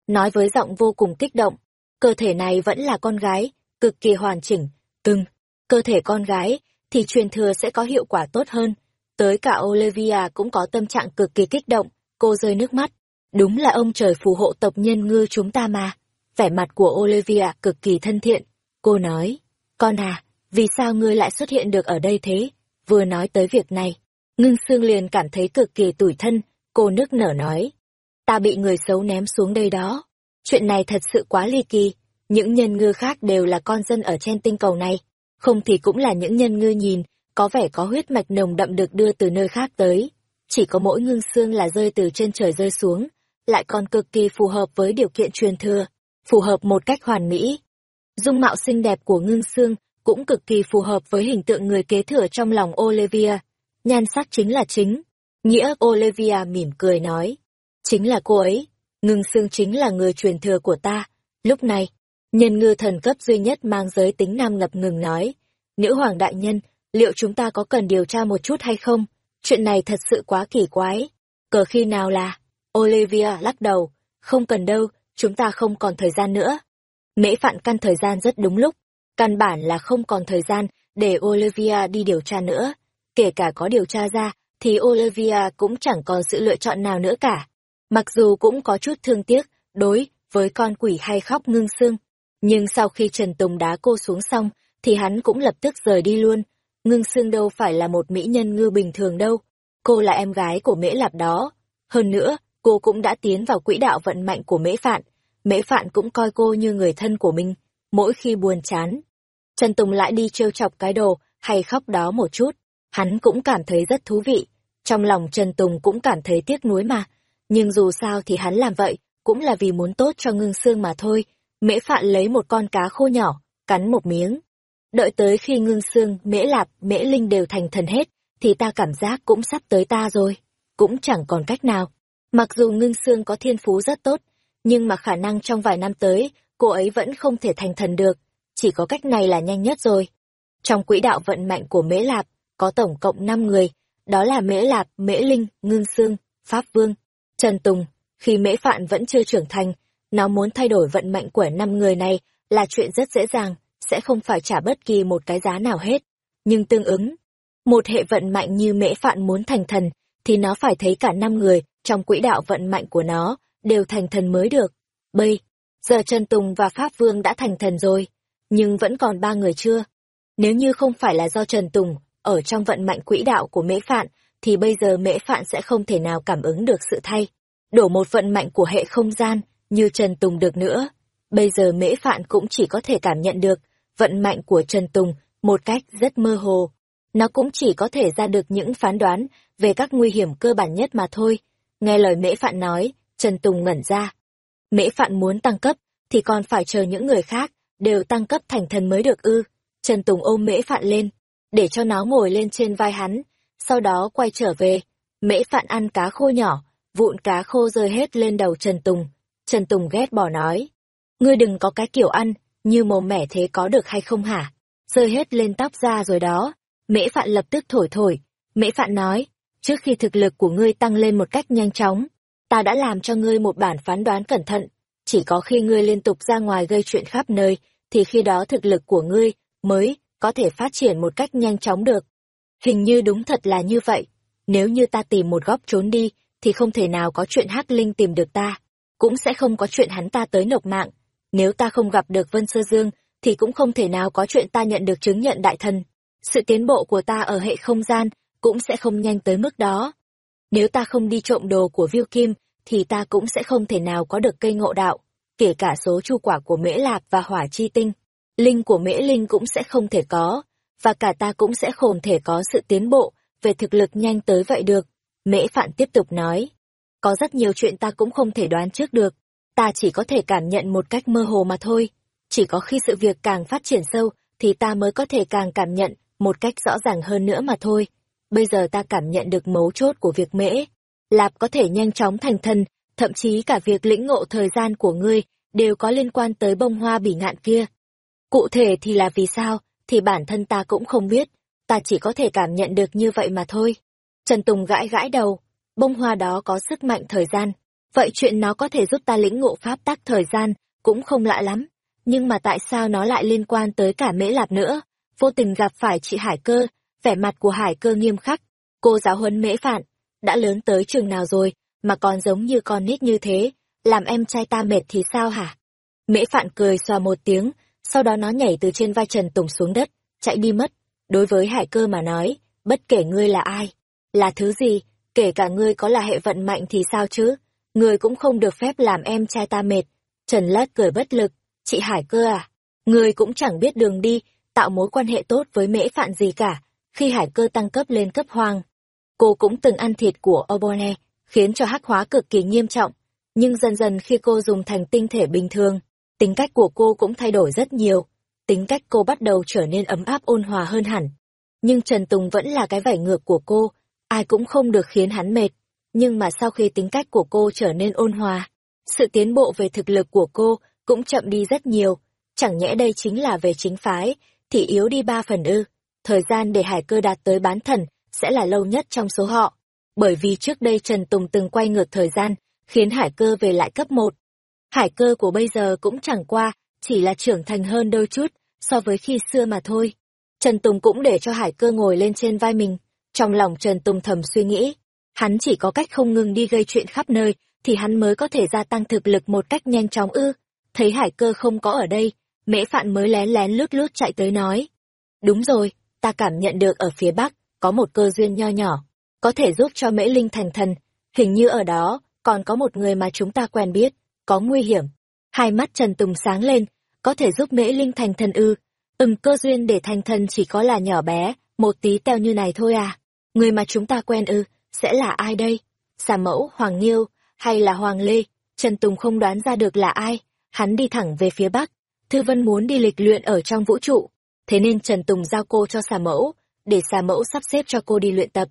Nói với giọng vô cùng kích động, cơ thể này vẫn là con gái, cực kỳ hoàn chỉnh, từng, cơ thể con gái, thì truyền thừa sẽ có hiệu quả tốt hơn. Tới cả Olivia cũng có tâm trạng cực kỳ kích động, cô rơi nước mắt. Đúng là ông trời phù hộ tộc nhân ngư chúng ta mà. Vẻ mặt của Olivia cực kỳ thân thiện. Cô nói, con à, vì sao ngươi lại xuất hiện được ở đây thế? Vừa nói tới việc này, ngưng xương liền cảm thấy cực kỳ tủi thân, cô nước nở nói. Ta bị người xấu ném xuống đây đó. Chuyện này thật sự quá ly kỳ, những nhân ngư khác đều là con dân ở trên tinh cầu này, không thì cũng là những nhân ngư nhìn, có vẻ có huyết mạch nồng đậm được đưa từ nơi khác tới. Chỉ có mỗi ngưng xương là rơi từ trên trời rơi xuống, lại còn cực kỳ phù hợp với điều kiện truyền thừa, phù hợp một cách hoàn mỹ. Dung mạo xinh đẹp của ngưng xương cũng cực kỳ phù hợp với hình tượng người kế thừa trong lòng Olivia. Nhan sắc chính là chính. Nghĩa Olivia mỉm cười nói. Chính là cô ấy. Ngưng xương chính là người truyền thừa của ta. Lúc này, nhân ngư thần cấp duy nhất mang giới tính nam ngập ngừng nói. Nữ hoàng đại nhân, liệu chúng ta có cần điều tra một chút hay không? Chuyện này thật sự quá kỳ quái. Cờ khi nào là? Olivia lắc đầu. Không cần đâu, chúng ta không còn thời gian nữa. Mễ phạn căn thời gian rất đúng lúc. Căn bản là không còn thời gian để Olivia đi điều tra nữa. Kể cả có điều tra ra, thì Olivia cũng chẳng còn sự lựa chọn nào nữa cả. Mặc dù cũng có chút thương tiếc, đối với con quỷ hay khóc ngưng xương. Nhưng sau khi Trần Tùng đá cô xuống xong, thì hắn cũng lập tức rời đi luôn. Ngưng xương đâu phải là một mỹ nhân ngư bình thường đâu. Cô là em gái của Mễ Lạp đó. Hơn nữa, cô cũng đã tiến vào quỹ đạo vận mạnh của Mễ Phạn. Mễ Phạn cũng coi cô như người thân của mình. Mỗi khi buồn chán, Trần Tùng lại đi trêu chọc cái đồ hay khóc đó một chút. Hắn cũng cảm thấy rất thú vị. Trong lòng Trần Tùng cũng cảm thấy tiếc nuối mà. Nhưng dù sao thì hắn làm vậy, cũng là vì muốn tốt cho ngưng xương mà thôi. Mễ Phạn lấy một con cá khô nhỏ, cắn một miếng. Đợi tới khi ngưng xương, mễ lạp, mễ linh đều thành thần hết, thì ta cảm giác cũng sắp tới ta rồi. Cũng chẳng còn cách nào. Mặc dù ngưng xương có thiên phú rất tốt, nhưng mà khả năng trong vài năm tới, cô ấy vẫn không thể thành thần được. Chỉ có cách này là nhanh nhất rồi. Trong quỹ đạo vận mạnh của Mễ Lạp, có tổng cộng 5 người, đó là Mễ Lạp, Mễ Linh, Ngưng Sương, Pháp Vương, Trần Tùng. Khi Mễ Phạn vẫn chưa trưởng thành, nó muốn thay đổi vận mệnh của năm người này là chuyện rất dễ dàng, sẽ không phải trả bất kỳ một cái giá nào hết. Nhưng tương ứng, một hệ vận mạnh như Mễ Phạn muốn thành thần, thì nó phải thấy cả năm người trong quỹ đạo vận mạnh của nó đều thành thần mới được. Bây, giờ Trần Tùng và Pháp Vương đã thành thần rồi, nhưng vẫn còn ba người chưa. Nếu như không phải là do Trần Tùng ở trong vận mạnh quỹ đạo của Mễ Phạn, thì bây giờ Mễ Phạn sẽ không thể nào cảm ứng được sự thay. Đổ một vận mạnh của hệ không gian như Trần Tùng được nữa. Bây giờ Mễ Phạn cũng chỉ có thể cảm nhận được vận mạnh của Trần Tùng một cách rất mơ hồ. Nó cũng chỉ có thể ra được những phán đoán về các nguy hiểm cơ bản nhất mà thôi. Nghe lời Mễ Phạn nói, Trần Tùng ngẩn ra. Mễ Phạn muốn tăng cấp, thì còn phải chờ những người khác, đều tăng cấp thành thần mới được ư. Trần Tùng ôm Mễ Phạn lên, để cho nó ngồi lên trên vai hắn, sau đó quay trở về. Mễ Phạn ăn cá khô nhỏ, vụn cá khô rơi hết lên đầu Trần Tùng. Trần Tùng ghét bỏ nói, ngươi đừng có cái kiểu ăn, như mồm mẻ thế có được hay không hả? Rơi hết lên tóc ra rồi đó. Mễ Phạn lập tức thổi thổi. Mễ Phạn nói, trước khi thực lực của ngươi tăng lên một cách nhanh chóng, ta đã làm cho ngươi một bản phán đoán cẩn thận. Chỉ có khi ngươi liên tục ra ngoài gây chuyện khắp nơi, thì khi đó thực lực của ngươi mới có thể phát triển một cách nhanh chóng được. Hình như đúng thật là như vậy. Nếu như ta tìm một góc trốn đi, thì không thể nào có chuyện Hắc Linh tìm được ta. Cũng sẽ không có chuyện hắn ta tới nộp mạng. Nếu ta không gặp được Vân Sơ Dương, thì cũng không thể nào có chuyện ta nhận được chứng nhận đại thần. Sự tiến bộ của ta ở hệ không gian cũng sẽ không nhanh tới mức đó. Nếu ta không đi trộm đồ của Viu Kim, thì ta cũng sẽ không thể nào có được cây ngộ đạo, kể cả số chu quả của Mễ Lạc và Hỏa Chi Tinh. Linh của Mễ Linh cũng sẽ không thể có, và cả ta cũng sẽ không thể có sự tiến bộ về thực lực nhanh tới vậy được. Mễ Phạn tiếp tục nói, có rất nhiều chuyện ta cũng không thể đoán trước được, ta chỉ có thể cảm nhận một cách mơ hồ mà thôi. Chỉ có khi sự việc càng phát triển sâu, thì ta mới có thể càng cảm nhận một cách rõ ràng hơn nữa mà thôi. Bây giờ ta cảm nhận được mấu chốt của việc mễ. Lạp có thể nhanh chóng thành thân, thậm chí cả việc lĩnh ngộ thời gian của ngươi đều có liên quan tới bông hoa bỉ ngạn kia. Cụ thể thì là vì sao, thì bản thân ta cũng không biết, ta chỉ có thể cảm nhận được như vậy mà thôi. Trần Tùng gãi gãi đầu, bông hoa đó có sức mạnh thời gian, vậy chuyện nó có thể giúp ta lĩnh ngộ pháp tắc thời gian, cũng không lạ lắm. Nhưng mà tại sao nó lại liên quan tới cả mễ lạp nữa? Vô tình gặp phải chị Hải Cơ, vẻ mặt của Hải Cơ nghiêm khắc. Cô giáo huấn mễ phạn, đã lớn tới trường nào rồi, mà còn giống như con nít như thế, làm em trai ta mệt thì sao hả? Mễ phạn cười xòa một tiếng, sau đó nó nhảy từ trên vai Trần Tùng xuống đất, chạy đi mất. Đối với Hải Cơ mà nói, bất kể ngươi là ai, là thứ gì, kể cả ngươi có là hệ vận mạnh thì sao chứ, ngươi cũng không được phép làm em trai ta mệt. Trần Lát cười bất lực, chị Hải Cơ à, ngươi cũng chẳng biết đường đi, tạo mối quan hệ tốt với mễ phạn gì cả, khi Hải Cơ tăng cấp lên cấp hoàng. Cô cũng từng ăn thịt của Obone, khiến cho hắc hóa cực kỳ nghiêm trọng, nhưng dần dần khi cô dùng thành tinh thể bình thường, tính cách của cô cũng thay đổi rất nhiều, tính cách cô bắt đầu trở nên ấm áp ôn hòa hơn hẳn. Nhưng Trần Tùng vẫn là cái vảy ngược của cô, ai cũng không được khiến hắn mệt. Nhưng mà sau khi tính cách của cô trở nên ôn hòa, sự tiến bộ về thực lực của cô cũng chậm đi rất nhiều. Chẳng nhẽ đây chính là về chính phái, thì yếu đi ba phần ư. Thời gian để hải cơ đạt tới bán thần sẽ là lâu nhất trong số họ. Bởi vì trước đây Trần Tùng từng quay ngược thời gian, khiến hải cơ về lại cấp một Hải cơ của bây giờ cũng chẳng qua, chỉ là trưởng thành hơn đôi chút, so với khi xưa mà thôi. Trần Tùng cũng để cho hải cơ ngồi lên trên vai mình. Trong lòng Trần Tùng thầm suy nghĩ, hắn chỉ có cách không ngừng đi gây chuyện khắp nơi, thì hắn mới có thể gia tăng thực lực một cách nhanh chóng ư. Thấy hải cơ không có ở đây, mễ phạn mới lén lén lướt lướt chạy tới nói. Đúng rồi, ta cảm nhận được ở phía bắc, có một cơ duyên nho nhỏ, có thể giúp cho mễ linh thành thần. Hình như ở đó, còn có một người mà chúng ta quen biết, có nguy hiểm. Hai mắt Trần Tùng sáng lên, có thể giúp Mễ Linh thành thần ư. Ừm cơ duyên để thành thần chỉ có là nhỏ bé, một tí teo như này thôi à. Người mà chúng ta quen ư, sẽ là ai đây? Xà mẫu, Hoàng Nghiêu, hay là Hoàng Lê? Trần Tùng không đoán ra được là ai. Hắn đi thẳng về phía Bắc. Thư Vân muốn đi lịch luyện ở trong vũ trụ. Thế nên Trần Tùng giao cô cho xà mẫu, để xà mẫu sắp xếp cho cô đi luyện tập.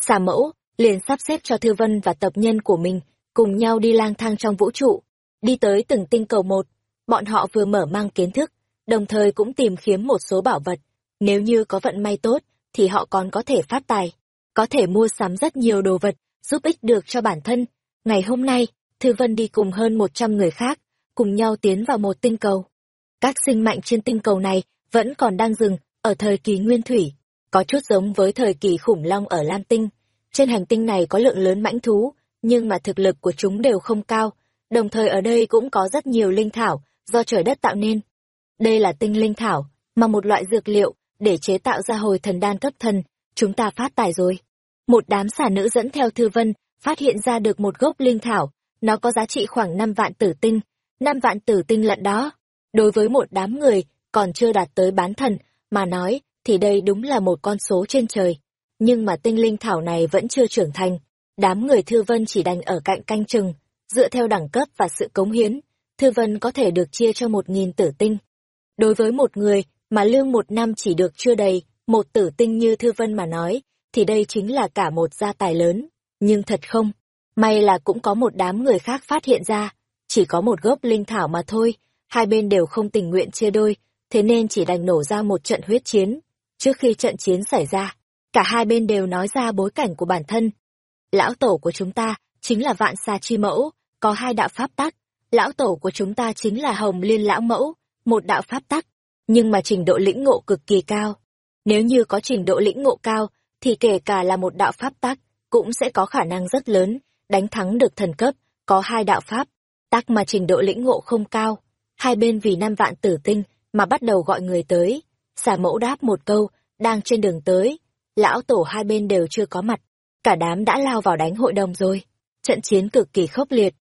Xà mẫu, liền sắp xếp cho Thư Vân và tập nhân của mình cùng nhau đi lang thang trong vũ trụ, đi tới từng tinh cầu một. Bọn họ vừa mở mang kiến thức, đồng thời cũng tìm kiếm một số bảo vật. Nếu như có vận may tốt, thì họ còn có thể phát tài, có thể mua sắm rất nhiều đồ vật, giúp ích được cho bản thân. Ngày hôm nay, Thư Vân đi cùng hơn 100 người khác, cùng nhau tiến vào một tinh cầu. Các sinh mạnh trên tinh cầu này vẫn còn đang dừng ở thời kỳ nguyên thủy, có chút giống với thời kỳ khủng long ở Lam Tinh. Trên hành tinh này có lượng lớn mãnh thú, nhưng mà thực lực của chúng đều không cao, đồng thời ở đây cũng có rất nhiều linh thảo do trời đất tạo nên. Đây là tinh linh thảo, mà một loại dược liệu để chế tạo ra hồi thần đan cấp thần, chúng ta phát tài rồi. Một đám xà nữ dẫn theo Thư Vân, phát hiện ra được một gốc linh thảo, nó có giá trị khoảng 5 vạn tử tinh, 5 vạn tử tinh lận đó. Đối với một đám người còn chưa đạt tới bán thần, mà nói, thì đây đúng là một con số trên trời. Nhưng mà tinh linh thảo này vẫn chưa trưởng thành, Đám người Thư Vân chỉ đành ở cạnh canh chừng, dựa theo đẳng cấp và sự cống hiến, Thư Vân có thể được chia cho một nghìn tử tinh. Đối với một người mà lương một năm chỉ được chưa đầy, một tử tinh như Thư Vân mà nói, thì đây chính là cả một gia tài lớn. Nhưng thật không, may là cũng có một đám người khác phát hiện ra, chỉ có một gốc linh thảo mà thôi, hai bên đều không tình nguyện chia đôi, thế nên chỉ đành nổ ra một trận huyết chiến. Trước khi trận chiến xảy ra, cả hai bên đều nói ra bối cảnh của bản thân, lão tổ của chúng ta chính là vạn xà chi mẫu, có hai đạo pháp tắc. Lão tổ của chúng ta chính là hồng liên lão mẫu, một đạo pháp tắc, nhưng mà trình độ lĩnh ngộ cực kỳ cao. Nếu như có trình độ lĩnh ngộ cao, thì kể cả là một đạo pháp tắc, cũng sẽ có khả năng rất lớn, đánh thắng được thần cấp, có hai đạo pháp, tắc mà trình độ lĩnh ngộ không cao. Hai bên vì năm vạn tử tinh mà bắt đầu gọi người tới. Xà mẫu đáp một câu, đang trên đường tới. Lão tổ hai bên đều chưa có mặt, cả đám đã lao vào đánh hội đồng rồi. Trận chiến cực kỳ khốc liệt.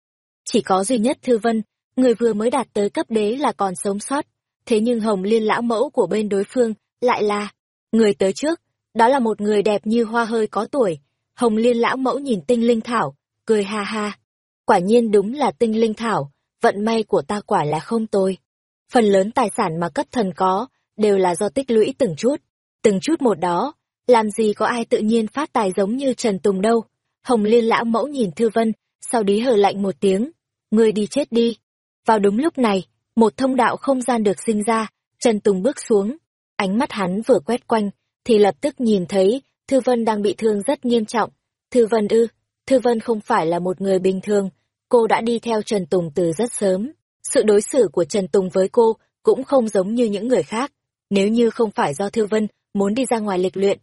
Chỉ có duy nhất Thư Vân, người vừa mới đạt tới cấp đế là còn sống sót. Thế nhưng Hồng Liên lão mẫu của bên đối phương lại là người tới trước. Đó là một người đẹp như hoa hơi có tuổi. Hồng Liên lão mẫu nhìn tinh linh thảo, cười ha ha. Quả nhiên đúng là tinh linh thảo, vận may của ta quả là không tồi. Phần lớn tài sản mà cấp thần có, đều là do tích lũy từng chút, từng chút một đó, làm gì có ai tự nhiên phát tài giống như Trần Tùng đâu. Hồng Liên lão mẫu nhìn Thư Vân, sau đí hờ lạnh một tiếng. Ngươi đi chết đi. Vào đúng lúc này, một thông đạo không gian được sinh ra, Trần Tùng bước xuống. Ánh mắt hắn vừa quét quanh, thì lập tức nhìn thấy Thư Vân đang bị thương rất nghiêm trọng. Thư Vân ư, Thư Vân không phải là một người bình thường, cô đã đi theo Trần Tùng từ rất sớm. Sự đối xử của Trần Tùng với cô cũng không giống như những người khác. Nếu như không phải do Thư Vân muốn đi ra ngoài lịch luyện,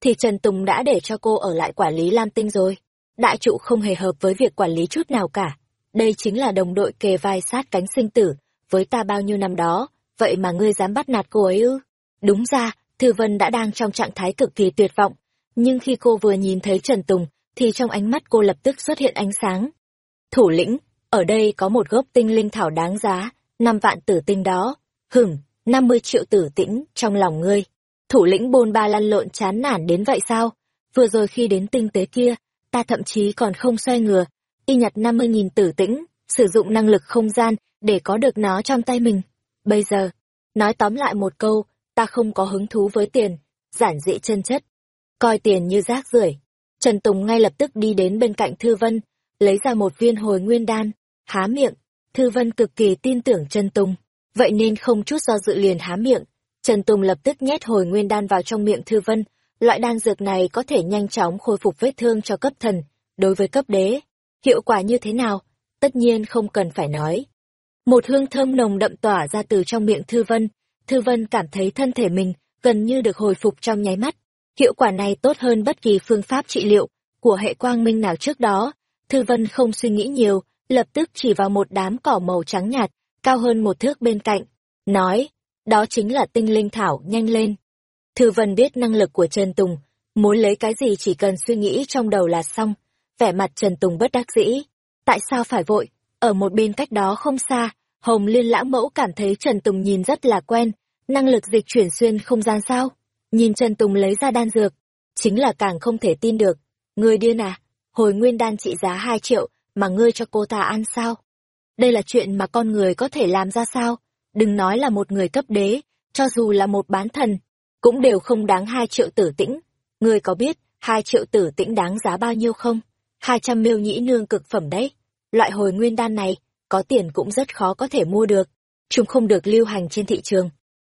thì Trần Tùng đã để cho cô ở lại quản lý Lam Tinh rồi. Đại trụ không hề hợp với việc quản lý chút nào cả. Đây chính là đồng đội kề vai sát cánh sinh tử, với ta bao nhiêu năm đó, vậy mà ngươi dám bắt nạt cô ấy ư? Đúng ra, Thư Vân đã đang trong trạng thái cực kỳ tuyệt vọng, nhưng khi cô vừa nhìn thấy Trần Tùng, thì trong ánh mắt cô lập tức xuất hiện ánh sáng. Thủ lĩnh, ở đây có một gốc tinh linh thảo đáng giá, năm vạn tử tinh đó. Hửng, năm mươi triệu tử tĩnh trong lòng ngươi. Thủ lĩnh bôn ba lăn lộn chán nản đến vậy sao? Vừa rồi khi đến tinh tế kia, ta thậm chí còn không xoay ngừa, y nhặt năm mươi nghìn tử tĩnh, sử dụng năng lực không gian để có được nó trong tay mình. Bây giờ, nói tóm lại một câu, ta không có hứng thú với tiền, giản dị chân chất. Coi tiền như rác rưởi. Trần Tùng ngay lập tức đi đến bên cạnh Thư Vân, lấy ra một viên hồi nguyên đan, há miệng. Thư Vân cực kỳ tin tưởng Trần Tùng, vậy nên không chút do dự liền há miệng. Trần Tùng lập tức nhét hồi nguyên đan vào trong miệng Thư Vân. Loại đan dược này có thể nhanh chóng khôi phục vết thương cho cấp thần. Đối với cấp đế, hiệu quả như thế nào? Tất nhiên không cần phải nói. Một hương thơm nồng đậm tỏa ra từ trong miệng Thư Vân. Thư Vân cảm thấy thân thể mình gần như được hồi phục trong nháy mắt. Hiệu quả này tốt hơn bất kỳ phương pháp trị liệu của hệ quang minh nào trước đó. Thư Vân không suy nghĩ nhiều, lập tức chỉ vào một đám cỏ màu trắng nhạt, cao hơn một thước bên cạnh. Nói, đó chính là tinh linh thảo, nhanh lên. Thư Vân biết năng lực của Trần Tùng, muốn lấy cái gì chỉ cần suy nghĩ trong đầu là xong. Vẻ mặt Trần Tùng bất đắc dĩ. Tại sao phải vội? Ở một bên cách đó không xa, Hồng Liên lão mẫu cảm thấy Trần Tùng nhìn rất là quen. Năng lực dịch chuyển xuyên không gian sao? Nhìn Trần Tùng lấy ra đan dược. Chính là càng không thể tin được. người điên à? Hồi nguyên đan trị giá 2 triệu, mà ngươi cho cô ta ăn sao? Đây là chuyện mà con người có thể làm ra sao? Đừng nói là một người cấp đế, cho dù là một bán thần, cũng đều không đáng hai triệu tử tĩnh. Ngươi có biết hai triệu tử tĩnh đáng giá bao nhiêu không? 200 miêu nhĩ nương cực phẩm đấy. Loại hồi nguyên đan này, có tiền cũng rất khó có thể mua được. Chúng không được lưu hành trên thị trường.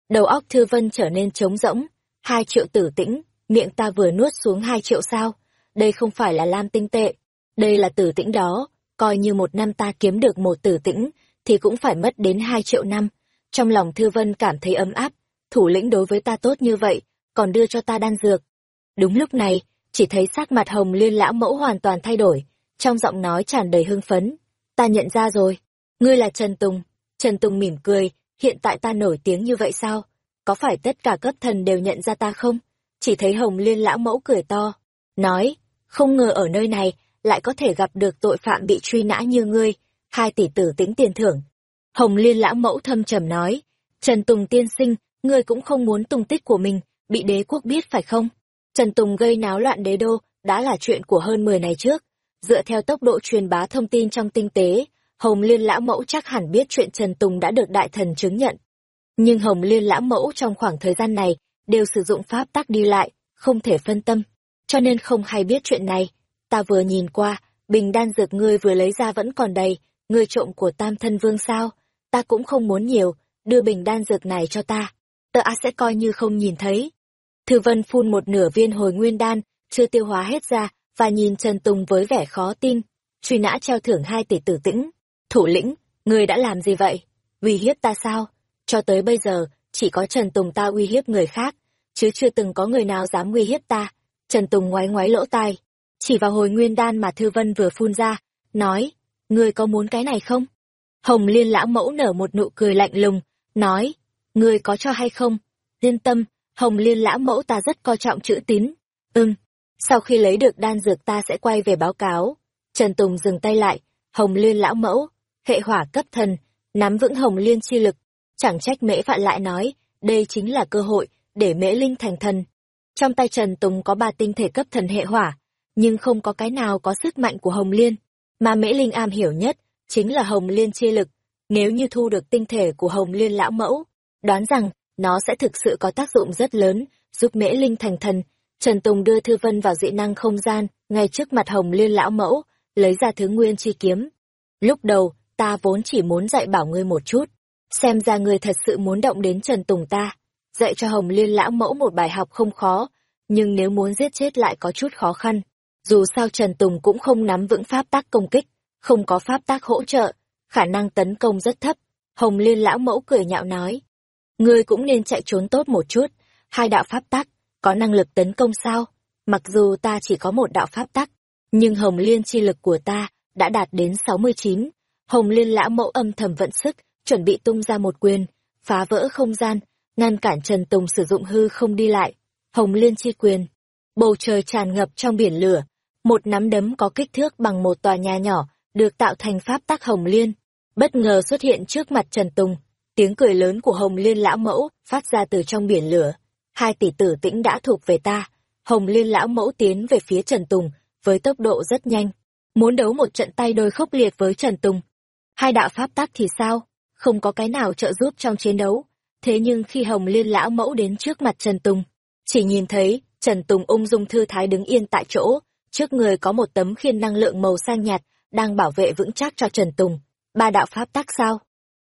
Đầu óc Thư Vân trở nên trống rỗng. Hai triệu tử tĩnh, miệng ta vừa nuốt xuống hai triệu sao? Đây không phải là lam tinh tệ. Đây là tử tĩnh đó. Coi như một năm ta kiếm được một tử tĩnh, thì cũng phải mất đến hai triệu năm. Trong lòng Thư Vân cảm thấy ấm áp. Thủ lĩnh đối với ta tốt như vậy, còn đưa cho ta đan dược. Đúng lúc này, chỉ thấy sắc mặt hồng liên lão mẫu hoàn toàn thay đổi, trong giọng nói tràn đầy hưng phấn. Ta nhận ra rồi, ngươi là Trần Tùng. Trần Tùng mỉm cười, hiện tại ta nổi tiếng như vậy sao? Có phải tất cả cấp thần đều nhận ra ta không? Chỉ thấy hồng liên lão mẫu cười to, nói, không ngờ ở nơi này lại có thể gặp được tội phạm bị truy nã như ngươi, hai tỷ tử tính tiền thưởng. Hồng liên lão mẫu thâm trầm nói, Trần Tùng tiên sinh, ngươi cũng không muốn tung tích của mình, bị đế quốc biết phải không? Trần Tùng gây náo loạn đế đô, đã là chuyện của hơn 10 ngày trước. Dựa theo tốc độ truyền bá thông tin trong tinh tế, Hồng Liên Lão Mẫu chắc hẳn biết chuyện Trần Tùng đã được đại thần chứng nhận. Nhưng Hồng Liên Lão Mẫu trong khoảng thời gian này đều sử dụng pháp tắc đi lại, không thể phân tâm, cho nên không hay biết chuyện này. Ta vừa nhìn qua, bình đan dược ngươi vừa lấy ra vẫn còn đầy, ngươi trộm của tam thân vương sao? Ta cũng không muốn nhiều, đưa bình đan dược này cho ta. Tớ á sẽ coi như không nhìn thấy. Thư Vân phun một nửa viên hồi nguyên đan, chưa tiêu hóa hết ra, và nhìn Trần Tùng với vẻ khó tin. Truy nã treo thưởng hai tỷ tử tĩnh. Thủ lĩnh, ngươi đã làm gì vậy? Uy hiếp ta sao? Cho tới bây giờ, chỉ có Trần Tùng ta uy hiếp người khác, chứ chưa từng có người nào dám uy hiếp ta. Trần Tùng ngoái ngoái lỗ tai, chỉ vào hồi nguyên đan mà Thư Vân vừa phun ra, nói, người có muốn cái này không? Hồng Liên lão mẫu nở một nụ cười lạnh lùng, nói, người có cho hay không? Yên tâm, Hồng Liên lão mẫu ta rất coi trọng chữ tín. Ừm, sau khi lấy được đan dược ta sẽ quay về báo cáo. Trần Tùng dừng tay lại, Hồng Liên lão mẫu, hệ hỏa cấp thần, nắm vững Hồng Liên chi lực. Chẳng trách mễ vạn lại nói, đây chính là cơ hội để mễ linh thành thần. Trong tay Trần Tùng có ba tinh thể cấp thần hệ hỏa, nhưng không có cái nào có sức mạnh của Hồng Liên. Mà mễ linh am hiểu nhất, chính là Hồng Liên chi lực. Nếu như thu được tinh thể của Hồng Liên lão mẫu, đoán rằng nó sẽ thực sự có tác dụng rất lớn, giúp mễ linh thành thần. Trần Tùng đưa Thư Vân vào dị năng không gian, ngay trước mặt Hồng Liên lão mẫu, lấy ra thứ nguyên chi kiếm. Lúc đầu, ta vốn chỉ muốn dạy bảo ngươi một chút. Xem ra ngươi thật sự muốn động đến Trần Tùng ta. Dạy cho Hồng Liên lão mẫu một bài học không khó, nhưng nếu muốn giết chết lại có chút khó khăn. Dù sao Trần Tùng cũng không nắm vững pháp tác công kích, không có pháp tác hỗ trợ, khả năng tấn công rất thấp. Hồng Liên lão mẫu cười nhạo nói. Ngươi cũng nên chạy trốn tốt một chút, hai đạo pháp tác, có năng lực tấn công sao? Mặc dù ta chỉ có một đạo pháp tắc, nhưng Hồng Liên chi lực của ta đã đạt đến 69. Hồng Liên lão mẫu âm thầm vận sức, chuẩn bị tung ra một quyền, phá vỡ không gian, ngăn cản Trần Tùng sử dụng hư không đi lại. Hồng Liên chi quyền. Bầu trời tràn ngập trong biển lửa, một nắm đấm có kích thước bằng một tòa nhà nhỏ, được tạo thành pháp tắc Hồng Liên. Bất ngờ xuất hiện trước mặt Trần Tùng, tiếng cười lớn của Hồng Liên lão mẫu phát ra từ trong biển lửa. Hai tỷ tử tĩnh đã thuộc về ta, Hồng Liên lão mẫu tiến về phía Trần Tùng, với tốc độ rất nhanh, muốn đấu một trận tay đôi khốc liệt với Trần Tùng. Hai đạo pháp tắc thì sao? Không có cái nào trợ giúp trong chiến đấu. Thế nhưng khi Hồng Liên lão mẫu đến trước mặt Trần Tùng, chỉ nhìn thấy Trần Tùng ung dung thư thái đứng yên tại chỗ, trước người có một tấm khiên năng lượng màu xanh nhạt, đang bảo vệ vững chắc cho Trần Tùng. Ba đạo pháp tác sao?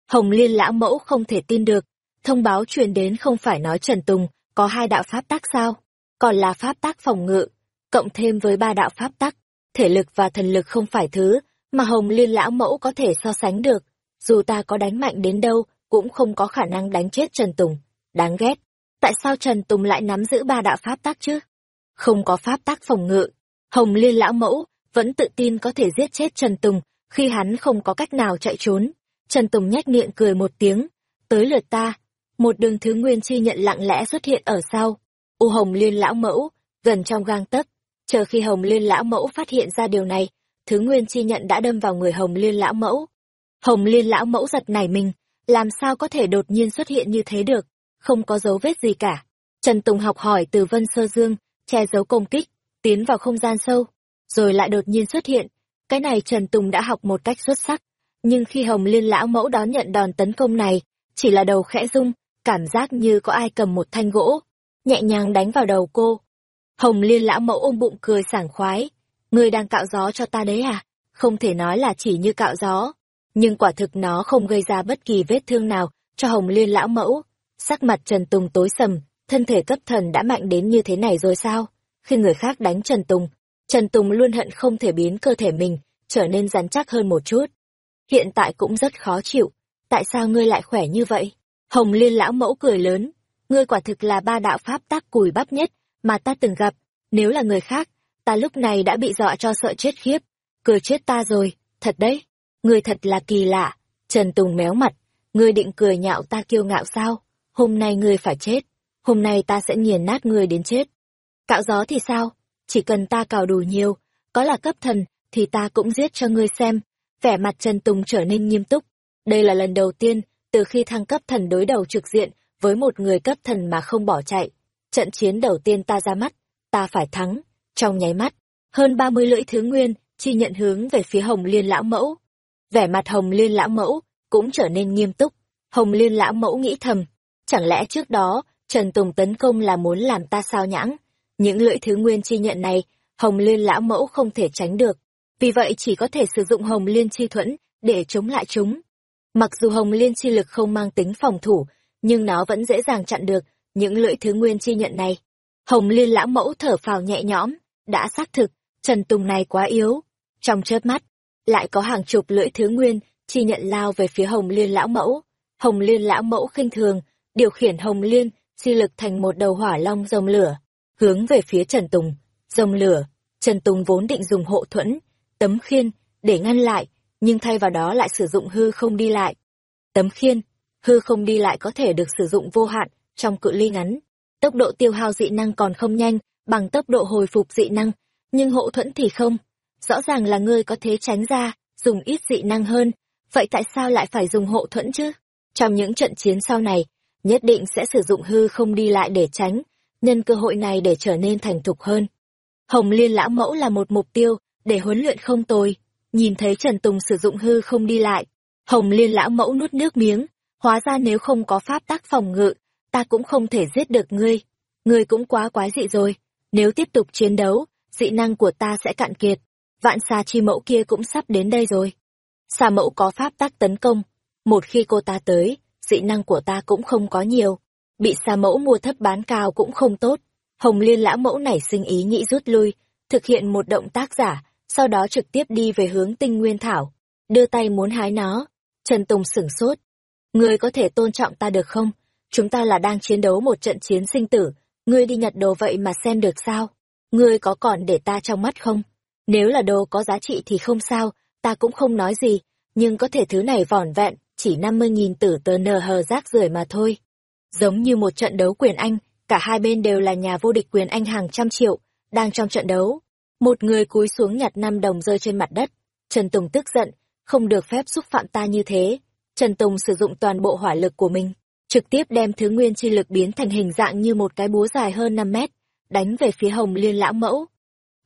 Hồng Liên lão mẫu không thể tin được, thông báo truyền đến không phải nói Trần Tùng có hai đạo pháp tác sao? còn là pháp tác phòng ngự, cộng thêm với ba đạo pháp tắc, thể lực và thần lực không phải thứ mà Hồng Liên lão mẫu có thể so sánh được, dù ta có đánh mạnh đến đâu cũng không có khả năng đánh chết Trần Tùng. Đáng ghét, tại sao Trần Tùng lại nắm giữ ba đạo pháp tắc chứ? Không có pháp tắc phòng ngự, Hồng Liên lão mẫu vẫn tự tin có thể giết chết Trần Tùng khi hắn không có cách nào chạy trốn. Trần Tùng nhếch miệng cười một tiếng, tới lượt ta, một đường thứ nguyên chi nhận lặng lẽ xuất hiện ở sau, U Hồng Liên lão mẫu, gần trong gang tấc, chờ khi Hồng Liên lão mẫu phát hiện ra điều này, thứ nguyên chi nhận đã đâm vào người Hồng Liên lão mẫu. Hồng Liên lão mẫu giật nảy mình, làm sao có thể đột nhiên xuất hiện như thế được, không có dấu vết gì cả. Trần Tùng học hỏi từ Vân Sơ Dương, che giấu công kích, tiến vào không gian sâu, rồi lại đột nhiên xuất hiện. Cái này Trần Tùng đã học một cách xuất sắc, nhưng khi Hồng Liên lão mẫu đón nhận đòn tấn công này, chỉ là đầu khẽ rung, cảm giác như có ai cầm một thanh gỗ, nhẹ nhàng đánh vào đầu cô. Hồng Liên lão mẫu ôm bụng cười sảng khoái. Ngươi đang cạo gió cho ta đấy à? Không thể nói là chỉ như cạo gió. Nhưng quả thực nó không gây ra bất kỳ vết thương nào cho Hồng Liên lão mẫu. Sắc mặt Trần Tùng tối sầm, thân thể cấp thần đã mạnh đến như thế này rồi sao? Khi người khác đánh Trần Tùng, Trần Tùng luôn hận không thể biến cơ thể mình trở nên rắn chắc hơn một chút. Hiện tại cũng rất khó chịu. Tại sao ngươi lại khỏe như vậy? Hồng Liên lão mẫu cười lớn, ngươi quả thực là ba đạo pháp tác cùi bắp nhất mà ta từng gặp. Nếu là người khác, ta lúc này đã bị dọa cho sợ chết khiếp. Cười chết ta rồi, thật đấy. Ngươi thật là kỳ lạ. Trần Tùng méo mặt, ngươi định cười nhạo ta kiêu ngạo sao? Hôm nay ngươi phải chết. Hôm nay ta sẽ nghiền nát ngươi đến chết. Cạo gió thì sao? Chỉ cần ta cào đủ nhiều, có là cấp thần, thì ta cũng giết cho ngươi xem. Vẻ mặt Trần Tùng trở nên nghiêm túc. Đây là lần đầu tiên, từ khi thăng cấp thần đối đầu trực diện với một người cấp thần mà không bỏ chạy. Trận chiến đầu tiên ta ra mắt, ta phải thắng. Trong nháy mắt, hơn ba mươi lưỡi thứ nguyên, chi nhận hướng về phía Hồng Liên Lão Mẫu. Vẻ mặt Hồng Liên Lão Mẫu cũng trở nên nghiêm túc. Hồng Liên Lão Mẫu nghĩ thầm, chẳng lẽ trước đó, Trần Tùng tấn công là muốn làm ta sao nhãng? Những lưỡi thứ nguyên chi nhận này, Hồng Liên Lão Mẫu không thể tránh được. Vì vậy chỉ có thể sử dụng Hồng Liên chi thuẫn để chống lại chúng. Mặc dù Hồng Liên chi lực không mang tính phòng thủ, nhưng nó vẫn dễ dàng chặn được những lưỡi thứ nguyên chi nhận này. Hồng Liên lão mẫu thở phào nhẹ nhõm, đã xác thực, Trần Tùng này quá yếu. Trong chớp mắt, lại có hàng chục lưỡi thứ nguyên chi nhận lao về phía Hồng Liên lão mẫu. Hồng Liên lão mẫu khinh thường, điều khiển Hồng Liên chi lực thành một đầu hỏa long rồng lửa, hướng về phía Trần Tùng. Rồng lửa, Trần Tùng vốn định dùng hộ thuẫn, tấm khiên, để ngăn lại, nhưng thay vào đó lại sử dụng hư không đi lại. Tấm khiên, hư không đi lại có thể được sử dụng vô hạn trong cự ly ngắn. Tốc độ tiêu hao dị năng còn không nhanh bằng tốc độ hồi phục dị năng, nhưng hộ thuẫn thì không. Rõ ràng là ngươi có thế tránh ra, dùng ít dị năng hơn, vậy tại sao lại phải dùng hộ thuẫn chứ? Trong những trận chiến sau này, nhất định sẽ sử dụng hư không đi lại để tránh, nhân cơ hội này để trở nên thành thục hơn. Hồng Liên Lão Mẫu là một mục tiêu để huấn luyện không tồi. Nhìn thấy Trần Tùng sử dụng hư không đi lại, Hồng Liên Lão Mẫu nuốt nước miếng, hóa ra nếu không có pháp tác phòng ngự, ta cũng không thể giết được ngươi. Ngươi cũng quá quái dị rồi, nếu tiếp tục chiến đấu, dị năng của ta sẽ cạn kiệt. Vạn xà chi mẫu kia cũng sắp đến đây rồi. xà mẫu có pháp tắc tấn công. Một khi cô ta tới, dị năng của ta cũng không có nhiều. Bị xa mẫu mua thấp bán cao cũng không tốt. Hồng Liên lão mẫu nảy sinh ý nghĩ rút lui, thực hiện một động tác giả, sau đó trực tiếp đi về hướng tinh nguyên thảo, đưa tay muốn hái nó. Trần Tùng sửng sốt. Ngươi có thể tôn trọng ta được không? Chúng ta là đang chiến đấu một trận chiến sinh tử, ngươi đi nhặt đồ vậy mà xem được sao? Ngươi có còn để ta trong mắt không? Nếu là đồ có giá trị thì không sao, ta cũng không nói gì, nhưng có thể thứ này vỏn vẹn, chỉ 50.000 tử tờ nờ hờ rác rưởi mà thôi. Giống như một trận đấu quyền Anh, cả hai bên đều là nhà vô địch quyền Anh hàng trăm triệu, đang trong trận đấu. Một người cúi xuống nhặt năm đồng rơi trên mặt đất. Trần Tùng tức giận, không được phép xúc phạm ta như thế. Trần Tùng sử dụng toàn bộ hỏa lực của mình, trực tiếp đem thứ nguyên chi lực biến thành hình dạng như một cái búa dài hơn 5 mét, đánh về phía Hồng Liên Lão Mẫu.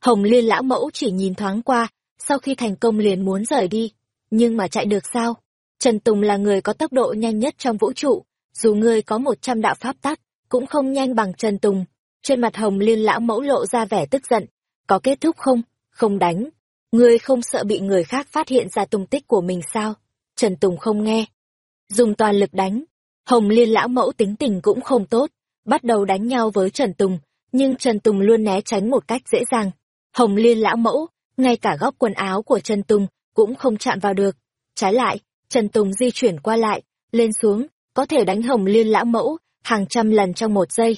Hồng Liên Lão Mẫu chỉ nhìn thoáng qua, sau khi thành công liền muốn rời đi. Nhưng mà chạy được sao? Trần Tùng là người có tốc độ nhanh nhất trong vũ trụ, dù ngươi có 100 đạo pháp tắc, cũng không nhanh bằng Trần Tùng. Trên mặt Hồng Liên Lão Mẫu lộ ra vẻ tức giận. Có kết thúc không? Không đánh. Ngươi không sợ bị người khác phát hiện ra tung tích của mình sao? Trần Tùng không nghe. Dùng toàn lực đánh. Hồng Liên Lão Mẫu tính tình cũng không tốt, bắt đầu đánh nhau với Trần Tùng, nhưng Trần Tùng luôn né tránh một cách dễ dàng. Hồng Liên Lão Mẫu, ngay cả góc quần áo của Trần Tùng cũng không chạm vào được. Trái lại, Trần Tùng di chuyển qua lại, lên xuống, có thể đánh Hồng Liên Lão Mẫu hàng trăm lần trong một giây.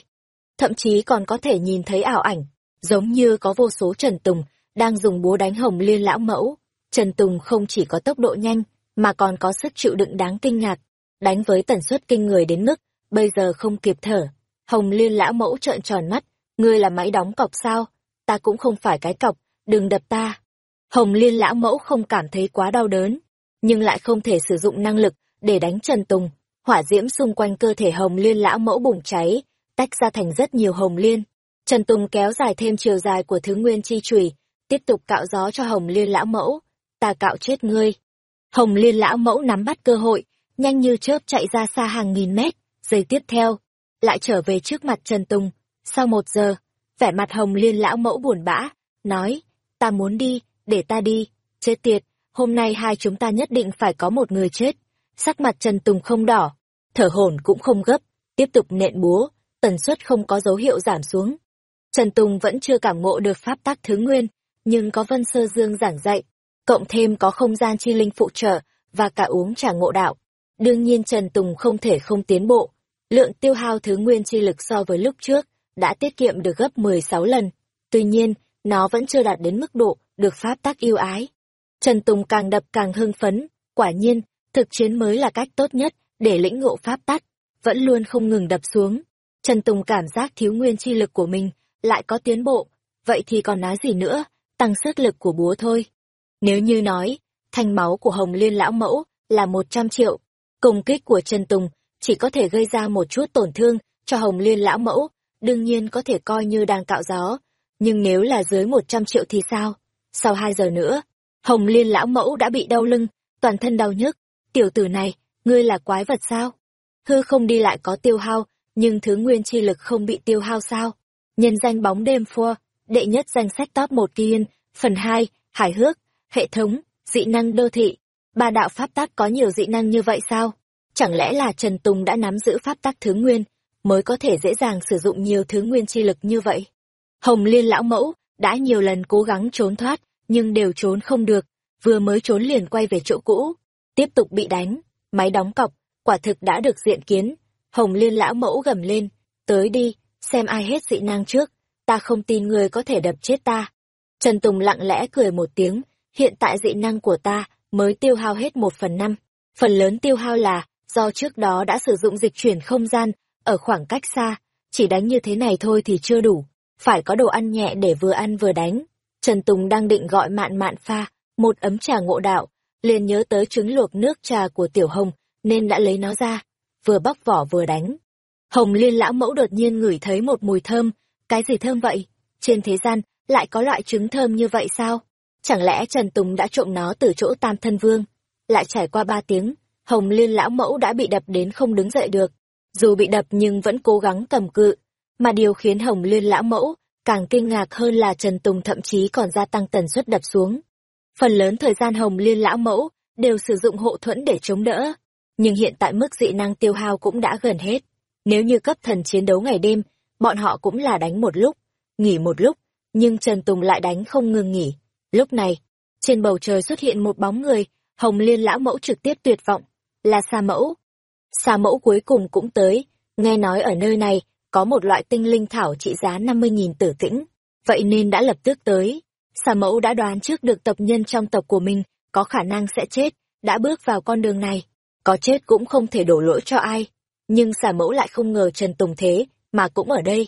Thậm chí còn có thể nhìn thấy ảo ảnh, giống như có vô số Trần Tùng đang dùng búa đánh Hồng Liên Lão Mẫu. Trần Tùng không chỉ có tốc độ nhanh, mà còn có sức chịu đựng đáng kinh ngạc, đánh với tần suất kinh người đến mức, bây giờ không kịp thở. Hồng Liên Lão Mẫu trợn tròn mắt, ngươi là máy đóng cọc sao? Ta cũng không phải cái cọc, đừng đập ta. Hồng Liên Lão Mẫu không cảm thấy quá đau đớn, nhưng lại không thể sử dụng năng lực để đánh Trần Tùng. Hỏa diễm xung quanh cơ thể Hồng Liên Lão Mẫu bùng cháy, tách ra thành rất nhiều Hồng Liên. Trần Tùng kéo dài thêm chiều dài của thứ nguyên chi chùy, tiếp tục cạo gió cho Hồng Liên Lão Mẫu. Ta cạo chết ngươi. Hồng Liên Lão Mẫu nắm bắt cơ hội, nhanh như chớp chạy ra xa hàng nghìn mét, giây tiếp theo, lại trở về trước mặt Trần Tùng. Sau một giờ, vẻ mặt Hồng Liên Lão Mẫu buồn bã, nói, ta muốn đi, để ta đi, chết tiệt, hôm nay hai chúng ta nhất định phải có một người chết. Sắc mặt Trần Tùng không đỏ, thở hổn cũng không gấp, tiếp tục nện búa, tần suất không có dấu hiệu giảm xuống. Trần Tùng vẫn chưa cảm ngộ được pháp tắc thứ nguyên, nhưng có Vân Sơ Dương giảng dạy, cộng thêm có không gian chi linh phụ trợ và cả uống trà ngộ đạo. Đương nhiên Trần Tùng không thể không tiến bộ, lượng tiêu hao thứ nguyên chi lực so với lúc trước đã tiết kiệm được gấp 16 lần. Tuy nhiên, nó vẫn chưa đạt đến mức độ được pháp tác yêu ái. Trần Tùng càng đập càng hưng phấn, quả nhiên, thực chiến mới là cách tốt nhất để lĩnh ngộ pháp tắc, vẫn luôn không ngừng đập xuống. Trần Tùng cảm giác thiếu nguyên chi lực của mình lại có tiến bộ, vậy thì còn nói gì nữa, tăng sức lực của búa thôi. Nếu như nói, thanh máu của Hồng Liên lão mẫu là 100 triệu, công kích của Trần Tùng chỉ có thể gây ra một chút tổn thương cho Hồng Liên lão mẫu, đương nhiên có thể coi như đang cạo gió, nhưng nếu là dưới 100 triệu thì sao? Sau 2 giờ nữa, Hồng Liên lão mẫu đã bị đau lưng, toàn thân đau nhức. Tiểu tử này, ngươi là quái vật sao? Hư không đi lại có tiêu hao, nhưng thứ nguyên chi lực không bị tiêu hao sao? Nhân danh bóng đêm phua, đệ nhất danh sách top 1 kiên, phần 2, hải hước, hệ thống, dị năng đô thị. Ba đạo pháp tắc có nhiều dị năng như vậy sao? Chẳng lẽ là Trần Tùng đã nắm giữ pháp tắc thứ nguyên, mới có thể dễ dàng sử dụng nhiều thứ nguyên chi lực như vậy? Hồng Liên lão mẫu đã nhiều lần cố gắng trốn thoát, nhưng đều trốn không được, vừa mới trốn liền quay về chỗ cũ, tiếp tục bị đánh, máy đóng cọc, quả thực đã được diện kiến. Hồng Liên lão mẫu gầm lên, tới đi, xem ai hết dị năng trước, ta không tin người có thể đập chết ta. Trần Tùng lặng lẽ cười một tiếng, hiện tại dị năng của ta mới tiêu hao hết một phần năm. Phần lớn tiêu hao là do trước đó đã sử dụng dịch chuyển không gian ở khoảng cách xa, chỉ đánh như thế này thôi thì chưa đủ, phải có đồ ăn nhẹ để vừa ăn vừa đánh. Trần Tùng đang định gọi mạn mạn pha, một ấm trà ngộ đạo, liền nhớ tới trứng luộc nước trà của Tiểu Hồng, nên đã lấy nó ra, vừa bóc vỏ vừa đánh. Hồng Liên lão mẫu đột nhiên ngửi thấy một mùi thơm, cái gì thơm vậy? Trên thế gian, lại có loại trứng thơm như vậy sao? Chẳng lẽ Trần Tùng đã trộm nó từ chỗ Tam Thân Vương? Lại trải qua ba tiếng, Hồng Liên lão mẫu đã bị đập đến không đứng dậy được. Dù bị đập nhưng vẫn cố gắng cầm cự. Mà điều khiến Hồng Liên lão mẫu càng kinh ngạc hơn là Trần Tùng thậm chí còn gia tăng tần suất đập xuống. Phần lớn thời gian Hồng Liên lão mẫu đều sử dụng hộ thuẫn để chống đỡ. Nhưng hiện tại mức dị năng tiêu hao cũng đã gần hết. Nếu như cấp thần chiến đấu ngày đêm, bọn họ cũng là đánh một lúc, nghỉ một lúc, nhưng Trần Tùng lại đánh không ngừng nghỉ. Lúc này, trên bầu trời xuất hiện một bóng người, Hồng Liên lão mẫu trực tiếp tuyệt vọng, là Sa Mẫu. Sa Mẫu cuối cùng cũng tới, nghe nói ở nơi này có một loại tinh linh thảo trị giá 50.000 tử tĩnh, vậy nên đã lập tức tới. Xà Mẫu đã đoán trước được tập nhân trong tộc của mình có khả năng sẽ chết, đã bước vào con đường này, có chết cũng không thể đổ lỗi cho ai. Nhưng xà Mẫu lại không ngờ Trần Tùng thế, mà cũng ở đây.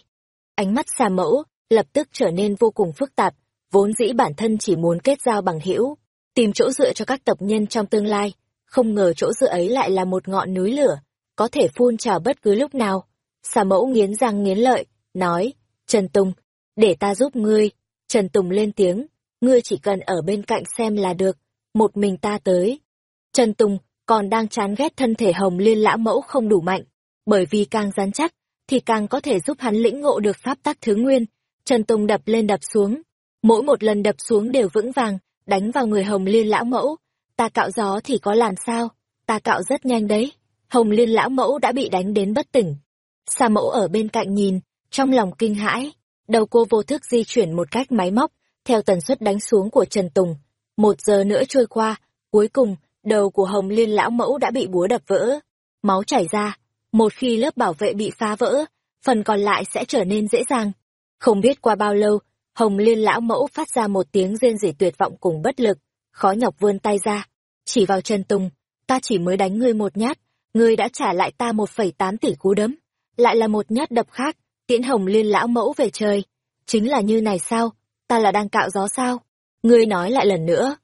Ánh mắt xà Mẫu lập tức trở nên vô cùng phức tạp, vốn dĩ bản thân chỉ muốn kết giao bằng hữu, tìm chỗ dựa cho các tập nhân trong tương lai, không ngờ chỗ dựa ấy lại là một ngọn núi lửa, có thể phun trào bất cứ lúc nào. Xà mẫu nghiến răng nghiến lợi, nói, Trần Tùng, để ta giúp ngươi. Trần Tùng lên tiếng, ngươi chỉ cần ở bên cạnh xem là được, một mình ta tới. Trần Tùng còn đang chán ghét thân thể hồng liên lã mẫu không đủ mạnh, bởi vì càng rắn chắc, thì càng có thể giúp hắn lĩnh ngộ được pháp tắc thứ nguyên. Trần Tùng đập lên đập xuống, mỗi một lần đập xuống đều vững vàng, đánh vào người hồng liên lão mẫu. Ta cạo gió thì có làm sao, ta cạo rất nhanh đấy. Hồng liên lão mẫu đã bị đánh đến bất tỉnh. Sa mẫu ở bên cạnh nhìn, trong lòng kinh hãi, đầu cô vô thức di chuyển một cách máy móc, theo tần suất đánh xuống của Trần Tùng. Một giờ nữa trôi qua, cuối cùng, đầu của Hồng Liên lão mẫu đã bị búa đập vỡ. Máu chảy ra, một khi lớp bảo vệ bị phá vỡ, phần còn lại sẽ trở nên dễ dàng. Không biết qua bao lâu, Hồng Liên lão mẫu phát ra một tiếng rên rỉ tuyệt vọng cùng bất lực, khó nhọc vươn tay ra, chỉ vào Trần Tùng, ta chỉ mới đánh ngươi một nhát, ngươi đã trả lại ta một phẩy tám tỷ cú đấm, lại là một nhát đập khác, tiễn Hồng Liên lão mẫu về trời. Chính là như này sao? Ta là đang cạo gió sao? Ngươi nói lại lần nữa.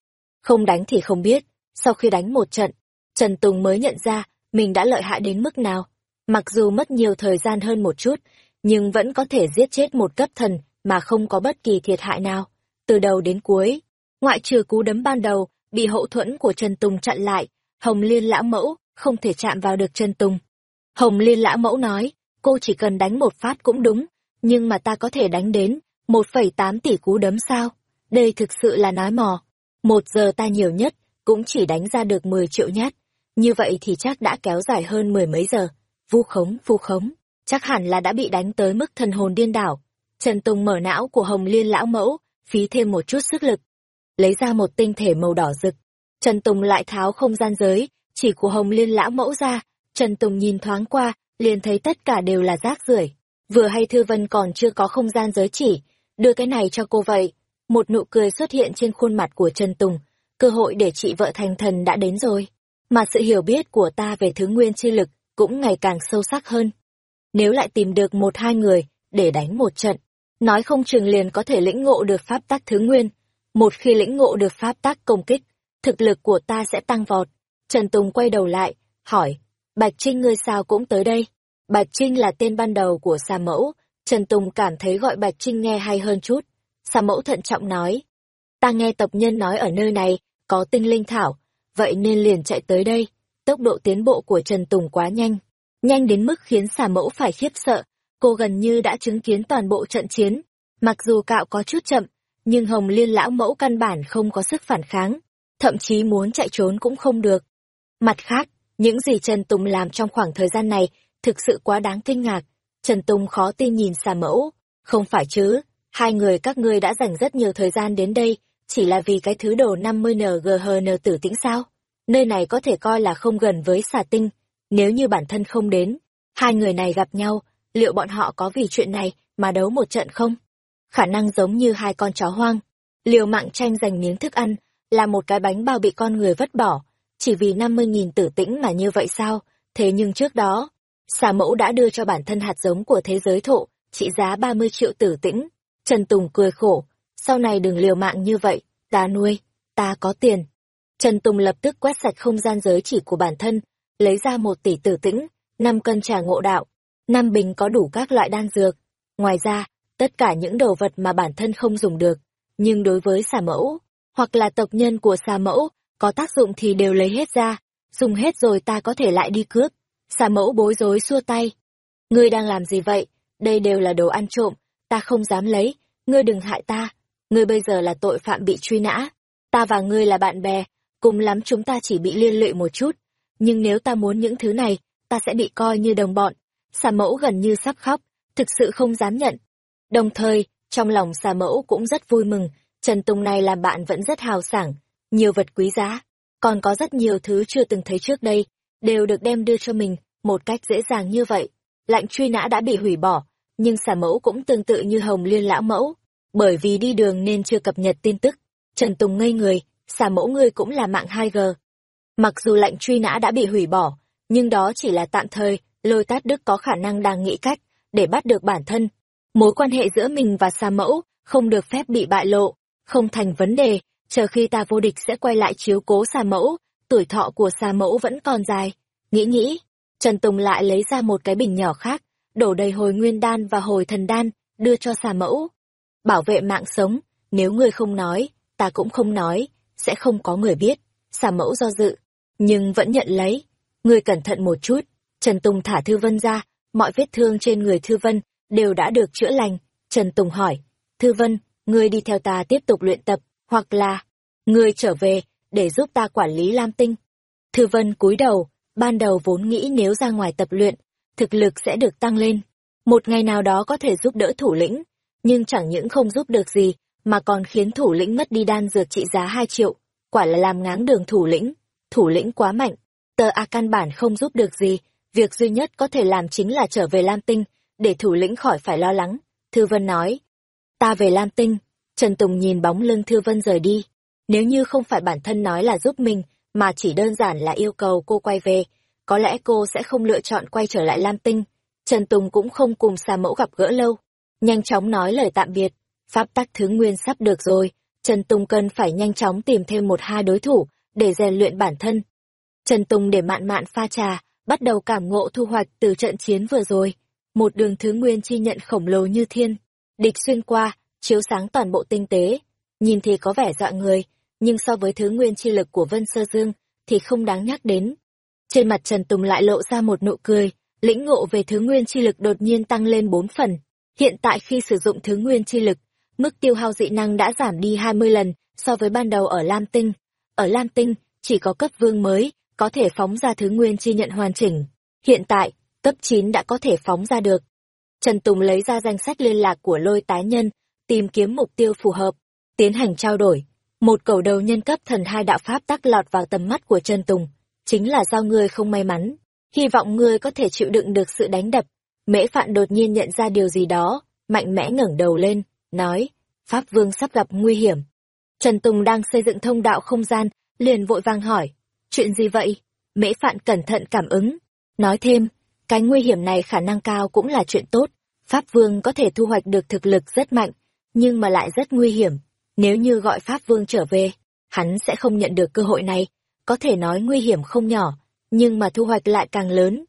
Không đánh thì không biết, sau khi đánh một trận, Trần Tùng mới nhận ra mình đã lợi hại đến mức nào. Mặc dù mất nhiều thời gian hơn một chút, nhưng vẫn có thể giết chết một cấp thần mà không có bất kỳ thiệt hại nào, từ đầu đến cuối. Ngoại trừ cú đấm ban đầu, bị hậu thuẫn của Trần Tùng chặn lại, Hồng Liên Lã Mẫu không thể chạm vào được Trần Tùng. Hồng Liên Lã Mẫu nói, cô chỉ cần đánh một phát cũng đúng, nhưng mà ta có thể đánh đến 1,8 tỷ cú đấm sao? Đây thực sự là nói mò. Một giờ ta nhiều nhất, cũng chỉ đánh ra được 10 triệu nhát. Như vậy thì chắc đã kéo dài hơn mười mấy giờ. Vu khống, vu khống, chắc hẳn là đã bị đánh tới mức thần hồn điên đảo. Trần Tùng mở não của Hồng Liên lão mẫu, phí thêm một chút sức lực. Lấy ra một tinh thể màu đỏ rực. Trần Tùng lại tháo không gian giới, chỉ của Hồng Liên lão mẫu ra. Trần Tùng nhìn thoáng qua, liền thấy tất cả đều là rác rưởi. Vừa hay Thư Vân còn chưa có không gian giới chỉ, đưa cái này cho cô vậy. Một nụ cười xuất hiện trên khuôn mặt của Trần Tùng, cơ hội để chị vợ thành thần đã đến rồi. Mà sự hiểu biết của ta về thứ nguyên chi lực cũng ngày càng sâu sắc hơn. Nếu lại tìm được một hai người để đánh một trận, nói không chừng liền có thể lĩnh ngộ được pháp tắc thứ nguyên. Một khi lĩnh ngộ được pháp tắc công kích, thực lực của ta sẽ tăng vọt. Trần Tùng quay đầu lại, hỏi, Bạch Trinh ngươi sao cũng tới đây? Bạch Trinh là tên ban đầu của Sa Mẫu, Trần Tùng cảm thấy gọi Bạch Trinh nghe hay hơn chút. Sa Mẫu thận trọng nói, ta nghe tộc nhân nói ở nơi này có tinh linh thảo, vậy nên liền chạy tới đây. Tốc độ tiến bộ của Trần Tùng quá nhanh, nhanh đến mức khiến Sa Mẫu phải khiếp sợ, cô gần như đã chứng kiến toàn bộ trận chiến. Mặc dù cạo có chút chậm, nhưng Hồng Liên lão mẫu căn bản không có sức phản kháng, thậm chí muốn chạy trốn cũng không được. Mặt khác, những gì Trần Tùng làm trong khoảng thời gian này thực sự quá đáng kinh ngạc. Trần Tùng khó tin nhìn xà mẫu. Không phải chứ, hai người các ngươi đã dành rất nhiều thời gian đến đây, chỉ là vì cái thứ đồ 50NGHN tử tĩnh sao? Nơi này có thể coi là không gần với xà tinh. Nếu như bản thân không đến, hai người này gặp nhau, liệu bọn họ có vì chuyện này mà đấu một trận không? Khả năng giống như hai con chó hoang. Liều mạng tranh giành miếng thức ăn, là một cái bánh bao bị con người vứt bỏ, chỉ vì 50.000 tử tĩnh mà như vậy sao? Thế nhưng trước đó, xà mẫu đã đưa cho bản thân hạt giống của thế giới thụ, trị giá 30 triệu tử tĩnh. Trần Tùng cười khổ, sau này đừng liều mạng như vậy, ta nuôi, ta có tiền. Trần Tùng lập tức quét sạch không gian giới chỉ của bản thân, lấy ra một tỷ tử tĩnh, 5 cân trà ngộ đạo, năm bình có đủ các loại đan dược. Ngoài ra, tất cả những đồ vật mà bản thân không dùng được, nhưng đối với xà mẫu, hoặc là tộc nhân của xà mẫu, có tác dụng thì đều lấy hết ra, dùng hết rồi ta có thể lại đi cướp. Xà mẫu bối rối xua tay. Ngươi đang làm gì vậy? Đây đều là đồ ăn trộm, ta không dám lấy, ngươi đừng hại ta. Ngươi bây giờ là tội phạm bị truy nã. Ta và ngươi là bạn bè, cùng lắm chúng ta chỉ bị liên lụy một chút. Nhưng nếu ta muốn những thứ này, ta sẽ bị coi như đồng bọn. Xà mẫu gần như sắp khóc, thực sự không dám nhận. Đồng thời, trong lòng xà mẫu cũng rất vui mừng, Trần Tùng này làm bạn vẫn rất hào sảng, nhiều vật quý giá, còn có rất nhiều thứ chưa từng thấy trước đây, đều được đem đưa cho mình, một cách dễ dàng như vậy. Lệnh truy nã đã bị hủy bỏ, nhưng xà mẫu cũng tương tự như hồng liên lão mẫu, bởi vì đi đường nên chưa cập nhật tin tức. Trần Tùng ngây người, xà mẫu ngươi cũng là mạng 2G. Mặc dù lệnh truy nã đã bị hủy bỏ, nhưng đó chỉ là tạm thời, lôi tát đức có khả năng đang nghĩ cách để bắt được bản thân. Mối quan hệ giữa mình và xà mẫu không được phép bị bại lộ, không thành vấn đề, chờ khi ta vô địch sẽ quay lại chiếu cố xà mẫu, tuổi thọ của xà mẫu vẫn còn dài. Nghĩ nghĩ, Trần Tùng lại lấy ra một cái bình nhỏ khác, đổ đầy hồi nguyên đan và hồi thần đan, đưa cho xà mẫu. Bảo vệ mạng sống, nếu ngươi không nói, ta cũng không nói, sẽ không có người biết. Xà mẫu do dự, nhưng vẫn nhận lấy. Ngươi cẩn thận một chút. Trần Tùng thả Thư Vân ra, mọi vết thương trên người Thư Vân đều đã được chữa lành. Trần Tùng hỏi, Thư Vân, ngươi đi theo ta tiếp tục luyện tập, hoặc là, người trở về, để giúp ta quản lý Lam Tinh. Thư Vân cúi đầu, ban đầu vốn nghĩ nếu ra ngoài tập luyện, thực lực sẽ được tăng lên. Một ngày nào đó có thể giúp đỡ thủ lĩnh, nhưng chẳng những không giúp được gì, mà còn khiến thủ lĩnh mất đi đan dược trị giá 2 triệu, quả là làm ngáng đường thủ lĩnh. Thủ lĩnh quá mạnh, tờ A căn bản không giúp được gì, việc duy nhất có thể làm chính là trở về Lam Tinh, để thủ lĩnh khỏi phải lo lắng. Thư Vân nói, ta về Lam Tinh, Trần Tùng nhìn bóng lưng Thư Vân rời đi. Nếu như không phải bản thân nói là giúp mình, mà chỉ đơn giản là yêu cầu cô quay về, có lẽ cô sẽ không lựa chọn quay trở lại Lam Tinh. Trần Tùng cũng không cùng xà mẫu gặp gỡ lâu. Nhanh chóng nói lời tạm biệt. Pháp tắc thứ nguyên sắp được rồi. Trần Tùng cần phải nhanh chóng tìm thêm một hai đối thủ để rèn luyện bản thân. Trần Tùng để mạn mạn pha trà, bắt đầu cảm ngộ thu hoạch từ trận chiến vừa rồi. Một đường thứ nguyên chi nhận khổng lồ như thiên. Địch xuyên qua, chiếu sáng toàn bộ tinh tế. Nhìn thì có vẻ dọa người, nhưng so với thứ nguyên chi lực của Vân Sơ Dương thì không đáng nhắc đến. Trên mặt Trần Tùng lại lộ ra một nụ cười, lĩnh ngộ về thứ nguyên chi lực đột nhiên tăng lên 4 phần. Hiện tại khi sử dụng thứ nguyên chi lực, mức tiêu hao dị năng đã giảm đi 20 lần so với ban đầu ở Lam Tinh. Ở Lam Tinh, chỉ có cấp vương mới, có thể phóng ra thứ nguyên chi nhận hoàn chỉnh. Hiện tại, cấp 9 đã có thể phóng ra được. Trần Tùng lấy ra danh sách liên lạc của lôi tái nhân, tìm kiếm mục tiêu phù hợp, tiến hành trao đổi. Một cầu đầu nhân cấp thần hai đạo pháp tác lọt vào tầm mắt của Trần Tùng chính là do ngươi không may mắn. Hy vọng ngươi có thể chịu đựng được sự đánh đập. Mễ Phạn đột nhiên nhận ra điều gì đó, mạnh mẽ ngẩng đầu lên, nói, Pháp Vương sắp gặp nguy hiểm. Trần Tùng đang xây dựng thông đạo không gian, liền vội vàng hỏi, chuyện gì vậy? Mễ Phạn cẩn thận cảm ứng, nói thêm, cái nguy hiểm này khả năng cao cũng là chuyện tốt. Pháp Vương có thể thu hoạch được thực lực rất mạnh, nhưng mà lại rất nguy hiểm. Nếu như gọi Pháp Vương trở về, hắn sẽ không nhận được cơ hội này có thể nói nguy hiểm không nhỏ, nhưng mà thu hoạch lại càng lớn.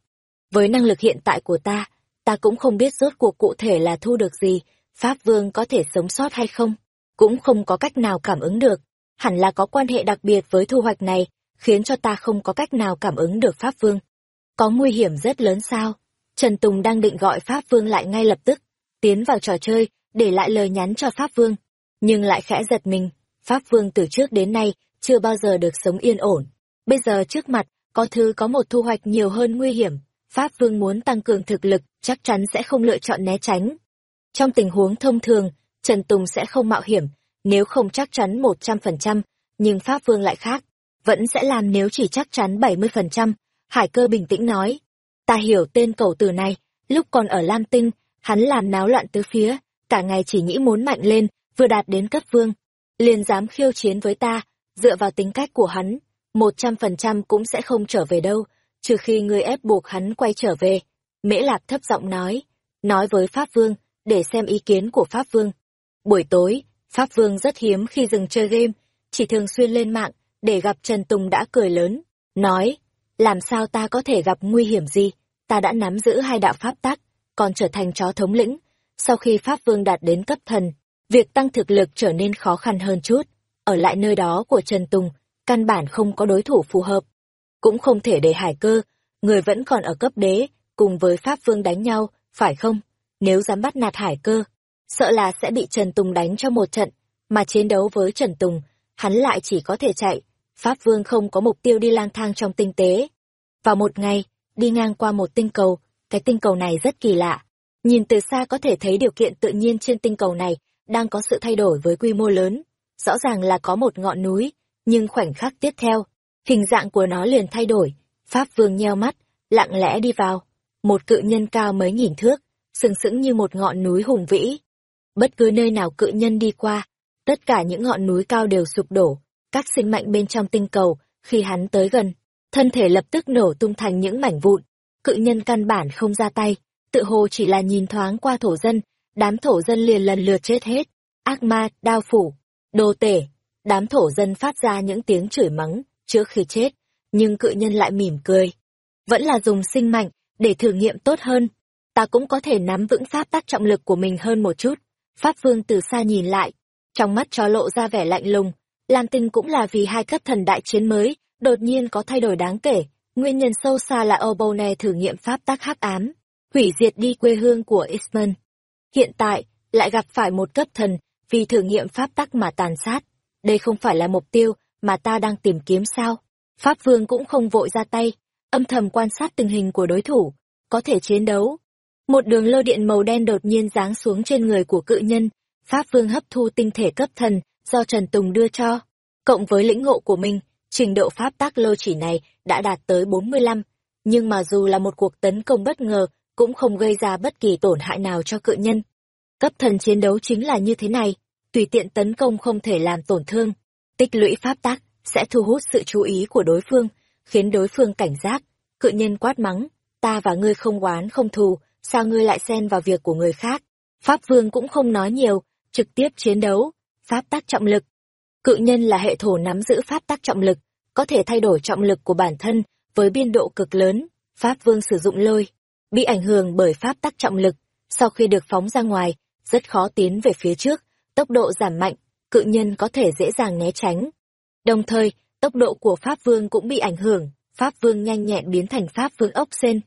Với năng lực hiện tại của ta, ta cũng không biết rốt cuộc cụ thể là thu được gì, Pháp Vương có thể sống sót hay không, cũng không có cách nào cảm ứng được. Hẳn là có quan hệ đặc biệt với thu hoạch này, khiến cho ta không có cách nào cảm ứng được Pháp Vương. Có nguy hiểm rất lớn sao? Trần Tùng đang định gọi Pháp Vương lại ngay lập tức, tiến vào trò chơi, để lại lời nhắn cho Pháp Vương. Nhưng lại khẽ giật mình, Pháp Vương từ trước đến nay chưa bao giờ được sống yên ổn. Bây giờ trước mặt, có thứ có một thu hoạch nhiều hơn nguy hiểm, Pháp Vương muốn tăng cường thực lực, chắc chắn sẽ không lựa chọn né tránh. Trong tình huống thông thường, Trần Tùng sẽ không mạo hiểm, nếu không chắc chắn 100%, nhưng Pháp Vương lại khác, vẫn sẽ làm nếu chỉ chắc chắn 70%. Hải cơ bình tĩnh nói, ta hiểu tên cầu tử này, lúc còn ở Lam Tinh, hắn làm náo loạn tứ phía, cả ngày chỉ nghĩ muốn mạnh lên, vừa đạt đến cấp vương, liền dám khiêu chiến với ta, dựa vào tính cách của hắn, một trăm phần trăm cũng sẽ không trở về đâu, trừ khi ngươi ép buộc hắn quay trở về. Mễ Lạp thấp giọng nói, nói với Pháp Vương, để xem ý kiến của Pháp Vương. Buổi tối, Pháp Vương rất hiếm khi dừng chơi game, chỉ thường xuyên lên mạng, để gặp Trần Tùng đã cười lớn, nói, làm sao ta có thể gặp nguy hiểm gì, ta đã nắm giữ hai đạo Pháp tắc, còn trở thành chó thống lĩnh. Sau khi Pháp Vương đạt đến cấp thần, việc tăng thực lực trở nên khó khăn hơn chút ở lại nơi đó của Trần Tùng, căn bản không có đối thủ phù hợp. Cũng không thể để hải cơ, người vẫn còn ở cấp đế, cùng với Pháp Vương đánh nhau, phải không? Nếu dám bắt nạt hải cơ, sợ là sẽ bị Trần Tùng đánh cho một trận, mà chiến đấu với Trần Tùng, hắn lại chỉ có thể chạy. Pháp Vương không có mục tiêu đi lang thang trong tinh tế. Vào một ngày, đi ngang qua một tinh cầu, cái tinh cầu này rất kỳ lạ. Nhìn từ xa có thể thấy điều kiện tự nhiên trên tinh cầu này đang có sự thay đổi với quy mô lớn. Rõ ràng là có một ngọn núi, nhưng khoảnh khắc tiếp theo, hình dạng của nó liền thay đổi. Pháp Vương nheo mắt, lặng lẽ đi vào. Một cự nhân cao mấy nghìn thước, sừng sững như một ngọn núi hùng vĩ. Bất cứ nơi nào cự nhân đi qua, tất cả những ngọn núi cao đều sụp đổ, các sinh mệnh bên trong tinh cầu, khi hắn tới gần, thân thể lập tức nổ tung thành những mảnh vụn. Cự nhân căn bản không ra tay, tự hồ chỉ là nhìn thoáng qua thổ dân, đám thổ dân liền lần lượt chết hết. Ác ma, đao phủ, đồ tể, đám thổ dân phát ra những tiếng chửi mắng trước khi chết, nhưng cự nhân lại mỉm cười. Vẫn là dùng sinh mạnh để thử nghiệm tốt hơn. Ta cũng có thể nắm vững pháp tắc trọng lực của mình hơn một chút. Pháp vương từ xa nhìn lại, trong mắt cho lộ ra vẻ lạnh lùng. Lam tinh cũng là vì hai cấp thần đại chiến mới, đột nhiên có thay đổi đáng kể. Nguyên nhân sâu xa là Obone thử nghiệm pháp tắc hắc ám, hủy diệt đi quê hương của Isman. Hiện tại, lại gặp phải một cấp thần, vì thử nghiệm pháp tắc mà tàn sát. Đây không phải là mục tiêu mà ta đang tìm kiếm sao? Pháp Vương cũng không vội ra tay, âm thầm quan sát tình hình của đối thủ, có thể chiến đấu. Một đường lôi điện màu đen đột nhiên giáng xuống trên người của cự nhân, Pháp Vương hấp thu tinh thể cấp thần do Trần Tùng đưa cho. Cộng với lĩnh ngộ của mình, trình độ pháp tác lô chỉ này đã đạt tới 45, nhưng mà dù là một cuộc tấn công bất ngờ, cũng không gây ra bất kỳ tổn hại nào cho cự nhân. Cấp thần chiến đấu chính là như thế này, tùy tiện tấn công không thể làm tổn thương. Tích lũy pháp tác sẽ thu hút sự chú ý của đối phương, khiến đối phương cảnh giác. Cự nhân quát mắng, ta và ngươi không oán không thù, sao ngươi lại xen vào việc của người khác? Pháp vương cũng không nói nhiều, trực tiếp chiến đấu. Pháp tác trọng lực. Cự nhân là hệ thổ nắm giữ pháp tác trọng lực, có thể thay đổi trọng lực của bản thân với biên độ cực lớn. Pháp vương sử dụng lôi, bị ảnh hưởng bởi pháp tắc trọng lực, sau khi được phóng ra ngoài, rất khó tiến về phía trước, tốc độ giảm mạnh, cự nhân có thể dễ dàng né tránh. Đồng thời, tốc độ của Pháp Vương cũng bị ảnh hưởng, Pháp Vương nhanh nhẹn biến thành Pháp Vương ốc sen.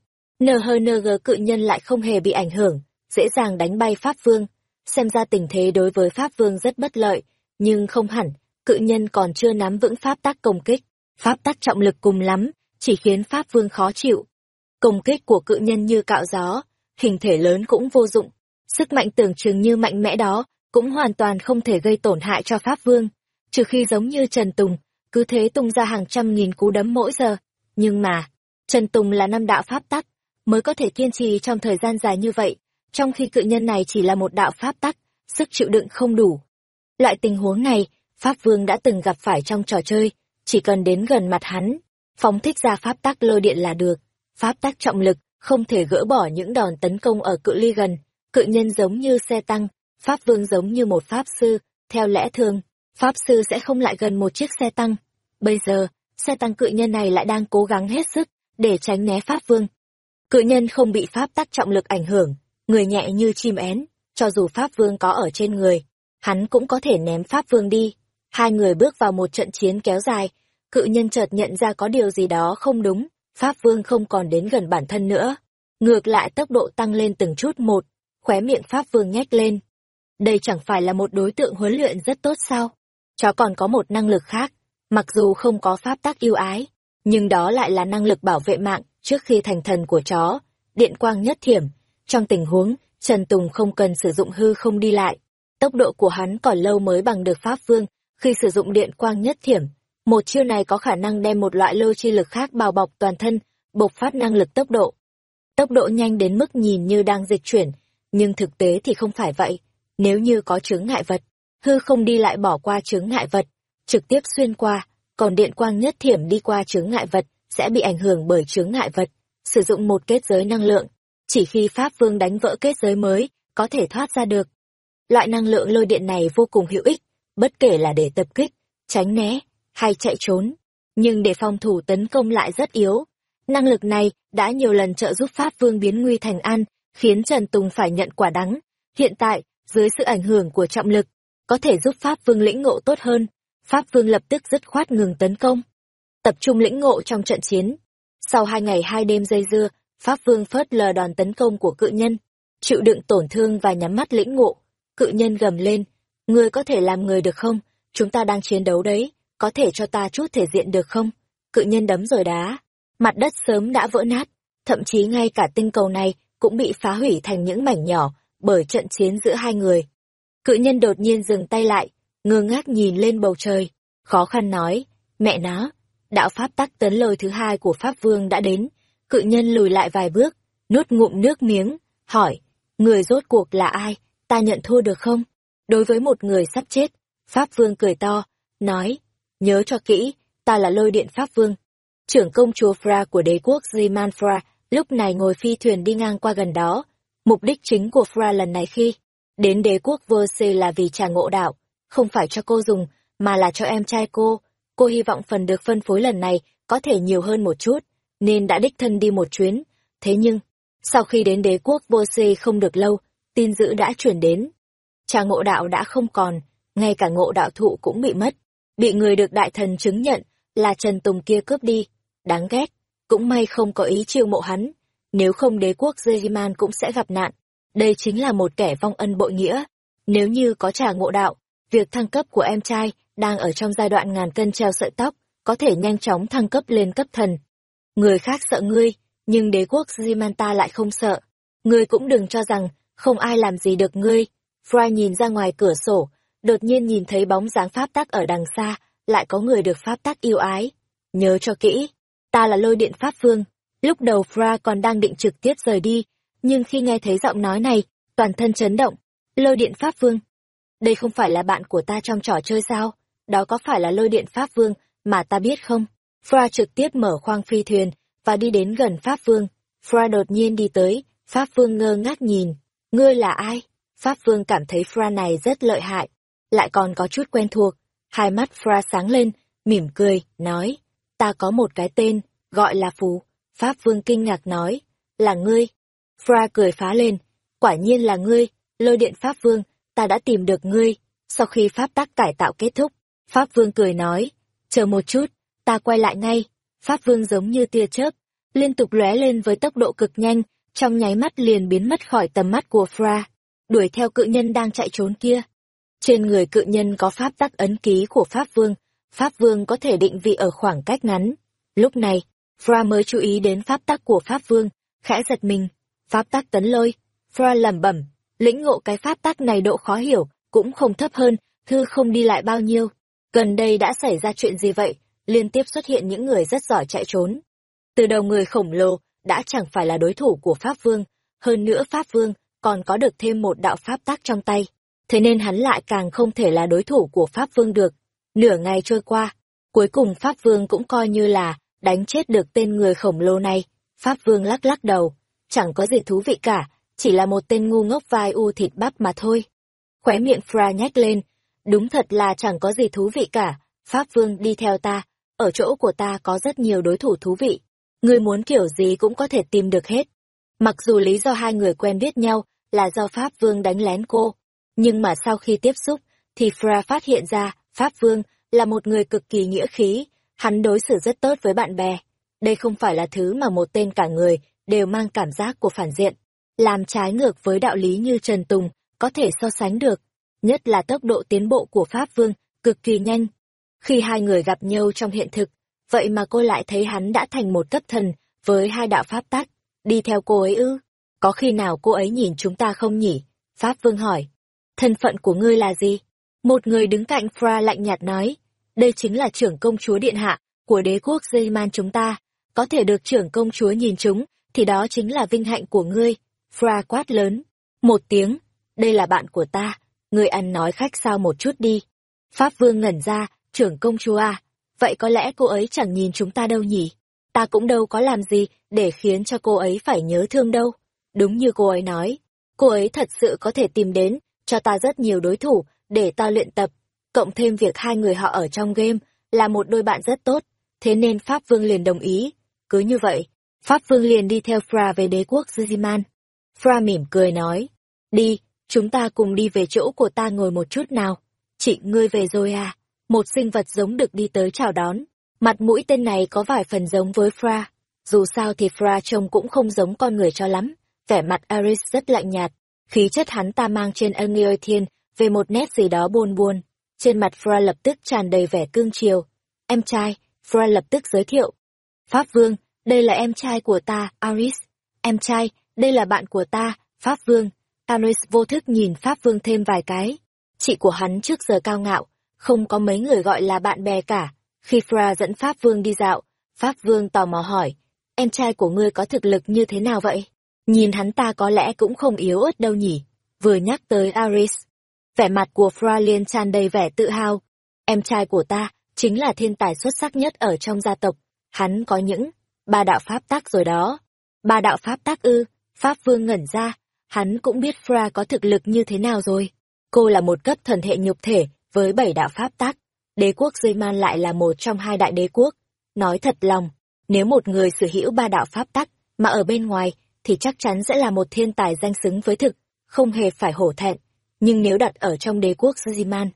NHNG cự nhân lại không hề bị ảnh hưởng, dễ dàng đánh bay Pháp Vương. Xem ra tình thế đối với Pháp Vương rất bất lợi, nhưng không hẳn, cự nhân còn chưa nắm vững Pháp tắc công kích. Pháp tắc trọng lực cùng lắm, chỉ khiến Pháp Vương khó chịu. Công kích của cự nhân như cạo gió, hình thể lớn cũng vô dụng. Sức mạnh tưởng chừng như mạnh mẽ đó, cũng hoàn toàn không thể gây tổn hại cho Pháp Vương, trừ khi giống như Trần Tùng, cứ thế tung ra hàng trăm nghìn cú đấm mỗi giờ. Nhưng mà, Trần Tùng là năm đạo Pháp tắc, mới có thể kiên trì trong thời gian dài như vậy, trong khi cự nhân này chỉ là một đạo Pháp tắc, sức chịu đựng không đủ. Loại tình huống này, Pháp Vương đã từng gặp phải trong trò chơi, chỉ cần đến gần mặt hắn, phóng thích ra Pháp tắc lôi điện là được. Pháp tác trọng lực, không thể gỡ bỏ những đòn tấn công ở cự ly gần, cự nhân giống như xe tăng, Pháp Vương giống như một Pháp Sư, theo lẽ thường, Pháp Sư sẽ không lại gần một chiếc xe tăng. Bây giờ, xe tăng cự nhân này lại đang cố gắng hết sức, để tránh né Pháp Vương. Cự nhân không bị Pháp tác trọng lực ảnh hưởng, người nhẹ như chim én, cho dù Pháp Vương có ở trên người, hắn cũng có thể ném Pháp Vương đi. Hai người bước vào một trận chiến kéo dài, cự nhân chợt nhận ra có điều gì đó không đúng, Pháp Vương không còn đến gần bản thân nữa. Ngược lại tốc độ tăng lên từng chút một, khóe miệng Pháp Vương nhếch lên, đây chẳng phải là một đối tượng huấn luyện rất tốt sao? Chó còn có một năng lực khác, mặc dù không có pháp tác yêu ái, nhưng đó lại là năng lực bảo vệ mạng trước khi thành thần của chó, điện quang nhất thiểm. Trong tình huống, Trần Tùng không cần sử dụng hư không đi lại. Tốc độ của hắn còn lâu mới bằng được Pháp Vương khi sử dụng điện quang nhất thiểm. Một chiêu này có khả năng đem một loại lôi chi lực khác bao bọc toàn thân, bộc phát năng lực tốc độ. Tốc độ nhanh đến mức nhìn như đang dịch chuyển, nhưng thực tế thì không phải vậy nếu như có chướng ngại vật, hư không đi lại bỏ qua chướng ngại vật, trực tiếp xuyên qua, còn điện quang nhất thiểm đi qua chướng ngại vật sẽ bị ảnh hưởng bởi chướng ngại vật. Sử dụng một kết giới năng lượng, chỉ khi Pháp Vương đánh vỡ kết giới mới, có thể thoát ra được. Loại năng lượng lôi điện này vô cùng hữu ích, bất kể là để tập kích, tránh né, hay chạy trốn. Nhưng để phòng thủ tấn công lại rất yếu. Năng lực này đã nhiều lần trợ giúp Pháp Vương biến nguy thành an, khiến Trần Tùng phải nhận quả đắng. Hiện tại, dưới sự ảnh hưởng của trọng lực, có thể giúp Pháp Vương lĩnh ngộ tốt hơn. Pháp Vương lập tức dứt khoát ngừng tấn công, tập trung lĩnh ngộ trong trận chiến. Sau hai ngày hai đêm dây dưa, Pháp Vương phớt lờ đòn tấn công của cự nhân, chịu đựng tổn thương và nhắm mắt lĩnh ngộ. Cự nhân gầm lên, ngươi có thể làm người được không? Chúng ta đang chiến đấu đấy có thể cho ta chút thể diện được không? Cự nhân đấm rồi đá. Mặt đất sớm đã vỡ nát, thậm chí ngay cả tinh cầu này cũng bị phá hủy thành những mảnh nhỏ bởi trận chiến giữa hai người. Cự nhân đột nhiên dừng tay lại, ngơ ngác nhìn lên bầu trời, khó khăn nói, mẹ nó, đạo pháp tắc tấn lôi thứ hai của Pháp Vương đã đến, cự nhân lùi lại vài bước, nuốt ngụm nước miếng, hỏi, người rốt cuộc là ai, ta nhận thua được không? Đối với một người sắp chết, Pháp Vương cười to, nói, nhớ cho kỹ, ta là lôi điện Pháp Vương. Trưởng công chúa Fra của đế quốc Zimanfra lúc này ngồi phi thuyền đi ngang qua gần đó. Mục đích chính của Fra lần này khi đến đế quốc Versailles là vì trà ngộ đạo, không phải cho cô dùng, mà là cho em trai cô. Cô hy vọng phần được phân phối lần này có thể nhiều hơn một chút, nên đã đích thân đi một chuyến. Thế nhưng, sau khi đến đế quốc Versailles không được lâu, tin dữ đã chuyển đến. Trà ngộ đạo đã không còn, ngay cả ngộ đạo thụ cũng bị mất. Bị người được đại thần chứng nhận là Trần Tùng kia cướp đi. Đáng ghét, cũng may không có ý chiêu mộ hắn. Nếu không đế quốc Zegiman cũng sẽ gặp nạn. Đây chính là một kẻ vong ân bội nghĩa. Nếu như có trả ngộ đạo, việc thăng cấp của em trai đang ở trong giai đoạn ngàn cân treo sợi tóc, có thể nhanh chóng thăng cấp lên cấp thần. Người khác sợ ngươi, nhưng đế quốc Zimanta lại không sợ. Ngươi cũng đừng cho rằng không ai làm gì được ngươi. Fry nhìn ra ngoài cửa sổ, đột nhiên nhìn thấy bóng dáng pháp tắc ở đằng xa, lại có người được pháp tắc yêu ái. Nhớ cho kỹ, ta là lôi điện pháp vương. Lúc đầu Fra còn đang định trực tiếp rời đi, nhưng khi nghe thấy giọng nói này, toàn thân chấn động. Lôi điện pháp vương. Đây không phải là bạn của ta trong trò chơi sao? Đó có phải là lôi điện pháp vương mà ta biết không? Fra trực tiếp mở khoang phi thuyền và đi đến gần pháp vương. Fra đột nhiên đi tới, pháp vương ngơ ngác nhìn. Ngươi là ai? Pháp vương cảm thấy Fra này rất lợi hại, lại còn có chút quen thuộc. Hai mắt Fra sáng lên, mỉm cười, nói, ta có một cái tên, gọi là Phú. Pháp Vương kinh ngạc nói, là ngươi. Fra cười phá lên, quả nhiên là ngươi, lôi điện Pháp Vương, ta đã tìm được ngươi. Sau khi Pháp tắc cải tạo kết thúc, Pháp Vương cười nói, chờ một chút, ta quay lại ngay. Pháp Vương giống như tia chớp, liên tục lóe lên với tốc độ cực nhanh, trong nháy mắt liền biến mất khỏi tầm mắt của Fra, đuổi theo cự nhân đang chạy trốn kia. Trên người cự nhân có pháp tắc ấn ký của Pháp Vương, Pháp Vương có thể định vị ở khoảng cách ngắn. Lúc này, Fra mới chú ý đến pháp tắc của Pháp Vương, khẽ giật mình. Pháp tắc tấn lôi. Fra lẩm bẩm, lĩnh ngộ cái pháp tắc này độ khó hiểu, cũng không thấp hơn, thư không đi lại bao nhiêu. Gần đây đã xảy ra chuyện gì vậy? Liên tiếp xuất hiện những người rất giỏi chạy trốn. Từ đầu người khổng lồ, đã chẳng phải là đối thủ của Pháp Vương. Hơn nữa Pháp Vương còn có được thêm một đạo pháp tắc trong tay thế nên hắn lại càng không thể là đối thủ của Pháp Vương được. Nửa ngày trôi qua, cuối cùng Pháp Vương cũng coi như là đánh chết được tên người khổng lồ này. Pháp Vương lắc lắc đầu, chẳng có gì thú vị cả, chỉ là một tên ngu ngốc vai u thịt bắp mà thôi. Khóe miệng Fra nhét lên, đúng thật là chẳng có gì thú vị cả, Pháp Vương đi theo ta, ở chỗ của ta có rất nhiều đối thủ thú vị. Người muốn kiểu gì cũng có thể tìm được hết. Mặc dù lý do hai người quen biết nhau là do Pháp Vương đánh lén cô, nhưng mà sau khi tiếp xúc, thì Fra phát hiện ra, Pháp Vương là một người cực kỳ nghĩa khí, hắn đối xử rất tốt với bạn bè. Đây không phải là thứ mà một tên cả người đều mang cảm giác của phản diện, làm trái ngược với đạo lý như Trần Tùng có thể so sánh được, nhất là tốc độ tiến bộ của Pháp Vương cực kỳ nhanh. Khi hai người gặp nhau trong hiện thực, vậy mà cô lại thấy hắn đã thành một cấp thần với hai đạo pháp tắc, đi theo cô ấy ư? Có khi nào cô ấy nhìn chúng ta không nhỉ? Pháp Vương hỏi thân phận của ngươi là gì? Một người đứng cạnh Fra lạnh nhạt nói, đây chính là trưởng công chúa điện hạ của đế quốc Zeman chúng ta, có thể được trưởng công chúa nhìn chúng, thì đó chính là vinh hạnh của ngươi. Fra quát lớn, một tiếng, đây là bạn của ta, ngươi ăn nói khách sao một chút đi. Pháp vương ngẩn ra, trưởng công chúa à, vậy có lẽ cô ấy chẳng nhìn chúng ta đâu nhỉ? Ta cũng đâu có làm gì để khiến cho cô ấy phải nhớ thương đâu. Đúng như cô ấy nói, cô ấy thật sự có thể tìm đến cho ta rất nhiều đối thủ để ta luyện tập, cộng thêm việc hai người họ ở trong game là một đôi bạn rất tốt, thế nên Pháp Vương liền đồng ý. Cứ như vậy, Pháp Vương liền đi theo Fra về đế quốc Ziziman. Fra mỉm cười nói, đi, chúng ta cùng đi về chỗ của ta ngồi một chút nào. Chị ngươi về rồi à? Một sinh vật giống được đi tới chào đón. Mặt mũi tên này có vài phần giống với Fra. Dù sao thì Fra trông cũng không giống con người cho lắm. Vẻ mặt Aris rất lạnh nhạt, khí chất hắn ta mang trên ân thiên về một nét gì đó buồn buồn trên mặt Fra lập tức tràn đầy vẻ cương chiều em trai, Fra lập tức giới thiệu. Pháp Vương, đây là em trai của ta, Aris. Em trai, đây là bạn của ta, Pháp Vương. Aris vô thức nhìn Pháp Vương thêm vài cái. Chị của hắn trước giờ cao ngạo, không có mấy người gọi là bạn bè cả. Khi Fra dẫn Pháp Vương đi dạo, Pháp Vương tò mò hỏi, em trai của ngươi có thực lực như thế nào vậy? Nhìn hắn ta có lẽ cũng không yếu ớt đâu nhỉ. Vừa nhắc tới Aris, vẻ mặt của Fra liên tràn đầy vẻ tự hào. Em trai của ta, chính là thiên tài xuất sắc nhất ở trong gia tộc. Hắn có những ba đạo pháp tác rồi đó. Ba đạo pháp tác ư, Pháp Vương ngẩn ra, hắn cũng biết Fra có thực lực như thế nào rồi. Cô là một cấp thần hệ nhục thể, với bảy đạo pháp tác. Đế quốc Dây Man lại là một trong hai đại đế quốc. Nói thật lòng, nếu một người sở hữu ba đạo pháp tắc, mà ở bên ngoài, thì chắc chắn sẽ là một thiên tài danh xứng với thực, không hề phải hổ thẹn. Nhưng nếu đặt ở trong đế quốc Ziman,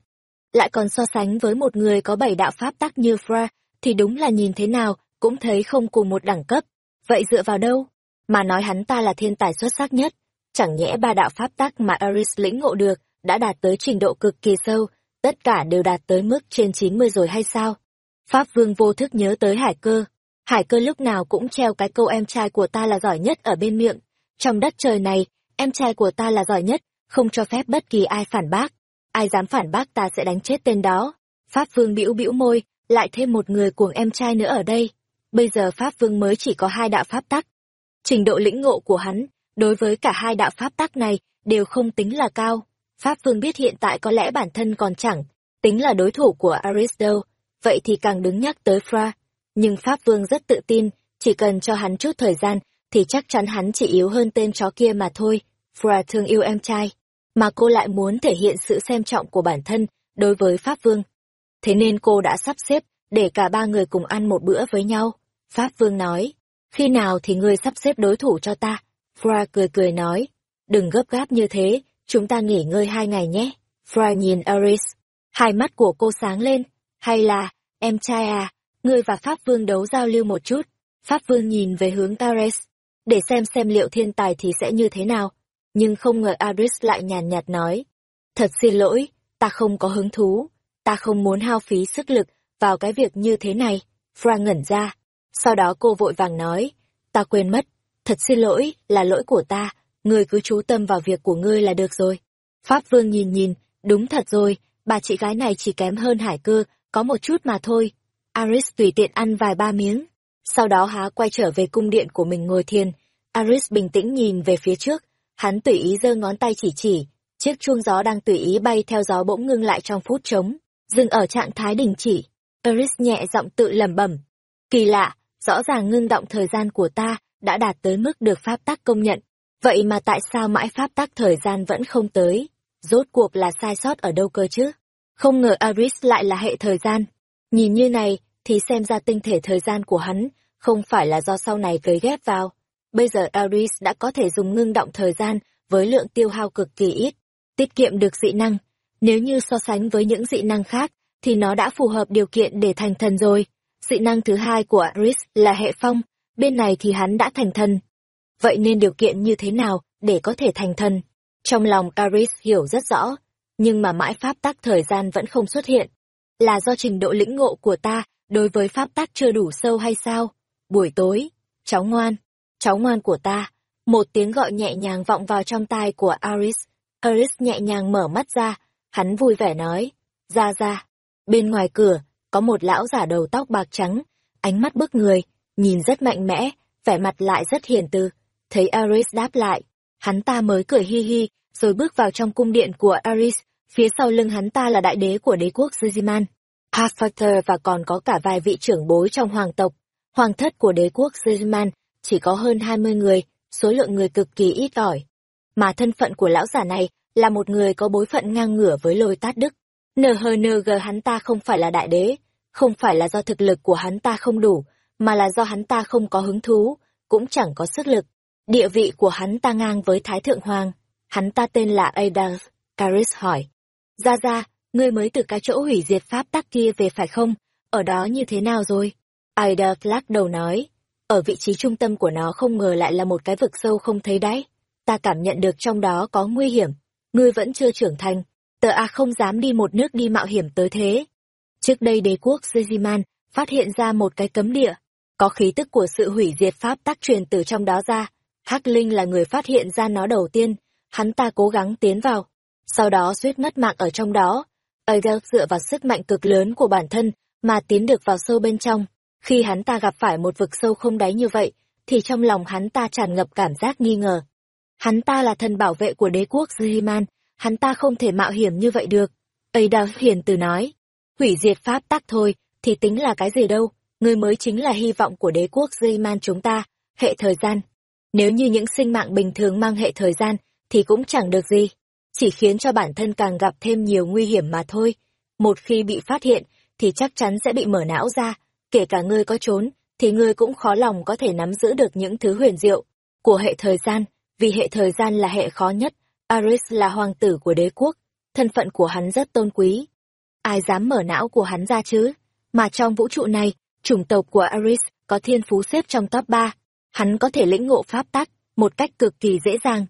lại còn so sánh với một người có bảy đạo pháp tắc như Fra, thì đúng là nhìn thế nào cũng thấy không cùng một đẳng cấp. Vậy dựa vào đâu? Mà nói hắn ta là thiên tài xuất sắc nhất. Chẳng nhẽ ba đạo pháp tắc mà Aris lĩnh ngộ được đã đạt tới trình độ cực kỳ sâu, tất cả đều đạt tới mức trên 90 rồi hay sao? Pháp Vương vô thức nhớ tới Hải Cơ. Hải Cơ lúc nào cũng treo cái câu em trai của ta là giỏi nhất ở bên miệng. Trong đất trời này, em trai của ta là giỏi nhất, không cho phép bất kỳ ai phản bác. Ai dám phản bác ta sẽ đánh chết tên đó. Pháp Vương bĩu bĩu môi, lại thêm một người cuồng em trai nữa ở đây. Bây giờ Pháp Vương mới chỉ có hai đạo pháp tắc. Trình độ lĩnh ngộ của hắn, đối với cả hai đạo pháp tắc này, đều không tính là cao. Pháp Vương biết hiện tại có lẽ bản thân còn chẳng, tính là đối thủ của Aristo, vậy thì càng đứng nhắc tới Fra. Nhưng Pháp Vương rất tự tin, chỉ cần cho hắn chút thời gian, thì chắc chắn hắn chỉ yếu hơn tên chó kia mà thôi. Fra thương yêu em trai, mà cô lại muốn thể hiện sự xem trọng của bản thân đối với Pháp Vương. Thế nên cô đã sắp xếp để cả ba người cùng ăn một bữa với nhau. Pháp Vương nói, khi nào thì ngươi sắp xếp đối thủ cho ta? Fra cười cười nói, đừng gấp gáp như thế, chúng ta nghỉ ngơi hai ngày nhé. Fra nhìn Aris, hai mắt của cô sáng lên, hay là, em trai à, ngươi và Pháp Vương đấu giao lưu một chút. Pháp Vương nhìn về hướng Ares, để xem xem liệu thiên tài thì sẽ như thế nào. Nhưng không ngờ Ares lại nhàn nhạt nói, thật xin lỗi, ta không có hứng thú, ta không muốn hao phí sức lực vào cái việc như thế này. Fra ngẩn ra, sau đó cô vội vàng nói, ta quên mất, thật xin lỗi, là lỗi của ta, ngươi cứ chú tâm vào việc của ngươi là được rồi. Pháp Vương nhìn nhìn, đúng thật rồi, bà chị gái này chỉ kém hơn hải cơ, có một chút mà thôi. Aris tùy tiện ăn vài ba miếng, sau đó há quay trở về cung điện của mình ngồi thiền. Aris bình tĩnh nhìn về phía trước, hắn tùy ý giơ ngón tay chỉ chỉ, chiếc chuông gió đang tùy ý bay theo gió bỗng ngưng lại trong phút trống, dừng ở trạng thái đình chỉ. Aris nhẹ giọng tự lẩm bẩm. Kỳ lạ, rõ ràng ngưng động thời gian của ta đã đạt tới mức được pháp tắc công nhận. Vậy mà tại sao mãi pháp tắc thời gian vẫn không tới? Rốt cuộc là sai sót ở đâu cơ chứ? Không ngờ Aris lại là hệ thời gian. Nhìn như này, thì xem ra tinh thể thời gian của hắn không phải là do sau này cấy ghép vào. Bây giờ Aris đã có thể dùng ngưng động thời gian với lượng tiêu hao cực kỳ ít, tiết kiệm được dị năng. Nếu như so sánh với những dị năng khác, thì nó đã phù hợp điều kiện để thành thần rồi. Dị năng thứ hai của Aris là hệ phong, bên này thì hắn đã thành thần. Vậy nên điều kiện như thế nào để có thể thành thần? Trong lòng Aris hiểu rất rõ, nhưng mà mãi pháp tắc thời gian vẫn không xuất hiện. Là do trình độ lĩnh ngộ của ta đối với pháp tắc chưa đủ sâu hay sao? Buổi tối, cháu ngoan, cháu ngoan của ta. Một tiếng gọi nhẹ nhàng vọng vào trong tai của Aris. Aris nhẹ nhàng mở mắt ra, hắn vui vẻ nói, ra ra. Bên ngoài cửa, có một lão giả đầu tóc bạc trắng, ánh mắt bức người, nhìn rất mạnh mẽ, vẻ mặt lại rất hiền từ. Thấy Aris đáp lại, hắn ta mới cười hi hi, rồi bước vào trong cung điện của Aris, phía sau lưng hắn ta là đại đế của đế quốc Ziziman. Half-Factor và còn có cả vài vị trưởng bối trong hoàng tộc. Hoàng thất của đế quốc Ziziman chỉ có hơn 20 người, số lượng người cực kỳ ít ỏi. Mà thân phận của lão giả này là một người có bối phận ngang ngửa với lôi tát đức. NHNG hắn ta không phải là đại đế, không phải là do thực lực của hắn ta không đủ, mà là do hắn ta không có hứng thú, cũng chẳng có sức lực. Địa vị của hắn ta ngang với Thái Thượng Hoàng. Hắn ta tên là Adolf. Caris hỏi. Ra ra, ngươi mới từ cái chỗ hủy diệt pháp tắc kia về phải không? Ở đó như thế nào rồi? Ida lắc đầu nói. Ở vị trí trung tâm của nó không ngờ lại là một cái vực sâu không thấy đáy. Ta cảm nhận được trong đó có nguy hiểm. Ngươi vẫn chưa trưởng thành. Tờ A không dám đi một nước đi mạo hiểm tới thế. Trước đây đế quốc Zeziman phát hiện ra một cái cấm địa, có khí tức của sự hủy diệt pháp tác truyền từ trong đó ra. Hắc Linh là người phát hiện ra nó đầu tiên, hắn ta cố gắng tiến vào, sau đó suýt mất mạng ở trong đó. Adel dựa vào sức mạnh cực lớn của bản thân mà tiến được vào sâu bên trong. Khi hắn ta gặp phải một vực sâu không đáy như vậy, thì trong lòng hắn ta tràn ngập cảm giác nghi ngờ. Hắn ta là thần bảo vệ của đế quốc Zeman, hắn ta không thể mạo hiểm như vậy được. Adel hiền từ nói, hủy diệt pháp tắc thôi, thì tính là cái gì đâu, người mới chính là hy vọng của đế quốc Zeman chúng ta, hệ thời gian. Nếu như những sinh mạng bình thường mang hệ thời gian, thì cũng chẳng được gì, chỉ khiến cho bản thân càng gặp thêm nhiều nguy hiểm mà thôi. Một khi bị phát hiện, thì chắc chắn sẽ bị mở não ra, kể cả ngươi có trốn, thì ngươi cũng khó lòng có thể nắm giữ được những thứ huyền diệu của hệ thời gian, vì hệ thời gian là hệ khó nhất, Aris là hoàng tử của đế quốc, thân phận của hắn rất tôn quý. Ai dám mở não của hắn ra chứ? Mà trong vũ trụ này, chủng tộc của Aris có thiên phú xếp trong top 3. Hắn có thể lĩnh ngộ pháp tắc một cách cực kỳ dễ dàng.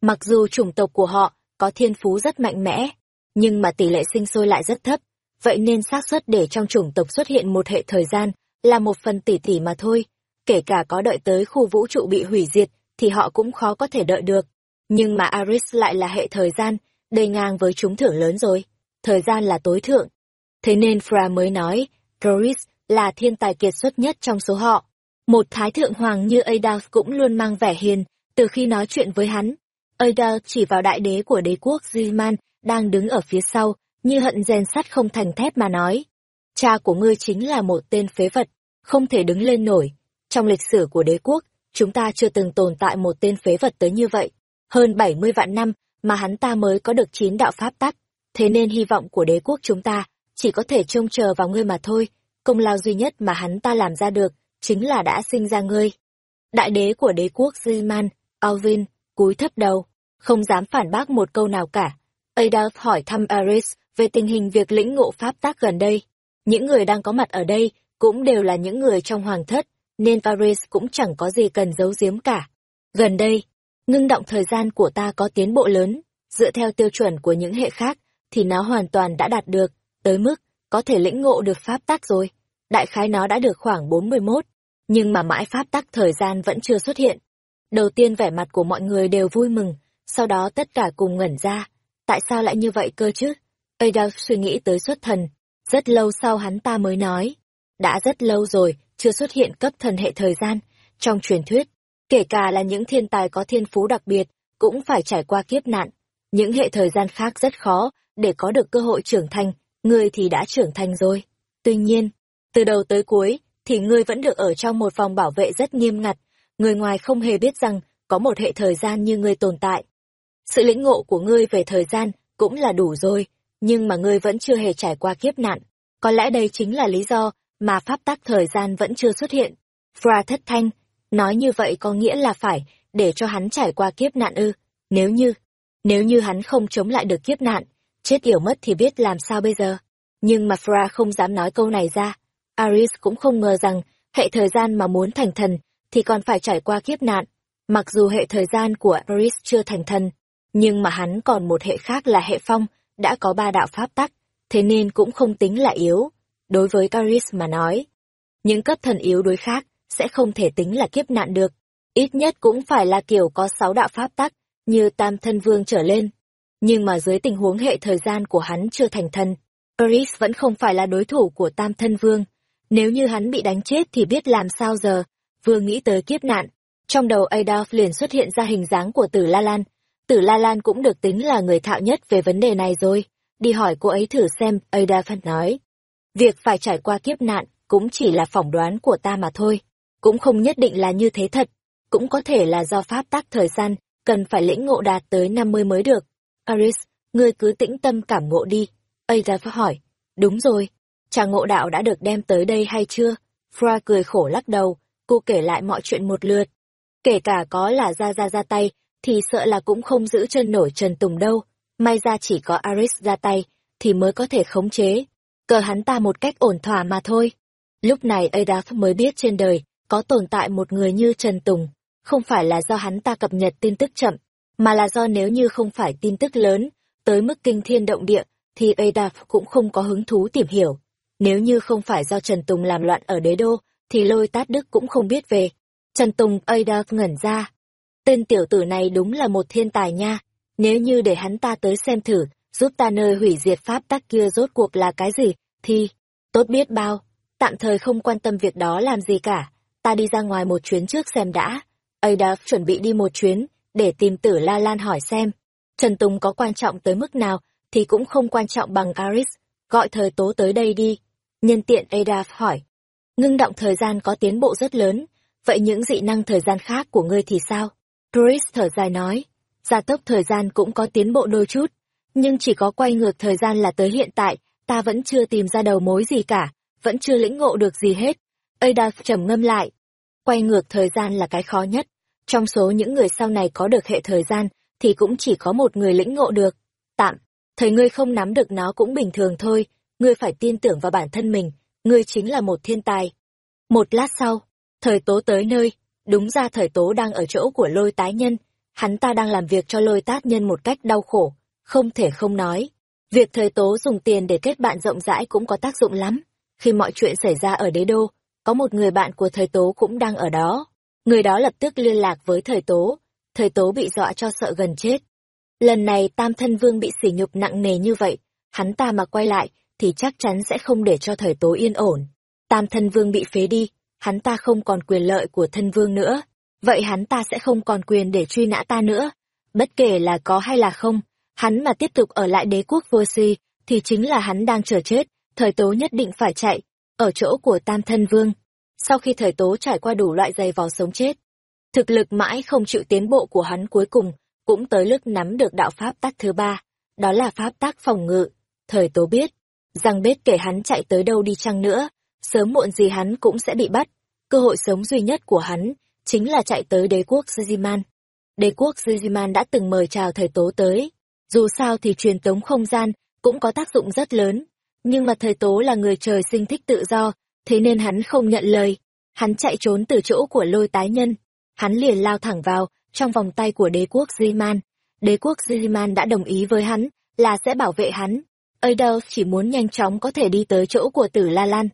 Mặc dù chủng tộc của họ có thiên phú rất mạnh mẽ, nhưng mà tỷ lệ sinh sôi lại rất thấp, vậy nên xác suất để trong chủng tộc xuất hiện một hệ thời gian là một phần tỷ tỷ mà thôi. Kể cả có đợi tới khu vũ trụ bị hủy diệt, thì họ cũng khó có thể đợi được. Nhưng mà Aris lại là hệ thời gian, đầy ngang với chúng thưởng lớn rồi. Thời gian là tối thượng. Thế nên Fra mới nói, Doris là thiên tài kiệt xuất nhất trong số họ. Một thái thượng hoàng như Adolf cũng luôn mang vẻ hiền, từ khi nói chuyện với hắn. Adolf chỉ vào đại đế của đế quốc Zilman đang đứng ở phía sau, như hận rèn sắt không thành thép mà nói. Cha của ngươi chính là một tên phế vật, không thể đứng lên nổi. Trong lịch sử của đế quốc, chúng ta chưa từng tồn tại một tên phế vật tới như vậy. Hơn 70 vạn năm mà hắn ta mới có được chín đạo pháp tắc. Thế nên hy vọng của đế quốc chúng ta chỉ có thể trông chờ vào ngươi mà thôi. Công lao duy nhất mà hắn ta làm ra được chính là đã sinh ra ngươi. Đại đế của đế quốc Ziman, Alvin, cúi thấp đầu, không dám phản bác một câu nào cả. Adolf hỏi thăm Aris về tình hình việc lĩnh ngộ pháp tác gần đây. Những người đang có mặt ở đây cũng đều là những người trong hoàng thất, nên Aris cũng chẳng có gì cần giấu giếm cả. Gần đây, ngưng động thời gian của ta có tiến bộ lớn, dựa theo tiêu chuẩn của những hệ khác, thì nó hoàn toàn đã đạt được, tới mức có thể lĩnh ngộ được pháp tác rồi. Đại khái nó đã được khoảng 41, nhưng mà mãi pháp tắc thời gian vẫn chưa xuất hiện. Đầu tiên vẻ mặt của mọi người đều vui mừng, sau đó tất cả cùng ngẩn ra. Tại sao lại như vậy cơ chứ? Adolf suy nghĩ tới xuất thần. Rất lâu sau hắn ta mới nói. Đã rất lâu rồi, chưa xuất hiện cấp thần hệ thời gian. Trong truyền thuyết, kể cả là những thiên tài có thiên phú đặc biệt, cũng phải trải qua kiếp nạn. Những hệ thời gian khác rất khó để có được cơ hội trưởng thành, ngươi thì đã trưởng thành rồi. Tuy nhiên, từ đầu tới cuối, thì ngươi vẫn được ở trong một vòng bảo vệ rất nghiêm ngặt, người ngoài không hề biết rằng có một hệ thời gian như ngươi tồn tại. Sự lĩnh ngộ của ngươi về thời gian cũng là đủ rồi, nhưng mà ngươi vẫn chưa hề trải qua kiếp nạn. Có lẽ đây chính là lý do mà pháp tắc thời gian vẫn chưa xuất hiện. Fra thất thanh, nói như vậy có nghĩa là phải để cho hắn trải qua kiếp nạn ư. Nếu như, nếu như hắn không chống lại được kiếp nạn, chết yểu mất thì biết làm sao bây giờ. Nhưng mà Fra không dám nói câu này ra. Aris cũng không ngờ rằng hệ thời gian mà muốn thành thần thì còn phải trải qua kiếp nạn. Mặc dù hệ thời gian của Aris chưa thành thần, nhưng mà hắn còn một hệ khác là hệ phong, đã có ba đạo pháp tắc, thế nên cũng không tính là yếu. Đối với Caris mà nói, những cấp thần yếu đối khác sẽ không thể tính là kiếp nạn được. Ít nhất cũng phải là kiểu có sáu đạo pháp tắc, như tam thân vương trở lên. Nhưng mà dưới tình huống hệ thời gian của hắn chưa thành thần, Caris vẫn không phải là đối thủ của tam thân vương. Nếu như hắn bị đánh chết thì biết làm sao giờ, vừa nghĩ tới kiếp nạn. Trong đầu Adolf liền xuất hiện ra hình dáng của tử La Lan, Tử La Lan cũng được tính là người thạo nhất về vấn đề này rồi. Đi hỏi cô ấy thử xem, Ada Phân nói. Việc phải trải qua kiếp nạn cũng chỉ là phỏng đoán của ta mà thôi. Cũng không nhất định là như thế thật. Cũng có thể là do pháp tắc thời gian, cần phải lĩnh ngộ đạt tới 50 mới được. Aris, ngươi cứ tĩnh tâm cảm ngộ đi. Ada hỏi. Đúng rồi. Trà ngộ đạo đã được đem tới đây hay chưa? Fra cười khổ lắc đầu, cô kể lại mọi chuyện một lượt. Kể cả có là ra ra ra tay, thì sợ là cũng không giữ chân nổi Trần Tùng đâu. May ra chỉ có Aris ra tay, thì mới có thể khống chế. Cờ hắn ta một cách ổn thỏa mà thôi. Lúc này Adaf mới biết trên đời, có tồn tại một người như Trần Tùng. Không phải là do hắn ta cập nhật tin tức chậm, mà là do nếu như không phải tin tức lớn, tới mức kinh thiên động địa, thì Adaf cũng không có hứng thú tìm hiểu. Nếu như không phải do Trần Tùng làm loạn ở đế đô, thì lôi tát đức cũng không biết về. Trần Tùng Adaf ngẩn ra. Tên tiểu tử này đúng là một thiên tài nha. Nếu như để hắn ta tới xem thử, giúp ta nơi hủy diệt pháp tắc kia rốt cuộc là cái gì, thì tốt biết bao. Tạm thời không quan tâm việc đó làm gì cả. Ta đi ra ngoài một chuyến trước xem đã. Ada chuẩn bị đi một chuyến, để tìm tử La Lan hỏi xem. Trần Tùng có quan trọng tới mức nào, thì cũng không quan trọng bằng Aris. Gọi thời tố tới đây đi. Nhân tiện Ada hỏi. Ngưng động thời gian có tiến bộ rất lớn, vậy những dị năng thời gian khác của ngươi thì sao? Chris thở dài nói, gia tốc thời gian cũng có tiến bộ đôi chút, nhưng chỉ có quay ngược thời gian là tới hiện tại, ta vẫn chưa tìm ra đầu mối gì cả, vẫn chưa lĩnh ngộ được gì hết. Ada trầm ngâm lại, quay ngược thời gian là cái khó nhất, trong số những người sau này có được hệ thời gian, thì cũng chỉ có một người lĩnh ngộ được. Tạm, thời ngươi không nắm được nó cũng bình thường thôi, ngươi phải tin tưởng vào bản thân mình, ngươi chính là một thiên tài. Một lát sau, thời tố tới nơi, đúng ra thời tố đang ở chỗ của lôi tái nhân, hắn ta đang làm việc cho lôi tát nhân một cách đau khổ, không thể không nói. Việc thời tố dùng tiền để kết bạn rộng rãi cũng có tác dụng lắm. Khi mọi chuyện xảy ra ở đế đô, có một người bạn của thời tố cũng đang ở đó. Người đó lập tức liên lạc với thời tố, thời tố bị dọa cho sợ gần chết. Lần này tam thân vương bị sỉ nhục nặng nề như vậy, hắn ta mà quay lại, thì chắc chắn sẽ không để cho thời tố yên ổn. Tam thân vương bị phế đi, hắn ta không còn quyền lợi của thân vương nữa. Vậy hắn ta sẽ không còn quyền để truy nã ta nữa. Bất kể là có hay là không, hắn mà tiếp tục ở lại đế quốc vô si, thì chính là hắn đang chờ chết, thời tố nhất định phải chạy, ở chỗ của tam thân vương. Sau khi thời tố trải qua đủ loại giày vò sống chết, thực lực mãi không chịu tiến bộ của hắn cuối cùng, cũng tới lúc nắm được đạo pháp tắc thứ ba, đó là pháp tác phòng ngự. Thời tố biết, rằng biết kể hắn chạy tới đâu đi chăng nữa, sớm muộn gì hắn cũng sẽ bị bắt. Cơ hội sống duy nhất của hắn chính là chạy tới đế quốc Ziziman. Đế quốc Ziziman đã từng mời chào thời tố tới. Dù sao thì truyền tống không gian cũng có tác dụng rất lớn. Nhưng mà thời tố là người trời sinh thích tự do, thế nên hắn không nhận lời. Hắn chạy trốn từ chỗ của lôi tái nhân. Hắn liền lao thẳng vào, trong vòng tay của đế quốc Ziman. Đế quốc Ziman đã đồng ý với hắn, là sẽ bảo vệ hắn. Adolf chỉ muốn nhanh chóng có thể đi tới chỗ của tử La Lan.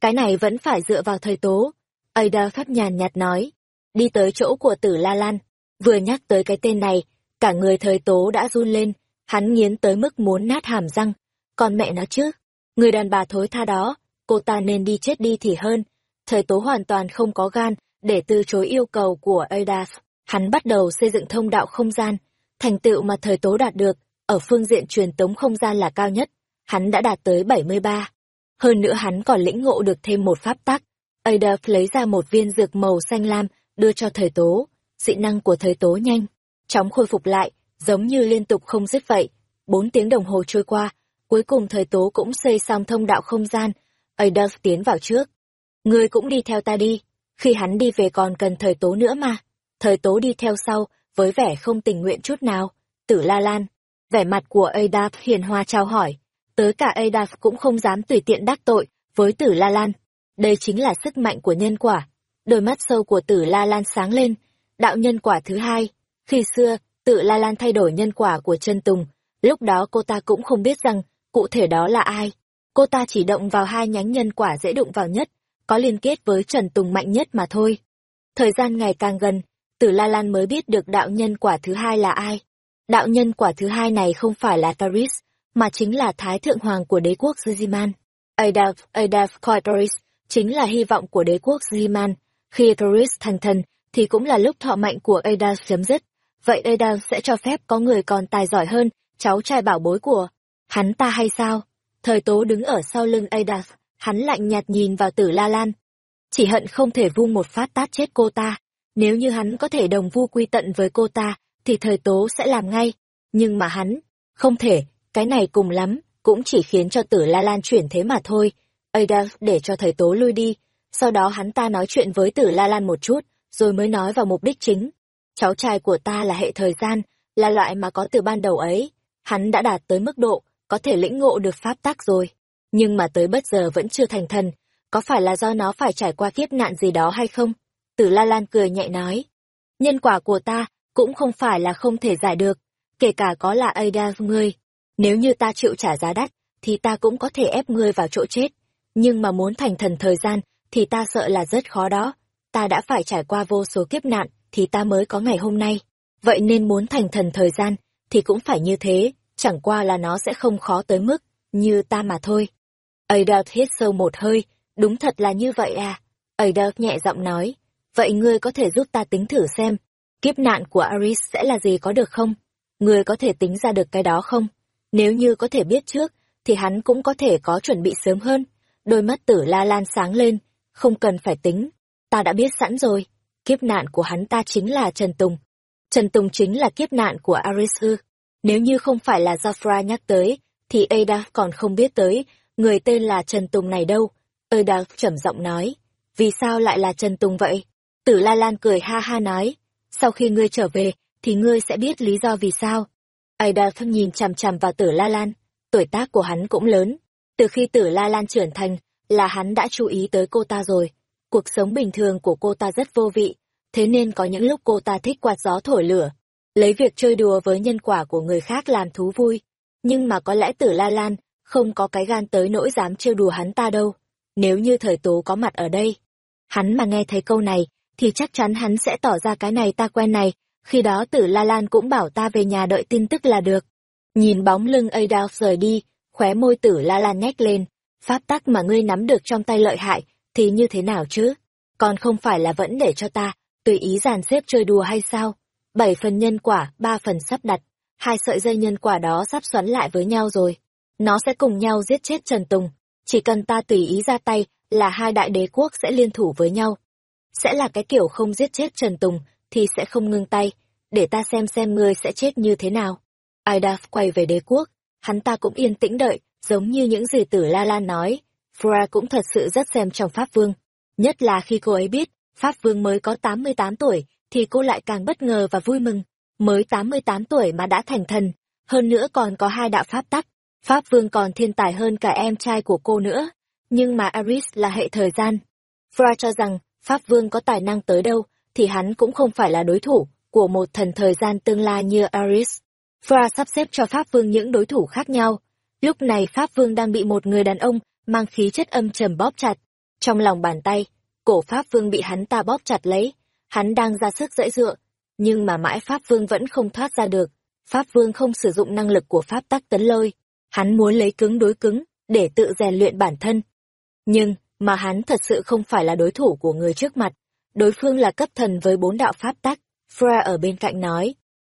Cái này vẫn phải dựa vào thời tố. Ada Adolf nhàn nhạt nói. Đi tới chỗ của tử La Lan. Vừa nhắc tới cái tên này, cả người thời tố đã run lên, hắn nghiến tới mức muốn nát hàm răng. Còn mẹ nó chứ, người đàn bà thối tha đó, cô ta nên đi chết đi thì hơn. Thời tố hoàn toàn không có gan để từ chối yêu cầu của Ada. Hắn bắt đầu xây dựng thông đạo không gian, thành tựu mà thời tố đạt được ở phương diện truyền tống không gian là cao nhất, hắn đã đạt tới 73. Hơn nữa hắn còn lĩnh ngộ được thêm một pháp tắc. Adolf lấy ra một viên dược màu xanh lam, đưa cho thời tố. Dị năng của thời tố nhanh, chóng khôi phục lại, giống như liên tục không dứt vậy. Bốn tiếng đồng hồ trôi qua, cuối cùng thời tố cũng xây xong thông đạo không gian. Adolf tiến vào trước. Người cũng đi theo ta đi. Khi hắn đi về còn cần thời tố nữa mà. Thời tố đi theo sau, với vẻ không tình nguyện chút nào. Tử La Lan, Vẻ mặt của Adaf hiền hòa chào hỏi. Tới cả Adaf cũng không dám tùy tiện đắc tội với tử La Lan. Đây chính là sức mạnh của nhân quả. Đôi mắt sâu của tử La Lan sáng lên. Đạo nhân quả thứ hai. Khi xưa, tử La Lan thay đổi nhân quả của chân Tùng. Lúc đó cô ta cũng không biết rằng cụ thể đó là ai. Cô ta chỉ động vào hai nhánh nhân quả dễ đụng vào nhất, có liên kết với Trần Tùng mạnh nhất mà thôi. Thời gian ngày càng gần, Tử La Lan mới biết được đạo nhân quả thứ hai là ai. Đạo nhân quả thứ hai này không phải là Taris, mà chính là Thái Thượng Hoàng của đế quốc Ziziman. Adaf, Adaf Koitoris, chính là hy vọng của đế quốc Ziman. Khi Toris thành thần, thì cũng là lúc thọ mạnh của Adaf chấm dứt. Vậy Adaf sẽ cho phép có người còn tài giỏi hơn, cháu trai bảo bối của hắn ta hay sao? Thời tố đứng ở sau lưng Adaf, hắn lạnh nhạt nhìn vào tử La Lan. Chỉ hận không thể vung một phát tát chết cô ta. Nếu như hắn có thể đồng vu quy tận với cô ta, thì thời tố sẽ làm ngay. Nhưng mà hắn, không thể, cái này cùng lắm, cũng chỉ khiến cho tử La Lan chuyển thế mà thôi. Ada để cho thời tố lui đi, sau đó hắn ta nói chuyện với tử La Lan một chút, rồi mới nói vào mục đích chính. Cháu trai của ta là hệ thời gian, là loại mà có từ ban đầu ấy. Hắn đã đạt tới mức độ, có thể lĩnh ngộ được pháp tắc rồi. Nhưng mà tới bất giờ vẫn chưa thành thần, có phải là do nó phải trải qua kiếp nạn gì đó hay không? Tử La Lan cười nhẹ nói. Nhân quả của ta cũng không phải là không thể giải được, kể cả có là Ada ngươi. Nếu như ta chịu trả giá đắt, thì ta cũng có thể ép ngươi vào chỗ chết. nhưng mà muốn thành thần thời gian thì ta sợ là rất khó đó. Ta đã phải trải qua vô số kiếp nạn thì ta mới có ngày hôm nay. Vậy nên muốn thành thần thời gian thì cũng phải như thế, chẳng qua là nó sẽ không khó tới mức như ta mà thôi. Ada hít sâu một hơi, đúng thật là như vậy à. Ada nhẹ giọng nói, vậy ngươi có thể giúp ta tính thử xem, kiếp nạn của Aris sẽ là gì có được không? Ngươi có thể tính ra được cái đó không? Nếu như có thể biết trước, thì hắn cũng có thể có chuẩn bị sớm hơn. Đôi mắt tử la lan sáng lên, không cần phải tính, ta đã biết sẵn rồi, kiếp nạn của hắn ta chính là Trần Tùng. Trần Tùng chính là kiếp nạn của Arisu. Nếu như không phải là Jafra nhắc tới, thì Ada còn không biết tới, người tên là Trần Tùng này đâu. Ada trầm giọng nói, vì sao lại là Trần Tùng vậy? Tử La Lan cười ha ha nói, sau khi ngươi trở về, thì ngươi sẽ biết lý do vì sao. Aida phân nhìn chằm chằm vào Tử La Lan, tuổi tác của hắn cũng lớn. Từ khi Tử La Lan trưởng thành, là hắn đã chú ý tới cô ta rồi. Cuộc sống bình thường của cô ta rất vô vị, thế nên có những lúc cô ta thích quạt gió thổi lửa, lấy việc chơi đùa với nhân quả của người khác làm thú vui. Nhưng mà có lẽ Tử La Lan không có cái gan tới nỗi dám trêu đùa hắn ta đâu. Nếu như thời tố có mặt ở đây, hắn mà nghe thấy câu này, thì chắc chắn hắn sẽ tỏ ra cái này ta quen này, khi đó tử La Lan cũng bảo ta về nhà đợi tin tức là được. Nhìn bóng lưng Adolf rời đi, khóe môi tử La Lan nhếch lên, pháp tắc mà ngươi nắm được trong tay lợi hại, thì như thế nào chứ? Còn không phải là vẫn để cho ta, tùy ý dàn xếp chơi đùa hay sao? Bảy phần nhân quả, ba phần sắp đặt, hai sợi dây nhân quả đó sắp xoắn lại với nhau rồi. Nó sẽ cùng nhau giết chết Trần Tùng. Chỉ cần ta tùy ý ra tay là hai đại đế quốc sẽ liên thủ với nhau. Sẽ là cái kiểu không giết chết Trần Tùng thì sẽ không ngưng tay, để ta xem xem ngươi sẽ chết như thế nào. Idaf quay về đế quốc, hắn ta cũng yên tĩnh đợi, giống như những gì tử La Lan nói. Fra cũng thật sự rất xem trọng Pháp Vương. Nhất là khi cô ấy biết, Pháp Vương mới có 88 tuổi, thì cô lại càng bất ngờ và vui mừng. Mới 88 tuổi mà đã thành thần, hơn nữa còn có hai đạo Pháp tắc. Pháp Vương còn thiên tài hơn cả em trai của cô nữa. Nhưng mà Aris là hệ thời gian. Fra cho rằng, Pháp Vương có tài năng tới đâu, thì hắn cũng không phải là đối thủ của một thần thời gian tương lai như Aris. Fra sắp xếp cho Pháp Vương những đối thủ khác nhau. Lúc này Pháp Vương đang bị một người đàn ông mang khí chất âm trầm bóp chặt. Trong lòng bàn tay, cổ Pháp Vương bị hắn ta bóp chặt lấy. Hắn đang ra sức dãy dựa, nhưng mà mãi Pháp Vương vẫn không thoát ra được. Pháp Vương không sử dụng năng lực của Pháp tắc tấn lôi. Hắn muốn lấy cứng đối cứng, để tự rèn luyện bản thân. Nhưng, mà hắn thật sự không phải là đối thủ của người trước mặt. Đối phương là cấp thần với bốn đạo Pháp tắc. Fra ở bên cạnh nói.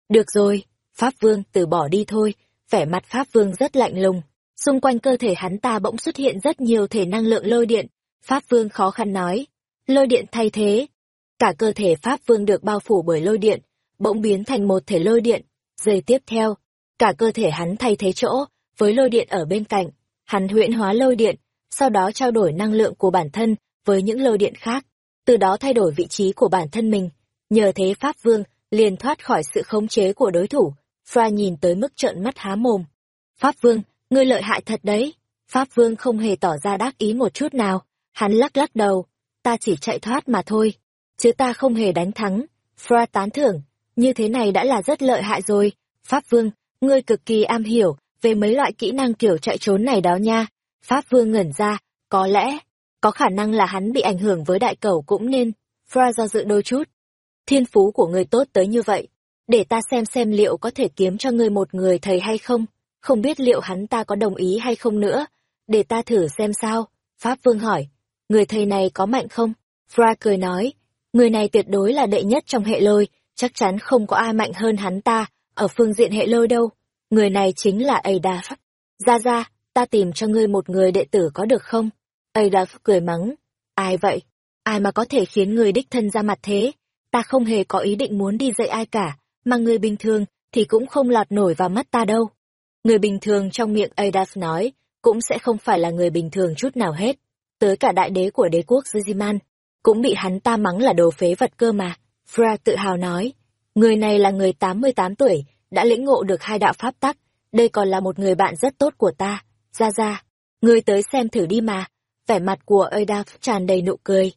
Được rồi, Pháp Vương từ bỏ đi thôi. Vẻ mặt Pháp Vương rất lạnh lùng. Xung quanh cơ thể hắn ta bỗng xuất hiện rất nhiều thể năng lượng lôi điện. Pháp Vương khó khăn nói. Lôi điện thay thế. Cả cơ thể Pháp Vương được bao phủ bởi lôi điện, bỗng biến thành một thể lôi điện. Giây tiếp theo, cả cơ thể hắn thay thế chỗ, với lôi điện ở bên cạnh. Hắn huyễn hóa lôi điện, sau đó trao đổi năng lượng của bản thân với những lôi điện khác, từ đó thay đổi vị trí của bản thân mình. Nhờ thế Pháp Vương liền thoát khỏi sự khống chế của đối thủ. Fra nhìn tới mức trợn mắt há mồm. Pháp Vương, ngươi lợi hại thật đấy. Pháp Vương không hề tỏ ra đắc ý một chút nào. Hắn lắc lắc đầu. Ta chỉ chạy thoát mà thôi. Chứ ta không hề đánh thắng. Fra tán thưởng. Như thế này đã là rất lợi hại rồi. Pháp Vương, ngươi cực kỳ am hiểu về mấy loại kỹ năng kiểu chạy trốn này đó nha. Pháp Vương ngẩn ra, có lẽ, có khả năng là hắn bị ảnh hưởng với đại cầu cũng nên. Fra do dự đôi chút. Thiên phú của người tốt tới như vậy, để ta xem xem liệu có thể kiếm cho ngươi một người thầy hay không, không biết liệu hắn ta có đồng ý hay không nữa, để ta thử xem sao. Pháp Vương hỏi, người thầy này có mạnh không? Fra cười nói, người này tuyệt đối là đệ nhất trong hệ lôi, chắc chắn không có ai mạnh hơn hắn ta, ở phương diện hệ lôi đâu. Người này chính là Ada. Ra ra, ta tìm cho ngươi một người đệ tử có được không? Adolf cười mắng. Ai vậy? Ai mà có thể khiến người đích thân ra mặt thế? Ta không hề có ý định muốn đi dạy ai cả, mà người bình thường thì cũng không lọt nổi vào mắt ta đâu. Người bình thường trong miệng Adolf nói, cũng sẽ không phải là người bình thường chút nào hết. Tới cả đại đế của đế quốc Ziziman, cũng bị hắn ta mắng là đồ phế vật cơ mà. Fra tự hào nói, người này là người 88 tuổi, đã lĩnh ngộ được hai đạo pháp tắc, đây còn là một người bạn rất tốt của ta. Ra ra, ngươi tới xem thử đi mà. Vẻ mặt của Ada tràn đầy nụ cười.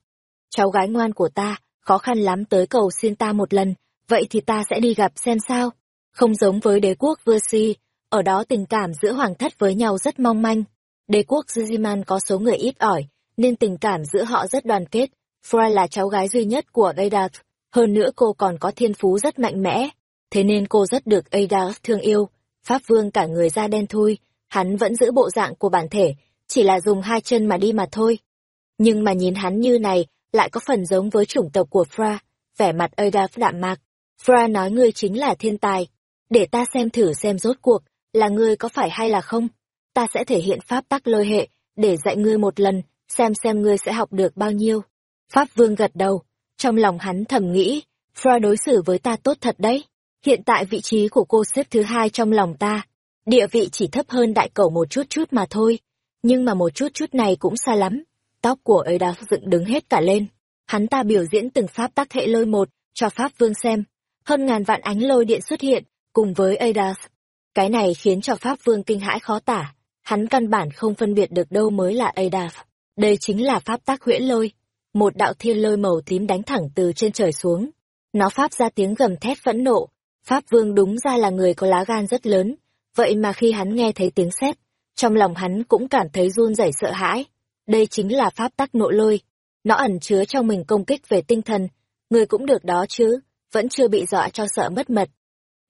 Cháu gái ngoan của ta, khó khăn lắm tới cầu xin ta một lần, vậy thì ta sẽ đi gặp xem sao. Không giống với đế quốc Versi, ở đó tình cảm giữa hoàng thất với nhau rất mong manh. Đế quốc Ziziman có số người ít ỏi, nên tình cảm giữa họ rất đoàn kết. Fra là cháu gái duy nhất của Ada, hơn nữa cô còn có thiên phú rất mạnh mẽ, thế nên cô rất được Ada thương yêu. Pháp Vương cả người da đen thui, hắn vẫn giữ bộ dạng của bản thể, chỉ là dùng hai chân mà đi mà thôi. Nhưng mà nhìn hắn như này, lại có phần giống với chủng tộc của Fra, vẻ mặt Adaf đạm mạc. Fra nói ngươi chính là thiên tài, để ta xem thử xem rốt cuộc, là ngươi có phải hay là không. Ta sẽ thể hiện pháp tắc lôi hệ, để dạy ngươi một lần, xem xem ngươi sẽ học được bao nhiêu. Pháp Vương gật đầu, trong lòng hắn thầm nghĩ, Fra đối xử với ta tốt thật đấy. Hiện tại vị trí của cô xếp thứ hai trong lòng ta, địa vị chỉ thấp hơn đại cầu một chút chút mà thôi. Nhưng mà một chút chút này cũng xa lắm. Tóc của ấy đã dựng đứng hết cả lên. Hắn ta biểu diễn từng pháp tắc hệ lôi một, cho Pháp Vương xem. Hơn ngàn vạn ánh lôi điện xuất hiện, cùng với adas Cái này khiến cho Pháp Vương kinh hãi khó tả. Hắn căn bản không phân biệt được đâu mới là adas Đây chính là pháp tác huyễn lôi. Một đạo thiên lôi màu tím đánh thẳng từ trên trời xuống. Nó pháp ra tiếng gầm thét phẫn nộ. Pháp Vương đúng ra là người có lá gan rất lớn. Vậy mà khi hắn nghe thấy tiếng sét, trong lòng hắn cũng cảm thấy run rẩy sợ hãi. Đây chính là pháp tắc nộ lôi. Nó ẩn chứa trong mình công kích về tinh thần. Người cũng được đó chứ, vẫn chưa bị dọa cho sợ mất mật.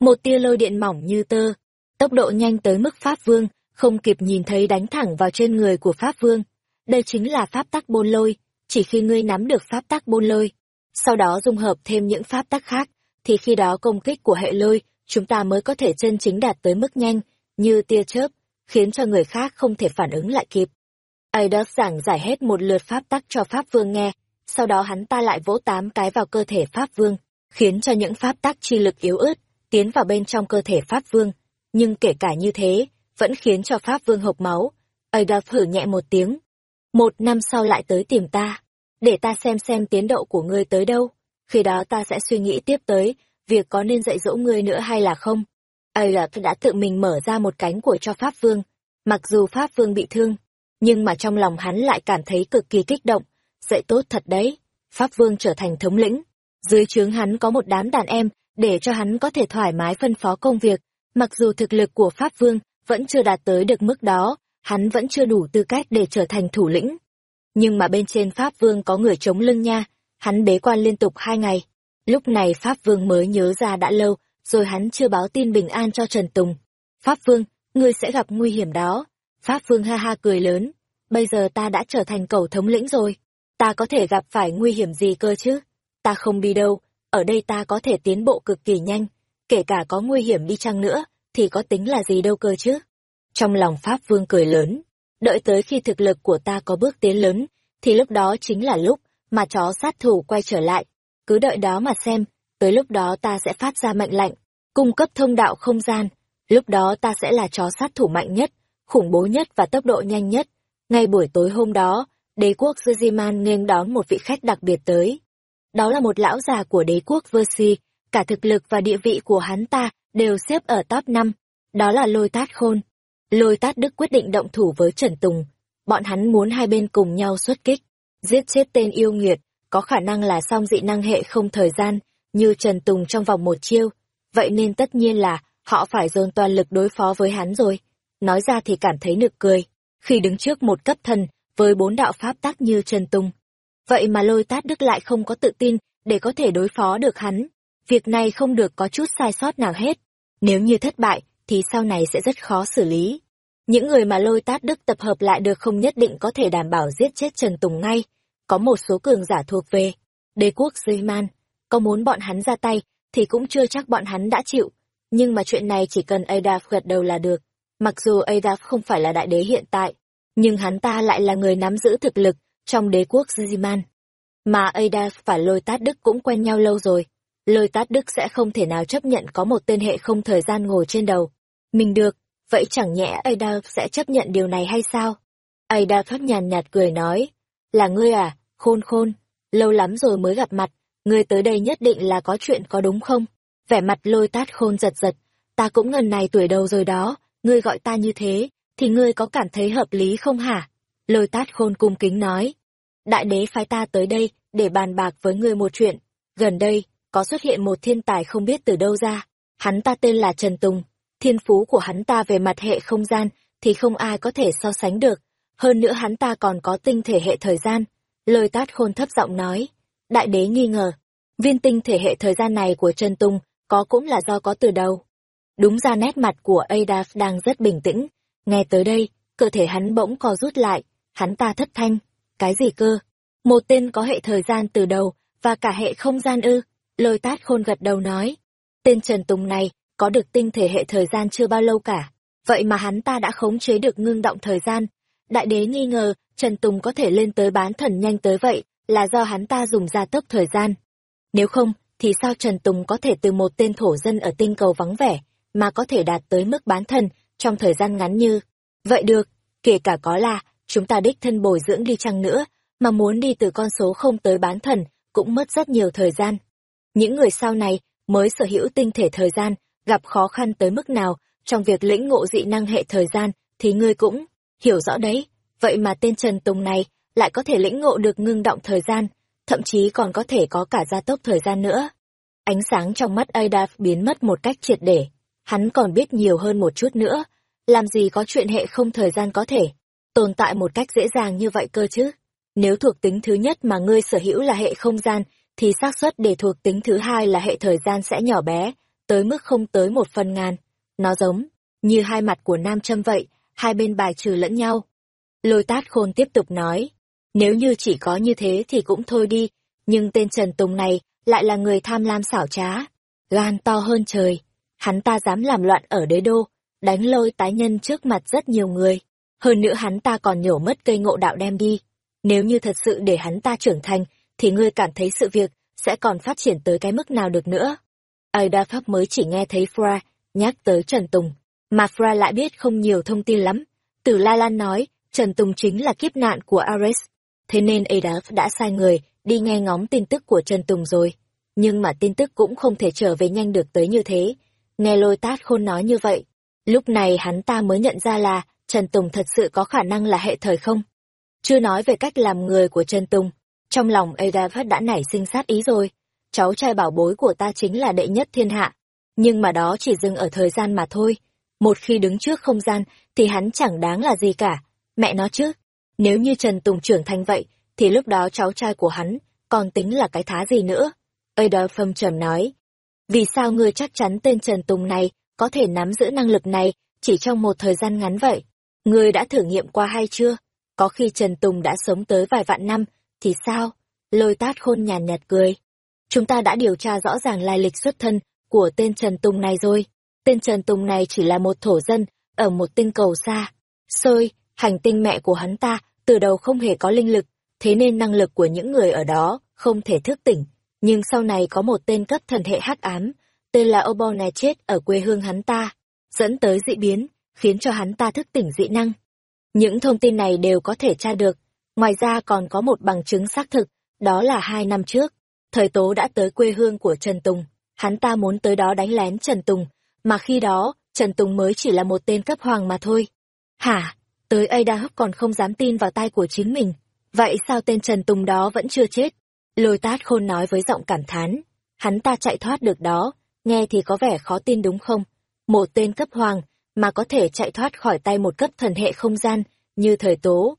Một tia lôi điện mỏng như tơ, tốc độ nhanh tới mức Pháp Vương, không kịp nhìn thấy đánh thẳng vào trên người của Pháp Vương. Đây chính là pháp tắc bôn lôi, chỉ khi ngươi nắm được pháp tắc bôn lôi, sau đó dung hợp thêm những pháp tắc khác, thì khi đó công kích của hệ lôi, chúng ta mới có thể chân chính đạt tới mức nhanh, như tia chớp, khiến cho người khác không thể phản ứng lại kịp. Aidos giảng giải hết một lượt pháp tắc cho Pháp Vương nghe, sau đó hắn ta lại vỗ tám cái vào cơ thể Pháp Vương, khiến cho những pháp tắc chi lực yếu ớt, tiến vào bên trong cơ thể Pháp Vương. Nhưng kể cả như thế, vẫn khiến cho Pháp Vương hộc máu. Aidos hử nhẹ một tiếng, một năm sau lại tới tìm ta, để ta xem xem tiến độ của ngươi tới đâu, khi đó ta sẽ suy nghĩ tiếp tới, việc có nên dạy dỗ ngươi nữa hay là không. Ai là đã tự mình mở ra một cánh của cho Pháp Vương, mặc dù Pháp Vương bị thương, nhưng mà trong lòng hắn lại cảm thấy cực kỳ kích động, dạy tốt thật đấy, Pháp Vương trở thành thống lĩnh, dưới trướng hắn có một đám đàn em, để cho hắn có thể thoải mái phân phó công việc, mặc dù thực lực của Pháp Vương vẫn chưa đạt tới được mức đó, hắn vẫn chưa đủ tư cách để trở thành thủ lĩnh. Nhưng mà bên trên Pháp Vương có người chống lưng nha, hắn bế quan liên tục hai ngày. Lúc này Pháp Vương mới nhớ ra đã lâu, rồi hắn chưa báo tin bình an cho Trần Tùng. Pháp Vương, ngươi sẽ gặp nguy hiểm đó. Pháp Vương ha ha cười lớn, bây giờ ta đã trở thành cầu thống lĩnh rồi. Ta có thể gặp phải nguy hiểm gì cơ chứ? Ta không đi đâu, ở đây ta có thể tiến bộ cực kỳ nhanh, kể cả có nguy hiểm đi chăng nữa, thì có tính là gì đâu cơ chứ? Trong lòng Pháp Vương cười lớn, đợi tới khi thực lực của ta có bước tiến lớn, thì lúc đó chính là lúc mà chó sát thủ quay trở lại. Cứ đợi đó mà xem, tới lúc đó ta sẽ phát ra mệnh lệnh, cung cấp thông đạo không gian. Lúc đó ta sẽ là chó sát thủ mạnh nhất, khủng bố nhất và tốc độ nhanh nhất. Ngay buổi tối hôm đó, đế quốc Ziziman nghênh đón một vị khách đặc biệt tới. Đó là một lão già của đế quốc Versi, cả thực lực và địa vị của hắn ta đều xếp ở top 5. Đó là lôi tát khôn. Lôi tát đức quyết định động thủ với Trần Tùng. Bọn hắn muốn hai bên cùng nhau xuất kích. Giết chết tên yêu nghiệt, có khả năng là song dị năng hệ không thời gian, như Trần Tùng trong vòng một chiêu. Vậy nên tất nhiên là họ phải dồn toàn lực đối phó với hắn rồi. Nói ra thì cảm thấy nực cười, khi đứng trước một cấp thần với bốn đạo pháp tác như Trần Tùng. Vậy mà lôi tát đức lại không có tự tin để có thể đối phó được hắn. Việc này không được có chút sai sót nào hết. Nếu như thất bại, thì sau này sẽ rất khó xử lý. Những người mà lôi tát đức tập hợp lại được không nhất định có thể đảm bảo giết chết Trần Tùng ngay. Có một số cường giả thuộc về đế quốc Zayman, có muốn bọn hắn ra tay thì cũng chưa chắc bọn hắn đã chịu. Nhưng mà chuyện này chỉ cần Adaf gật đầu là được. Mặc dù Adaf không phải là đại đế hiện tại, nhưng hắn ta lại là người nắm giữ thực lực trong đế quốc Ziziman Mà Adaf và Lôi Tát Đức cũng quen nhau lâu rồi. Lôi Tát Đức sẽ không thể nào chấp nhận có một tên hệ không thời gian ngồi trên đầu. Mình được, vậy chẳng nhẽ Ada sẽ chấp nhận điều này hay sao? Ada nhàn nhạt cười nói, là ngươi à, khôn khôn, lâu lắm rồi mới gặp mặt, ngươi tới đây nhất định là có chuyện có đúng không? Vẻ mặt lôi tát khôn giật giật, ta cũng ngần này tuổi đầu rồi đó, ngươi gọi ta như thế, thì ngươi có cảm thấy hợp lý không hả? Lôi tát khôn cung kính nói, đại đế phái ta tới đây để bàn bạc với ngươi một chuyện, gần đây, có xuất hiện một thiên tài không biết từ đâu ra, hắn ta tên là Trần Tùng, thiên phú của hắn ta về mặt hệ không gian thì không ai có thể so sánh được, hơn nữa hắn ta còn có tinh thể hệ thời gian. Lôi tát khôn thấp giọng nói. Đại đế nghi ngờ, viên tinh thể hệ thời gian này của Trần Tùng có cũng là do có từ đầu. Đúng ra nét mặt của Adaf đang rất bình tĩnh. Nghe tới đây, cơ thể hắn bỗng co rút lại, hắn ta thất thanh. Cái gì cơ? Một tên có hệ thời gian từ đầu, và cả hệ không gian ư? Lôi tát khôn gật đầu nói. Tên Trần Tùng này, có được tinh thể hệ thời gian chưa bao lâu cả. Vậy mà hắn ta đã khống chế được ngưng động thời gian. Đại đế nghi ngờ, Trần Tùng có thể lên tới bán thần nhanh tới vậy, là do hắn ta dùng gia tốc thời gian. Nếu không, thì sao Trần Tùng có thể từ một tên thổ dân ở tinh cầu vắng vẻ, mà có thể đạt tới mức bán thần trong thời gian ngắn như. Vậy được, kể cả có là, chúng ta đích thân bồi dưỡng đi chăng nữa, mà muốn đi từ con số không tới bán thần, cũng mất rất nhiều thời gian. Những người sau này mới sở hữu tinh thể thời gian, gặp khó khăn tới mức nào trong việc lĩnh ngộ dị năng hệ thời gian, thì ngươi cũng hiểu rõ đấy. Vậy mà tên Trần Tùng này lại có thể lĩnh ngộ được ngưng động thời gian, thậm chí còn có thể có cả gia tốc thời gian nữa. Ánh sáng trong mắt Adaf biến mất một cách triệt để. Hắn còn biết nhiều hơn một chút nữa. Làm gì có chuyện hệ không thời gian có thể tồn tại một cách dễ dàng như vậy cơ chứ? Nếu thuộc tính thứ nhất mà ngươi sở hữu là hệ không gian, thì xác suất để thuộc tính thứ hai là hệ thời gian sẽ nhỏ bé, tới mức không tới một phần ngàn. Nó giống như hai mặt của nam châm vậy, hai bên bài trừ lẫn nhau. Lôi tát khôn tiếp tục nói, nếu như chỉ có như thế thì cũng thôi đi, nhưng tên Trần Tùng này lại là người tham lam xảo trá, gan to hơn trời. Hắn ta dám làm loạn ở đế đô, đánh lôi tái nhân trước mặt rất nhiều người. Hơn nữa hắn ta còn nhổ mất cây ngộ đạo đem đi. Nếu như thật sự để hắn ta trưởng thành, thì ngươi cảm thấy sự việc sẽ còn phát triển tới cái mức nào được nữa. Aida Pháp mới chỉ nghe thấy Fra nhắc tới Trần Tùng, mà Fra lại biết không nhiều thông tin lắm. Từ La Lan nói, Trần Tùng chính là kiếp nạn của Ares, thế nên Ada đã sai người đi nghe ngóng tin tức của Trần Tùng rồi. Nhưng mà tin tức cũng không thể trở về nhanh được tới như thế. Nghe lôi tát khôn nói như vậy, lúc này hắn ta mới nhận ra là Trần Tùng thật sự có khả năng là hệ thời không. Chưa nói về cách làm người của Trần Tùng, trong lòng Ada đã nảy sinh sát ý rồi cháu trai bảo bối của ta chính là đệ nhất thiên hạ. Nhưng mà đó chỉ dừng ở thời gian mà thôi. Một khi đứng trước không gian, thì hắn chẳng đáng là gì cả. Mẹ nó chứ, nếu như Trần Tùng trưởng thành vậy, thì lúc đó cháu trai của hắn còn tính là cái thá gì nữa. ây đờ phâm trầm nói, vì sao ngươi chắc chắn tên Trần Tùng này có thể nắm giữ năng lực này chỉ trong một thời gian ngắn vậy? Ngươi đã thử nghiệm qua hay chưa? Có khi Trần Tùng đã sống tới vài vạn năm, thì sao? Lôi tát khôn nhàn nhạt cười. Chúng ta đã điều tra rõ ràng lai lịch xuất thân của tên Trần Tùng này rồi. Tên Trần Tùng này chỉ là một thổ dân ở một tinh cầu xa. Xôi, hành tinh mẹ của hắn ta từ đầu không hề có linh lực, thế nên năng lực của những người ở đó không thể thức tỉnh. Nhưng sau này có một tên cấp thần hệ hắc ám, tên là Obona chết ở quê hương hắn ta, dẫn tới dị biến, khiến cho hắn ta thức tỉnh dị năng. Những thông tin này đều có thể tra được. Ngoài ra còn có một bằng chứng xác thực, đó là hai năm trước, thời tố đã tới quê hương của Trần Tùng, hắn ta muốn tới đó đánh lén Trần Tùng, mà khi đó, Trần Tùng mới chỉ là một tên cấp hoàng mà thôi. Hả? Tới Ada còn không dám tin vào tay của chính mình. Vậy sao tên Trần Tùng đó vẫn chưa chết? Lôi tát khôn nói với giọng cảm thán. Hắn ta chạy thoát được đó, nghe thì có vẻ khó tin đúng không? Một tên cấp hoàng, mà có thể chạy thoát khỏi tay một cấp thần hệ không gian, như thời tố.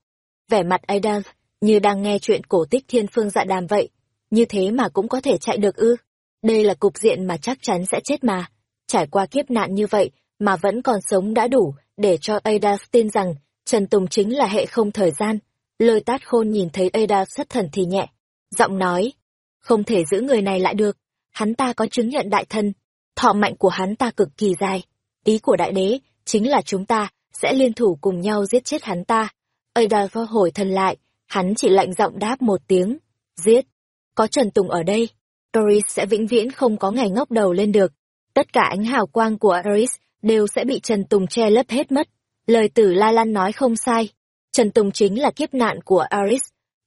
Vẻ mặt Ada, như đang nghe chuyện cổ tích thiên phương dạ đàm vậy, như thế mà cũng có thể chạy được ư. Đây là cục diện mà chắc chắn sẽ chết mà. Trải qua kiếp nạn như vậy mà vẫn còn sống đã đủ để cho Ada tin rằng Trần Tùng chính là hệ không thời gian. Lôi tát khôn nhìn thấy Ada xuất thần thì nhẹ. Giọng nói, không thể giữ người này lại được. Hắn ta có chứng nhận đại thân. Thọ mạnh của hắn ta cực kỳ dài. Ý của đại đế chính là chúng ta sẽ liên thủ cùng nhau giết chết hắn ta. Ada hồi thần lại, hắn chỉ lạnh giọng đáp một tiếng. Giết. Có Trần Tùng ở đây, Doris sẽ vĩnh viễn không có ngày ngóc đầu lên được. Tất cả ánh hào quang của Doris đều sẽ bị Trần Tùng che lấp hết mất. Lời tử La Lan nói không sai. Trần Tùng chính là kiếp nạn của Aris.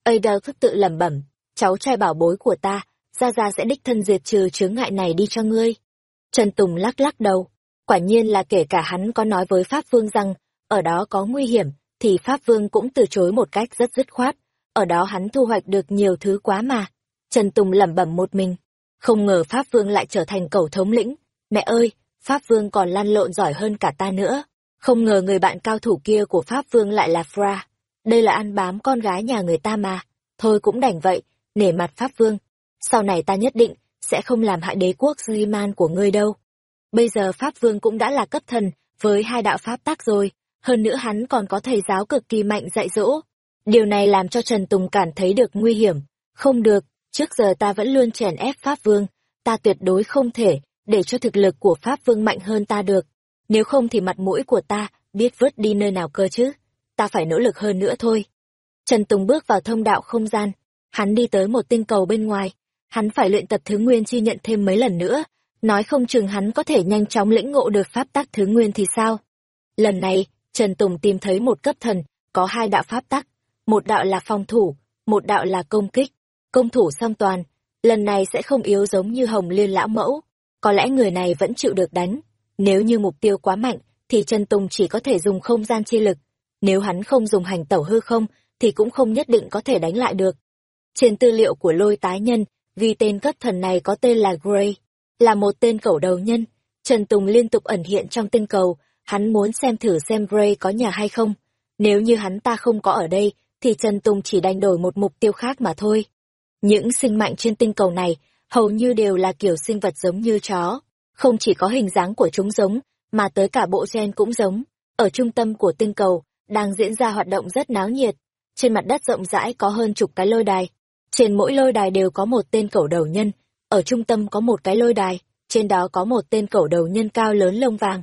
Ada thức tự lẩm bẩm, cháu trai bảo bối của ta, Gia Gia sẽ đích thân diệt trừ chướng ngại này đi cho ngươi. Trần Tùng lắc lắc đầu. Quả nhiên là kể cả hắn có nói với Pháp Vương rằng, ở đó có nguy hiểm, thì Pháp Vương cũng từ chối một cách rất dứt khoát. Ở đó hắn thu hoạch được nhiều thứ quá mà. Trần Tùng lẩm bẩm một mình. Không ngờ Pháp Vương lại trở thành cầu thống lĩnh. Mẹ ơi, Pháp Vương còn lan lộn giỏi hơn cả ta nữa. Không ngờ người bạn cao thủ kia của Pháp Vương lại là Fra. Đây là ăn bám con gái nhà người ta mà. Thôi cũng đành vậy, nể mặt Pháp Vương. Sau này ta nhất định sẽ không làm hại đế quốc Suleiman của ngươi đâu. Bây giờ Pháp Vương cũng đã là cấp thần với hai đạo Pháp tác rồi, hơn nữa hắn còn có thầy giáo cực kỳ mạnh dạy dỗ. Điều này làm cho Trần Tùng cảm thấy được nguy hiểm. Không được, trước giờ ta vẫn luôn chèn ép Pháp Vương, ta tuyệt đối không thể để cho thực lực của Pháp Vương mạnh hơn ta được. Nếu không thì mặt mũi của ta biết vứt đi nơi nào cơ chứ. Ta phải nỗ lực hơn nữa thôi. Trần Tùng bước vào thông đạo không gian. Hắn đi tới một tinh cầu bên ngoài. Hắn phải luyện tập thứ nguyên chi nhận thêm mấy lần nữa. Nói không chừng hắn có thể nhanh chóng lĩnh ngộ được pháp tắc thứ nguyên thì sao. Lần này, Trần Tùng tìm thấy một cấp thần, có hai đạo pháp tắc. Một đạo là phòng thủ, một đạo là công kích. Công thủ song toàn, lần này sẽ không yếu giống như Hồng Liên lão mẫu. Có lẽ người này vẫn chịu được đánh. Nếu như mục tiêu quá mạnh, thì Trần Tùng chỉ có thể dùng không gian chi lực. Nếu hắn không dùng hành tẩu hư không, thì cũng không nhất định có thể đánh lại được. Trên tư liệu của lôi tái nhân, ghi tên cấp thần này có tên là Gray, là một tên cẩu đầu nhân. Trần Tùng liên tục ẩn hiện trong tinh cầu, hắn muốn xem thử xem Gray có nhà hay không. Nếu như hắn ta không có ở đây, thì Trần Tùng chỉ đành đổi một mục tiêu khác mà thôi. Những sinh mạnh trên tinh cầu này, hầu như đều là kiểu sinh vật giống như chó. Không chỉ có hình dáng của chúng giống, mà tới cả bộ gen cũng giống. Ở trung tâm của tinh cầu, đang diễn ra hoạt động rất náo nhiệt. Trên mặt đất rộng rãi có hơn chục cái lôi đài. Trên mỗi lôi đài đều có một tên cẩu đầu nhân. Ở trung tâm có một cái lôi đài, trên đó có một tên cẩu đầu nhân cao lớn lông vàng.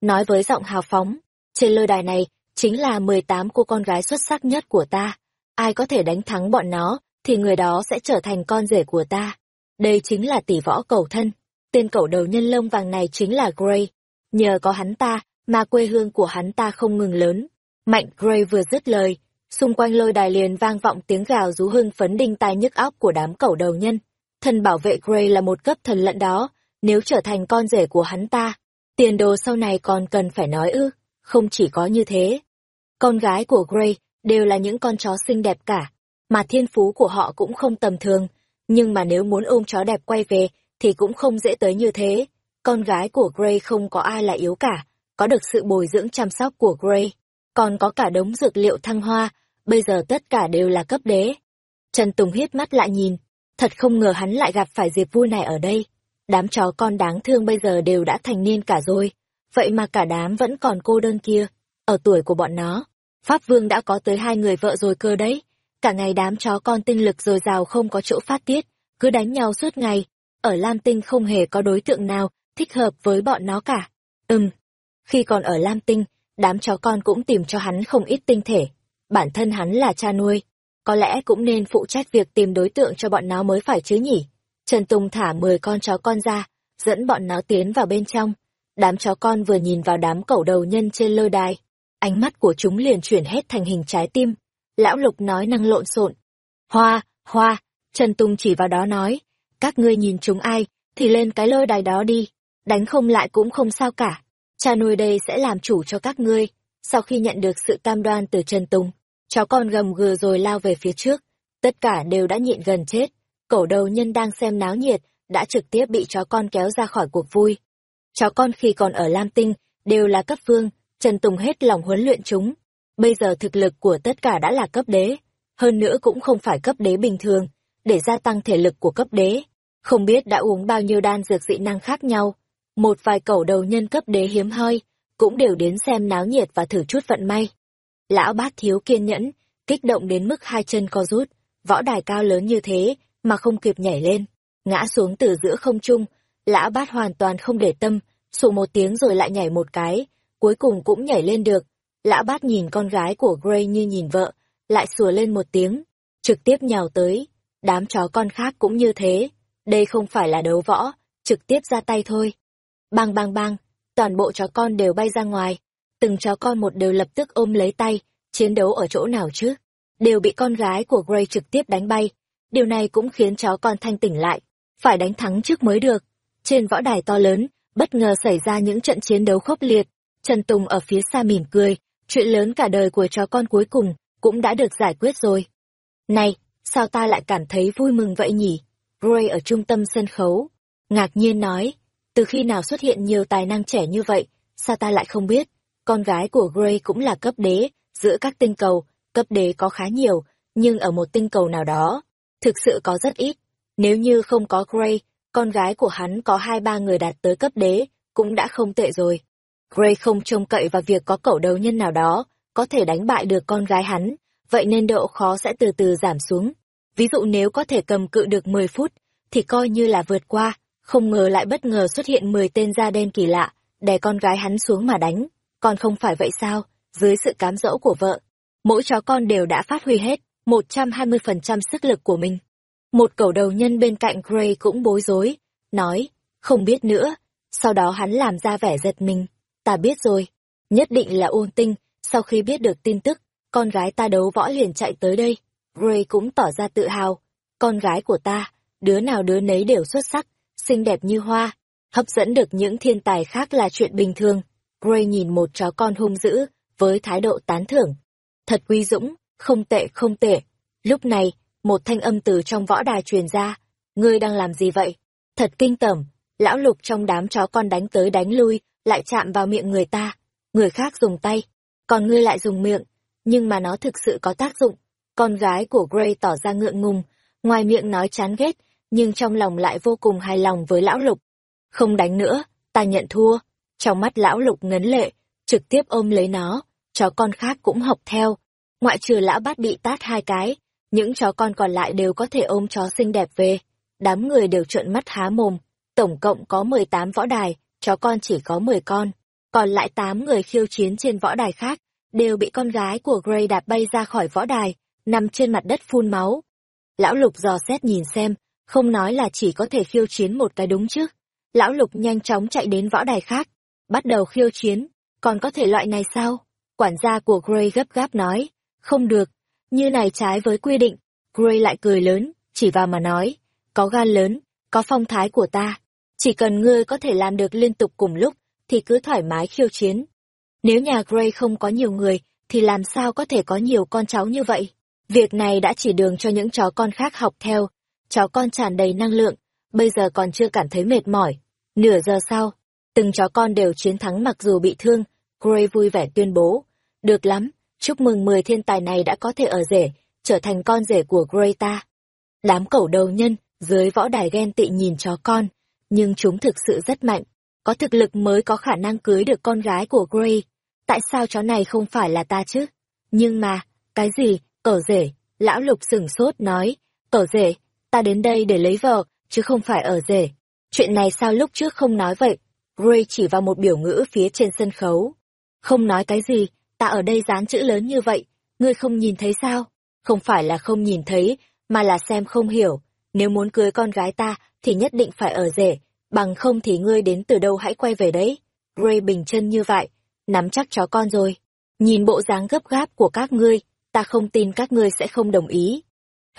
Nói với giọng hào phóng, trên lôi đài này, chính là 18 cô con gái xuất sắc nhất của ta. Ai có thể đánh thắng bọn nó, thì người đó sẽ trở thành con rể của ta. Đây chính là tỷ võ cầu thân. Tên cẩu đầu nhân lông vàng này chính là Gray. Nhờ có hắn ta, mà quê hương của hắn ta không ngừng lớn. Mạnh Gray vừa dứt lời, xung quanh lôi đài liền vang vọng tiếng gào rú hưng phấn đinh tai nhức óc của đám cẩu đầu nhân. Thần bảo vệ Gray là một cấp thần lận đó, nếu trở thành con rể của hắn ta, tiền đồ sau này còn cần phải nói ư, không chỉ có như thế. Con gái của Gray đều là những con chó xinh đẹp cả, mà thiên phú của họ cũng không tầm thường, nhưng mà nếu muốn ôm chó đẹp quay về thì cũng không dễ tới như thế. Con gái của Gray không có ai là yếu cả, có được sự bồi dưỡng chăm sóc của Gray, còn có cả đống dược liệu thăng hoa, bây giờ tất cả đều là cấp đế. Trần Tùng hiếp mắt lại nhìn, thật không ngờ hắn lại gặp phải Diệp vui này ở đây. Đám chó con đáng thương bây giờ đều đã thành niên cả rồi, vậy mà cả đám vẫn còn cô đơn kia. Ở tuổi của bọn nó, Pháp Vương đã có tới hai người vợ rồi cơ đấy. Cả ngày đám chó con tinh lực dồi dào không có chỗ phát tiết, cứ đánh nhau suốt ngày. Ở Lam Tinh không hề có đối tượng nào thích hợp với bọn nó cả. Ừm, khi còn ở Lam Tinh, đám chó con cũng tìm cho hắn không ít tinh thể. Bản thân hắn là cha nuôi, có lẽ cũng nên phụ trách việc tìm đối tượng cho bọn nó mới phải chứ nhỉ. Trần Tùng thả 10 con chó con ra, dẫn bọn nó tiến vào bên trong. Đám chó con vừa nhìn vào đám cẩu đầu nhân trên lôi đài, ánh mắt của chúng liền chuyển hết thành hình trái tim. Lão Lục nói năng lộn xộn. Hoa, hoa, Trần Tùng chỉ vào đó nói, các ngươi nhìn chúng ai, thì lên cái lôi đài đó đi, đánh không lại cũng không sao cả. Cha nuôi đây sẽ làm chủ cho các ngươi. Sau khi nhận được sự cam đoan từ Trần Tùng, chó con gầm gừ rồi lao về phía trước. Tất cả đều đã nhịn gần chết. Cổ đầu nhân đang xem náo nhiệt, đã trực tiếp bị chó con kéo ra khỏi cuộc vui. Chó con khi còn ở Lam Tinh, đều là cấp vương, Trần Tùng hết lòng huấn luyện chúng. Bây giờ thực lực của tất cả đã là cấp đế, hơn nữa cũng không phải cấp đế bình thường, để gia tăng thể lực của cấp đế. Không biết đã uống bao nhiêu đan dược dị năng khác nhau, một vài cẩu đầu nhân cấp đế hiếm hoi, cũng đều đến xem náo nhiệt và thử chút vận may. Lão bát thiếu kiên nhẫn, kích động đến mức hai chân co rút, võ đài cao lớn như thế mà không kịp nhảy lên, ngã xuống từ giữa không trung, lão bát hoàn toàn không để tâm, sụ một tiếng rồi lại nhảy một cái, cuối cùng cũng nhảy lên được. Lão bát nhìn con gái của Gray như nhìn vợ, lại sủa lên một tiếng, trực tiếp nhào tới. Đám chó con khác cũng như thế, đây không phải là đấu võ, trực tiếp ra tay thôi. Bang bang bang, toàn bộ chó con đều bay ra ngoài, từng chó con một đều lập tức ôm lấy tay, chiến đấu ở chỗ nào chứ? Đều bị con gái của Gray trực tiếp đánh bay. Điều này cũng khiến chó con thanh tỉnh lại, phải đánh thắng trước mới được. Trên võ đài to lớn, bất ngờ xảy ra những trận chiến đấu khốc liệt. Trần Tùng ở phía xa mỉm cười, chuyện lớn cả đời của chó con cuối cùng cũng đã được giải quyết rồi. Này, sao ta lại cảm thấy vui mừng vậy nhỉ? Gray ở trung tâm sân khấu, ngạc nhiên nói, từ khi nào xuất hiện nhiều tài năng trẻ như vậy, sao ta lại không biết? Con gái của Gray cũng là cấp đế, giữa các tinh cầu, cấp đế có khá nhiều, nhưng ở một tinh cầu nào đó, thực sự có rất ít. Nếu như không có Gray, con gái của hắn có hai ba người đạt tới cấp đế, cũng đã không tệ rồi. Gray không trông cậy vào việc có cẩu đầu nhân nào đó, có thể đánh bại được con gái hắn, vậy nên độ khó sẽ từ từ giảm xuống. Ví dụ nếu có thể cầm cự được 10 phút, thì coi như là vượt qua, không ngờ lại bất ngờ xuất hiện 10 tên da đen kỳ lạ, đè con gái hắn xuống mà đánh. Còn không phải vậy sao, dưới sự cám dỗ của vợ, mỗi chó con đều đã phát huy hết 120% sức lực của mình. Một cẩu đầu nhân bên cạnh Gray cũng bối rối, nói, không biết nữa. Sau đó hắn làm ra vẻ giật mình. Ta biết rồi, nhất định là ôn tinh, sau khi biết được tin tức, con gái ta đấu võ liền chạy tới đây. Gray cũng tỏ ra tự hào. Con gái của ta, đứa nào đứa nấy đều xuất sắc, xinh đẹp như hoa, hấp dẫn được những thiên tài khác là chuyện bình thường. Gray nhìn một chó con hung dữ, với thái độ tán thưởng. Thật uy dũng, không tệ không tệ. Lúc này, một thanh âm từ trong võ đài truyền ra. Ngươi đang làm gì vậy? Thật kinh tởm. Lão lục trong đám chó con đánh tới đánh lui, lại chạm vào miệng người ta. Người khác dùng tay, còn ngươi lại dùng miệng. Nhưng mà nó thực sự có tác dụng. Con gái của Gray tỏ ra ngượng ngùng, ngoài miệng nói chán ghét, nhưng trong lòng lại vô cùng hài lòng với lão lục. Không đánh nữa, ta nhận thua. Trong mắt lão lục ngấn lệ, trực tiếp ôm lấy nó, chó con khác cũng học theo. Ngoại trừ lão bát bị tát hai cái, những chó con còn lại đều có thể ôm chó xinh đẹp về. Đám người đều trợn mắt há mồm, tổng cộng có 18 võ đài, chó con chỉ có 10 con. Còn lại 8 người khiêu chiến trên võ đài khác, đều bị con gái của Gray đạp bay ra khỏi võ đài, nằm trên mặt đất phun máu. Lão Lục dò xét nhìn xem, không nói là chỉ có thể khiêu chiến một cái đúng chứ. Lão Lục nhanh chóng chạy đến võ đài khác, bắt đầu khiêu chiến, còn có thể loại này sao? Quản gia của Gray gấp gáp nói, không được, như này trái với quy định. Gray lại cười lớn, chỉ vào mà nói, có gan lớn, có phong thái của ta. Chỉ cần ngươi có thể làm được liên tục cùng lúc, thì cứ thoải mái khiêu chiến. Nếu nhà Gray không có nhiều người, thì làm sao có thể có nhiều con cháu như vậy? Việc này đã chỉ đường cho những chó con khác học theo. Chó con tràn đầy năng lượng, bây giờ còn chưa cảm thấy mệt mỏi. Nửa giờ sau, từng chó con đều chiến thắng mặc dù bị thương, Gray vui vẻ tuyên bố. Được lắm, chúc mừng 10 thiên tài này đã có thể ở rể, trở thành con rể của Gray ta. Đám cẩu đầu nhân, dưới võ đài ghen tị nhìn chó con, nhưng chúng thực sự rất mạnh. Có thực lực mới có khả năng cưới được con gái của Gray. Tại sao chó này không phải là ta chứ? Nhưng mà, cái gì, Cỏ rể, lão lục sửng sốt nói, cỏ rể, ta đến đây để lấy vợ, chứ không phải ở rể. Chuyện này sao lúc trước không nói vậy? Ray chỉ vào một biểu ngữ phía trên sân khấu. Không nói cái gì, ta ở đây dán chữ lớn như vậy, ngươi không nhìn thấy sao? Không phải là không nhìn thấy, mà là xem không hiểu. Nếu muốn cưới con gái ta, thì nhất định phải ở rể, bằng không thì ngươi đến từ đâu hãy quay về đấy. Ray bình chân như vậy, nắm chắc chó con rồi. Nhìn bộ dáng gấp gáp của các ngươi, ta không tin các ngươi sẽ không đồng ý.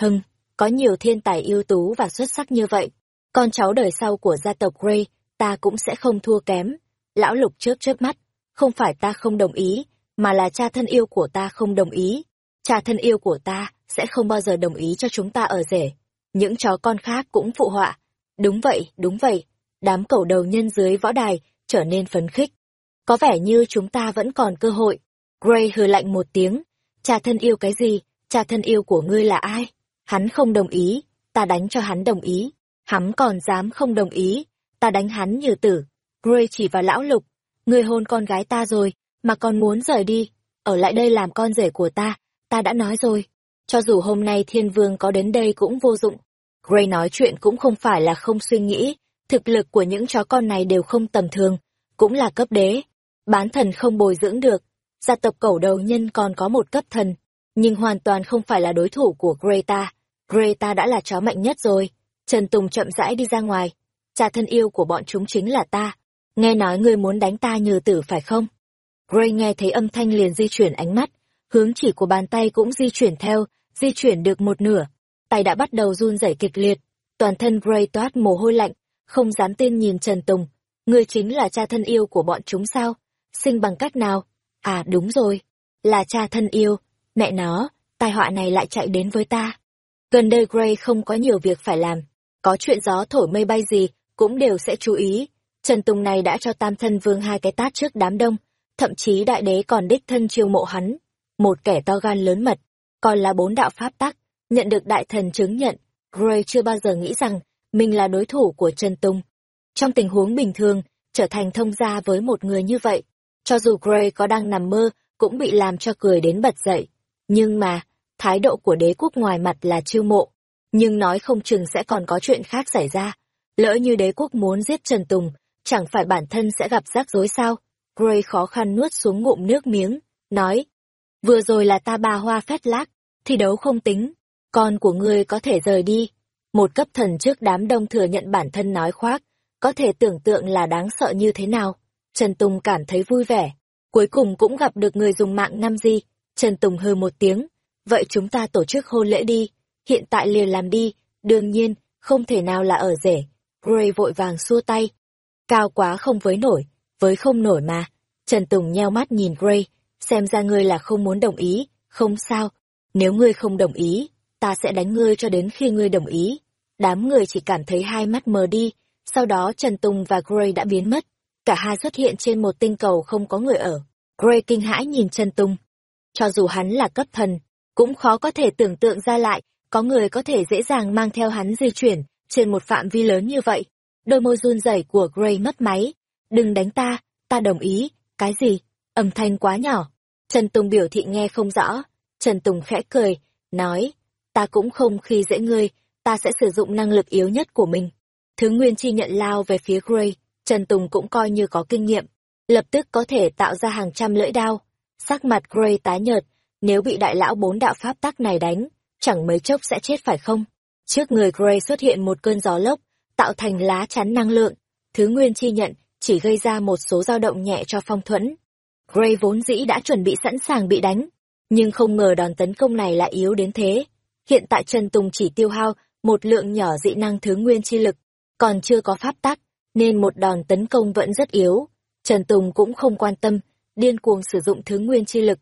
Hưng, có nhiều thiên tài ưu tú và xuất sắc như vậy. Con cháu đời sau của gia tộc Gray, ta cũng sẽ không thua kém. Lão Lục chớp chớp mắt, không phải ta không đồng ý, mà là cha thân yêu của ta không đồng ý. Cha thân yêu của ta sẽ không bao giờ đồng ý cho chúng ta ở rể. Những chó con khác cũng phụ họa. Đúng vậy, đúng vậy. Đám cẩu đầu nhân dưới võ đài trở nên phấn khích. Có vẻ như chúng ta vẫn còn cơ hội. Gray hừ lạnh một tiếng. Cha thân yêu cái gì? Cha thân yêu của ngươi là ai? Hắn không đồng ý. Ta đánh cho hắn đồng ý. Hắn còn dám không đồng ý. Ta đánh hắn như tử. Gray chỉ vào lão lục. Ngươi hôn con gái ta rồi, mà còn muốn rời đi. Ở lại đây làm con rể của ta. Ta đã nói rồi. Cho dù hôm nay thiên vương có đến đây cũng vô dụng. Gray nói chuyện cũng không phải là không suy nghĩ. Thực lực của những chó con này đều không tầm thường. Cũng là cấp đế. Bán thần không bồi dưỡng được. Gia tộc cẩu đầu nhân còn có một cấp thần. Nhưng hoàn toàn không phải là đối thủ của Greta. Greta đã là chó mạnh nhất rồi. Trần Tùng chậm rãi đi ra ngoài. Cha thân yêu của bọn chúng chính là ta. Nghe nói ngươi muốn đánh ta như tử phải không? Gray nghe thấy âm thanh liền di chuyển ánh mắt. Hướng chỉ của bàn tay cũng di chuyển theo, di chuyển được một nửa. Tay đã bắt đầu run rẩy kịch liệt. Toàn thân Gray toát mồ hôi lạnh, không dám tin nhìn Trần Tùng. Ngươi chính là cha thân yêu của bọn chúng sao? Sinh bằng cách nào? À đúng rồi, là cha thân yêu. Mẹ nó, tai họa này lại chạy đến với ta. Gần đây Gray không có nhiều việc phải làm. Có chuyện gió thổi mây bay gì, cũng đều sẽ chú ý. Trần Tùng này đã cho tam thân vương hai cái tát trước đám đông. Thậm chí đại đế còn đích thân chiêu mộ hắn. một kẻ to gan lớn mật, còn là bốn đạo pháp tắc, nhận được đại thần chứng nhận, Gray chưa bao giờ nghĩ rằng mình là đối thủ của Trần Tùng. Trong tình huống bình thường, trở thành thông gia với một người như vậy, cho dù Gray có đang nằm mơ, cũng bị làm cho cười đến bật dậy. Nhưng mà, thái độ của đế quốc ngoài mặt là chiêu mộ, nhưng nói không chừng sẽ còn có chuyện khác xảy ra. Lỡ như đế quốc muốn giết Trần Tùng, chẳng phải bản thân sẽ gặp rắc rối sao? Gray khó khăn nuốt xuống ngụm nước miếng, nói, vừa rồi là ta ba hoa phét lác, thi đấu không tính, con của ngươi có thể rời đi. Một cấp thần trước đám đông thừa nhận bản thân nói khoác, có thể tưởng tượng là đáng sợ như thế nào. Trần Tùng cảm thấy vui vẻ, cuối cùng cũng gặp được người dùng mạng năm gì. Trần Tùng hừ một tiếng, vậy chúng ta tổ chức hôn lễ đi, hiện tại liền làm đi, đương nhiên, không thể nào là ở rể. Gray vội vàng xua tay. Cao quá không với nổi, với không nổi mà. Trần Tùng nheo mắt nhìn Gray, xem ra ngươi là không muốn đồng ý, không sao. Nếu ngươi không đồng ý, ta sẽ đánh ngươi cho đến khi ngươi đồng ý. Đám người chỉ cảm thấy hai mắt mờ đi, sau đó Trần Tùng và Gray đã biến mất. Cả hai xuất hiện trên một tinh cầu không có người ở. Gray kinh hãi nhìn Trần Tung. Cho dù hắn là cấp thần, cũng khó có thể tưởng tượng ra lại, có người có thể dễ dàng mang theo hắn di chuyển trên một phạm vi lớn như vậy. Đôi môi run rẩy của Gray mất máy. Đừng đánh ta, ta đồng ý. Cái gì? Âm thanh quá nhỏ. Trần Tùng biểu thị nghe không rõ. Trần Tùng khẽ cười, nói, ta cũng không khi dễ ngươi, ta sẽ sử dụng năng lực yếu nhất của mình. Thứ Nguyên Chi nhận lao về phía Gray, Trần Tùng cũng coi như có kinh nghiệm, lập tức có thể tạo ra hàng trăm lưỡi đao. Sắc mặt Gray tái nhợt, nếu bị đại lão bốn đạo pháp tắc này đánh, chẳng mấy chốc sẽ chết phải không? Trước người Gray xuất hiện một cơn gió lốc, tạo thành lá chắn năng lượng. Thứ Nguyên Chi nhận chỉ gây ra một số dao động nhẹ cho phong thuẫn. Gray vốn dĩ đã chuẩn bị sẵn sàng bị đánh, nhưng không ngờ đòn tấn công này lại yếu đến thế. Hiện tại Trần Tùng chỉ tiêu hao một lượng nhỏ dị năng thứ nguyên chi lực, còn chưa có pháp tắc, nên một đòn tấn công vẫn rất yếu. Trần Tùng cũng không quan tâm, điên cuồng sử dụng thứ nguyên chi lực.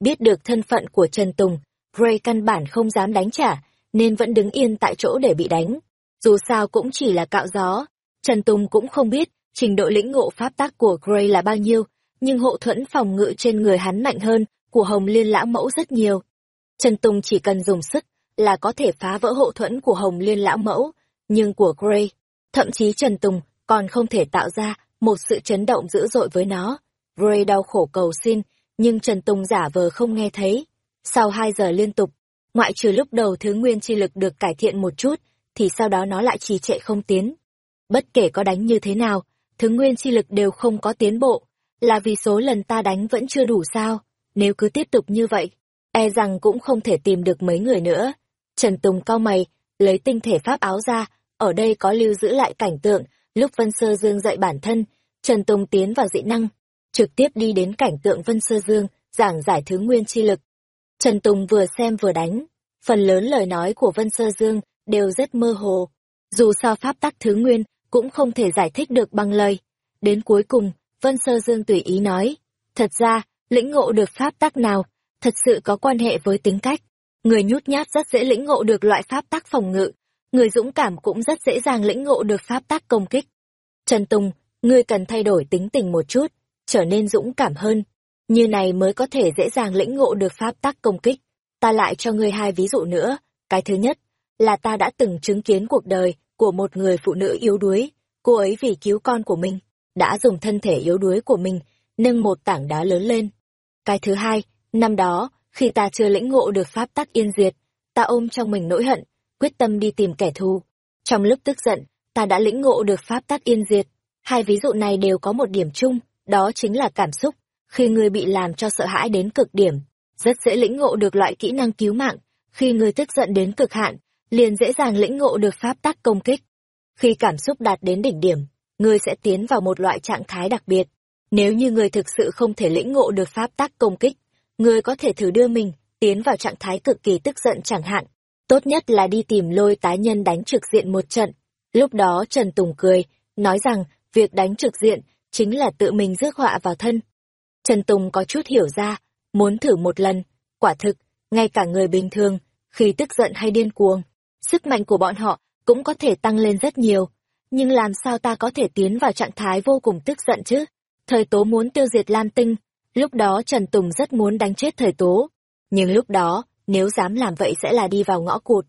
Biết được thân phận của Trần Tùng, Gray căn bản không dám đánh trả, nên vẫn đứng yên tại chỗ để bị đánh. Dù sao cũng chỉ là cạo gió. Trần Tùng cũng không biết trình độ lĩnh ngộ pháp tác của Gray là bao nhiêu, nhưng hộ thuẫn phòng ngự trên người hắn mạnh hơn của Hồng Liên Lão Mẫu rất nhiều. Trần Tùng chỉ cần dùng sức là có thể phá vỡ hộ thuẫn của Hồng Liên Lão Mẫu, nhưng của Gray, thậm chí Trần Tùng còn không thể tạo ra một sự chấn động dữ dội với nó. Ray đau khổ cầu xin, nhưng Trần Tùng giả vờ không nghe thấy. Sau hai giờ liên tục, ngoại trừ lúc đầu thứ nguyên chi lực được cải thiện một chút, thì sau đó nó lại trì trệ không tiến. Bất kể có đánh như thế nào, thứ nguyên chi lực đều không có tiến bộ, là vì số lần ta đánh vẫn chưa đủ sao, nếu cứ tiếp tục như vậy, e rằng cũng không thể tìm được mấy người nữa. Trần Tùng cao mày, lấy tinh thể pháp áo ra, ở đây có lưu giữ lại cảnh tượng, lúc Vân Sơ Dương dạy bản thân, Trần Tùng tiến vào dị năng, trực tiếp đi đến cảnh tượng Vân Sơ Dương, giảng giải thứ nguyên chi lực. Trần Tùng vừa xem vừa đánh, phần lớn lời nói của Vân Sơ Dương đều rất mơ hồ. Dù sao pháp tắc thứ nguyên cũng không thể giải thích được bằng lời. Đến cuối cùng, Vân Sơ Dương tùy ý nói, thật ra, lĩnh ngộ được pháp tắc nào, thật sự có quan hệ với tính cách. Người nhút nhát rất dễ lĩnh ngộ được loại pháp tắc phòng ngự, người dũng cảm cũng rất dễ dàng lĩnh ngộ được pháp tắc công kích. Trần Tùng, ngươi cần thay đổi tính tình một chút, trở nên dũng cảm hơn. Như này mới có thể dễ dàng lĩnh ngộ được pháp tắc công kích. Ta lại cho ngươi hai ví dụ nữa. Cái thứ nhất, là ta đã từng chứng kiến cuộc đời của một người phụ nữ yếu đuối. Cô ấy vì cứu con của mình, đã dùng thân thể yếu đuối của mình, nâng một tảng đá lớn lên. Cái thứ hai, năm đó, khi ta chưa lĩnh ngộ được pháp tắc yên diệt, ta ôm trong mình nỗi hận, quyết tâm đi tìm kẻ thù. Trong lúc tức giận, ta đã lĩnh ngộ được pháp tắc yên diệt. Hai ví dụ này đều có một điểm chung, đó chính là cảm xúc. Khi người bị làm cho sợ hãi đến cực điểm, rất dễ lĩnh ngộ được loại kỹ năng cứu mạng. Khi người tức giận đến cực hạn, liền dễ dàng lĩnh ngộ được pháp tắc công kích. Khi cảm xúc đạt đến đỉnh điểm, người sẽ tiến vào một loại trạng thái đặc biệt. Nếu như người thực sự không thể lĩnh ngộ được pháp tắc công kích, người có thể thử đưa mình tiến vào trạng thái cực kỳ tức giận chẳng hạn. Tốt nhất là đi tìm lôi tái nhân đánh trực diện một trận. Lúc đó Trần Tùng cười, nói rằng việc đánh trực diện chính là tự mình rước họa vào thân. Trần Tùng có chút hiểu ra, muốn thử một lần. Quả thực, ngay cả người bình thường, khi tức giận hay điên cuồng, sức mạnh của bọn họ cũng có thể tăng lên rất nhiều. Nhưng làm sao ta có thể tiến vào trạng thái vô cùng tức giận chứ? Thời tố muốn tiêu diệt Lam Tinh, lúc đó Trần Tùng rất muốn đánh chết thời tố, Nhưng lúc đó, nếu dám làm vậy sẽ là đi vào ngõ cụt.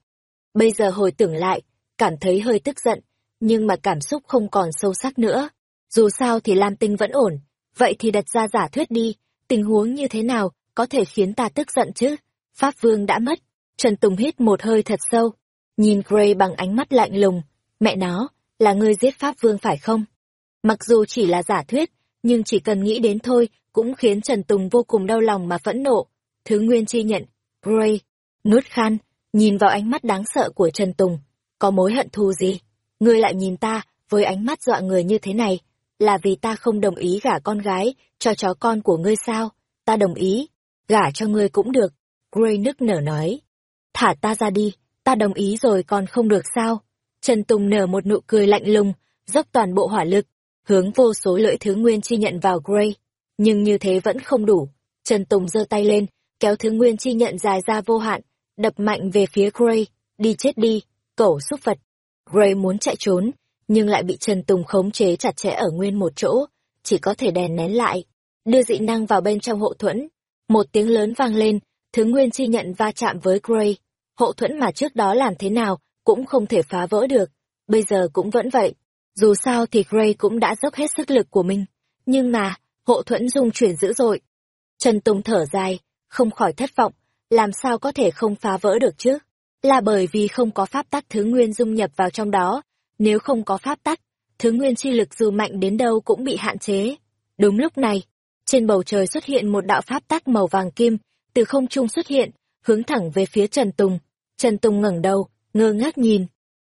Bây giờ hồi tưởng lại, cảm thấy hơi tức giận, nhưng mà cảm xúc không còn sâu sắc nữa. Dù sao thì Lam Tinh vẫn ổn, vậy thì đặt ra giả thuyết đi, tình huống như thế nào có thể khiến ta tức giận chứ? Pháp Vương đã mất, Trần Tùng hít một hơi thật sâu, nhìn Gray bằng ánh mắt lạnh lùng, mẹ nó, là ngươi giết Pháp Vương phải không? Mặc dù chỉ là giả thuyết, nhưng chỉ cần nghĩ đến thôi cũng khiến Trần Tùng vô cùng đau lòng mà phẫn nộ. Thứ Nguyên chi nhận, Gray, nuốt khan, nhìn vào ánh mắt đáng sợ của Trần Tùng, có mối hận thù gì? Ngươi lại nhìn ta với ánh mắt dọa người như thế này, là vì ta không đồng ý gả con gái cho chó con của ngươi sao? Ta đồng ý, gả cho ngươi cũng được. Gray nức nở nói. Thả ta ra đi, ta đồng ý rồi còn không được sao? Trần Tùng nở một nụ cười lạnh lùng, dốc toàn bộ hỏa lực, hướng vô số lưỡi thứ nguyên chi nhận vào Gray. Nhưng như thế vẫn không đủ. Trần Tùng giơ tay lên, kéo thứ nguyên chi nhận dài ra vô hạn, đập mạnh về phía Gray. Đi chết đi, cẩu xúc vật. Gray muốn chạy trốn, nhưng lại bị Trần Tùng khống chế chặt chẽ ở nguyên một chỗ, chỉ có thể đèn nén lại, đưa dị năng vào bên trong hộ thuẫn. Một tiếng lớn vang lên, thứ nguyên chi nhận va chạm với Gray. Hộ thuẫn mà trước đó làm thế nào cũng không thể phá vỡ được, bây giờ cũng vẫn vậy. Dù sao thì Gray cũng đã dốc hết sức lực của mình, nhưng mà, hộ thuẫn dung chuyển dữ dội. Trần Tùng thở dài, không khỏi thất vọng, làm sao có thể không phá vỡ được chứ? Là bởi vì không có pháp tắc thứ nguyên dung nhập vào trong đó, nếu không có pháp tắc, thứ nguyên chi lực dù mạnh đến đâu cũng bị hạn chế. Đúng lúc này, trên bầu trời xuất hiện một đạo pháp tắc màu vàng kim, từ không trung xuất hiện, hướng thẳng về phía Trần Tùng. Trần Tùng ngẩng đầu, ngơ ngác nhìn.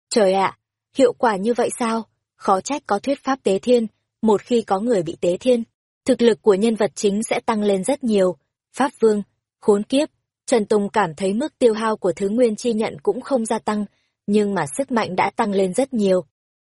Trời ạ, hiệu quả như vậy sao? Khó trách có thuyết pháp tế thiên, một khi có người bị tế thiên, thực lực của nhân vật chính sẽ tăng lên rất nhiều. Pháp Vương, khốn kiếp, Trần Tùng cảm thấy mức tiêu hao của thứ nguyên chi nhận cũng không gia tăng, nhưng mà sức mạnh đã tăng lên rất nhiều.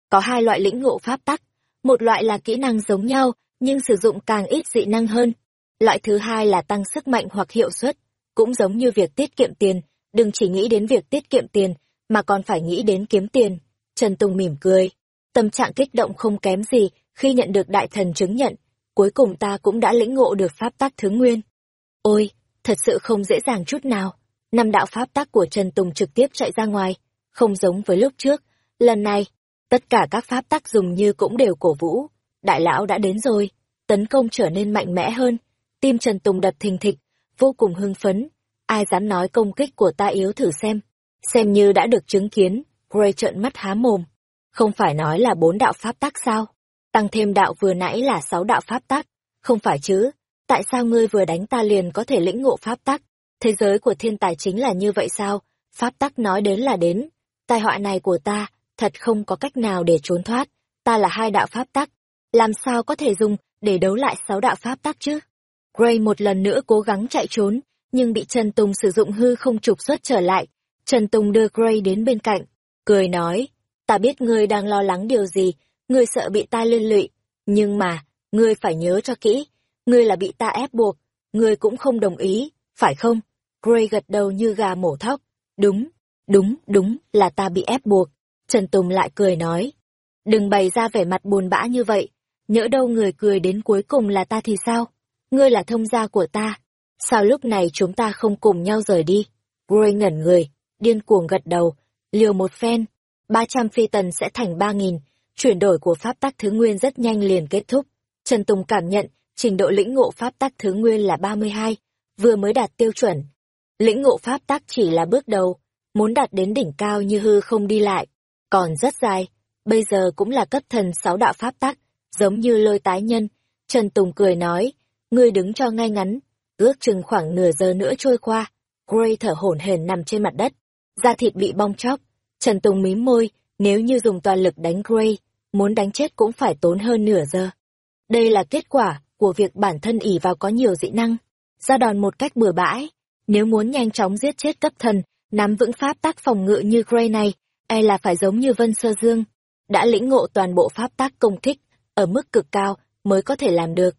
Có hai loại lĩnh ngộ pháp tắc, một loại là kỹ năng giống nhau, nhưng sử dụng càng ít dị năng hơn. Loại thứ hai là tăng sức mạnh hoặc hiệu suất, cũng giống như việc tiết kiệm tiền, đừng chỉ nghĩ đến việc tiết kiệm tiền, mà còn phải nghĩ đến kiếm tiền. Trần Tùng mỉm cười, tâm trạng kích động không kém gì khi nhận được đại thần chứng nhận, cuối cùng ta cũng đã lĩnh ngộ được pháp tắc thứ nguyên. Ôi, thật sự không dễ dàng chút nào. Năm đạo pháp tắc của Trần Tùng trực tiếp chạy ra ngoài, không giống với lúc trước. Lần này, tất cả các pháp tắc dùng như cũng đều cổ vũ. Đại lão đã đến rồi, tấn công trở nên mạnh mẽ hơn. Tim Trần Tùng đập thình thịch, vô cùng hưng phấn. Ai dám nói công kích của ta yếu thử xem. Xem như đã được chứng kiến, Gray trợn mắt há mồm. Không phải nói là bốn đạo pháp tắc sao? Tăng thêm đạo vừa nãy là sáu đạo pháp tắc. Không phải chứ, tại sao ngươi vừa đánh ta liền có thể lĩnh ngộ pháp tắc? Thế giới của thiên tài chính là như vậy sao? Pháp tắc nói đến là đến. Tai họa này của ta, thật không có cách nào để trốn thoát. Ta là hai đạo pháp tắc. Làm sao có thể dùng để đấu lại sáu đạo pháp tắc chứ? Gray một lần nữa cố gắng chạy trốn, nhưng bị Trần Tùng sử dụng hư không trục xuất trở lại. Trần Tùng đưa Gray đến bên cạnh, cười nói, ta biết ngươi đang lo lắng điều gì, ngươi sợ bị ta liên lụy, nhưng mà, ngươi phải nhớ cho kỹ, ngươi là bị ta ép buộc, ngươi cũng không đồng ý, phải không? Gray gật đầu như gà mổ thóc, đúng, đúng, đúng, là ta bị ép buộc. Trần Tùng lại cười nói, đừng bày ra vẻ mặt buồn bã như vậy, nhỡ đâu người cười đến cuối cùng là ta thì sao? Ngươi là thông gia của ta, sao lúc này chúng ta không cùng nhau rời đi? Gray ngẩn người, điên cuồng gật đầu, liều một phen, ba trăm phi tần sẽ thành ba nghìn chuyển đổi của pháp tắc thứ nguyên rất nhanh liền kết thúc. Trần Tùng cảm nhận, trình độ lĩnh ngộ pháp tắc thứ nguyên là ba mươi hai vừa mới đạt tiêu chuẩn. Lĩnh ngộ pháp tắc chỉ là bước đầu, muốn đạt đến đỉnh cao như hư không đi lại, còn rất dài, bây giờ cũng là cấp thần sáu đạo pháp tắc, giống như lôi tái nhân. Trần Tùng cười nói, ngươi đứng cho ngay ngắn, ước chừng khoảng nửa giờ nữa trôi qua, Gray thở hổn hển nằm trên mặt đất, da thịt bị bong chóc. Trần Tùng mím môi, nếu như dùng toàn lực đánh Gray, muốn đánh chết cũng phải tốn hơn nửa giờ. Đây là kết quả của việc bản thân ỉ vào có nhiều dị năng, ra đòn một cách bừa bãi. Nếu muốn nhanh chóng giết chết cấp thần, nắm vững pháp tác phòng ngự như Gray này, e là phải giống như Vân Sơ Dương, đã lĩnh ngộ toàn bộ pháp tác công kích, ở mức cực cao, mới có thể làm được.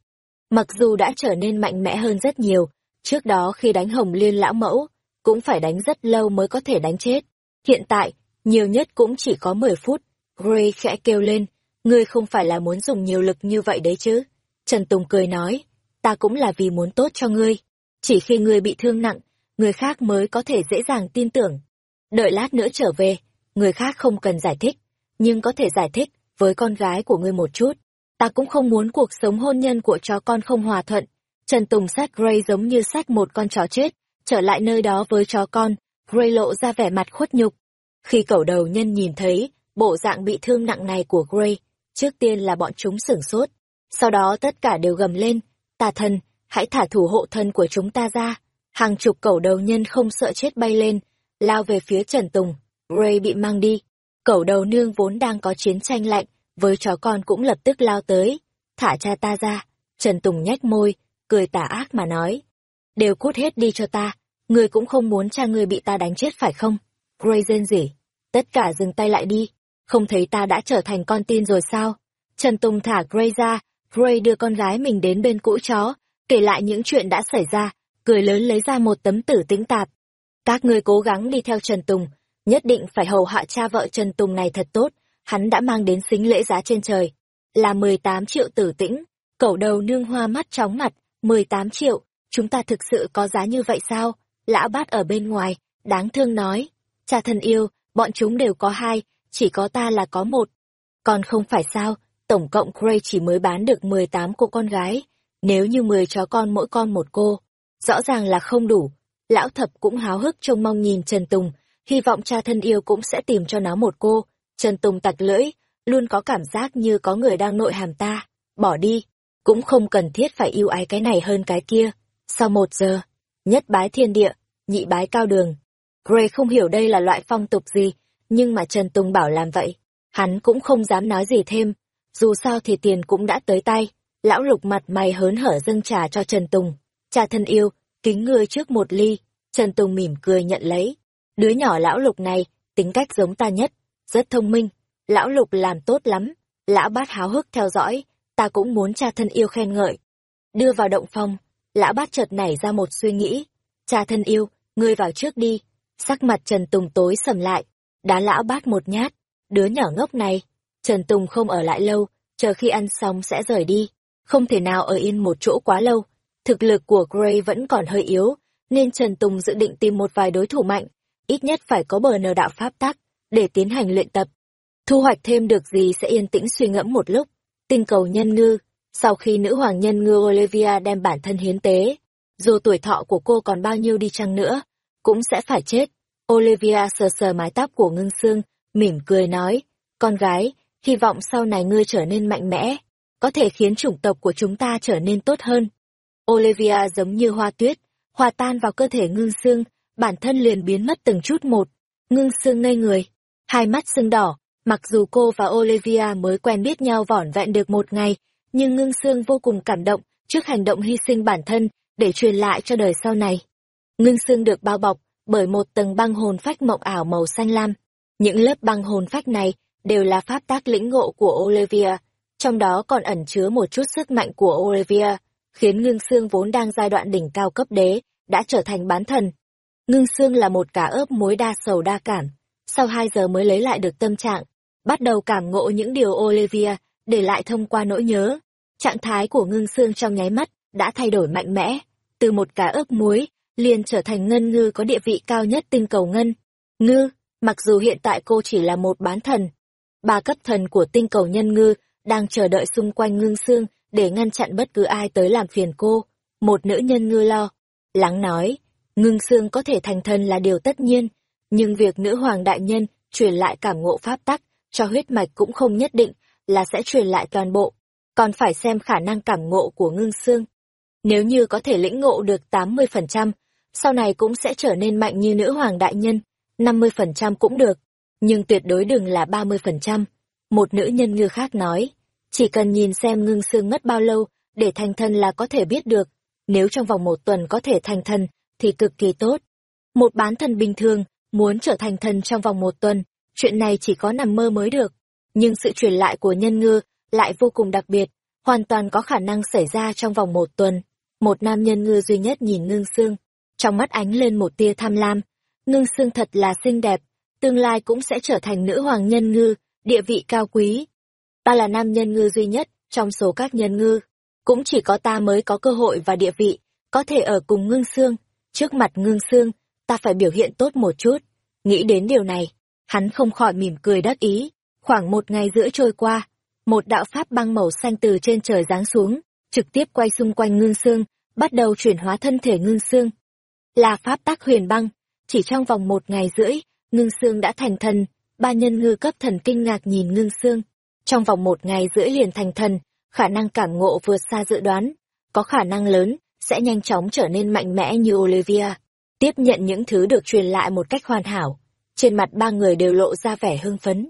Mặc dù đã trở nên mạnh mẽ hơn rất nhiều, trước đó khi đánh hồng liên lão mẫu, cũng phải đánh rất lâu mới có thể đánh chết. Hiện tại, nhiều nhất cũng chỉ có 10 phút. Gray khẽ kêu lên, ngươi không phải là muốn dùng nhiều lực như vậy đấy chứ. Trần Tùng cười nói, ta cũng là vì muốn tốt cho ngươi. Chỉ khi ngươi bị thương nặng, người khác mới có thể dễ dàng tin tưởng. Đợi lát nữa trở về, người khác không cần giải thích, nhưng có thể giải thích với con gái của ngươi một chút. Ta cũng không muốn cuộc sống hôn nhân của chó con không hòa thuận. Trần Tùng sát Gray giống như sát một con chó chết, trở lại nơi đó với chó con, Gray lộ ra vẻ mặt khuất nhục. Khi cẩu đầu nhân nhìn thấy bộ dạng bị thương nặng này của Gray, trước tiên là bọn chúng sửng sốt. Sau đó tất cả đều gầm lên, tà thần, hãy thả thủ hộ thân của chúng ta ra. Hàng chục cẩu đầu nhân không sợ chết bay lên, lao về phía Trần Tùng. Gray bị mang đi. Cẩu đầu nương vốn đang có chiến tranh lạnh, với chó con cũng lập tức lao tới. Thả cha ta ra. Trần Tùng nhếch môi, cười tà ác mà nói. Đều cút hết đi cho ta, ngươi cũng không muốn cha ngươi bị ta đánh chết phải không? Gray rên rỉ. Tất cả dừng tay lại đi, không thấy ta đã trở thành con tin rồi sao? Trần Tùng thả Gray ra, Gray đưa con gái mình đến bên cũ chó, kể lại những chuyện đã xảy ra, cười lớn lấy ra một tấm tử tĩnh tạp. Các ngươi cố gắng đi theo Trần Tùng, nhất định phải hầu hạ cha vợ Trần Tùng này thật tốt, hắn đã mang đến xính lễ giá trên trời. Là 18 triệu tử tĩnh, cẩu đầu nương hoa mắt chóng mặt, 18 triệu, chúng ta thực sự có giá như vậy sao? Lão bát ở bên ngoài, đáng thương nói. Cha thân yêu, bọn chúng đều có hai, chỉ có ta là có một. Còn không phải sao, tổng cộng Gray chỉ mới bán được 18 cô con gái, nếu như 10 chó con mỗi con một cô, rõ ràng là không đủ. Lão thập cũng háo hức trông mong nhìn Trần Tùng, hy vọng cha thân yêu cũng sẽ tìm cho nó một cô. Trần Tùng tặc lưỡi, luôn có cảm giác như có người đang nội hàm ta. Bỏ đi, cũng không cần thiết phải yêu ái cái này hơn cái kia. Sau một giờ, nhất bái thiên địa, nhị bái cao đường. Gray không hiểu đây là loại phong tục gì, nhưng mà Trần Tùng bảo làm vậy. Hắn cũng không dám nói gì thêm, dù sao thì tiền cũng đã tới tay. Lão lục mặt mày hớn hở dâng trà cho Trần Tùng. Cha thân yêu, kính ngươi trước một ly. Trần Tùng mỉm cười nhận lấy. Đứa nhỏ lão lục này, tính cách giống ta nhất, rất thông minh. Lão lục làm tốt lắm. Lão bát háo hức theo dõi, ta cũng muốn cha thân yêu khen ngợi. Đưa vào động phòng, lão bát chợt nảy ra một suy nghĩ. Cha thân yêu, ngươi vào trước đi. Sắc mặt Trần Tùng tối sầm lại, đá lão bát một nhát. Đứa nhỏ ngốc này, Trần Tùng không ở lại lâu, chờ khi ăn xong sẽ rời đi. Không thể nào ở yên một chỗ quá lâu. Thực lực của Gray vẫn còn hơi yếu, nên Trần Tùng dự định tìm một vài đối thủ mạnh, ít nhất phải có bờ nờ đạo pháp tắc, để tiến hành luyện tập. Thu hoạch thêm được gì sẽ yên tĩnh suy ngẫm một lúc. Tinh cầu nhân ngư, sau khi nữ hoàng nhân ngư Olivia đem bản thân hiến tế, dù tuổi thọ của cô còn bao nhiêu đi chăng nữa, cũng sẽ phải chết. Olivia sờ sờ mái tóc của ngưng xương, mỉm cười nói, con gái, hy vọng sau này ngươi trở nên mạnh mẽ, có thể khiến chủng tộc của chúng ta trở nên tốt hơn. Olivia giống như hoa tuyết, hòa tan vào cơ thể ngưng xương, bản thân liền biến mất từng chút một. Ngưng xương ngây người, hai mắt sưng đỏ, mặc dù cô và Olivia mới quen biết nhau vỏn vẹn được một ngày, nhưng ngưng xương vô cùng cảm động trước hành động hy sinh bản thân để truyền lại cho đời sau này. Ngưng xương được bao bọc bởi một tầng băng hồn phách mộng ảo màu xanh lam. Những lớp băng hồn phách này đều là pháp tác lĩnh ngộ của Olivia, trong đó còn ẩn chứa một chút sức mạnh của Olivia, khiến Ngưng Sương vốn đang giai đoạn đỉnh cao cấp đế, đã trở thành bán thần. Ngưng Sương là một cả ớp muối đa sầu đa cảm, sau hai giờ mới lấy lại được tâm trạng, bắt đầu cảm ngộ những điều Olivia để lại thông qua nỗi nhớ. Trạng thái của Ngưng Sương trong nháy mắt đã thay đổi mạnh mẽ, từ một cả ớp muối, liền trở thành ngân ngư có địa vị cao nhất tinh cầu ngân. Ngư, mặc dù hiện tại cô chỉ là một bán thần, ba cấp thần của tinh cầu nhân ngư đang chờ đợi xung quanh ngưng xương để ngăn chặn bất cứ ai tới làm phiền cô. Một nữ nhân ngư lo. Lắng nói, ngưng xương có thể thành thần là điều tất nhiên, nhưng việc nữ hoàng đại nhân truyền lại cảm ngộ pháp tắc cho huyết mạch cũng không nhất định là sẽ truyền lại toàn bộ, còn phải xem khả năng cảm ngộ của ngưng xương. Nếu như có thể lĩnh ngộ được 80%, sau này cũng sẽ trở nên mạnh như nữ hoàng đại nhân, 50% cũng được nhưng tuyệt đối đừng là ba mươi phần trăm. Một nữ nhân ngư khác nói, chỉ cần nhìn xem ngưng xương mất bao lâu để thành thân là có thể biết được, nếu trong vòng một tuần có thể thành thân thì cực kỳ tốt. Một bán thần bình thường muốn trở thành thần trong vòng một tuần, chuyện này chỉ có nằm mơ mới được. Nhưng sự truyền lại của nhân ngư lại vô cùng đặc biệt, hoàn toàn có khả năng xảy ra trong vòng một tuần. Một nam nhân ngư duy nhất nhìn ngưng xương, trong mắt ánh lên một tia tham lam. Ngưng xương thật là xinh đẹp, tương lai cũng sẽ trở thành nữ hoàng nhân ngư, địa vị cao quý. Ta là nam nhân ngư duy nhất trong số các nhân ngư, cũng chỉ có ta mới có cơ hội và địa vị, có thể ở cùng ngưng xương. Trước mặt ngưng xương, ta phải biểu hiện tốt một chút. Nghĩ đến điều này, hắn không khỏi mỉm cười đắc ý. Khoảng một ngày rưỡi trôi qua, một đạo pháp băng màu xanh từ trên trời giáng xuống, trực tiếp quay xung quanh ngưng xương, bắt đầu chuyển hóa thân thể ngưng xương. Là pháp tác huyền băng, chỉ trong vòng một ngày rưỡi, ngưng xương đã thành thần, ba nhân ngư cấp thần kinh ngạc nhìn ngưng xương. Trong vòng một ngày rưỡi liền thành thần, khả năng cảm ngộ vượt xa dự đoán, có khả năng lớn, sẽ nhanh chóng trở nên mạnh mẽ như Olivia, tiếp nhận những thứ được truyền lại một cách hoàn hảo. Trên mặt ba người đều lộ ra vẻ hưng phấn.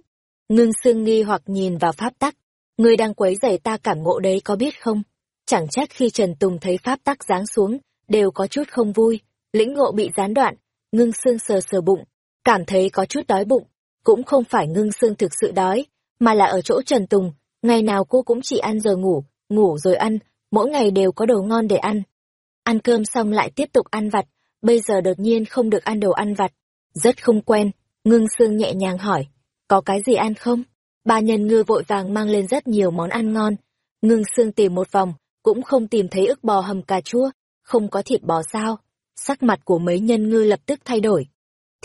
Ngưng xương nghi hoặc nhìn vào pháp tắc, người đang quấy rầy ta cảm ngộ đấy có biết không? Chẳng trách khi Trần Tùng thấy pháp tắc giáng xuống, đều có chút không vui, lĩnh ngộ bị gián đoạn, ngưng xương sờ sờ bụng, cảm thấy có chút đói bụng, cũng không phải ngưng xương thực sự đói, mà là ở chỗ Trần Tùng, ngày nào cô cũng chỉ ăn giờ ngủ, ngủ rồi ăn, mỗi ngày đều có đồ ngon để ăn. Ăn cơm xong lại tiếp tục ăn vặt, bây giờ đột nhiên không được ăn đồ ăn vặt. Rất không quen, ngưng xương nhẹ nhàng hỏi, có cái gì ăn không? Ba nhân ngư vội vàng mang lên rất nhiều món ăn ngon. Ngưng xương tìm một vòng, cũng không tìm thấy ức bò hầm cà chua, không có thịt bò sao. Sắc mặt của mấy nhân ngư lập tức thay đổi.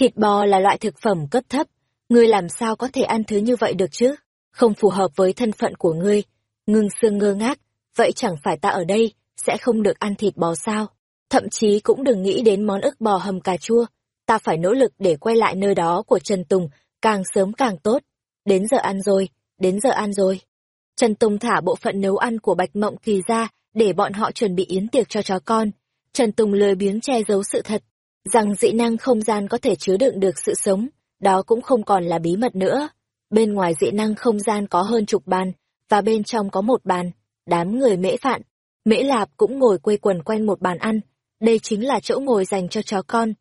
Thịt bò là loại thực phẩm cấp thấp, ngươi làm sao có thể ăn thứ như vậy được chứ? Không phù hợp với thân phận của ngươi. Ngưng xương ngơ ngác, vậy chẳng phải ta ở đây, sẽ không được ăn thịt bò sao? Thậm chí cũng đừng nghĩ đến món ức bò hầm cà chua. Ta phải nỗ lực để quay lại nơi đó của Trần Tùng, càng sớm càng tốt. Đến giờ ăn rồi, đến giờ ăn rồi. Trần Tùng thả bộ phận nấu ăn của Bạch Mộng Kỳ ra, để bọn họ chuẩn bị yến tiệc cho chó con. Trần Tùng lười biếng che giấu sự thật, rằng dị năng không gian có thể chứa đựng được sự sống, đó cũng không còn là bí mật nữa. Bên ngoài dị năng không gian có hơn chục bàn, và bên trong có một bàn, đám người mễ phạn. Mễ lạp cũng ngồi quây quần quanh một bàn ăn, đây chính là chỗ ngồi dành cho chó con.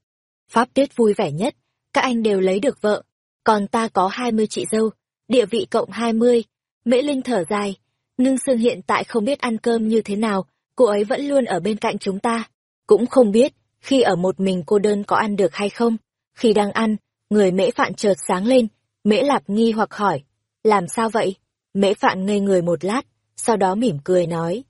Pháp tiết vui vẻ nhất, các anh đều lấy được vợ, còn ta có hai mươi chị dâu, địa vị cộng hai mươi. Mễ Linh thở dài, ngưng sương hiện tại không biết ăn cơm như thế nào, cô ấy vẫn luôn ở bên cạnh chúng ta. Cũng không biết, khi ở một mình cô đơn có ăn được hay không. Khi đang ăn, người mễ phạn chợt sáng lên, mễ lạp nghi hoặc hỏi, làm sao vậy? Mễ phạn ngây người một lát, sau đó mỉm cười nói,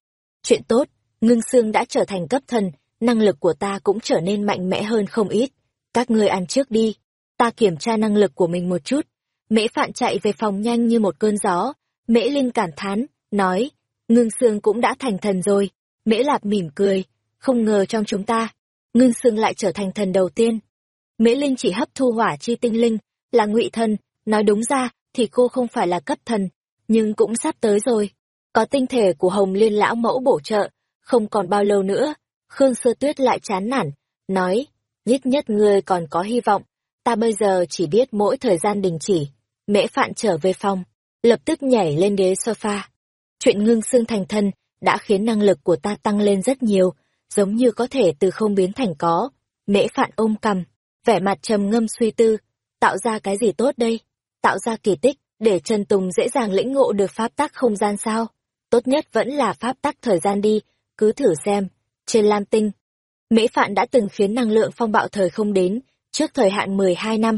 chuyện tốt, ngưng xương đã trở thành cấp thần, năng lực của ta cũng trở nên mạnh mẽ hơn không ít. Các ngươi ăn trước đi, ta kiểm tra năng lực của mình một chút. Mễ phạn chạy về phòng nhanh như một cơn gió, mễ linh cảm thán, nói, ngưng xương cũng đã thành thần rồi. Mễ lạp mỉm cười, không ngờ trong chúng ta, ngưng sương lại trở thành thần đầu tiên. Mễ Linh chỉ hấp thu hỏa chi tinh linh, là ngụy thần, nói đúng ra thì cô không phải là cấp thần, nhưng cũng sắp tới rồi. Có tinh thể của Hồng Liên lão mẫu bổ trợ, không còn bao lâu nữa. Khương Sơ Tuyết lại chán nản, nói, ít nhất ngươi còn có hy vọng, ta bây giờ chỉ biết mỗi thời gian đình chỉ. Mễ Phạn trở về phòng, lập tức nhảy lên ghế sofa. Chuyện ngưng xương thành thân đã khiến năng lực của ta tăng lên rất nhiều, giống như có thể từ không biến thành có. Mễ Phạn ôm cầm, vẻ mặt trầm ngâm suy tư, tạo ra cái gì tốt đây? Tạo ra kỳ tích, để Trần Tùng dễ dàng lĩnh ngộ được pháp tắc không gian sao? Tốt nhất vẫn là pháp tắc thời gian đi, cứ thử xem. Trên Lam Tinh, Mễ Phạn đã từng khiến năng lượng phong bạo thời không đến, trước thời hạn 12 năm.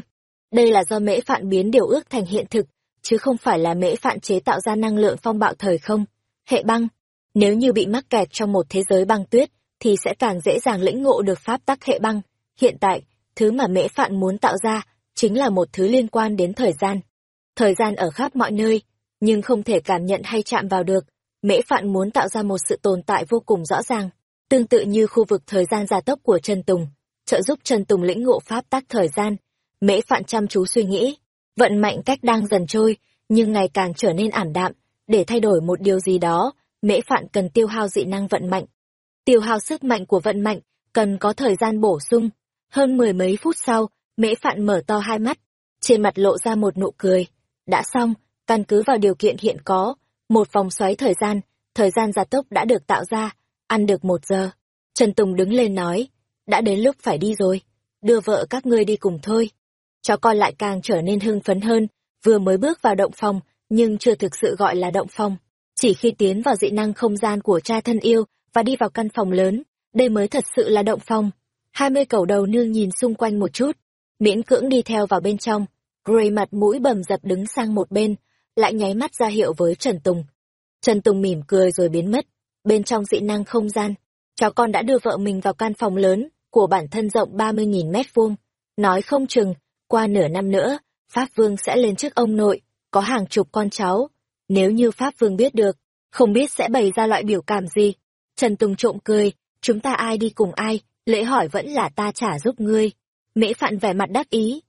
Đây là do Mễ Phạn biến điều ước thành hiện thực, chứ không phải là Mễ Phạn chế tạo ra năng lượng phong bạo thời không. Hệ băng, nếu như bị mắc kẹt trong một thế giới băng tuyết, thì sẽ càng dễ dàng lĩnh ngộ được pháp tắc hệ băng. Hiện tại, thứ mà mễ phạn muốn tạo ra chính là một thứ liên quan đến thời gian. Thời gian ở khắp mọi nơi, nhưng không thể cảm nhận hay chạm vào được. Mễ phạn muốn tạo ra một sự tồn tại vô cùng rõ ràng, tương tự như khu vực thời gian gia tốc của Trần Tùng, trợ giúp Trần Tùng lĩnh ngộ pháp tắc thời gian. Mễ phạn chăm chú suy nghĩ, vận mạnh cách đang dần trôi, nhưng ngày càng trở nên ảm đạm, để thay đổi một điều gì đó, mễ phạn cần tiêu hao dị năng vận mạnh. Tiêu hao sức mạnh của vận mạnh, cần có thời gian bổ sung, hơn mười mấy phút sau, mễ phạn mở to hai mắt, trên mặt lộ ra một nụ cười. Đã xong, căn cứ vào điều kiện hiện có, một vòng xoáy thời gian, thời gian gia tốc đã được tạo ra, ăn được một giờ. Trần Tùng đứng lên nói, đã đến lúc phải đi rồi, đưa vợ các ngươi đi cùng thôi. Chó con lại càng trở nên hưng phấn hơn, vừa mới bước vào động phòng, nhưng chưa thực sự gọi là động phòng. Chỉ khi tiến vào dị năng không gian của cha thân yêu và đi vào căn phòng lớn, đây mới thật sự là động phòng hai mươi cầu đầu nương nhìn xung quanh một chút, miễn cưỡng đi theo vào bên trong. Gray mặt mũi bầm dập đứng sang một bên, lại nháy mắt ra hiệu với Trần Tùng. Trần Tùng mỉm cười rồi biến mất. Bên trong dị năng không gian, cháu con đã đưa vợ mình vào căn phòng lớn, của bản thân rộng 30.000 mét vuông. Nói không chừng, qua nửa năm nữa, Pháp Vương sẽ lên trước ông nội, có hàng chục con cháu. Nếu như Pháp Vương biết được, không biết sẽ bày ra loại biểu cảm gì. Trần Tùng trộm cười, chúng ta ai đi cùng ai, lễ hỏi vẫn là ta trả giúp ngươi. Mễ Phạn vẻ mặt đắc ý.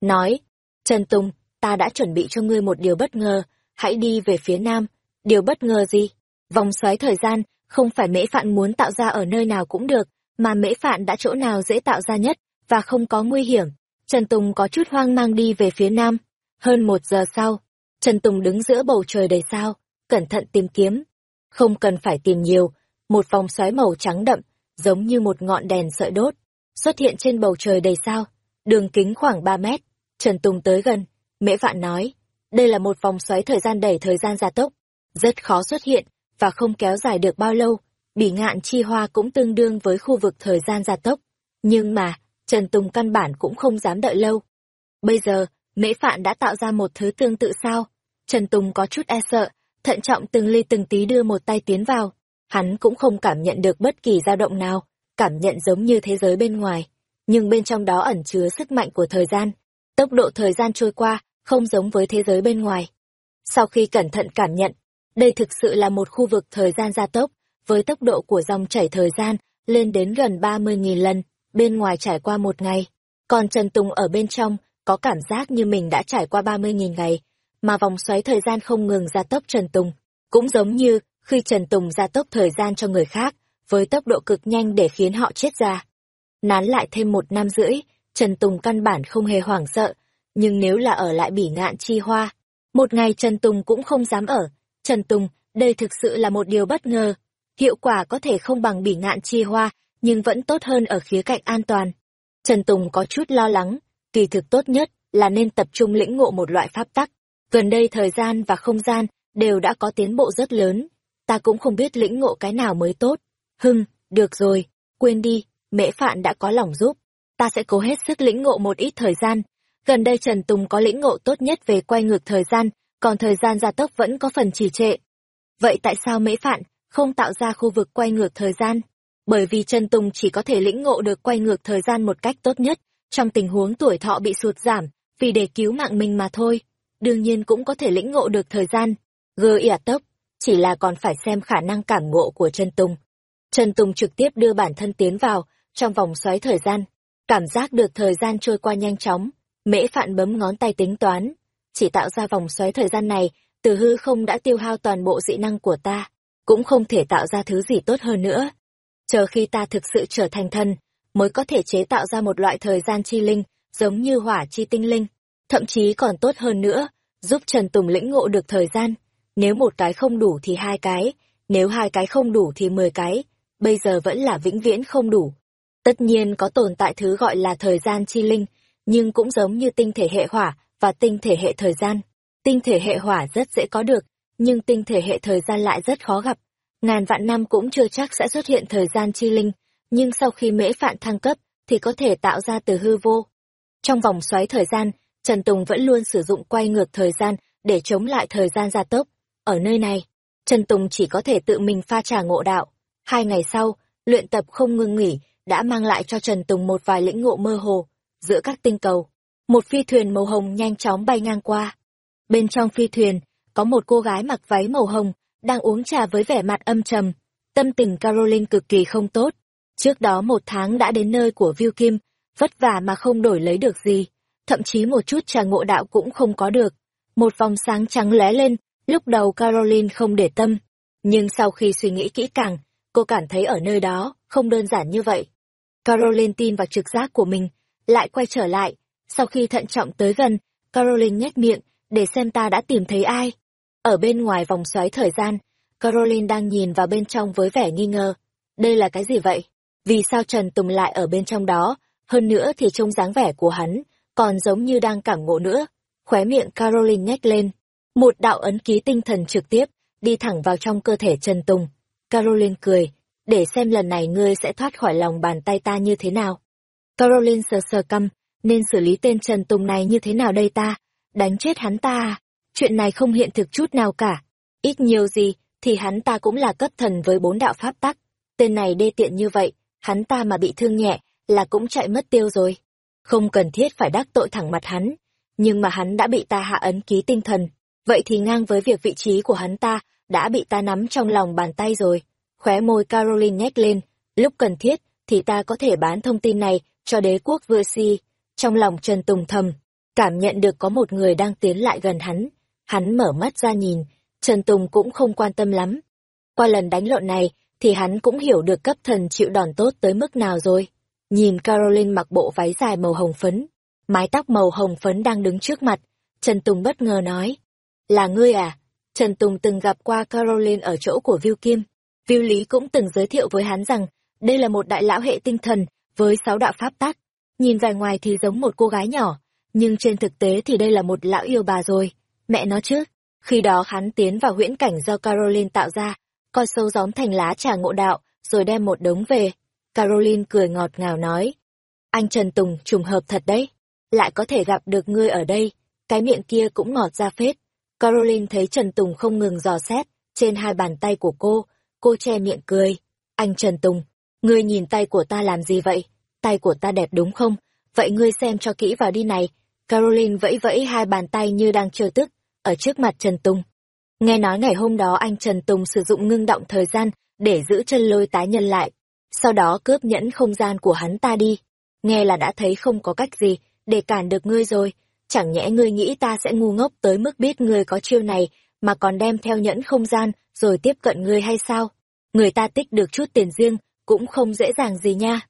Nói, Trần Tùng, ta đã chuẩn bị cho ngươi một điều bất ngờ, hãy đi về phía nam. Điều bất ngờ gì? Vòng xoáy thời gian, không phải Mễ Phạn muốn tạo ra ở nơi nào cũng được, mà Mễ Phạn đã chỗ nào dễ tạo ra nhất, và không có nguy hiểm. Trần Tùng có chút hoang mang đi về phía nam. Hơn một giờ sau, Trần Tùng đứng giữa bầu trời đầy sao, cẩn thận tìm kiếm. Không cần phải tìm nhiều, một vòng xoáy màu trắng đậm, giống như một ngọn đèn sợi đốt, xuất hiện trên bầu trời đầy sao, đường kính khoảng 3 mét. Trần Tùng tới gần, Mễ Vạn nói, đây là một vòng xoáy thời gian đẩy thời gian gia tốc, rất khó xuất hiện, và không kéo dài được bao lâu, bỉ ngạn chi hoa cũng tương đương với khu vực thời gian gia tốc. Nhưng mà, Trần Tùng căn bản cũng không dám đợi lâu. Bây giờ, Mễ Phạn đã tạo ra một thứ tương tự sao? Trần Tùng có chút e sợ, thận trọng từng ly từng tí đưa một tay tiến vào. Hắn cũng không cảm nhận được bất kỳ dao động nào, cảm nhận giống như thế giới bên ngoài. Nhưng bên trong đó ẩn chứa sức mạnh của thời gian. Tốc độ thời gian trôi qua, không giống với thế giới bên ngoài. Sau khi cẩn thận cảm nhận, đây thực sự là một khu vực thời gian gia tốc, với tốc độ của dòng chảy thời gian lên đến gần 30.000 lần, bên ngoài trải qua một ngày. Còn Trần Tùng ở bên trong, có cảm giác như mình đã trải qua 30.000 ngày, mà vòng xoáy thời gian không ngừng gia tốc Trần Tùng. Cũng giống như khi Trần Tùng gia tốc thời gian cho người khác, với tốc độ cực nhanh để khiến họ chết ra. Nán lại thêm một năm rưỡi, Trần Tùng căn bản không hề hoảng sợ, nhưng nếu là ở lại bỉ ngạn chi hoa, một ngày Trần Tùng cũng không dám ở. Trần Tùng, đây thực sự là một điều bất ngờ. Hiệu quả có thể không bằng bỉ ngạn chi hoa, nhưng vẫn tốt hơn ở khía cạnh an toàn. Trần Tùng có chút lo lắng, kỳ thực tốt nhất là nên tập trung lĩnh ngộ một loại pháp tắc. Gần đây thời gian và không gian đều đã có tiến bộ rất lớn, ta cũng không biết lĩnh ngộ cái nào mới tốt. Hưng, được rồi, quên đi, mễ phạn đã có lòng giúp. Ta sẽ cố hết sức lĩnh ngộ một ít thời gian. Gần đây Trần Tùng có lĩnh ngộ tốt nhất về quay ngược thời gian, còn thời gian gia tốc vẫn có phần trì trệ. Vậy tại sao mễ phạn không tạo ra khu vực quay ngược thời gian? Bởi vì Trần Tùng chỉ có thể lĩnh ngộ được quay ngược thời gian một cách tốt nhất, trong tình huống tuổi thọ bị sụt giảm, vì để cứu mạng mình mà thôi. Đương nhiên cũng có thể lĩnh ngộ được thời gian. Gơ ỉa tốc, chỉ là còn phải xem khả năng cảm ngộ của Trần Tùng. Trần Tùng trực tiếp đưa bản thân tiến vào, trong vòng xoáy thời gian. Cảm giác được thời gian trôi qua nhanh chóng, mễ phạn bấm ngón tay tính toán. Chỉ tạo ra vòng xoáy thời gian này, từ hư không đã tiêu hao toàn bộ dị năng của ta, cũng không thể tạo ra thứ gì tốt hơn nữa. Chờ khi ta thực sự trở thành thân, mới có thể chế tạo ra một loại thời gian chi linh, giống như hỏa chi tinh linh, thậm chí còn tốt hơn nữa, giúp Trần Tùng lĩnh ngộ được thời gian. Nếu một cái không đủ thì hai cái, nếu hai cái không đủ thì mười cái, bây giờ vẫn là vĩnh viễn không đủ. Tất nhiên có tồn tại thứ gọi là thời gian chi linh, nhưng cũng giống như tinh thể hệ hỏa và tinh thể hệ thời gian. Tinh thể hệ hỏa rất dễ có được, nhưng tinh thể hệ thời gian lại rất khó gặp. Ngàn vạn năm cũng chưa chắc sẽ xuất hiện thời gian chi linh, nhưng sau khi mễ phạn thăng cấp thì có thể tạo ra từ hư vô. Trong vòng xoáy thời gian, Trần Tùng vẫn luôn sử dụng quay ngược thời gian để chống lại thời gian gia tốc. Ở nơi này, Trần Tùng chỉ có thể tự mình pha trà ngộ đạo. Hai ngày sau, luyện tập không ngưng nghỉ đã mang lại cho Trần Tùng một vài lĩnh ngộ mơ hồ. Giữa các tinh cầu, một phi thuyền màu hồng nhanh chóng bay ngang qua. Bên trong phi thuyền, có một cô gái mặc váy màu hồng, đang uống trà với vẻ mặt âm trầm. Tâm tình Caroline cực kỳ không tốt. Trước đó một tháng đã đến nơi của Viu Kim, vất vả mà không đổi lấy được gì. Thậm chí một chút trà ngộ đạo cũng không có được. Một vòng sáng trắng lóe lên, lúc đầu Caroline không để tâm. Nhưng sau khi suy nghĩ kỹ càng, cô cảm thấy ở nơi đó không đơn giản như vậy. Caroline tin vào trực giác của mình, lại quay trở lại. Sau khi thận trọng tới gần, Caroline nhếch miệng, để xem ta đã tìm thấy ai. Ở bên ngoài vòng xoáy thời gian, Caroline đang nhìn vào bên trong với vẻ nghi ngờ. Đây là cái gì vậy? Vì sao Trần Tùng lại ở bên trong đó? Hơn nữa thì trông dáng vẻ của hắn, còn giống như đang cảm ngộ nữa. Khóe miệng Caroline nhếch lên. Một đạo ấn ký tinh thần trực tiếp, đi thẳng vào trong cơ thể Trần Tùng. Caroline cười, để xem lần này ngươi sẽ thoát khỏi lòng bàn tay ta như thế nào. Caroline sờ sờ căm, nên xử lý tên Trần Tùng này như thế nào đây ta? Đánh chết hắn ta à? Chuyện này không hiện thực chút nào cả. Ít nhiều gì, thì hắn ta cũng là cấp thần với bốn đạo pháp tắc. Tên này đê tiện như vậy, hắn ta mà bị thương nhẹ, là cũng chạy mất tiêu rồi. Không cần thiết phải đắc tội thẳng mặt hắn, nhưng mà hắn đã bị ta hạ ấn ký tinh thần, vậy thì ngang với việc vị trí của hắn ta đã bị ta nắm trong lòng bàn tay rồi. Khóe môi Caroline nhếch lên, lúc cần thiết thì ta có thể bán thông tin này cho đế quốc vừa si. Trong lòng Trần Tùng thầm, cảm nhận được có một người đang tiến lại gần hắn. Hắn mở mắt ra nhìn, Trần Tùng cũng không quan tâm lắm. Qua lần đánh lộn này, thì hắn cũng hiểu được cấp thần chịu đòn tốt tới mức nào rồi. Nhìn Caroline mặc bộ váy dài màu hồng phấn, mái tóc màu hồng phấn đang đứng trước mặt, Trần Tùng bất ngờ nói. Là ngươi à? Trần Tùng từng gặp qua Caroline ở chỗ của Viu Kim. Viu Lý cũng từng giới thiệu với hắn rằng, đây là một đại lão hệ tinh thần, với sáu đạo pháp tác. Nhìn vẻ ngoài thì giống một cô gái nhỏ, nhưng trên thực tế thì đây là một lão yêu bà rồi. Mẹ nó chứ, khi đó hắn tiến vào huyễn cảnh do Caroline tạo ra, coi sâu gióm thành lá trà ngộ đạo, rồi đem một đống về. Caroline cười ngọt ngào nói. Anh Trần Tùng trùng hợp thật đấy, lại có thể gặp được ngươi ở đây, cái miệng kia cũng ngọt ra phết. Caroline thấy Trần Tùng không ngừng dò xét, trên hai bàn tay của cô, cô che miệng cười. Anh Trần Tùng, ngươi nhìn tay của ta làm gì vậy? Tay của ta đẹp đúng không? Vậy ngươi xem cho kỹ vào đi này. Caroline vẫy vẫy hai bàn tay như đang chờ tức, ở trước mặt Trần Tùng. Nghe nói ngày hôm đó anh Trần Tùng sử dụng ngưng động thời gian để giữ chân lôi tái nhân lại, sau đó cướp nhẫn không gian của hắn ta đi. Nghe là đã thấy không có cách gì để cản được ngươi rồi, chẳng nhẽ ngươi nghĩ ta sẽ ngu ngốc tới mức biết ngươi có chiêu này mà còn đem theo nhẫn không gian rồi tiếp cận ngươi hay sao? Người ta tích được chút tiền riêng cũng không dễ dàng gì nha.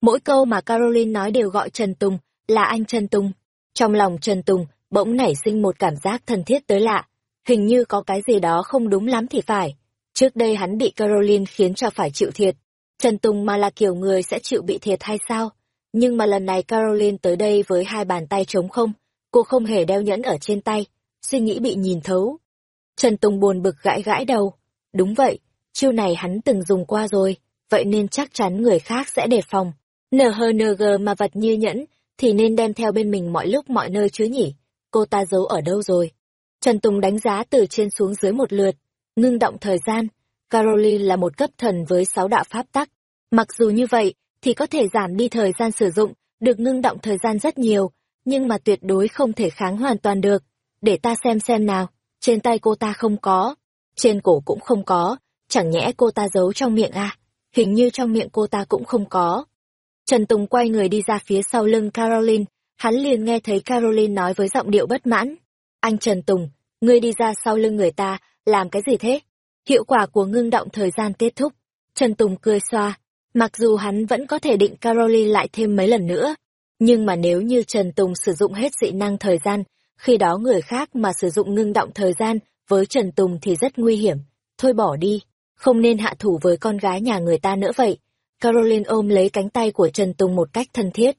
Mỗi câu mà Caroline nói đều gọi Trần Tùng là anh Trần Tùng. Trong lòng Trần Tùng bỗng nảy sinh một cảm giác thân thiết tới lạ. Hình như có cái gì đó không đúng lắm thì phải. Trước đây hắn bị Caroline khiến cho phải chịu thiệt. Trần Tùng mà là kiểu người sẽ chịu bị thiệt hay sao? Nhưng mà lần này Caroline tới đây với hai bàn tay trống không, cô không hề đeo nhẫn ở trên tay, suy nghĩ bị nhìn thấu. Trần Tùng buồn bực gãi gãi đầu. Đúng vậy, chiêu này hắn từng dùng qua rồi, vậy nên chắc chắn người khác sẽ đề phòng. NHNG mà vật như nhẫn, thì nên đem theo bên mình mọi lúc mọi nơi chứ nhỉ? Cô ta giấu ở đâu rồi? Trần Tùng đánh giá từ trên xuống dưới một lượt, ngưng động thời gian. Caroline là một cấp thần với sáu đạo pháp tắc. Mặc dù như vậy, thì có thể giảm đi thời gian sử dụng, được ngưng động thời gian rất nhiều, nhưng mà tuyệt đối không thể kháng hoàn toàn được. Để ta xem xem nào, trên tay cô ta không có, trên cổ cũng không có, chẳng nhẽ cô ta giấu trong miệng à? Hình như trong miệng cô ta cũng không có. Trần Tùng quay người đi ra phía sau lưng Caroline, hắn liền nghe thấy Caroline nói với giọng điệu bất mãn. Anh Trần Tùng, ngươi đi ra sau lưng người ta, làm cái gì thế? Hiệu quả của ngưng động thời gian kết thúc. Trần Tùng cười xoa, mặc dù hắn vẫn có thể định Caroline lại thêm mấy lần nữa. Nhưng mà nếu như Trần Tùng sử dụng hết dị năng thời gian, khi đó người khác mà sử dụng ngưng động thời gian với Trần Tùng thì rất nguy hiểm. Thôi bỏ đi, không nên hạ thủ với con gái nhà người ta nữa vậy. Caroline ôm lấy cánh tay của Trần Tùng một cách thân thiết.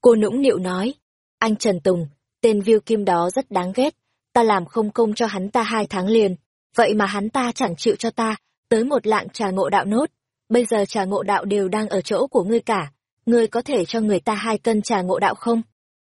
Cô nũng nịu nói, anh Trần Tùng, tên View kim đó rất đáng ghét, ta làm không công cho hắn ta hai tháng liền, vậy mà hắn ta chẳng chịu cho ta, tới một lạng trà ngộ đạo nốt. Bây giờ trà ngộ đạo đều đang ở chỗ của ngươi cả, ngươi có thể cho người ta hai cân trà ngộ đạo không?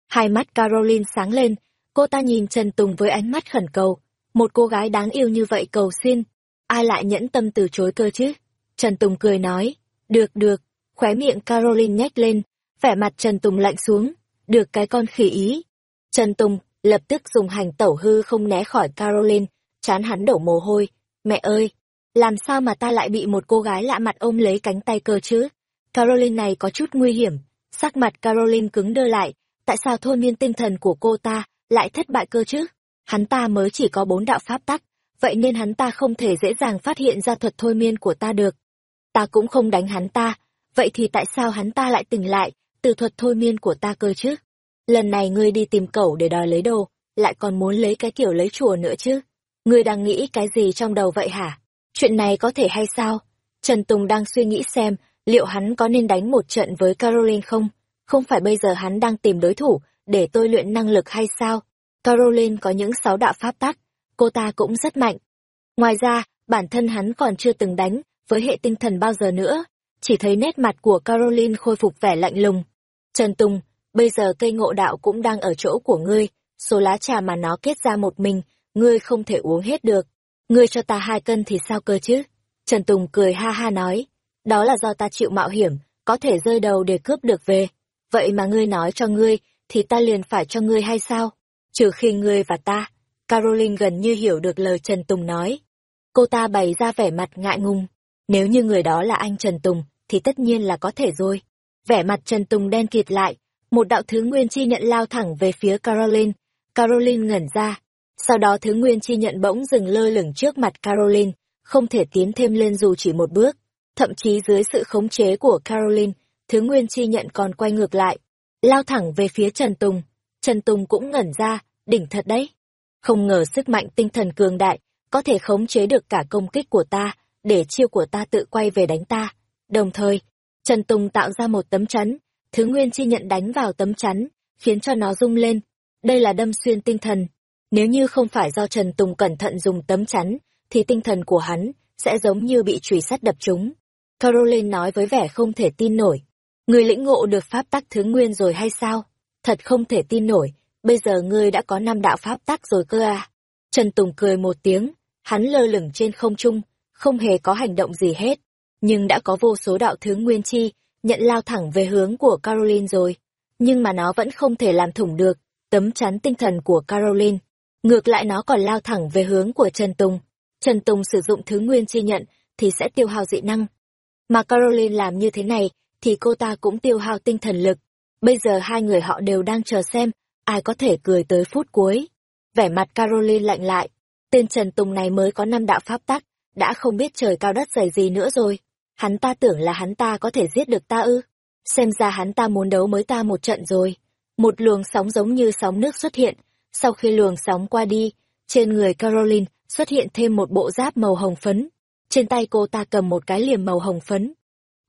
Hai mắt Caroline sáng lên, cô ta nhìn Trần Tùng với ánh mắt khẩn cầu. Một cô gái đáng yêu như vậy cầu xin, ai lại nhẫn tâm từ chối cơ chứ? Trần Tùng cười nói, được được, khóe miệng Caroline nhếch lên, vẻ mặt Trần Tùng lạnh xuống, được cái con khỉ ý. Trần Tùng lập tức dùng hành tẩu hư không né khỏi Caroline, chán hắn đổ mồ hôi. Mẹ ơi, làm sao mà ta lại bị một cô gái lạ mặt ôm lấy cánh tay cơ chứ? Caroline này có chút nguy hiểm. Sắc mặt Caroline cứng đơ lại, tại sao thôi miên tinh thần của cô ta lại thất bại cơ chứ? Hắn ta mới chỉ có bốn đạo pháp tắc, vậy nên hắn ta không thể dễ dàng phát hiện ra thuật thôi miên của ta được. Ta cũng không đánh hắn ta, vậy thì tại sao hắn ta lại tỉnh lại từ thuật thôi miên của ta cơ chứ? Lần này ngươi đi tìm cẩu để đòi lấy đồ, lại còn muốn lấy cái kiểu lấy chùa nữa chứ? Ngươi đang nghĩ cái gì trong đầu vậy hả? Chuyện này có thể hay sao? Trần Tùng đang suy nghĩ xem liệu hắn có nên đánh một trận với Caroline không? Không phải bây giờ hắn đang tìm đối thủ để tôi luyện năng lực hay sao? Caroline có những sáu đạo pháp tắc, cô ta cũng rất mạnh. Ngoài ra, bản thân hắn còn chưa từng đánh với hệ tinh thần bao giờ nữa. Chỉ thấy nét mặt của Caroline khôi phục vẻ lạnh lùng. Trần Tùng, bây giờ cây ngộ đạo cũng đang ở chỗ của ngươi, số lá trà mà nó kết ra một mình, ngươi không thể uống hết được. Ngươi cho ta hai cân thì sao cơ chứ? Trần Tùng cười ha ha nói, đó là do ta chịu mạo hiểm, có thể rơi đầu để cướp được về. Vậy mà ngươi nói cho ngươi, thì ta liền phải cho ngươi hay sao? Trừ khi ngươi và ta. Caroline gần như hiểu được lời Trần Tùng nói. Cô ta bày ra vẻ mặt ngại ngùng. Nếu như người đó là anh Trần Tùng, thì tất nhiên là có thể rồi. Vẻ mặt Trần Tùng đen kịt lại, một đạo thứ nguyên chi nhận lao thẳng về phía Caroline. Caroline ngẩn ra. Sau đó thứ nguyên chi nhận bỗng dừng lơ lửng trước mặt Caroline, không thể tiến thêm lên dù chỉ một bước. Thậm chí dưới sự khống chế của Caroline, thứ nguyên chi nhận còn quay ngược lại, lao thẳng về phía Trần Tùng. Trần Tùng cũng ngẩn ra, đỉnh thật đấy. Không ngờ sức mạnh tinh thần cường đại, có thể khống chế được cả công kích của ta, để chiêu của ta tự quay về đánh ta. Đồng thời, Trần Tùng tạo ra một tấm chắn, thứ nguyên chi nhận đánh vào tấm chắn, khiến cho nó rung lên. Đây là đâm xuyên tinh thần. Nếu như không phải do Trần Tùng cẩn thận dùng tấm chắn, thì tinh thần của hắn sẽ giống như bị chùy sắt đập trúng. Caroline nói với vẻ không thể tin nổi. Người lĩnh ngộ được pháp tắc thứ nguyên rồi hay sao? Thật không thể tin nổi, bây giờ ngươi đã có năm đạo pháp tắc rồi cơ à? Trần Tùng cười một tiếng, hắn lơ lửng trên không trung, không hề có hành động gì hết. Nhưng đã có vô số đạo thứ nguyên chi, nhận lao thẳng về hướng của Caroline rồi. Nhưng mà nó vẫn không thể làm thủng được, tấm chắn tinh thần của Caroline. Ngược lại nó còn lao thẳng về hướng của Trần Tùng. Trần Tùng sử dụng thứ nguyên chi nhận, thì sẽ tiêu hao dị năng. Mà Caroline làm như thế này, thì cô ta cũng tiêu hao tinh thần lực. Bây giờ hai người họ đều đang chờ xem, ai có thể cười tới phút cuối. Vẻ mặt Caroline lạnh lại, tên Trần Tùng này mới có năm đạo pháp tắc, đã không biết trời cao đất dày gì nữa rồi. Hắn ta tưởng là hắn ta có thể giết được ta ư. Xem ra hắn ta muốn đấu mới ta một trận rồi. Một luồng sóng giống như sóng nước xuất hiện. Sau khi luồng sóng qua đi, trên người Caroline xuất hiện thêm một bộ giáp màu hồng phấn. Trên tay cô ta cầm một cái liềm màu hồng phấn.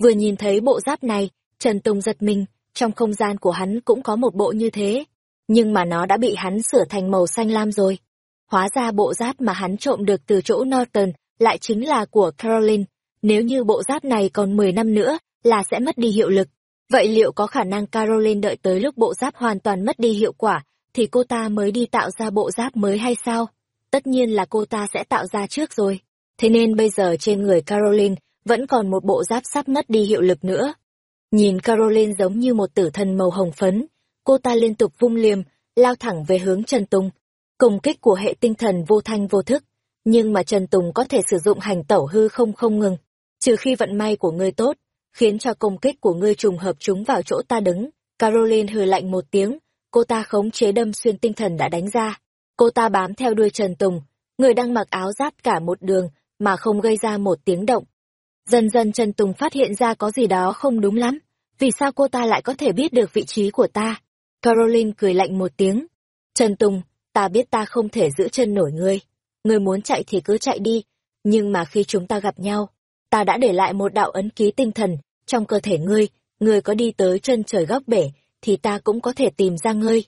Vừa nhìn thấy bộ giáp này, Trần Tùng giật mình, trong không gian của hắn cũng có một bộ như thế. Nhưng mà nó đã bị hắn sửa thành màu xanh lam rồi. Hóa ra bộ giáp mà hắn trộm được từ chỗ Norton lại chính là của Caroline. Nếu như bộ giáp này còn 10 năm nữa là sẽ mất đi hiệu lực. Vậy liệu có khả năng Caroline đợi tới lúc bộ giáp hoàn toàn mất đi hiệu quả thì cô ta mới đi tạo ra bộ giáp mới hay sao? Tất nhiên là cô ta sẽ tạo ra trước rồi. Thế nên bây giờ trên người Caroline vẫn còn một bộ giáp sắp mất đi hiệu lực nữa. Nhìn Caroline giống như một tử thần màu hồng phấn, cô ta liên tục vung liềm, lao thẳng về hướng Trần Tùng. Công kích của hệ tinh thần vô thanh vô thức, nhưng mà Trần Tùng có thể sử dụng hành tẩu hư không không ngừng, trừ khi vận may của ngươi tốt, khiến cho công kích của ngươi trùng hợp chúng vào chỗ ta đứng. Caroline hừ lạnh một tiếng, cô ta khống chế đâm xuyên tinh thần đã đánh ra. Cô ta bám theo đuôi Trần Tùng, người đang mặc áo giáp cả một đường, mà không gây ra một tiếng động. Dần dần Trần Tùng phát hiện ra có gì đó không đúng lắm. Vì sao cô ta lại có thể biết được vị trí của ta? Caroline cười lạnh một tiếng. Trần Tùng, ta biết ta không thể giữ chân nổi ngươi. Ngươi muốn chạy thì cứ chạy đi. Nhưng mà khi chúng ta gặp nhau, ta đã để lại một đạo ấn ký tinh thần trong cơ thể ngươi. Ngươi có đi tới chân trời góc bể, thì ta cũng có thể tìm ra ngươi.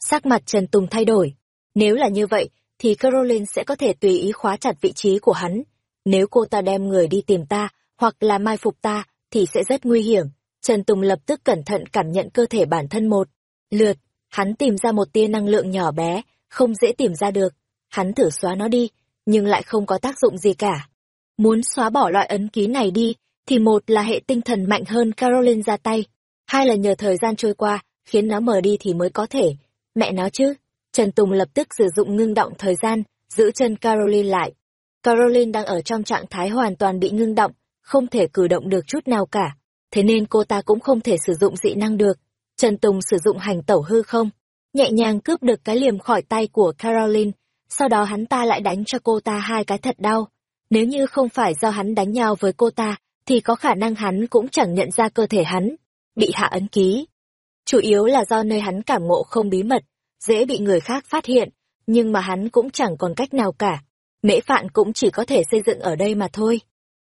Sắc mặt Trần Tùng thay đổi. Nếu là như vậy, thì Caroline sẽ có thể tùy ý khóa chặt vị trí của hắn. Nếu cô ta đem người đi tìm ta, hoặc là mai phục ta, thì sẽ rất nguy hiểm. Trần Tùng lập tức cẩn thận cảm nhận cơ thể bản thân một. Lượt, hắn tìm ra một tia năng lượng nhỏ bé, không dễ tìm ra được. Hắn thử xóa nó đi, nhưng lại không có tác dụng gì cả. Muốn xóa bỏ loại ấn ký này đi, thì một là hệ tinh thần mạnh hơn Caroline ra tay, hai là nhờ thời gian trôi qua, khiến nó mờ đi thì mới có thể. Mẹ nó chứ, Trần Tùng lập tức sử dụng ngưng động thời gian, giữ chân Caroline lại. Caroline đang ở trong trạng thái hoàn toàn bị ngưng động, không thể cử động được chút nào cả, thế nên cô ta cũng không thể sử dụng dị năng được. Trần Tùng sử dụng hành tẩu hư không, nhẹ nhàng cướp được cái liềm khỏi tay của Caroline, sau đó hắn ta lại đánh cho cô ta hai cái thật đau. Nếu như không phải do hắn đánh nhau với cô ta, thì có khả năng hắn cũng chẳng nhận ra cơ thể hắn, bị hạ ấn ký. Chủ yếu là do nơi hắn cảm ngộ không bí mật, dễ bị người khác phát hiện, nhưng mà hắn cũng chẳng còn cách nào cả. Mễ Phạn cũng chỉ có thể xây dựng ở đây mà thôi.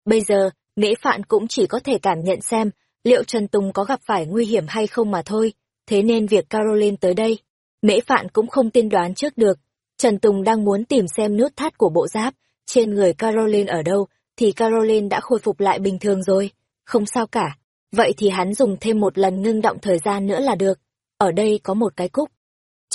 Bây giờ, Mễ Phạn cũng chỉ có thể cảm nhận xem liệu Trần Tùng có gặp phải nguy hiểm hay không mà thôi. Thế nên việc Caroline tới đây, Mễ Phạn cũng không tiên đoán trước được. Trần Tùng đang muốn tìm xem nút thắt của bộ giáp trên người Caroline ở đâu, thì Caroline đã khôi phục lại bình thường rồi. Không sao cả. Vậy thì hắn dùng thêm một lần ngưng động thời gian nữa là được. Ở đây có một cái cúc.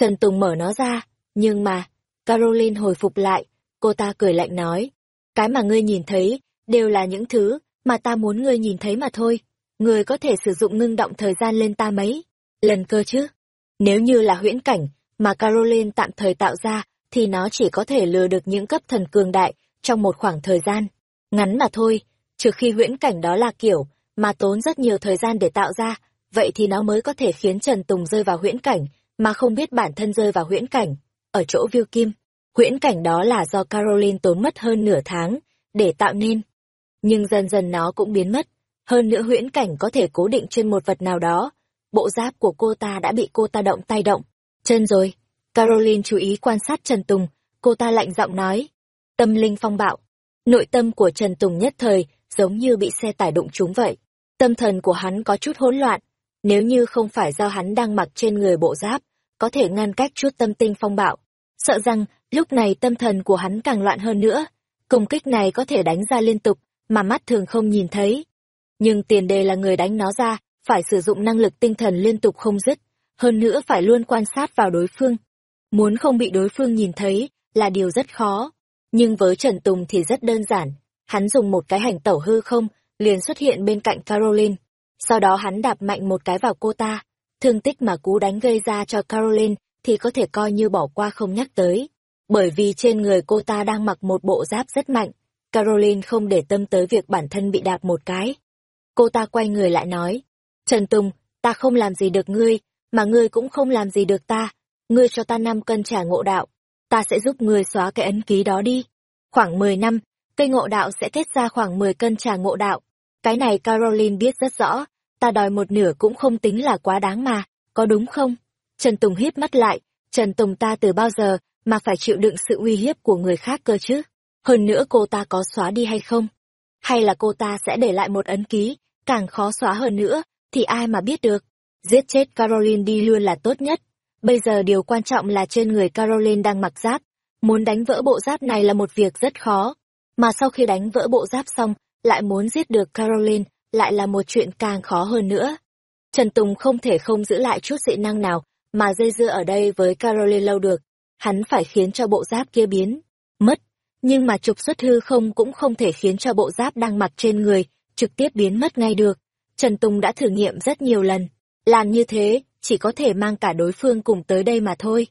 Trần Tùng mở nó ra, nhưng mà, Caroline hồi phục lại, cô ta cười lạnh nói. Cái mà ngươi nhìn thấy, đều là những thứ mà ta muốn ngươi nhìn thấy mà thôi. Ngươi có thể sử dụng ngưng động thời gian lên ta mấy lần cơ chứ? Nếu như là huyễn cảnh mà Caroline tạm thời tạo ra, thì nó chỉ có thể lừa được những cấp thần cường đại trong một khoảng thời gian ngắn mà thôi, trừ khi huyễn cảnh đó là kiểu mà tốn rất nhiều thời gian để tạo ra, vậy thì nó mới có thể khiến Trần Tùng rơi vào huyễn cảnh mà không biết bản thân rơi vào huyễn cảnh. Ở chỗ Viu Kim, huyễn cảnh đó là do Caroline tốn mất hơn nửa tháng để tạo nên. Nhưng dần dần nó cũng biến mất, hơn nữa huyễn cảnh có thể cố định trên một vật nào đó. Bộ giáp của cô ta đã bị cô ta động tay động, chân rồi. Caroline chú ý quan sát Trần Tùng, cô ta lạnh giọng nói. Tâm linh phong bạo. Nội tâm của Trần Tùng nhất thời giống như bị xe tải đụng trúng vậy. Tâm thần của hắn có chút hỗn loạn. Nếu như không phải do hắn đang mặc trên người bộ giáp, có thể ngăn cách chút tâm tinh phong bạo. Sợ rằng, lúc này tâm thần của hắn càng loạn hơn nữa. Công kích này có thể đánh ra liên tục, mà mắt thường không nhìn thấy. Nhưng tiền đề là người đánh nó ra, phải sử dụng năng lực tinh thần liên tục không dứt, hơn nữa phải luôn quan sát vào đối phương. Muốn không bị đối phương nhìn thấy là điều rất khó. Nhưng với Trần Tùng thì rất đơn giản, hắn dùng một cái hành tẩu hư không, liền xuất hiện bên cạnh Caroline. Sau đó hắn đạp mạnh một cái vào cô ta, thương tích mà cú đánh gây ra cho Caroline thì có thể coi như bỏ qua không nhắc tới. Bởi vì trên người cô ta đang mặc một bộ giáp rất mạnh, Caroline không để tâm tới việc bản thân bị đạp một cái. Cô ta quay người lại nói, Trần Tùng, ta không làm gì được ngươi, mà ngươi cũng không làm gì được ta, ngươi cho ta năm cân trả ngộ đạo, ta sẽ giúp ngươi xóa cái ấn ký đó đi. Khoảng 10 năm, cây ngộ đạo sẽ kết ra khoảng 10 cân trà ngộ đạo. Cái này Caroline biết rất rõ, ta đòi một nửa cũng không tính là quá đáng mà, có đúng không? Trần Tùng hiếp mắt lại, Trần Tùng ta từ bao giờ mà phải chịu đựng sự uy hiếp của người khác cơ chứ? Hơn nữa cô ta có xóa đi hay không? Hay là cô ta sẽ để lại một ấn ký, càng khó xóa hơn nữa, thì ai mà biết được? Giết chết Caroline đi luôn là tốt nhất. Bây giờ điều quan trọng là trên người Caroline đang mặc giáp. Muốn đánh vỡ bộ giáp này là một việc rất khó. Mà sau khi đánh vỡ bộ giáp xong, lại muốn giết được Caroline, lại là một chuyện càng khó hơn nữa. Trần Tùng không thể không giữ lại chút dị năng nào, mà dây dưa ở đây với Caroline lâu được. Hắn phải khiến cho bộ giáp kia biến, mất. Nhưng mà trục xuất hư không cũng không thể khiến cho bộ giáp đang mặc trên người, trực tiếp biến mất ngay được. Trần Tùng đã thử nghiệm rất nhiều lần. Làm như thế, chỉ có thể mang cả đối phương cùng tới đây mà thôi.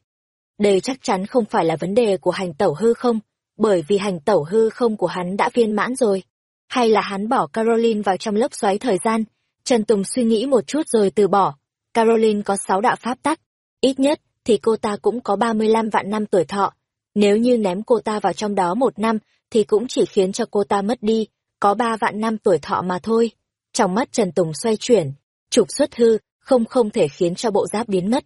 Đây chắc chắn không phải là vấn đề của hành tẩu hư không, bởi vì hành tẩu hư không của hắn đã viên mãn rồi. Hay là hắn bỏ Caroline vào trong lớp xoáy thời gian, Trần Tùng suy nghĩ một chút rồi từ bỏ. Caroline có 6 đạo pháp tắc, ít nhất thì cô ta cũng có 35 vạn năm tuổi thọ. Nếu như ném cô ta vào trong đó một năm thì cũng chỉ khiến cho cô ta mất đi, có 3 vạn năm tuổi thọ mà thôi. Trong mắt Trần Tùng xoay chuyển, trục xuất hư, không không thể khiến cho bộ giáp biến mất.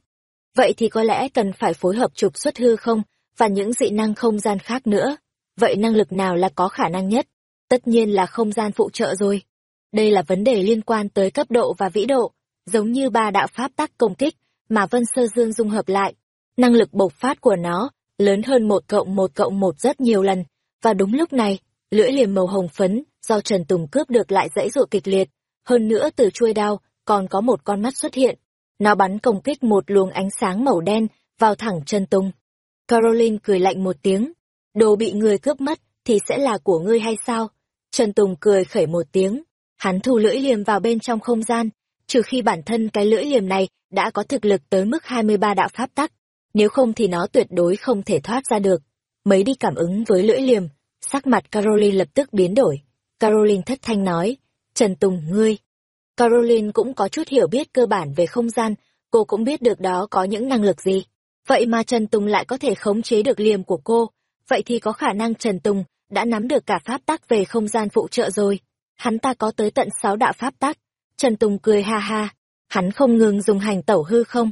Vậy thì có lẽ cần phải phối hợp trục xuất hư không, và những dị năng không gian khác nữa. Vậy năng lực nào là có khả năng nhất? Tất nhiên là không gian phụ trợ rồi. Đây là vấn đề liên quan tới cấp độ và vĩ độ, giống như ba đạo pháp tắc công kích mà Vân Sơ Dương dung hợp lại. Năng lực bộc phát của nó lớn hơn một cộng một cộng một rất nhiều lần, và đúng lúc này, lưỡi liềm màu hồng phấn do Trần Tùng cướp được lại dãy dụ kịch liệt, hơn nữa từ chuôi đao còn có một con mắt xuất hiện. Nó bắn công kích một luồng ánh sáng màu đen vào thẳng Trần Tùng. Caroline cười lạnh một tiếng. Đồ bị người cướp mất thì sẽ là của ngươi hay sao? Trần Tùng cười khẩy một tiếng. Hắn thu lưỡi liềm vào bên trong không gian, trừ khi bản thân cái lưỡi liềm này đã có thực lực tới mức 23 đạo pháp tắc. Nếu không thì nó tuyệt đối không thể thoát ra được. Mấy đi cảm ứng với lưỡi liềm, sắc mặt Caroline lập tức biến đổi. Caroline thất thanh nói, Trần Tùng ngươi. Caroline cũng có chút hiểu biết cơ bản về không gian, cô cũng biết được đó có những năng lực gì. Vậy mà Trần Tùng lại có thể khống chế được liềm của cô, vậy thì có khả năng Trần Tùng đã nắm được cả pháp tắc về không gian phụ trợ rồi. Hắn ta có tới tận sáu đạo pháp tắc. Trần Tùng cười ha ha, hắn không ngừng dùng hành tẩu hư không.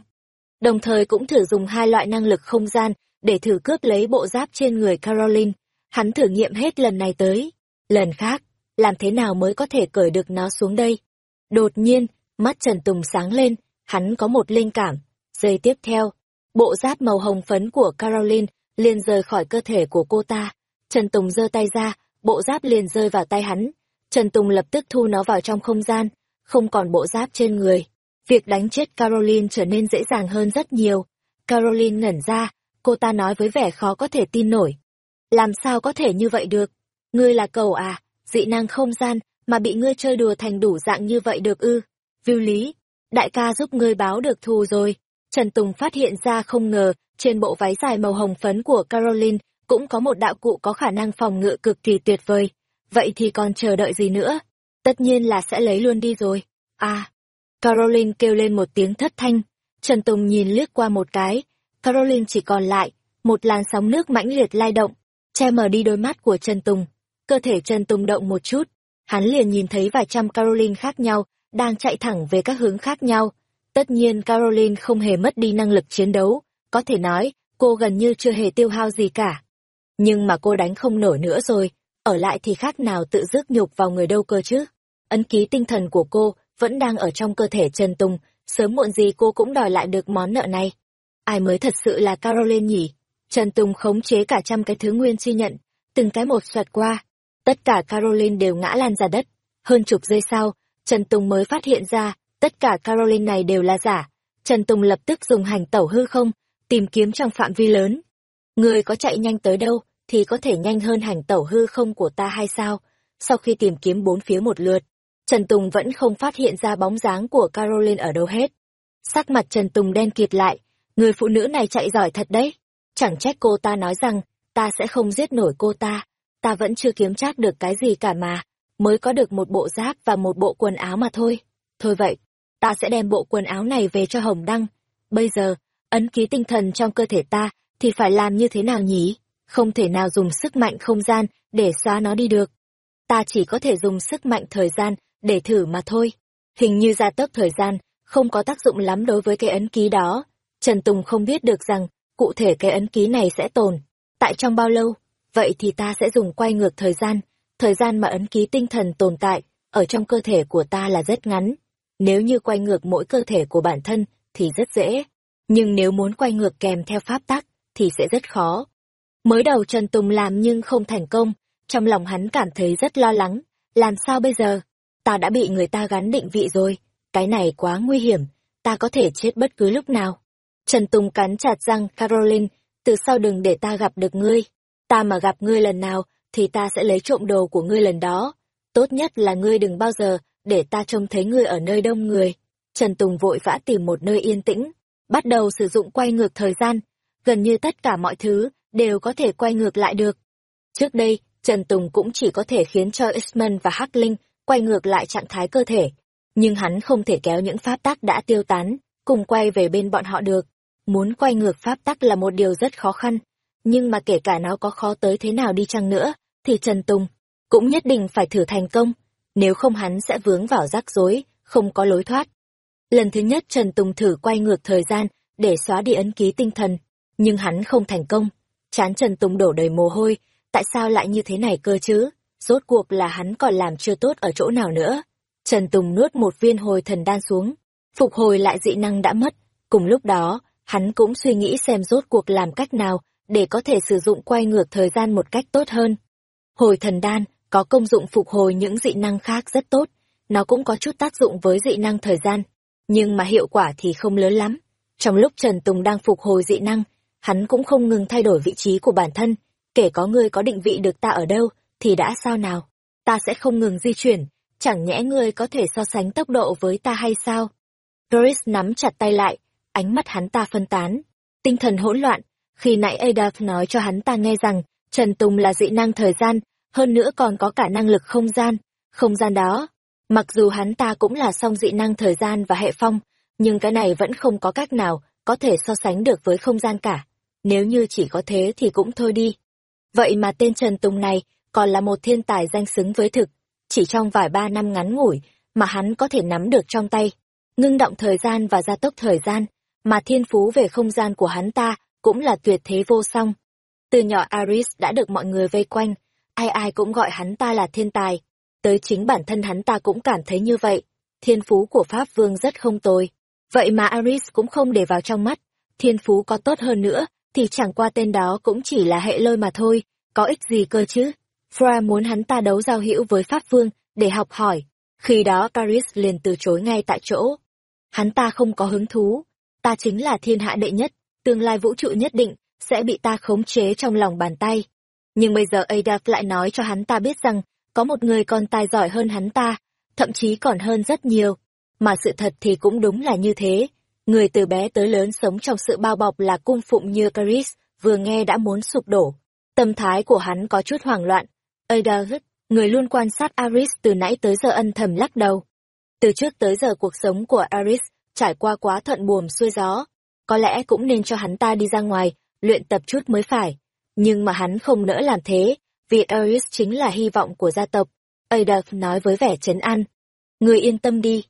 Đồng thời cũng thử dùng hai loại năng lực không gian để thử cướp lấy bộ giáp trên người Caroline. Hắn thử nghiệm hết lần này tới. Lần khác, làm thế nào mới có thể cởi được nó xuống đây? Đột nhiên, mắt Trần Tùng sáng lên, hắn có một linh cảm. Giây tiếp theo, bộ giáp màu hồng phấn của Caroline liền rời khỏi cơ thể của cô ta. Trần Tùng giơ tay ra, bộ giáp liền rơi vào tay hắn. Trần Tùng lập tức thu nó vào trong không gian, không còn bộ giáp trên người. Việc đánh chết Caroline trở nên dễ dàng hơn rất nhiều. Caroline ngẩn ra, cô ta nói với vẻ khó có thể tin nổi. Làm sao có thể như vậy được? Ngươi là cầu à, dị năng không gian mà bị ngươi chơi đùa thành đủ dạng như vậy được ư. Viu lý, đại ca giúp ngươi báo được thù rồi. Trần Tùng phát hiện ra không ngờ, trên bộ váy dài màu hồng phấn của Caroline cũng có một đạo cụ có khả năng phòng ngự cực kỳ tuyệt vời. Vậy thì còn chờ đợi gì nữa? Tất nhiên là sẽ lấy luôn đi rồi. À, Caroline kêu lên một tiếng thất thanh. Trần Tùng nhìn liếc qua một cái. Caroline chỉ còn lại, một làn sóng nước mãnh liệt lai động, che mờ đi đôi mắt của Trần Tùng. Cơ thể Trần Tùng động một chút, hắn liền nhìn thấy vài trăm Caroline khác nhau, đang chạy thẳng về các hướng khác nhau. Tất nhiên Caroline không hề mất đi năng lực chiến đấu, có thể nói, cô gần như chưa hề tiêu hao gì cả. Nhưng mà cô đánh không nổi nữa rồi, ở lại thì khác nào tự rước nhục vào người đâu cơ chứ. Ấn ký tinh thần của cô vẫn đang ở trong cơ thể Trần Tùng, sớm muộn gì cô cũng đòi lại được món nợ này. Ai mới thật sự là Caroline nhỉ? Trần Tùng khống chế cả trăm cái thứ nguyên chi nhận, từng cái một xoẹt qua. Tất cả Caroline đều ngã lan ra đất. Hơn chục giây sau, Trần Tùng mới phát hiện ra, tất cả Caroline này đều là giả. Trần Tùng lập tức dùng hành tẩu hư không, tìm kiếm trong phạm vi lớn. Người có chạy nhanh tới đâu, thì có thể nhanh hơn hành tẩu hư không của ta hay sao? Sau khi tìm kiếm bốn phía một lượt, Trần Tùng vẫn không phát hiện ra bóng dáng của Caroline ở đâu hết. Sắc mặt Trần Tùng đen kịt lại, người phụ nữ này chạy giỏi thật đấy. Chẳng trách cô ta nói rằng, ta sẽ không giết nổi cô ta, ta vẫn chưa kiếm trác được cái gì cả mà, mới có được một bộ giáp và một bộ quần áo mà thôi. Thôi vậy, ta sẽ đem bộ quần áo này về cho Hồng Đăng. Bây giờ, ấn ký tinh thần trong cơ thể ta, thì phải làm như thế nào nhỉ? Không thể nào dùng sức mạnh không gian để xóa nó đi được. Ta chỉ có thể dùng sức mạnh thời gian để thử mà thôi. Hình như gia tốc thời gian, không có tác dụng lắm đối với cái ấn ký đó. Trần Tùng không biết được rằng, cụ thể cái ấn ký này sẽ tồn. Tại trong bao lâu? Vậy thì ta sẽ dùng quay ngược thời gian. Thời gian mà ấn ký tinh thần tồn tại, ở trong cơ thể của ta là rất ngắn. Nếu như quay ngược mỗi cơ thể của bản thân, thì rất dễ. Nhưng nếu muốn quay ngược kèm theo pháp tắc, thì sẽ rất khó. Mới đầu Trần Tùng làm nhưng không thành công, trong lòng hắn cảm thấy rất lo lắng. Làm sao bây giờ? ta đã bị người ta gắn định vị rồi, cái này quá nguy hiểm, ta có thể chết bất cứ lúc nào. Trần Tùng cắn chặt răng, Caroline, từ sau đừng để ta gặp được ngươi. Ta mà gặp ngươi lần nào, thì ta sẽ lấy trộm đồ của ngươi lần đó. Tốt nhất là ngươi đừng bao giờ để ta trông thấy ngươi ở nơi đông người. Trần Tùng vội vã tìm một nơi yên tĩnh, bắt đầu sử dụng quay ngược thời gian. Gần như tất cả mọi thứ đều có thể quay ngược lại được. Trước đây, Trần Tùng cũng chỉ có thể khiến cho Isman và Hắc Linh quay ngược lại trạng thái cơ thể. Nhưng hắn không thể kéo những pháp tắc đã tiêu tán, cùng quay về bên bọn họ được. Muốn quay ngược pháp tắc là một điều rất khó khăn, nhưng mà kể cả nó có khó tới thế nào đi chăng nữa, thì Trần Tùng cũng nhất định phải thử thành công, nếu không hắn sẽ vướng vào rắc rối, không có lối thoát. Lần thứ nhất Trần Tùng thử quay ngược thời gian để xóa đi ấn ký tinh thần, nhưng hắn không thành công. Chán Trần Tùng đổ đầy mồ hôi, tại sao lại như thế này cơ chứ? rốt cuộc là hắn còn làm chưa tốt ở chỗ nào nữa. Trần Tùng nuốt một viên hồi thần đan xuống, phục hồi lại dị năng đã mất. Cùng lúc đó, hắn cũng suy nghĩ xem rốt cuộc làm cách nào để có thể sử dụng quay ngược thời gian một cách tốt hơn. Hồi thần đan có công dụng phục hồi những dị năng khác rất tốt, nó cũng có chút tác dụng với dị năng thời gian, nhưng mà hiệu quả thì không lớn lắm. Trong lúc Trần Tùng đang phục hồi dị năng, hắn cũng không ngừng thay đổi vị trí của bản thân, kể có người có định vị được ta ở đâu, thì đã sao nào? Ta sẽ không ngừng di chuyển, chẳng nhẽ ngươi có thể so sánh tốc độ với ta hay sao? Doris nắm chặt tay lại, ánh mắt hắn ta phân tán, tinh thần hỗn loạn, khi nãy Ada nói cho hắn ta nghe rằng Trần Tùng là dị năng thời gian, hơn nữa còn có cả năng lực không gian. Không gian đó, mặc dù hắn ta cũng là song dị năng thời gian và hệ phong, nhưng cái này vẫn không có cách nào có thể so sánh được với không gian cả. Nếu như chỉ có thế thì cũng thôi đi. Vậy mà tên Trần Tùng này còn là một thiên tài danh xứng với thực. Chỉ trong vài ba năm ngắn ngủi mà hắn có thể nắm được trong tay, ngưng động thời gian và gia tốc thời gian, mà thiên phú về không gian của hắn ta cũng là tuyệt thế vô song. Từ nhỏ Aris đã được mọi người vây quanh, ai ai cũng gọi hắn ta là thiên tài. Tới chính bản thân hắn ta cũng cảm thấy như vậy. Thiên phú của Pháp Vương rất không tồi. Vậy mà Aris cũng không để vào trong mắt. Thiên phú có tốt hơn nữa, thì chẳng qua tên đó cũng chỉ là hệ lôi mà thôi, có ích gì cơ chứ. Fra muốn hắn ta đấu giao hữu với Pháp Vương để học hỏi. Khi đó Paris liền từ chối ngay tại chỗ. Hắn ta không có hứng thú. Ta chính là thiên hạ đệ nhất, tương lai vũ trụ nhất định sẽ bị ta khống chế trong lòng bàn tay. Nhưng bây giờ Adolf lại nói cho hắn ta biết rằng có một người còn tài giỏi hơn hắn ta, thậm chí còn hơn rất nhiều. Mà sự thật thì cũng đúng là như thế. Người từ bé tới lớn sống trong sự bao bọc là cung phụng như Caris, vừa nghe đã muốn sụp đổ. Tâm thái của hắn có chút hoảng loạn. Adahut, người luôn quan sát Aris từ nãy tới giờ ân thầm lắc đầu. Từ trước tới giờ cuộc sống của Aris trải qua quá thuận buồm xuôi gió. Có lẽ cũng nên cho hắn ta đi ra ngoài, luyện tập chút mới phải. Nhưng mà hắn không nỡ làm thế, vì Aris chính là hy vọng của gia tộc. Adolf nói với vẻ trấn an. người yên tâm đi,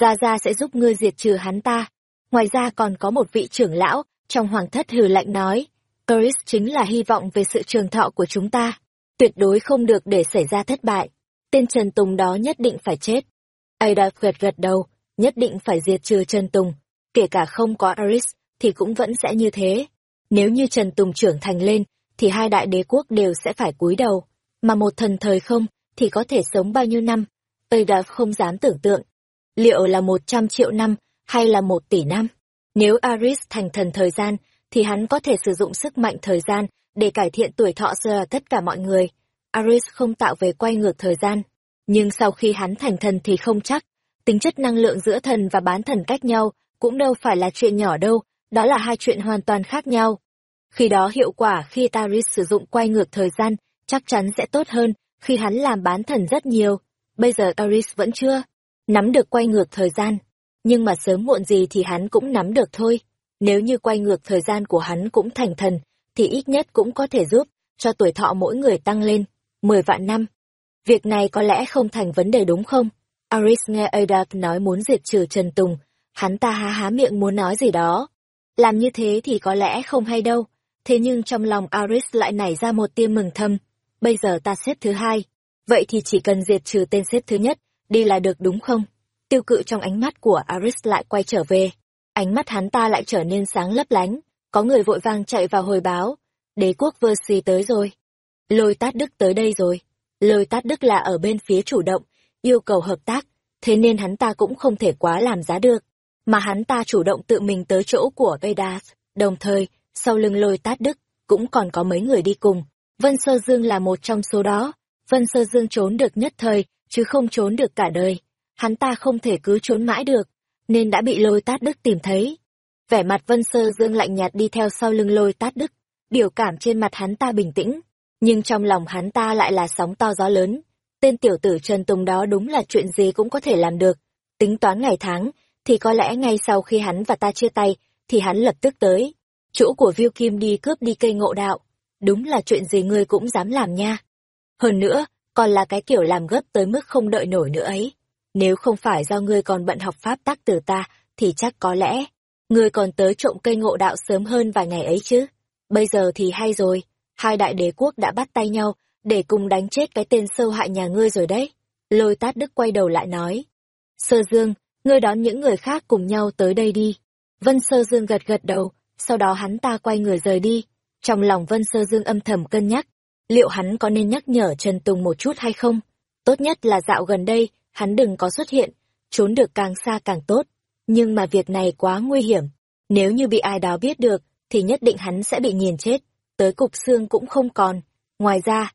Gia Gia sẽ giúp ngươi diệt trừ hắn ta. Ngoài ra còn có một vị trưởng lão, trong hoàng thất hừ lạnh nói. Chris chính là hy vọng về sự trường thọ của chúng ta. Tuyệt đối không được để xảy ra thất bại. Tên Trần Tùng đó nhất định phải chết. Adolf gật gật đầu, nhất định phải diệt trừ Trần Tùng. Kể cả không có Aris, thì cũng vẫn sẽ như thế. Nếu như Trần Tùng trưởng thành lên, thì hai đại đế quốc đều sẽ phải cúi đầu. Mà một thần thời không, thì có thể sống bao nhiêu năm? Adolf không dám tưởng tượng. Liệu là một trăm triệu năm, hay là một tỷ năm? Nếu Aris thành thần thời gian, thì hắn có thể sử dụng sức mạnh thời gian để cải thiện tuổi thọ sơ à tất cả mọi người. Aris không tạo về quay ngược thời gian. Nhưng sau khi hắn thành thần thì không chắc. Tính chất năng lượng giữa thần và bán thần cách nhau, cũng đâu phải là chuyện nhỏ đâu, đó là hai chuyện hoàn toàn khác nhau. Khi đó hiệu quả khi Taris sử dụng quay ngược thời gian, chắc chắn sẽ tốt hơn khi hắn làm bán thần rất nhiều. Bây giờ Taris vẫn chưa nắm được quay ngược thời gian, nhưng mà sớm muộn gì thì hắn cũng nắm được thôi. Nếu như quay ngược thời gian của hắn cũng thành thần, thì ít nhất cũng có thể giúp cho tuổi thọ mỗi người tăng lên, 10 vạn năm. Việc này có lẽ không thành vấn đề đúng không? Aris nghe Adak nói muốn diệt trừ Trần Tùng, hắn ta há há miệng muốn nói gì đó. Làm như thế thì có lẽ không hay đâu, thế nhưng trong lòng Aris lại nảy ra một tia mừng thầm. Bây giờ ta xếp thứ hai, vậy thì chỉ cần diệt trừ tên xếp thứ nhất, đi là được đúng không? Tiêu cự trong ánh mắt của Aris lại quay trở về. Ánh mắt hắn ta lại trở nên sáng lấp lánh, có người vội vàng chạy vào hồi báo. Đế quốc Versi tới rồi. Lôi tát đức tới đây rồi. Lôi tát đức là ở bên phía chủ động, yêu cầu hợp tác, thế nên hắn ta cũng không thể quá làm giá được. Mà hắn ta chủ động tự mình tới chỗ của Vedas, đồng thời, sau lưng lôi tát đức, cũng còn có mấy người đi cùng. Vân Sơ Dương là một trong số đó. Vân Sơ Dương trốn được nhất thời, chứ không trốn được cả đời. Hắn ta không thể cứ trốn mãi được, nên đã bị lôi tát đức tìm thấy. Vẻ mặt Vân Sơ Dương lạnh nhạt đi theo sau lưng lôi tát đức, biểu cảm trên mặt hắn ta bình tĩnh, nhưng trong lòng hắn ta lại là sóng to gió lớn. Tên tiểu tử Trần Tùng đó đúng là chuyện gì cũng có thể làm được. Tính toán ngày tháng, thì có lẽ ngay sau khi hắn và ta chia tay, thì hắn lập tức tới. Chỗ của Viu Kim đi cướp đi cây ngộ đạo. Đúng là chuyện gì ngươi cũng dám làm nha. Hơn nữa, còn là cái kiểu làm gấp tới mức không đợi nổi nữa ấy. Nếu không phải do ngươi còn bận học pháp tác từ ta, thì chắc có lẽ, ngươi còn tới trộm cây ngộ đạo sớm hơn vài ngày ấy chứ. Bây giờ thì hay rồi, hai đại đế quốc đã bắt tay nhau, để cùng đánh chết cái tên sâu hại nhà ngươi rồi đấy. Lôi tát đức quay đầu lại nói. Sơ Dương, ngươi đón những người khác cùng nhau tới đây đi. Vân Sơ Dương gật gật đầu, sau đó hắn ta quay người rời đi. Trong lòng Vân Sơ Dương âm thầm cân nhắc, liệu hắn có nên nhắc nhở Trần Tùng một chút hay không? Tốt nhất là dạo gần đây, hắn đừng có xuất hiện, trốn được càng xa càng tốt. Nhưng mà việc này quá nguy hiểm. Nếu như bị ai đó biết được, thì nhất định hắn sẽ bị nhìn chết, tới cục xương cũng không còn. Ngoài ra,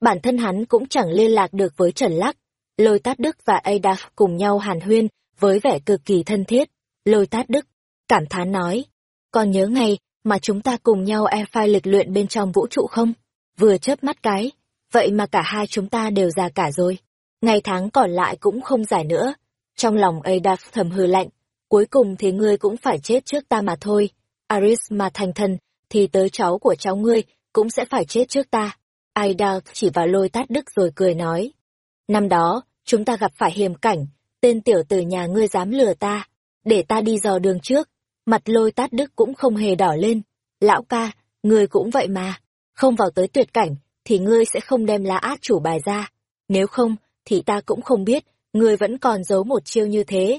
bản thân hắn cũng chẳng liên lạc được với Trần Lắc. Lôi Tát Đức và Adaf cùng nhau hàn huyên, với vẻ cực kỳ thân thiết. Lôi Tát Đức, cảm thán nói, còn nhớ ngày mà chúng ta cùng nhau e phai lịch luyện bên trong vũ trụ không? Vừa chớp mắt cái, vậy mà cả hai chúng ta đều già cả rồi. Ngày tháng còn lại cũng không dài nữa. Trong lòng Adaf thầm hư lạnh, cuối cùng thì ngươi cũng phải chết trước ta mà thôi. Aris mà thành thần, thì tới cháu của cháu ngươi cũng sẽ phải chết trước ta. Aida chỉ vào lôi tát đức rồi cười nói. Năm đó, chúng ta gặp phải hiểm cảnh, tên tiểu tử nhà ngươi dám lừa ta, để ta đi dò đường trước. Mặt lôi tát đức cũng không hề đỏ lên. Lão ca, ngươi cũng vậy mà, không vào tới tuyệt cảnh, thì ngươi sẽ không đem lá át chủ bài ra. Nếu không, thì ta cũng không biết, ngươi vẫn còn giấu một chiêu như thế.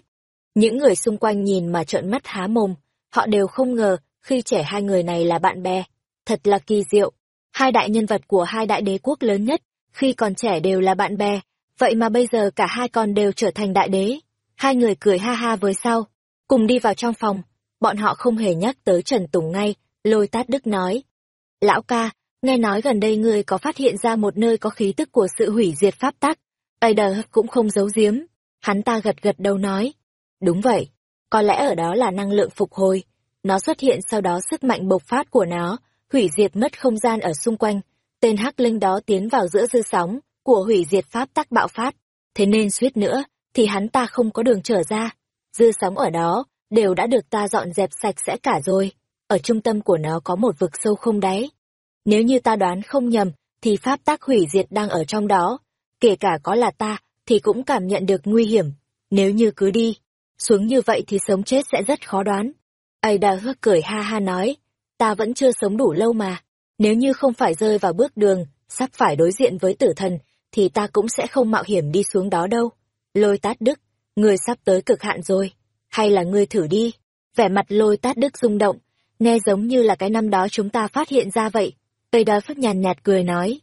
Những người xung quanh nhìn mà trợn mắt há mồm, họ đều không ngờ khi trẻ hai người này là bạn bè. Thật là kỳ diệu. Hai đại nhân vật của hai đại đế quốc lớn nhất, khi còn trẻ đều là bạn bè, vậy mà bây giờ cả hai con đều trở thành đại đế. Hai người cười ha ha với sau, cùng đi vào trong phòng. Bọn họ không hề nhắc tới Trần Tùng ngay, lôi tát đức nói. Lão ca, nghe nói gần đây ngươi có phát hiện ra một nơi có khí tức của sự hủy diệt pháp tắc. Ada cũng không giấu giếm. Hắn ta gật gật đầu nói. Đúng vậy, có lẽ ở đó là năng lượng phục hồi. Nó xuất hiện sau đó sức mạnh bộc phát của nó, hủy diệt mất không gian ở xung quanh. Tên hắc linh đó tiến vào giữa dư sóng của hủy diệt pháp tắc bạo phát. Thế nên suýt nữa, thì hắn ta không có đường trở ra. Dư sóng ở đó, đều đã được ta dọn dẹp sạch sẽ cả rồi. Ở trung tâm của nó có một vực sâu không đáy. Nếu như ta đoán không nhầm, thì pháp tắc hủy diệt đang ở trong đó. Kể cả có là ta, thì cũng cảm nhận được nguy hiểm. Nếu như cứ đi, xuống như vậy thì sống chết sẽ rất khó đoán. Ada hước cười ha ha nói, ta vẫn chưa sống đủ lâu mà. Nếu như không phải rơi vào bước đường, sắp phải đối diện với tử thần, thì ta cũng sẽ không mạo hiểm đi xuống đó đâu. Lôi tát đức, người sắp tới cực hạn rồi. Hay là ngươi thử đi. Vẻ mặt lôi tát đức rung động, nghe giống như là cái năm đó chúng ta phát hiện ra vậy. Tây đói phất nhàn nhạt cười nói.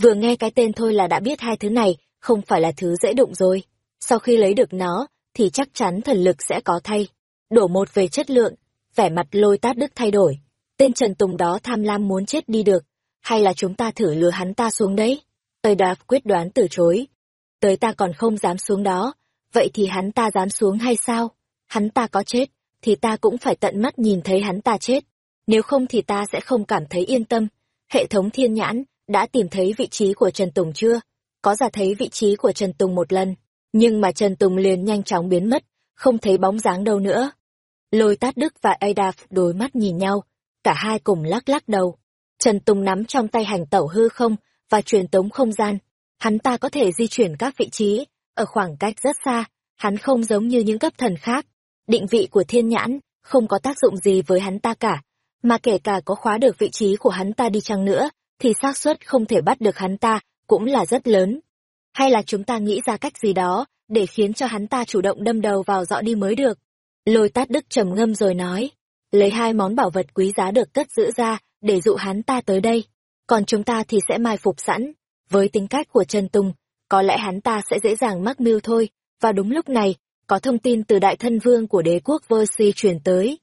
Vừa nghe cái tên thôi là đã biết hai thứ này không phải là thứ dễ đụng rồi. Sau khi lấy được nó, thì chắc chắn thần lực sẽ có thay. Đổ một về chất lượng, vẻ mặt lôi tát đức thay đổi. Tên Trần Tùng đó tham lam muốn chết đi được. Hay là chúng ta thử lừa hắn ta xuống đấy? Tây Đạp quyết đoán từ chối. Tới ta còn không dám xuống đó, vậy thì hắn ta dám xuống hay sao? Hắn ta có chết, thì ta cũng phải tận mắt nhìn thấy hắn ta chết. Nếu không thì ta sẽ không cảm thấy yên tâm. Hệ thống thiên nhãn đã tìm thấy vị trí của Trần Tùng chưa? Có giả thấy vị trí của Trần Tùng một lần, nhưng mà Trần Tùng liền nhanh chóng biến mất, không thấy bóng dáng đâu nữa. Lôi Tát Đức và Adaf đối mắt nhìn nhau, cả hai cùng lắc lắc đầu. Trần Tùng nắm trong tay hành tẩu hư không và truyền tống không gian. Hắn ta có thể di chuyển các vị trí, ở khoảng cách rất xa, hắn không giống như những cấp thần khác. Định vị của thiên nhãn không có tác dụng gì với hắn ta cả, mà kể cả có khóa được vị trí của hắn ta đi chăng nữa, thì xác suất không thể bắt được hắn ta cũng là rất lớn. Hay là chúng ta nghĩ ra cách gì đó, để khiến cho hắn ta chủ động đâm đầu vào dọ đi mới được. Lôi tát đức trầm ngâm rồi nói, lấy hai món bảo vật quý giá được cất giữ ra, để dụ hắn ta tới đây. Còn chúng ta thì sẽ mai phục sẵn. Với tính cách của Trần Tùng, có lẽ hắn ta sẽ dễ dàng mắc mưu thôi. Và đúng lúc này, có thông tin từ đại thân vương của đế quốc Versi truyền tới.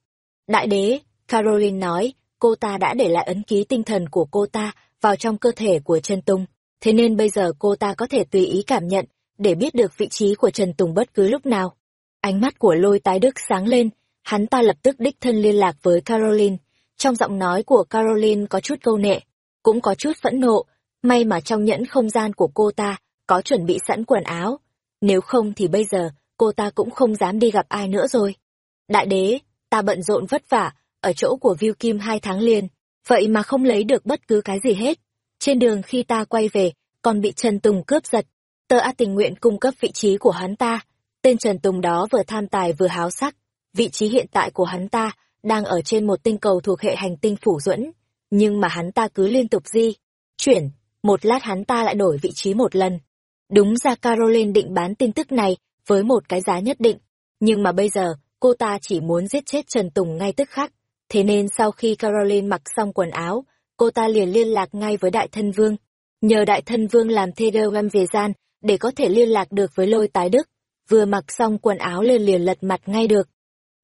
Đại đế, Caroline nói, cô ta đã để lại ấn ký tinh thần của cô ta vào trong cơ thể của Trần Tùng. Thế nên bây giờ cô ta có thể tùy ý cảm nhận, để biết được vị trí của Trần Tùng bất cứ lúc nào. Ánh mắt của lôi tái đức sáng lên, hắn ta lập tức đích thân liên lạc với Caroline. Trong giọng nói của Caroline có chút câu nệ, cũng có chút phẫn nộ, may mà trong nhẫn không gian của cô ta có chuẩn bị sẵn quần áo. Nếu không thì bây giờ cô ta cũng không dám đi gặp ai nữa rồi. Đại đế, ta bận rộn vất vả, ở chỗ của Viu Kim hai tháng liền, vậy mà không lấy được bất cứ cái gì hết. Trên đường khi ta quay về, còn bị Trần Tùng cướp giật. Tơ A tình nguyện cung cấp vị trí của hắn ta. Tên Trần Tùng đó vừa tham tài vừa háo sắc. Vị trí hiện tại của hắn ta đang ở trên một tinh cầu thuộc hệ hành tinh phủ duẫn. Nhưng mà hắn ta cứ liên tục di, chuyển, một lát hắn ta lại đổi vị trí một lần. Đúng ra Caroline định bán tin tức này với một cái giá nhất định. Nhưng mà bây giờ, cô ta chỉ muốn giết chết Trần Tùng ngay tức khắc. Thế nên sau khi Caroline mặc xong quần áo, cô ta liền liên lạc ngay với Đại Thân Vương. Nhờ Đại Thân Vương làm telegram về gian, để có thể liên lạc được với lôi tái đức. Vừa mặc xong quần áo lên liền lật mặt ngay được.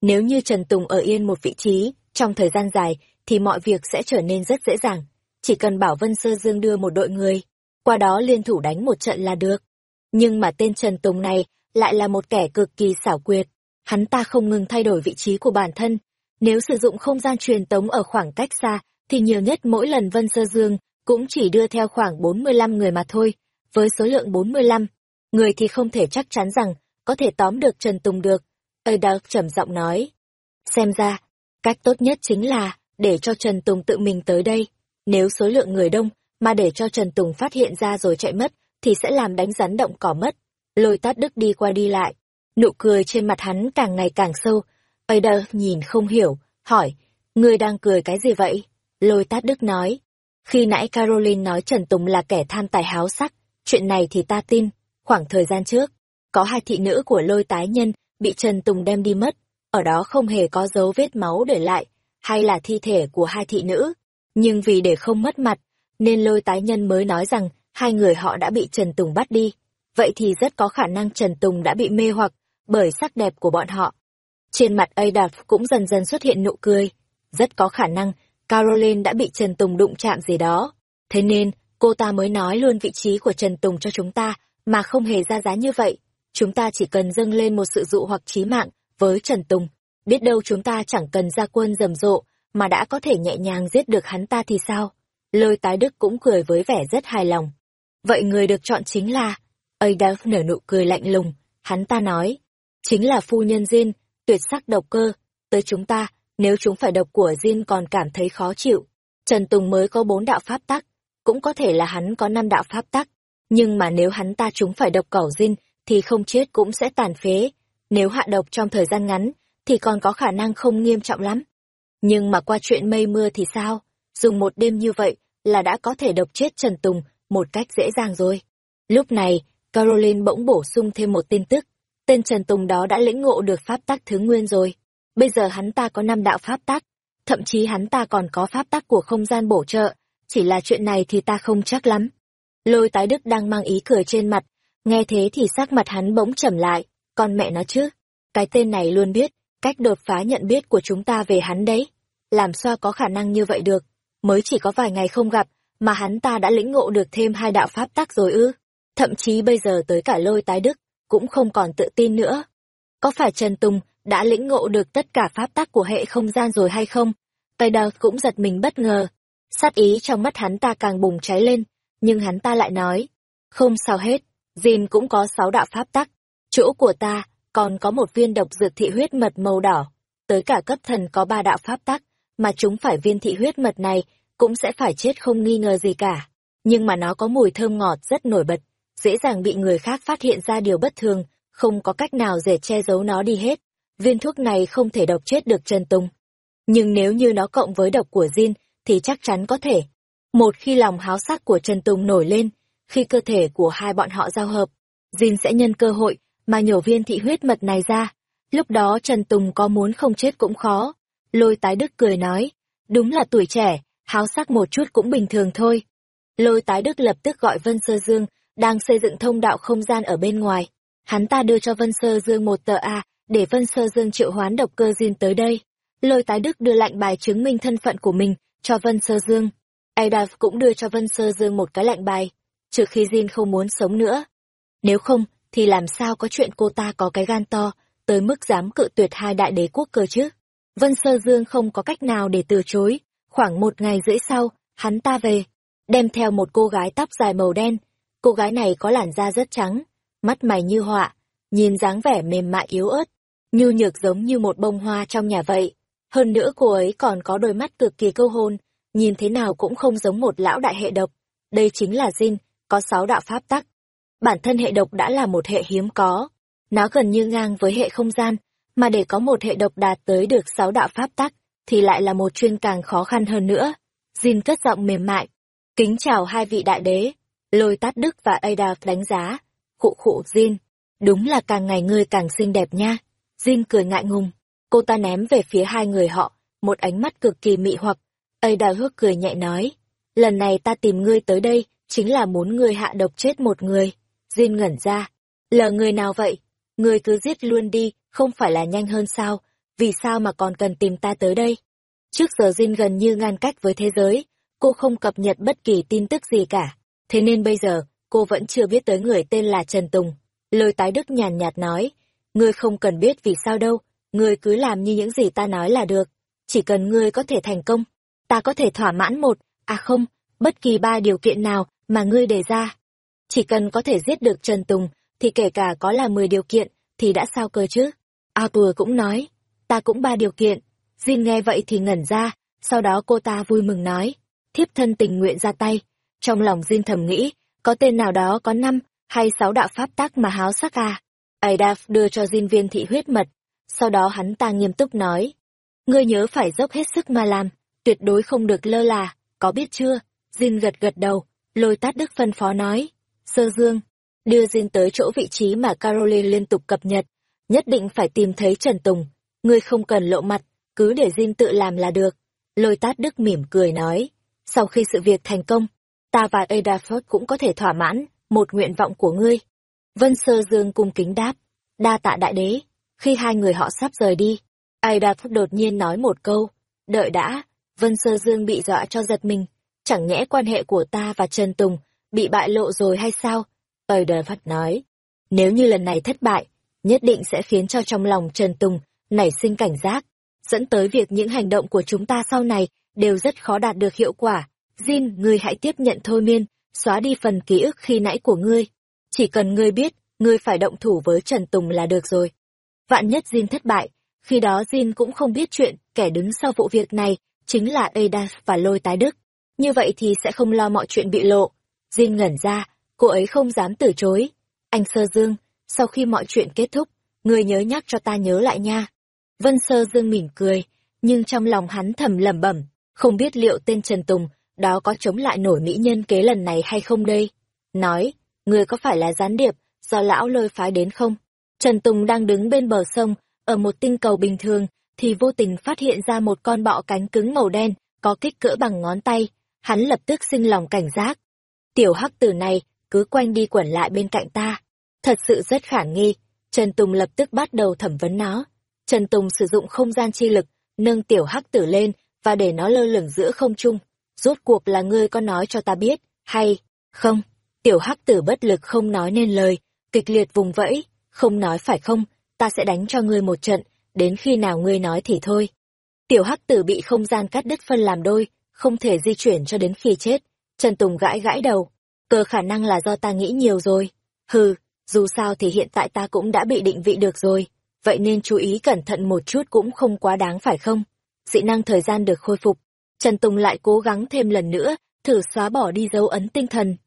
Nếu như Trần Tùng ở yên một vị trí, trong thời gian dài, thì mọi việc sẽ trở nên rất dễ dàng. Chỉ cần bảo Vân Sơ Dương đưa một đội người, qua đó liên thủ đánh một trận là được. Nhưng mà tên Trần Tùng này lại là một kẻ cực kỳ xảo quyệt. Hắn ta không ngừng thay đổi vị trí của bản thân. Nếu sử dụng không gian truyền tống ở khoảng cách xa, thì nhiều nhất mỗi lần Vân Sơ Dương cũng chỉ đưa theo khoảng 45 người mà thôi. Với số lượng 45, người thì không thể chắc chắn rằng có thể tóm được Trần Tùng được. Ada trầm giọng nói. Xem ra, cách tốt nhất chính là để cho Trần Tùng tự mình tới đây. Nếu số lượng người đông, mà để cho Trần Tùng phát hiện ra rồi chạy mất, thì sẽ làm đánh rắn động cỏ mất. Lôi tát đức đi qua đi lại. Nụ cười trên mặt hắn càng ngày càng sâu. Ada nhìn không hiểu, hỏi, ngươi đang cười cái gì vậy? Lôi tát đức nói. Khi nãy Caroline nói Trần Tùng là kẻ tham tài háo sắc, chuyện này thì ta tin. Khoảng thời gian trước, có hai thị nữ của lôi tái nhân bị Trần Tùng đem đi mất. Ở đó không hề có dấu vết máu để lại, hay là thi thể của hai thị nữ. Nhưng vì để không mất mặt, nên lôi tái nhân mới nói rằng hai người họ đã bị Trần Tùng bắt đi. Vậy thì rất có khả năng Trần Tùng đã bị mê hoặc bởi sắc đẹp của bọn họ. Trên mặt Adolf cũng dần dần xuất hiện nụ cười. Rất có khả năng Caroline đã bị Trần Tùng đụng chạm gì đó. Thế nên, cô ta mới nói luôn vị trí của Trần Tùng cho chúng ta, mà không hề ra giá như vậy. Chúng ta chỉ cần dâng lên một sự dụ hoặc chí mạng với Trần Tùng. Biết đâu chúng ta chẳng cần ra quân rầm rộ, mà đã có thể nhẹ nhàng giết được hắn ta thì sao? Lôi tái đức cũng cười với vẻ rất hài lòng. Vậy người được chọn chính là... Adolf nở nụ cười lạnh lùng, hắn ta nói. Chính là phu nhân diên tuyệt sắc độc cơ. Tới chúng ta, nếu chúng phải độc của Jin còn cảm thấy khó chịu. Trần Tùng mới có bốn đạo pháp tắc, cũng có thể là hắn có năm đạo pháp tắc. Nhưng mà nếu hắn ta chúng phải độc cẩu Jin, thì không chết cũng sẽ tàn phế. Nếu hạ độc trong thời gian ngắn, thì còn có khả năng không nghiêm trọng lắm. Nhưng mà qua chuyện mây mưa thì sao? Dùng một đêm như vậy là đã có thể độc chết Trần Tùng một cách dễ dàng rồi. Lúc này, Caroline bỗng bổ sung thêm một tin tức. Tên Trần Tùng đó đã lĩnh ngộ được pháp tắc thứ nguyên rồi. Bây giờ hắn ta có năm đạo pháp tắc, thậm chí hắn ta còn có pháp tắc của không gian bổ trợ, chỉ là chuyện này thì ta không chắc lắm. Lôi tái đức đang mang ý cười trên mặt, nghe thế thì sắc mặt hắn bỗng trầm lại, con mẹ nó chứ. Cái tên này luôn biết, cách đột phá nhận biết của chúng ta về hắn đấy. Làm sao có khả năng như vậy được, mới chỉ có vài ngày không gặp, mà hắn ta đã lĩnh ngộ được thêm hai đạo pháp tắc rồi ư. Thậm chí bây giờ tới cả lôi tái đức, cũng không còn tự tin nữa. Có phải Trần Tùng đã lĩnh ngộ được tất cả pháp tắc của hệ không gian rồi hay không? Tây Đào cũng giật mình bất ngờ. Sát ý trong mắt hắn ta càng bùng cháy lên, nhưng hắn ta lại nói, không sao hết, Jin cũng có sáu đạo pháp tắc. Chỗ của ta còn có một viên độc dược thị huyết mật màu đỏ, tới cả cấp thần có ba đạo pháp tắc, mà chúng phải viên thị huyết mật này cũng sẽ phải chết không nghi ngờ gì cả. Nhưng mà nó có mùi thơm ngọt rất nổi bật, dễ dàng bị người khác phát hiện ra điều bất thường, không có cách nào để che giấu nó đi hết. Viên thuốc này không thể độc chết được Trần Tùng. Nhưng nếu như nó cộng với độc của Jin, thì chắc chắn có thể. Một khi lòng háo sắc của Trần Tùng nổi lên, khi cơ thể của hai bọn họ giao hợp, Jin sẽ nhân cơ hội mà nhổ viên thị huyết mật này ra. Lúc đó Trần Tùng có muốn không chết cũng khó. Lôi tái đức cười nói, đúng là tuổi trẻ, háo sắc một chút cũng bình thường thôi. Lôi tái đức lập tức gọi Vân Sơ Dương, đang xây dựng thông đạo không gian ở bên ngoài. Hắn ta đưa cho Vân Sơ Dương một tờ A, để Vân Sơ Dương triệu hoán độc cơ Jin tới đây. Lôi tái đức đưa lạnh bài chứng minh thân phận của mình cho Vân Sơ Dương. Adolf cũng đưa cho Vân Sơ Dương một cái lạnh bài, trừ khi Jin không muốn sống nữa. Nếu không, thì làm sao có chuyện cô ta có cái gan to, tới mức dám cự tuyệt hai đại đế quốc cơ chứ? Vân Sơ Dương không có cách nào để từ chối, khoảng một ngày rưỡi sau, hắn ta về, đem theo một cô gái tóc dài màu đen. Cô gái này có làn da rất trắng, mắt mày như họa, nhìn dáng vẻ mềm mại yếu ớt, nhu nhược giống như một bông hoa trong nhà vậy. Hơn nữa cô ấy còn có đôi mắt cực kỳ câu hôn, nhìn thế nào cũng không giống một lão đại hệ độc. Đây chính là Jin, có sáu đạo pháp tắc. Bản thân hệ độc đã là một hệ hiếm có. Nó gần như ngang với hệ không gian, mà để có một hệ độc đạt tới được sáu đạo pháp tắc, thì lại là một chuyên càng khó khăn hơn nữa. Jin cất giọng mềm mại. Kính chào hai vị đại đế. Lôi tát đức và Adolf đánh giá. Khụ khụ Jin. Đúng là càng ngày ngươi càng xinh đẹp nha. Jin cười ngại ngùng. Cô ta ném về phía hai người họ, một ánh mắt cực kỳ mị hoặc. Adolf cười nhẹ nói. Lần này ta tìm ngươi tới đây, chính là muốn ngươi hạ độc chết một người. Jin ngẩn ra. Là người nào vậy? Ngươi cứ giết luôn đi, không phải là nhanh hơn sao? Vì sao mà còn cần tìm ta tới đây? Trước giờ Jin gần như ngăn cách với thế giới, cô không cập nhật bất kỳ tin tức gì cả. Thế nên bây giờ, cô vẫn chưa biết tới người tên là Trần Tùng. Lôi tái đức nhàn nhạt nói, ngươi không cần biết vì sao đâu, ngươi cứ làm như những gì ta nói là được. Chỉ cần ngươi có thể thành công, ta có thể thỏa mãn một, à không, bất kỳ ba điều kiện nào mà ngươi đề ra. Chỉ cần có thể giết được Trần Tùng, thì kể cả có là 10 điều kiện, thì đã sao cơ chứ? A tùa cũng nói, ta cũng ba điều kiện. Jin nghe vậy thì ngẩn ra, sau đó cô ta vui mừng nói, thiếp thân tình nguyện ra tay. Trong lòng diên thầm nghĩ, có tên nào đó có năm hay sáu đạo pháp tác mà háo sắc à? Adaf đưa cho diên viên thị huyết mật, sau đó hắn ta nghiêm túc nói, ngươi nhớ phải dốc hết sức mà làm, tuyệt đối không được lơ là, có biết chưa? diên gật gật đầu, lôi tát đức phân phó nói, sơ dương, đưa diên tới chỗ vị trí mà Caroline liên tục cập nhật, nhất định phải tìm thấy Trần Tùng, ngươi không cần lộ mặt, cứ để diên tự làm là được. Lôi tát đức mỉm cười nói, sau khi sự việc thành công, ta và Adaford cũng có thể thỏa mãn một nguyện vọng của ngươi. Vân Sơ Dương cung kính đáp, đa tạ đại đế, khi hai người họ sắp rời đi, Adaford đột nhiên nói một câu, đợi đã, Vân Sơ Dương bị dọa cho giật mình, chẳng nhẽ quan hệ của ta và Trần Tùng bị bại lộ rồi hay sao? Tời nói, nếu như lần này thất bại, nhất định sẽ khiến cho trong lòng Trần Tùng nảy sinh cảnh giác, dẫn tới việc những hành động của chúng ta sau này đều rất khó đạt được hiệu quả. Jin, ngươi hãy tiếp nhận thôi miên, xóa đi phần ký ức khi nãy của ngươi. Chỉ cần ngươi biết, ngươi phải động thủ với Trần Tùng là được rồi. Vạn nhất Jin thất bại, khi đó Jin cũng không biết chuyện, kẻ đứng sau vụ việc này chính là Ada và Lôi Tái Đức. Như vậy thì sẽ không lo mọi chuyện bị lộ. Jin ngẩn ra, cô ấy không dám từ chối. Anh Sơ Dương, sau khi mọi chuyện kết thúc, ngươi nhớ nhắc cho ta nhớ lại nha. Vân Sơ Dương mỉm cười, nhưng trong lòng hắn thầm lẩm bẩm, không biết liệu tên Trần Tùng đó có chống lại nổi mỹ nhân kế lần này hay không đây? Nói, ngươi có phải là gián điệp do lão lôi phái đến không? Trần Tùng đang đứng bên bờ sông, ở một tinh cầu bình thường, thì vô tình phát hiện ra một con bọ cánh cứng màu đen, có kích cỡ bằng ngón tay. Hắn lập tức sinh lòng cảnh giác. Tiểu hắc tử này, cứ quanh đi quẩn lại bên cạnh ta. Thật sự rất khả nghi. Trần Tùng lập tức bắt đầu thẩm vấn nó. Trần Tùng sử dụng không gian chi lực, nâng tiểu hắc tử lên, và để nó lơ lửng giữa không trung. Rốt cuộc là ngươi có nói cho ta biết, hay, không? Tiểu hắc tử bất lực không nói nên lời, kịch liệt vùng vẫy, không nói phải không, ta sẽ đánh cho ngươi một trận, đến khi nào ngươi nói thì thôi. Tiểu hắc tử bị không gian cắt đứt phân làm đôi, không thể di chuyển cho đến khi chết. Trần Tùng gãi gãi đầu, cơ khả năng là do ta nghĩ nhiều rồi. Hừ, dù sao thì hiện tại ta cũng đã bị định vị được rồi, vậy nên chú ý cẩn thận một chút cũng không quá đáng phải không? Dị năng thời gian được khôi phục, Trần Tùng lại cố gắng thêm lần nữa, thử xóa bỏ đi dấu ấn tinh thần.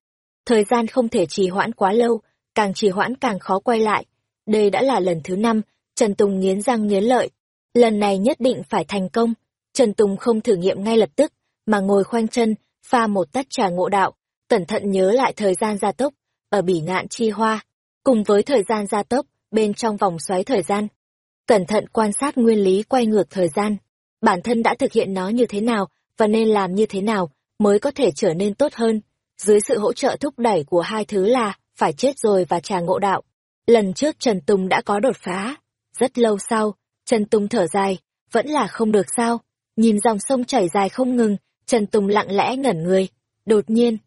Thời gian không thể trì hoãn quá lâu, càng trì hoãn càng khó quay lại. Đây đã là lần thứ năm, Trần Tùng nghiến răng nghiến lợi. Lần này nhất định phải thành công. Trần Tùng không thử nghiệm ngay lập tức, mà ngồi khoanh chân, pha một tách trà ngộ đạo, cẩn thận nhớ lại thời gian gia tốc, ở bỉ ngạn chi hoa, cùng với thời gian gia tốc, bên trong vòng xoáy thời gian. Cẩn thận quan sát nguyên lý quay ngược thời gian. Bản thân đã thực hiện nó như thế nào, và nên làm như thế nào mới có thể trở nên tốt hơn. Dưới sự hỗ trợ thúc đẩy của hai thứ là phải chết rồi và trà ngộ đạo. Lần trước Trần Tùng đã có đột phá. Rất lâu sau, Trần Tùng thở dài, vẫn là không được sao. Nhìn dòng sông chảy dài không ngừng, Trần Tùng lặng lẽ ngẩn người. Đột nhiên,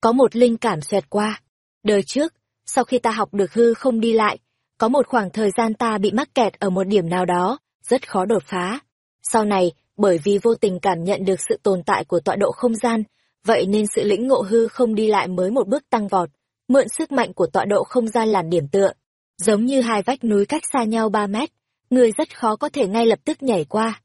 có một linh cảm xoẹt qua. Đời trước, sau khi ta học được hư không đi lại, có một khoảng thời gian ta bị mắc kẹt ở một điểm nào đó, rất khó đột phá. Sau này, bởi vì vô tình cảm nhận được sự tồn tại của tọa độ không gian, vậy nên sự lĩnh ngộ hư không đi lại mới một bước tăng vọt, mượn sức mạnh của tọa độ không gian làm điểm tựa. Giống như hai vách núi cách xa nhau 3 mét, người rất khó có thể ngay lập tức nhảy qua.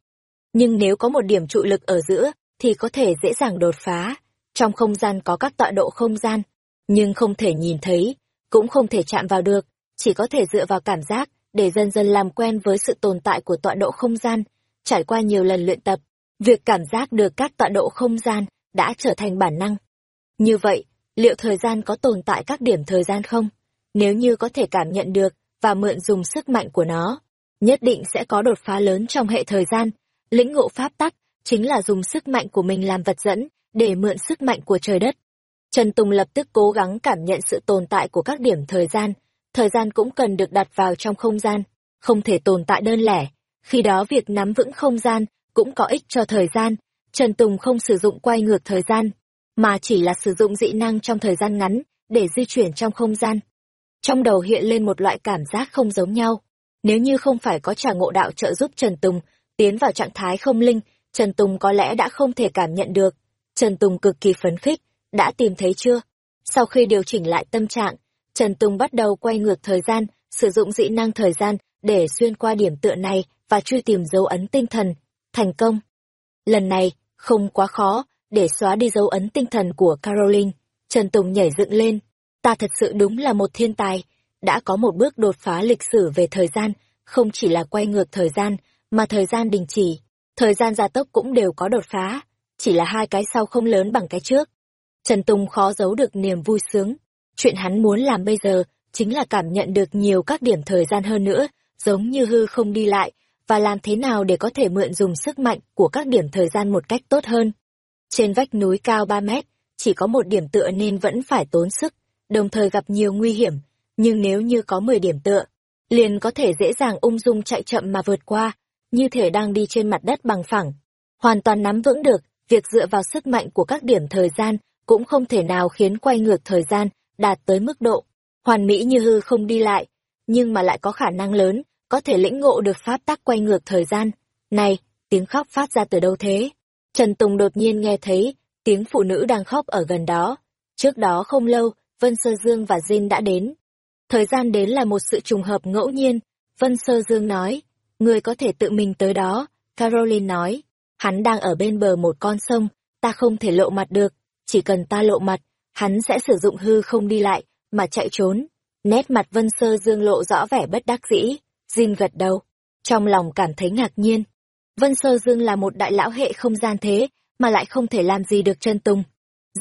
Nhưng nếu có một điểm trụ lực ở giữa, thì có thể dễ dàng đột phá. Trong không gian có các tọa độ không gian, nhưng không thể nhìn thấy, cũng không thể chạm vào được, chỉ có thể dựa vào cảm giác, để dần dần làm quen với sự tồn tại của tọa độ không gian Trải qua nhiều lần luyện tập, việc cảm giác được các tọa độ không gian đã trở thành bản năng. Như vậy, liệu thời gian có tồn tại các điểm thời gian không? Nếu như có thể cảm nhận được và mượn dùng sức mạnh của nó, nhất định sẽ có đột phá lớn trong hệ thời gian. Lĩnh ngộ pháp tắc chính là dùng sức mạnh của mình làm vật dẫn để mượn sức mạnh của trời đất. Trần Tùng lập tức cố gắng cảm nhận sự tồn tại của các điểm thời gian. Thời gian cũng cần được đặt vào trong không gian, không thể tồn tại đơn lẻ, khi đó việc nắm vững không gian cũng có ích cho thời gian. Trần Tùng không sử dụng quay ngược thời gian, mà chỉ là sử dụng dị năng trong thời gian ngắn để di chuyển trong không gian. Trong đầu hiện lên một loại cảm giác không giống nhau. Nếu như không phải có trả ngộ đạo trợ giúp Trần Tùng tiến vào trạng thái không linh, Trần Tùng có lẽ đã không thể cảm nhận được. Trần Tùng cực kỳ phấn khích, đã tìm thấy chưa? Sau khi điều chỉnh lại tâm trạng, Trần Tùng bắt đầu quay ngược thời gian, sử dụng dị năng thời gian để xuyên qua điểm tựa này và truy tìm dấu ấn tinh thần. Thành công. Lần này, không quá khó, để xóa đi dấu ấn tinh thần của Caroline. Trần Tùng nhảy dựng lên. Ta thật sự đúng là một thiên tài. Đã có một bước đột phá lịch sử về thời gian, không chỉ là quay ngược thời gian, mà thời gian đình chỉ. Thời gian gia tốc cũng đều có đột phá. Chỉ là hai cái sau không lớn bằng cái trước. Trần Tùng khó giấu được niềm vui sướng. Chuyện hắn muốn làm bây giờ chính là cảm nhận được nhiều các điểm thời gian hơn nữa, giống như hư không đi lại, và làm thế nào để có thể mượn dùng sức mạnh của các điểm thời gian một cách tốt hơn. Trên vách núi cao 3 mét, chỉ có một điểm tựa nên vẫn phải tốn sức, đồng thời gặp nhiều nguy hiểm, nhưng nếu như có 10 điểm tựa, liền có thể dễ dàng ung dung chạy chậm mà vượt qua, như thể đang đi trên mặt đất bằng phẳng. Hoàn toàn nắm vững được việc dựa vào sức mạnh của các điểm thời gian cũng không thể nào khiến quay ngược thời gian đạt tới mức độ hoàn mỹ như hư không đi lại, nhưng mà lại có khả năng lớn, có thể lĩnh ngộ được pháp tắc quay ngược thời gian. Này, tiếng khóc phát ra từ đâu thế? Trần Tùng đột nhiên nghe thấy tiếng phụ nữ đang khóc ở gần đó. Trước đó không lâu, Vân Sơ Dương và Jin đã đến. Thời gian đến là một sự trùng hợp ngẫu nhiên. Vân Sơ Dương nói, người có thể tự mình tới đó. Caroline nói, hắn đang ở bên bờ một con sông, ta không thể lộ mặt được, chỉ cần ta lộ mặt, hắn sẽ sử dụng hư không đi lại, mà chạy trốn. Nét mặt Vân Sơ Dương lộ rõ vẻ bất đắc dĩ, Jin gật đầu, trong lòng cảm thấy ngạc nhiên. Vân Sơ Dương là một đại lão hệ không gian thế, mà lại không thể làm gì được Trần Tùng.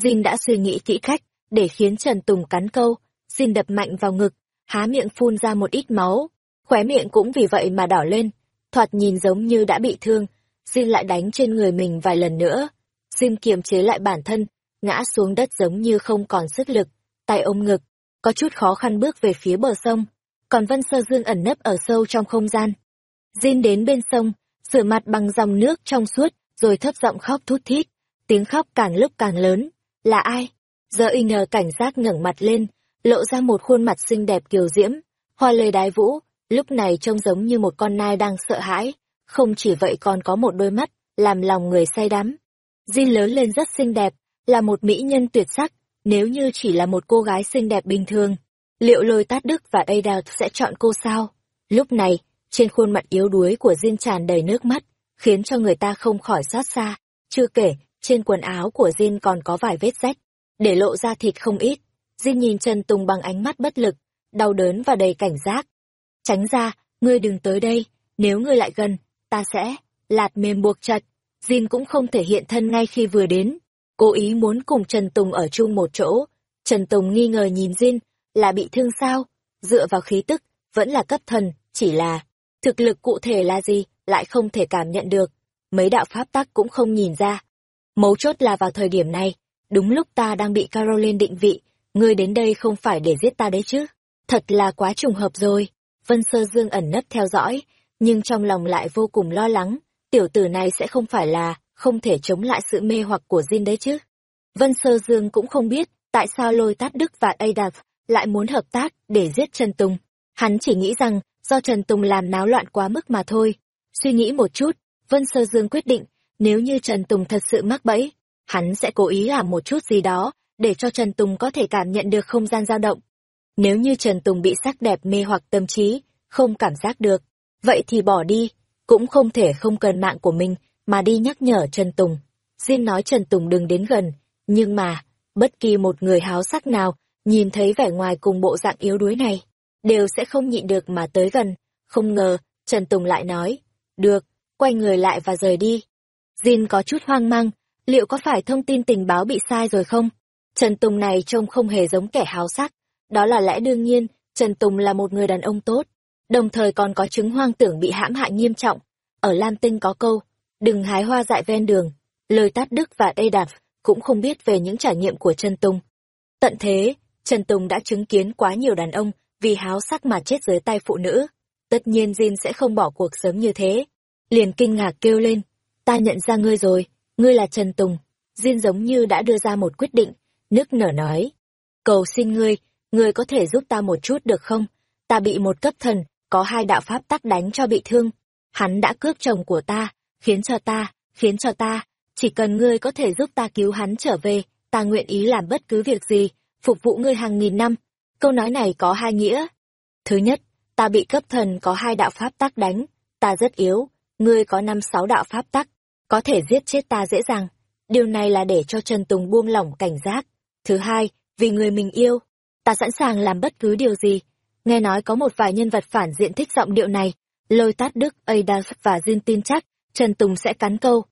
Jin đã suy nghĩ kỹ cách, để khiến Trần Tùng cắn câu, Jin đập mạnh vào ngực, há miệng phun ra một ít máu, khóe miệng cũng vì vậy mà đỏ lên, thoạt nhìn giống như đã bị thương, Jin lại đánh trên người mình vài lần nữa. Jin kiềm chế lại bản thân, ngã xuống đất giống như không còn sức lực, tay ôm ngực, có chút khó khăn bước về phía bờ sông, còn Vân Sơ Dương ẩn nấp ở sâu trong không gian. Jin đến bên sông, rửa mặt bằng dòng nước trong suốt, rồi thấp giọng khóc thút thít, tiếng khóc càng lúc càng lớn. Là ai? Giờ y ngờ cảnh giác ngẩng mặt lên, lộ ra một khuôn mặt xinh đẹp kiều diễm, hoa lê đái vũ, lúc này trông giống như một con nai đang sợ hãi, không chỉ vậy còn có một đôi mắt, làm lòng người say đắm. Jin lớn lên rất xinh đẹp, là một mỹ nhân tuyệt sắc, nếu như chỉ là một cô gái xinh đẹp bình thường, liệu lôi tát đức và Ada sẽ chọn cô sao? Lúc này, trên khuôn mặt yếu đuối của diên tràn đầy nước mắt, khiến cho người ta không khỏi xót xa. Chưa kể, trên quần áo của diên còn có vài vết rách, để lộ ra thịt không ít. diên nhìn Trần Tùng bằng ánh mắt bất lực, đau đớn và đầy cảnh giác. Tránh ra, ngươi đừng tới đây, nếu ngươi lại gần, ta sẽ, lạt mềm buộc chặt. diên cũng không thể hiện thân ngay khi vừa đến, cố ý muốn cùng Trần Tùng ở chung một chỗ. Trần Tùng nghi ngờ nhìn diên là bị thương sao? Dựa vào khí tức, vẫn là cấp thần, chỉ là thực lực cụ thể là gì, lại không thể cảm nhận được. Mấy đạo pháp tắc cũng không nhìn ra. Mấu chốt là vào thời điểm này, đúng lúc ta đang bị Caroline định vị, ngươi đến đây không phải để giết ta đấy chứ. Thật là quá trùng hợp rồi. Vân Sơ Dương ẩn nấp theo dõi, nhưng trong lòng lại vô cùng lo lắng, tiểu tử này sẽ không phải là không thể chống lại sự mê hoặc của Jin đấy chứ. Vân Sơ Dương cũng không biết tại sao lôi tát Đức và Adaf lại muốn hợp tác để giết Trần Tùng. Hắn chỉ nghĩ rằng do Trần Tùng làm náo loạn quá mức mà thôi. Suy nghĩ một chút, Vân Sơ Dương quyết định, nếu như Trần Tùng thật sự mắc bẫy, hắn sẽ cố ý làm một chút gì đó, để cho Trần Tùng có thể cảm nhận được không gian dao động. Nếu như Trần Tùng bị sắc đẹp mê hoặc tâm trí, không cảm giác được, vậy thì bỏ đi, cũng không thể không cần mạng của mình mà đi nhắc nhở Trần Tùng. Diên nói Trần Tùng đừng đến gần, nhưng mà, bất kỳ một người háo sắc nào, nhìn thấy vẻ ngoài cùng bộ dạng yếu đuối này, đều sẽ không nhịn được mà tới gần. Không ngờ, Trần Tùng lại nói, được, quay người lại và rời đi. Jin có chút hoang mang, liệu có phải thông tin tình báo bị sai rồi không? Trần Tùng này trông không hề giống kẻ háo sắc. Đó là lẽ đương nhiên, Trần Tùng là một người đàn ông tốt, đồng thời còn có chứng hoang tưởng bị hãm hại nghiêm trọng. Ở Lam Tinh có câu, đừng hái hoa dại ven đường. Lời tát Đức và Đê Đạt cũng không biết về những trải nghiệm của Trần Tùng. Tận thế, Trần Tùng đã chứng kiến quá nhiều đàn ông vì háo sắc mà chết dưới tay phụ nữ. Tất nhiên Jin sẽ không bỏ cuộc sớm như thế. Liền kinh ngạc kêu lên, ta nhận ra ngươi rồi, ngươi là Trần Tùng. Jin giống như đã đưa ra một quyết định, nước nở nói. Cầu xin ngươi, ngươi có thể giúp ta một chút được không? Ta bị một cấp thần, có hai đạo pháp tắc đánh cho bị thương. Hắn đã cướp chồng của ta, khiến cho ta, khiến cho ta, chỉ cần ngươi có thể giúp ta cứu hắn trở về, ta nguyện ý làm bất cứ việc gì, phục vụ ngươi hàng nghìn năm. Câu nói này có hai nghĩa. Thứ nhất, ta bị cấp thần có hai đạo pháp tắc đánh, ta rất yếu, ngươi có năm sáu đạo pháp tắc, có thể giết chết ta dễ dàng. Điều này là để cho Trần Tùng buông lỏng cảnh giác. Thứ hai, vì người mình yêu, ta sẵn sàng làm bất cứ điều gì. Nghe nói có một vài nhân vật phản diện thích giọng điệu này, lôi tát Đức, Ada và Jin tin chắc, Trần Tùng sẽ cắn câu.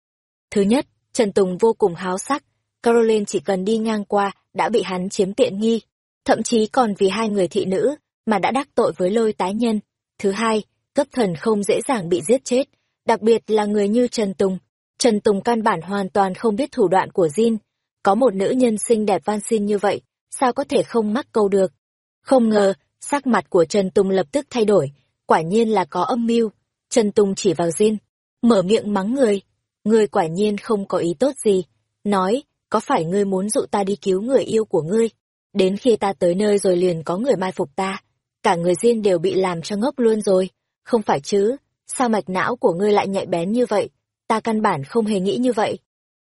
Thứ nhất, Trần Tùng vô cùng háo sắc, Caroline chỉ cần đi ngang qua đã bị hắn chiếm tiện nghi, thậm chí còn vì hai người thị nữ mà đã đắc tội với lôi tái nhân. Thứ hai, cấp thần không dễ dàng bị giết chết, đặc biệt là người như Trần Tùng. Trần Tùng căn bản hoàn toàn không biết thủ đoạn của Jin. Có một nữ nhân xinh đẹp van xin như vậy, sao có thể không mắc câu được. Không ngờ, sắc mặt của Trần Tùng lập tức thay đổi, quả nhiên là có âm mưu. Trần Tùng chỉ vào Jin, mở miệng mắng người. Người quả nhiên không có ý tốt gì. Nói, có phải ngươi muốn dụ ta đi cứu người yêu của ngươi? Đến khi ta tới nơi rồi liền có người mai phục ta. Cả người riêng đều bị làm cho ngốc luôn rồi. Không phải chứ, sao mạch não của ngươi lại nhạy bén như vậy? Ta căn bản không hề nghĩ như vậy.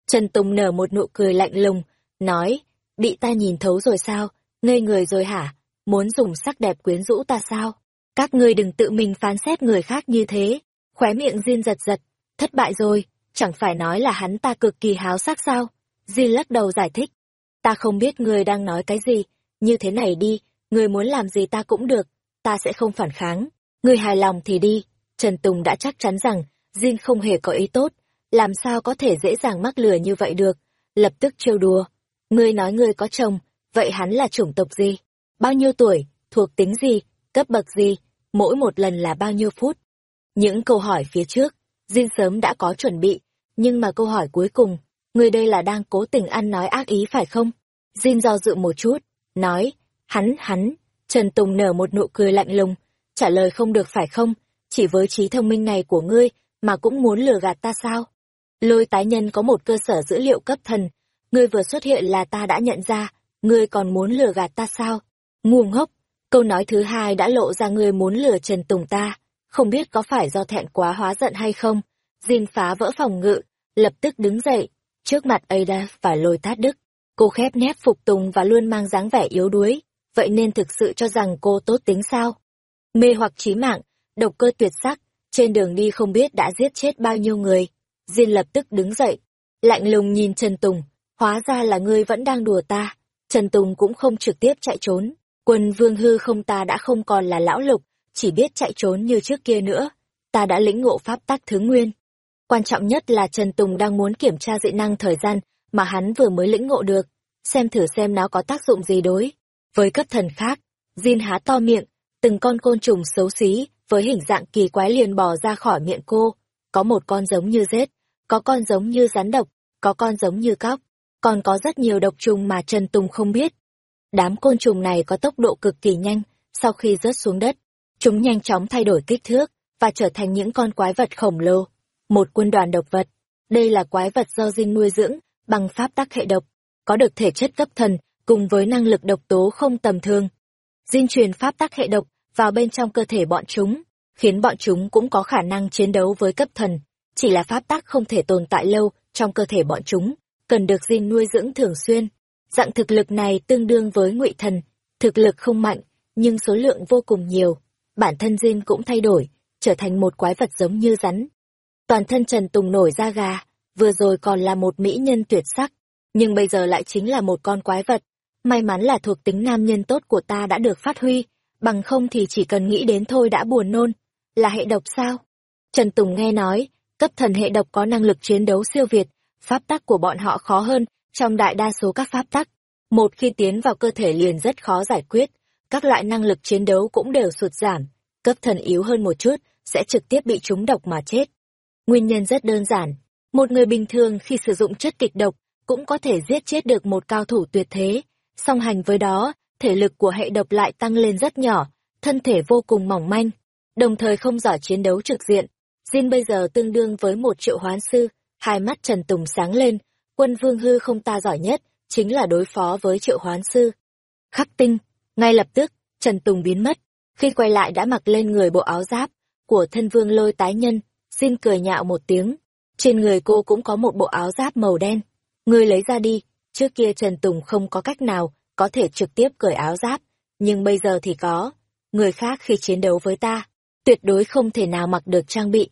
Trần Tùng nở một nụ cười lạnh lùng, nói, bị ta nhìn thấu rồi sao? Ngây người rồi hả? Muốn dùng sắc đẹp quyến rũ ta sao? Các ngươi đừng tự mình phán xét người khác như thế. Khóe miệng Diên giật giật, thất bại rồi, chẳng phải nói là hắn ta cực kỳ háo sắc sao? Di lắc đầu giải thích. Ta không biết ngươi đang nói cái gì, như thế này đi, ngươi muốn làm gì ta cũng được, ta sẽ không phản kháng. Ngươi hài lòng thì đi. Trần Tùng đã chắc chắn rằng, Jin không hề có ý tốt, làm sao có thể dễ dàng mắc lừa như vậy được, lập tức trêu đùa. Ngươi nói ngươi có chồng, vậy hắn là chủng tộc gì? Bao nhiêu tuổi, thuộc tính gì, cấp bậc gì, mỗi một lần là bao nhiêu phút? Những câu hỏi phía trước, Jin sớm đã có chuẩn bị, nhưng mà câu hỏi cuối cùng, ngươi đây là đang cố tình ăn nói ác ý phải không? Diên do dự một chút, nói, hắn, hắn, Trần Tùng nở một nụ cười lạnh lùng, trả lời không được phải không? Chỉ với trí thông minh này của ngươi mà cũng muốn lừa gạt ta sao? Lôi tái nhân có một cơ sở dữ liệu cấp thần, ngươi vừa xuất hiện là ta đã nhận ra, ngươi còn muốn lừa gạt ta sao? Ngu ngốc, câu nói thứ hai đã lộ ra ngươi muốn lừa Trần Tùng ta, không biết có phải do thẹn quá hóa giận hay không? Diên phá vỡ phòng ngự, lập tức đứng dậy, trước mặt Ada và lôi tát đức. Cô khép nép phục tùng và luôn mang dáng vẻ yếu đuối, vậy nên thực sự cho rằng cô tốt tính sao? Mê hoặc trí mạng, độc cơ tuyệt sắc, trên đường đi không biết đã giết chết bao nhiêu người. Diên lập tức đứng dậy, lạnh lùng nhìn Trần Tùng, hóa ra là ngươi vẫn đang đùa ta. Trần Tùng cũng không trực tiếp chạy trốn, quân vương hư không ta đã không còn là lão lục, chỉ biết chạy trốn như trước kia nữa. Ta đã lĩnh ngộ pháp tắc thứ nguyên. Quan trọng nhất là Trần Tùng đang muốn kiểm tra dị năng thời gian mà hắn vừa mới lĩnh ngộ được, xem thử xem nó có tác dụng gì đối. Với cấp thần khác, Jin há to miệng, từng con côn trùng xấu xí, với hình dạng kỳ quái liền bò ra khỏi miệng cô. Có một con giống như rết, có con giống như rắn độc, có con giống như cóc, còn có rất nhiều độc trùng mà Trần Tùng không biết. Đám côn trùng này có tốc độ cực kỳ nhanh, sau khi rớt xuống đất, chúng nhanh chóng thay đổi kích thước và trở thành những con quái vật khổng lồ. Một quân đoàn độc vật. Đây là quái vật do dinh nuôi dưỡng, bằng pháp tắc hệ độc, có được thể chất cấp thần, cùng với năng lực độc tố không tầm thường. Dinh truyền pháp tắc hệ độc vào bên trong cơ thể bọn chúng, khiến bọn chúng cũng có khả năng chiến đấu với cấp thần. Chỉ là pháp tắc không thể tồn tại lâu trong cơ thể bọn chúng, cần được dinh nuôi dưỡng thường xuyên. Dạng thực lực này tương đương với ngụy thần, thực lực không mạnh, nhưng số lượng vô cùng nhiều. Bản thân Jin cũng thay đổi, trở thành một quái vật giống như rắn. Toàn thân Trần Tùng nổi da gà, vừa rồi còn là một mỹ nhân tuyệt sắc, nhưng bây giờ lại chính là một con quái vật. May mắn là thuộc tính nam nhân tốt của ta đã được phát huy, bằng không thì chỉ cần nghĩ đến thôi đã buồn nôn. Là hệ độc sao? Trần Tùng nghe nói, cấp thần hệ độc có năng lực chiến đấu siêu việt, pháp tắc của bọn họ khó hơn trong đại đa số các pháp tắc. Một khi tiến vào cơ thể liền rất khó giải quyết, các loại năng lực chiến đấu cũng đều sụt giảm, cấp thần yếu hơn một chút, sẽ trực tiếp bị trúng độc mà chết. Nguyên nhân rất đơn giản, một người bình thường khi sử dụng chất kịch độc cũng có thể giết chết được một cao thủ tuyệt thế, song hành với đó, thể lực của hệ độc lại tăng lên rất nhỏ, thân thể vô cùng mỏng manh, đồng thời không giỏi chiến đấu trực diện. Jin bây giờ tương đương với một triệu hoán sư, hai mắt Trần Tùng sáng lên, quân vương hư không ta giỏi nhất, chính là đối phó với triệu hoán sư. Khắc tinh, ngay lập tức, Trần Tùng biến mất, khi quay lại đã mặc lên người bộ áo giáp của thân vương lôi tái nhân, xin cười nhạo một tiếng. Trên người cô cũng có một bộ áo giáp màu đen. Người lấy ra đi, trước kia Trần Tùng không có cách nào có thể trực tiếp cởi áo giáp, nhưng bây giờ thì có. Người khác khi chiến đấu với ta, tuyệt đối không thể nào mặc được trang bị.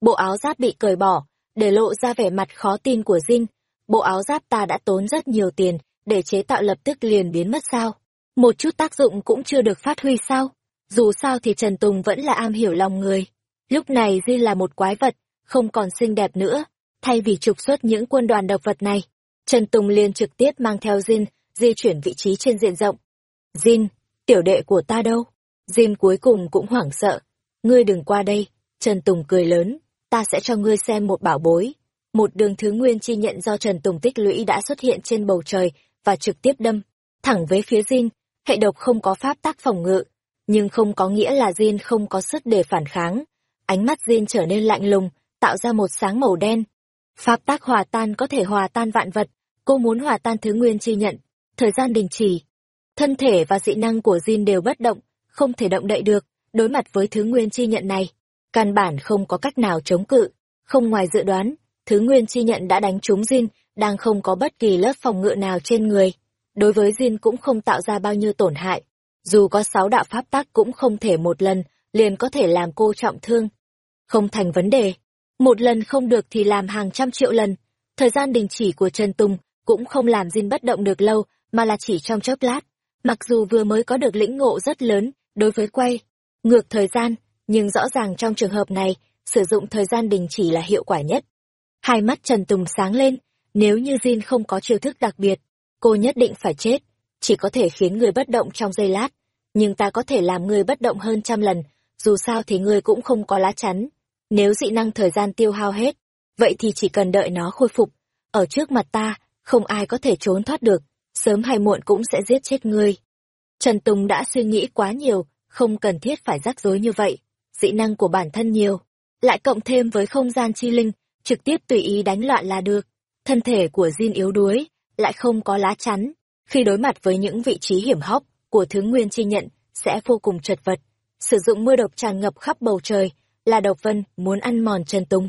Bộ áo giáp bị cởi bỏ, để lộ ra vẻ mặt khó tin của Dinh. Bộ áo giáp ta đã tốn rất nhiều tiền, để chế tạo lập tức liền biến mất sao? Một chút tác dụng cũng chưa được phát huy sao? Dù sao thì Trần Tùng vẫn là am hiểu lòng người. Lúc này Di là một quái vật, không còn xinh đẹp nữa. Thay vì trục xuất những quân đoàn độc vật này, Trần Tùng liền trực tiếp mang theo Jin, di chuyển vị trí trên diện rộng. Jin, tiểu đệ của ta đâu? Jin cuối cùng cũng hoảng sợ. Ngươi đừng qua đây. Trần Tùng cười lớn, ta sẽ cho ngươi xem một bảo bối. Một đường thứ nguyên chi nhận do Trần Tùng tích lũy đã xuất hiện trên bầu trời và trực tiếp đâm, thẳng với phía Jin. Hệ độc không có pháp tác phòng ngự, nhưng không có nghĩa là Jin không có sức để phản kháng. Ánh mắt Jin trở nên lạnh lùng, tạo ra một sáng màu đen. Pháp tác hòa tan có thể hòa tan vạn vật, cô muốn hòa tan thứ nguyên chi nhận. Thời gian đình chỉ. Thân thể và dị năng của Jin đều bất động, không thể động đậy được, đối mặt với thứ nguyên chi nhận này. Căn bản không có cách nào chống cự. Không ngoài dự đoán, thứ nguyên chi nhận đã đánh trúng Jin, đang không có bất kỳ lớp phòng ngự nào trên người. Đối với Jin cũng không tạo ra bao nhiêu tổn hại. Dù có sáu đạo pháp tác cũng không thể một lần, liền có thể làm cô trọng thương. Không thành vấn đề. Một lần không được thì làm hàng trăm triệu lần. Thời gian đình chỉ của Trần Tùng cũng không làm Jin bất động được lâu, mà là chỉ trong chớp lát. Mặc dù vừa mới có được lĩnh ngộ rất lớn đối với quay, ngược thời gian, nhưng rõ ràng trong trường hợp này, sử dụng thời gian đình chỉ là hiệu quả nhất. Hai mắt Trần Tùng sáng lên, nếu như Jin không có chiêu thức đặc biệt, cô nhất định phải chết, chỉ có thể khiến người bất động trong giây lát, nhưng ta có thể làm người bất động hơn trăm lần, dù sao thì người cũng không có lá chắn. Nếu dị năng thời gian tiêu hao hết, vậy thì chỉ cần đợi nó khôi phục. Ở trước mặt ta, không ai có thể trốn thoát được, sớm hay muộn cũng sẽ giết chết ngươi. Trần Tùng đã suy nghĩ quá nhiều, không cần thiết phải rắc rối như vậy. Dị năng của bản thân nhiều, lại cộng thêm với không gian chi linh, trực tiếp tùy ý đánh loạn là được. Thân thể của Jin yếu đuối, lại không có lá chắn. Khi đối mặt với những vị trí hiểm hóc của thứ nguyên chi nhận, sẽ vô cùng chật vật. Sử dụng mưa độc tràn ngập khắp bầu trời, là độc vân muốn ăn mòn Trần Tùng.